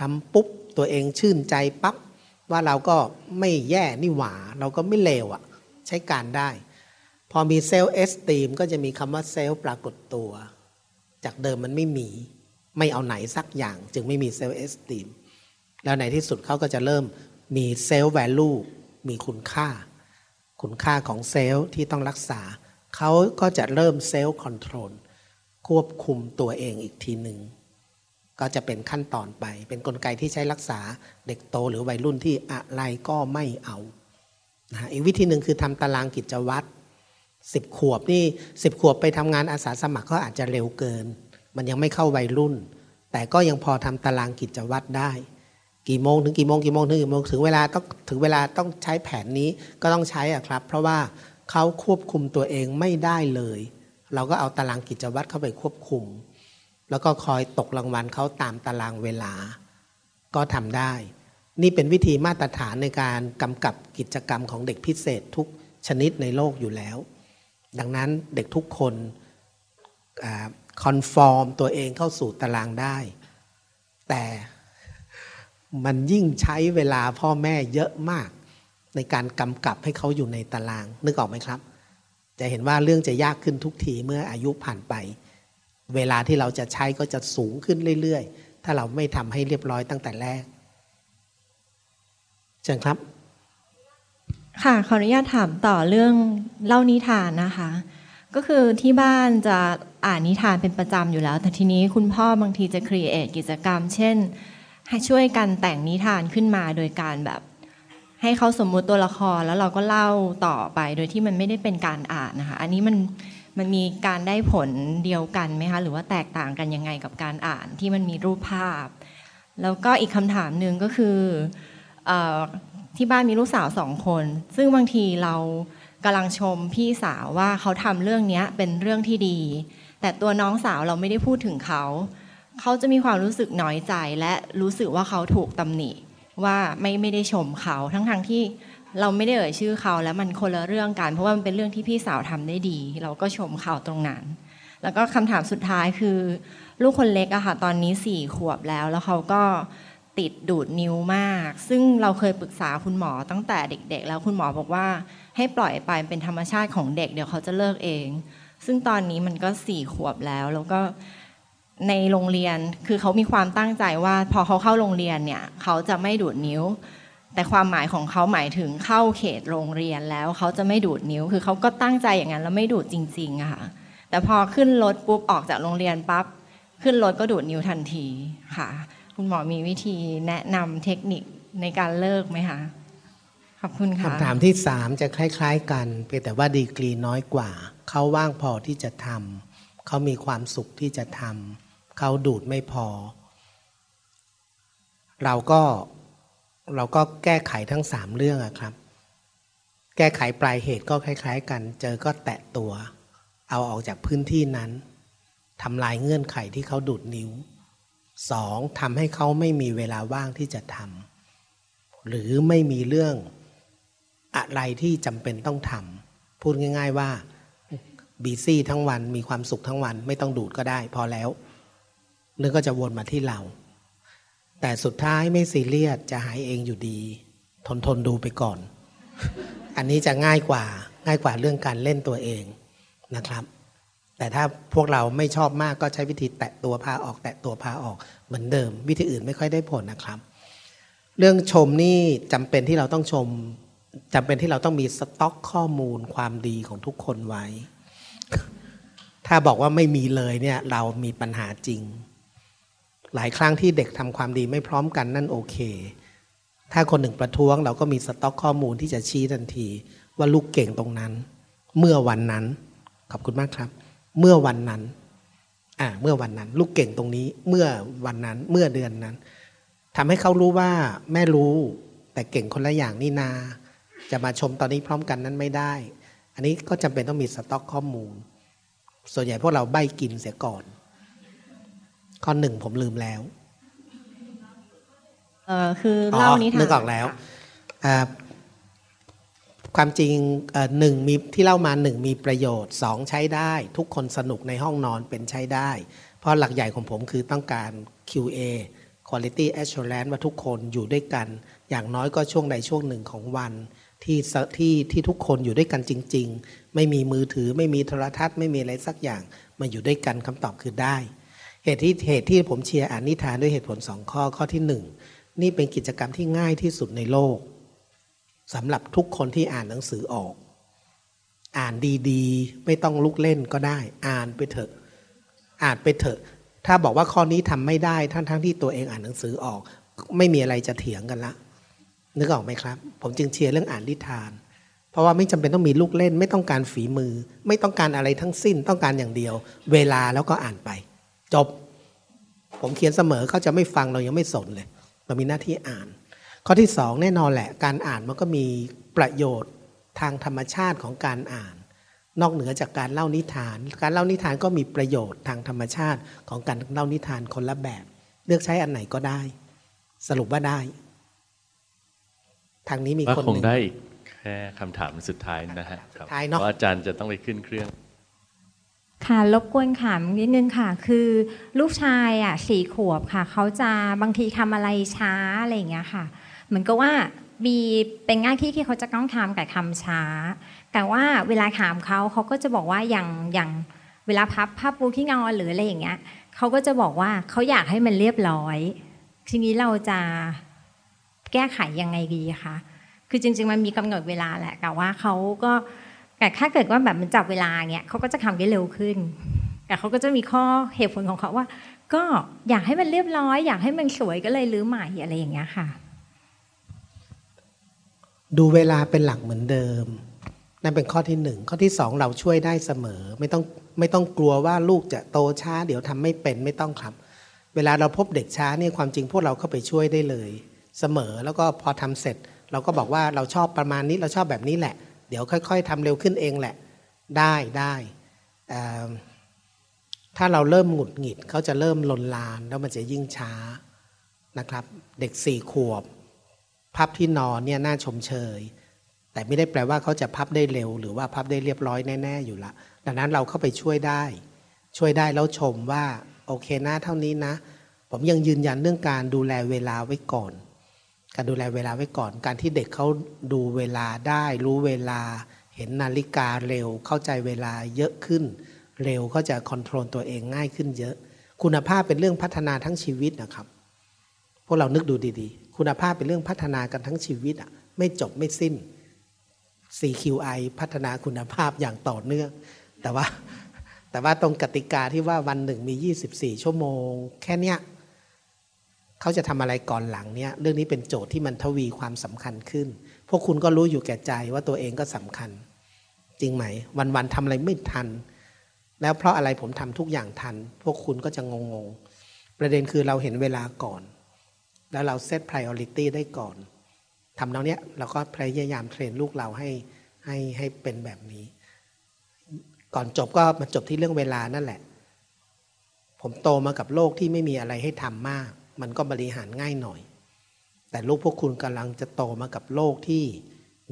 ทำปุ๊บ ตัวเองชื่นใจปั๊บ ว่าเราก็ไม่แย่นี่หว่า เราก็ไม่เลวอะ่ะ ใช้การได้ พอมี self-esteem ก็จะมีคำว่า self ปรากฏตัว จากเดิมมันไม่มี ไม่เอาไหนสักอย่าง จึงไม่มี self-esteem แล้วในที่สุดเขาก็จะเริ่มมี self value มีคุณค่า คุณค่าของ self ที่ต้องรักษา เขาก็จะเริ่ม self-controlควบคุมตัวเองอีกทีหนึ่งก็จะเป็นขั้นตอนไป เป็นนกลไกที่ใช้รักษาเด็กโตหรือวัยรุ่นที่อะไรก็ไม่เอานะอีกวิธีหนึ่งคือทำตารางกิจวัตรสิบขวบนี่สิบขวบไปทำงานอาสาสมัครก็อาจจะเร็วเกิน มันยังไม่เข้าวัยรุ่น แต่ก็ยังพอทำตารางกิจวัตรได้ กี่โมงถึงกี่โมงกี่โมงถึงกี่โมงถึงเวลาต้องถึงเวลาต้องใช้แผนนี้ก็ต้องใช้อะครับ เพราะว่าเขาควบคุมตัวเองไม่ได้เลย เราก็เอาตารางกิจวัตรเข้าไปควบคุม แล้วก็คอยตกรางวัลเขาตามตารางเวลา ก็ทำได้ นี่เป็นวิธีมาตรฐานในการกำกับกิจกรรมของเด็กพิเศษทุกชนิดในโลกอยู่แล้ว ดังนั้นเด็กทุกคนคอนฟอร์มตัวเองเข้าสู่ตารางได้ แต่ มันยิ่งใช้เวลาพ่อแม่เยอะมาก ในการกำกับให้เขาอยู่ในตาราง นึกออกไหมครับ จะเห็นว่าเรื่องจะยากขึ้นทุกทีเมื่ออายุผ่านไป เวลาที่เราจะใช้ก็จะสูงขึ้นเรื่อยๆ ถ้าเราไม่ทำให้เรียบร้อยตั้งแต่แรกเชิญครับ ค่ะขออนุญาตถามต่อเรื่องเล่านิทานนะคะ ก็คือที่บ้านจะอ่านนิทานเป็นประจำอยู่แล้ว แต่ทีนี้คุณพ่อบางทีจะครีเอทกิจกรรม เช่น ให้ช่วยกันแต่งนิทานขึ้นมาโดยการแบบ ให้เขาสมมุติตัวละครแล้วเราก็เล่าต่อไปโดยที่มันไม่ได้เป็นการอ่านนะคะ อันนี้มันมันมีการได้ผลเดียวกันไหมคะหรือว่าแตกต่างกันยังไงกับการอ่านที่มันมีรูปภาพ แล้วก็อีกคำถามหนึ่งก็คืออที่บ้านมีลูกสาวสองคน ซึ่งบางทีเรากำลังชมพี่สาวว่าเขาทำเรื่องนี้เป็นเรื่องที่ดี แต่ตัวน้องสาวเราไม่ได้พูดถึงเขา เขาจะมีความรู้สึกน้อยใจและรู้สึกว่าเขาถูกตำหนิว่าไม่ไม่ได้ชมเขาทั้งทางที่เราไม่ได้เอ่ยชื่อเขาแล้วมันคนละเรื่องกัน เพราะว่ามันเป็นเรื่องที่พี่สาวทำได้ดี เราก็ชมเขาตรงนั้น แล้วก็คำถามสุดท้ายคือ ลูกคนเล็กอะค่ะตอนนี้สี่ขวบแล้ว แล้วเขาก็ติดดูดนิ้วมาก ซึ่งเราเคยปรึกษาคุณหมอตั้งแต่เด็ก ๆ แล้วคุณหมอบอกว่า ให้ปล่อยไปเป็นธรรมชาติของเด็กเดี๋ยวเขาจะเลิกเอง ซึ่งตอนนี้มันก็สี่ขวบแล้วแล้วก็ ในโรงเรียนคือเขามีความตั้งใจว่าพอเขาเข้าโรงเรียนเนี่ยเขาจะไม่ดูดนิ้ว แต่ความหมายของเขาหมายถึงเข้าเขตโรงเรียนแล้วเขาจะไม่ดูดนิ้ว คือเขาก็ตั้งใจอย่างนั้นแล้วไม่ดูดจริงๆอะค่ะแต่พอขึ้นรถปุ๊บออกจากโรงเรียนปั๊บขึ้นรถก็ดูดนิ้วทันทีค่ะ คุณหมอมีวิธีแนะนำเทคนิคในการเลิกไหมคะขอบคุณค่ะคำถามที่สามจะคล้าย ๆ กันเพียงแต่ว่าดีกรีน้อยกว่า เขาว่างพอที่จะทำเขามีความสุขที่จะทำ เขาดูดไม่พอ เราก็เราก็แก้ไขทั้งสามเรื่องอะครับ แก้ไขปลายเหตุก็คล้าย ๆ กัน เจอก็แตะตัว เอาออกจากพื้นที่นั้นทำลายเงื่อนไขที่เขาดูดนิ้วสองทำให้เขาไม่มีเวลาว่างที่จะทำหรือไม่มีเรื่องอะไรที่จำเป็นต้องทำพูดง่าย ๆว่าบีซี่ทั้งวันมีความสุขทั้งวันไม่ต้องดูดก็ได้ พอแล้ว เรื่องก็จะวนมาที่เรา แต่สุดท้ายไม่ซีเรียสจะหายเองอยู่ดี ทนทนดูไปก่อน อันนี้จะง่ายกว่าง่ายกว่าเรื่องการเล่นตัวเองนะครับ แต่ถ้าพวกเราไม่ชอบมากก็ใช้วิธีแตะตัวพาออก แตะตัวพาออกเหมือนเดิม วิธีอื่นไม่ค่อยได้ผลนะครับ เรื่องชมนี่จำเป็นที่เราต้องชมจำเป็นที่เราต้องมีสต็อกข้อมูลความดีของทุกคนไว้ ถ้าบอกว่าไม่มีเลยเนี่ยเรามีปัญหาจริง หลายครั้งที่เด็กทำความดีไม่พร้อมกันนั่นโอเค ถ้าคนหนึ่งประท้วงเราก็มีสต็อกข้อมูลที่จะชี้ทันที ว่าลูกเก่งตรงนั้น เมื่อวันนั้น ขอบคุณมากครับ เมื่อวันนั้นอ่าเมื่อวันนั้น ลูกเก่งตรงนี้ เมื่อวันนั้น เมื่อเดือนนั้นทำให้เขารู้ว่าแม่รู้ แต่เก่งคนละอย่างนี่นา จะมาชมตอนนี้พร้อมกันนั้นไม่ได้ อันนี้ก็จำเป็นต้องมีสต็อกข้อมูล ส่วนใหญ่พวกเราใบกินเสียก่อน ข้อหนึ่งผมลืมแล้วเออคือเล่านิทานนึกออกแล้วอ่าความจริงเอ่อหนึ่งมีที่เล่ามาหนึ่งมีประโยชน์สองใช้ได้ ทุกคนสนุกในห้องนอนเป็นใช้ได้ เพราะหลักใหญ่ของผมคือต้องการ QA Quality Assurance ว่าทุกคนอยู่ด้วยกัน อย่างน้อยก็ช่วงใดช่วงหนึ่งของวันที่สที่ที่ทุกคนอยู่ด้วยกันจริง ๆ ไม่มีมือถือไม่มีโทรทัศน์ไม่มีอะไรสักอย่างมาอยู่ด้วยกันคำตอบคือได้ เหตุที่เหตุที่ผมเชียร์อ่านนิทานด้วยเหตุผลสองข้อข้อที่หนึ่งนี่เป็นกิจกรรมที่ง่ายที่สุดในโลกสำหรับทุกคนที่อ่านหนังสือออก อ่านดีๆ ไม่ต้องลุกเล่นก็ได้ อ่านไปเถอะ อ่านไปเถอะ ถ้าบอกว่าข้อนี้ทำไม่ได้ทั้งทั้งที่ตัวเองอ่านหนังสือออก ไม่มีอะไรจะเถียงกันละนึกออกไหมครับ ผมจึงเชียร์เรื่องอ่านนิทาน เพราะว่าไม่จำเป็นต้องมีลูกเล่น ไม่ต้องการฝีมือ ไม่ต้องการอะไรทั้งสิ้นต้องการอย่างเดียว เวลาแล้วก็อ่านไป จบ ผมเขียนเสมอเขาจะไม่ฟังเรายังไม่สนเลย เรามีหน้าที่อ่าน ข้อที่สองแน่นอนแหละ การอ่านมันก็มีประโยชน์ทางธรรมชาติของการอ่าน นอกเหนือจากการเล่านิทาน การเล่านิทานก็มีประโยชน์ทางธรรมชาติของการเล่านิทานคนละแบบ เลือกใช้อันไหนก็ได้ สรุปว่าได้ ทางนี้มีว่าคนคหงนึ่งได้อีกแค่คำถามสุดท้ายนะฮะครับท้ายเนอะเพราะอาจารย์จะต้องไปขึ้นเครื่อง ค่ะรบกวนถามนิดนึงค่ะ คือลูกชายอะสี่ขวบค่ะ เขาจะบางทีทำอะไรช้าอะไรอย่างเงี้ยค่ะ เหมือนกับว่ามีเป็นหน้าที่ที่เขาจะต้องทำกับคำช้า แต่ว่าเวลาถามเขาเขาก็จะบอกว่าอย่างอย่างเวลาพับผ้าปูที่นอนหรืออะไรอย่างเงี้ยเขาก็จะบอกว่าเขาอยากให้มันเรียบร้อย ทีนี้เราจะแก้ไขยังไงดีคะคือจริง ๆ มันมีกำหนดเวลาแหละแต่ว่าเขาก็ แต่ถ้าเกิดว่าแบบมันจับเวลาเงี้ยเขาก็จะทำได้เร็วขึ้น แต่เขาก็จะมีข้อเหตุผลของเขาว่า ก็อยากให้มันเรียบร้อย อยากให้มันสวยก็เลยรื้อใหม่อะไรอย่างเงี้ยค่ะ ดูเวลาเป็นหลักเหมือนเดิม นั่นเป็นข้อที่หนึ่งข้อที่สองเราช่วยได้เสมอ ไม่ต้องไม่ต้องกลัวว่าลูกจะโตช้า เดี๋ยวทำไม่เป็นไม่ต้องครับ เวลาเราพบเด็กช้าเนี่ยความจริงพวกเราเข้าไปช่วยได้เลย เสมอแล้วก็พอทำเสร็จ เราก็บอกว่าเราชอบประมาณนี้เราชอบแบบนี้แหละ เดี๋ยวค่อยๆทำเร็วขึ้นเองแหละ ได้ได้ถ้าเราเริ่มหงุดหงิดเขาจะเริ่มลนลานแล้วมันจะยิ่งช้านะครับ เด็กสี่ขวบ พับที่นอนเนี่ยน่าชมเชย แต่ไม่ได้แปลว่าเขาจะพับได้เร็ว หรือว่าพับได้เรียบร้อยแน่ๆอยู่ละดังนั้นเราเข้าไปช่วยได้ ช่วยได้แล้วชมว่าโอเคนะเท่านี้นะ ผมยังยืนยันเรื่องการดูแลเวลาไว้ก่อน การดูแลเวลาไว้ก่อน การที่เด็กเขาดูเวลาได้ รู้เวลา เห็นนาฬิกาเร็ว เข้าใจเวลาเยอะขึ้น เร็วเขาจะคอนโทรลตัวเองง่ายขึ้นเยอะ คุณภาพเป็นเรื่องพัฒนาทั้งชีวิตนะครับ พวกเรานึกดูดีๆ คุณภาพเป็นเรื่องพัฒนากันทั้งชีวิตอะไม่จบไม่สิ้น CQI พัฒนาคุณภาพอย่างต่อเนื่อง แต่ว่าแต่ว่าตรงกติกาที่ว่าวันหนึ่งมี 24 ชั่วโมง แค่เนี้ย เขาจะทำอะไรก่อนหลังเนี่ยเรื่องนี้เป็นโจทย์ที่มันทวีความสำคัญขึ้น พวกคุณก็รู้อยู่แก่ใจว่าตัวเองก็สำคัญ จริงไหม วันๆทำอะไรไม่ทัน แล้วเพราะอะไรผมทำทุกอย่างทัน พวกคุณก็จะงงๆประเด็นคือเราเห็นเวลาก่อน แล้วเราเซต priority ได้ก่อนทำตรงเนี้ยเราก็พยายามเทรนลูกเราให้ให้ให้เป็นแบบนี้ ก่อนจบก็มาจบที่เรื่องเวลานั่นแหละ ผมโตมากับโลกที่ไม่มีอะไรให้ทำมาก มันก็บริหารง่ายหน่อย แต่ลูกพวกคุณกำลังจะโตมากับโลกที่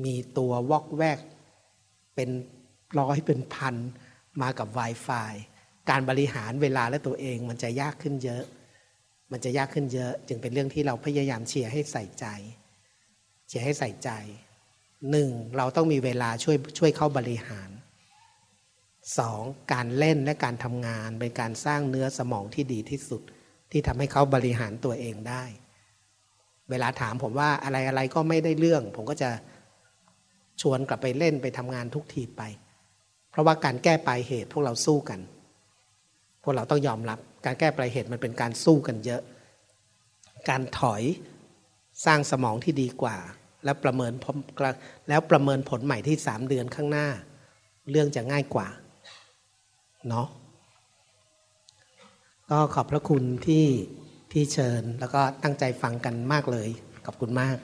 มีตัววอกแวก เป็นร้อยเป็นพันมากับ Wi-Fi การบริหารเวลาและตัวเองมันจะยากขึ้นเยอะ มันจะยากขึ้นเยอะ จึงเป็นเรื่องที่เราพยายามเชียร์ให้ใส่ใจ เชียร์ให้ใส่ใจหนึ่งเราต้องมีเวลาช่วยช่วยเข้าบริหารสองการเล่นและการทำงานเป็นการสร้างเนื้อสมองที่ดีที่สุด ที่ทำให้เขาบริหารตัวเองได้ เวลาถามผมว่าอะไรอะไรก็ไม่ได้เรื่อง ผมก็จะชวนกลับไปเล่นไปทำงานทุกทีไป เพราะว่าการแก้ปลายเหตุพวกเราสู้กัน พวกเราต้องยอมรับ การแก้ปลายเหตุมันเป็นการสู้กันเยอะ การถอยสร้างสมองที่ดีกว่า แล้วประเมินผลแล้วประเมินผลใหม่ที่สามเดือนข้างหน้า เรื่องจะง่ายกว่าเนาะ ก็ขอบพระคุณที่ที่เชิญแล้วก็ตั้งใจฟังกันมากเลย ขอบคุณมาก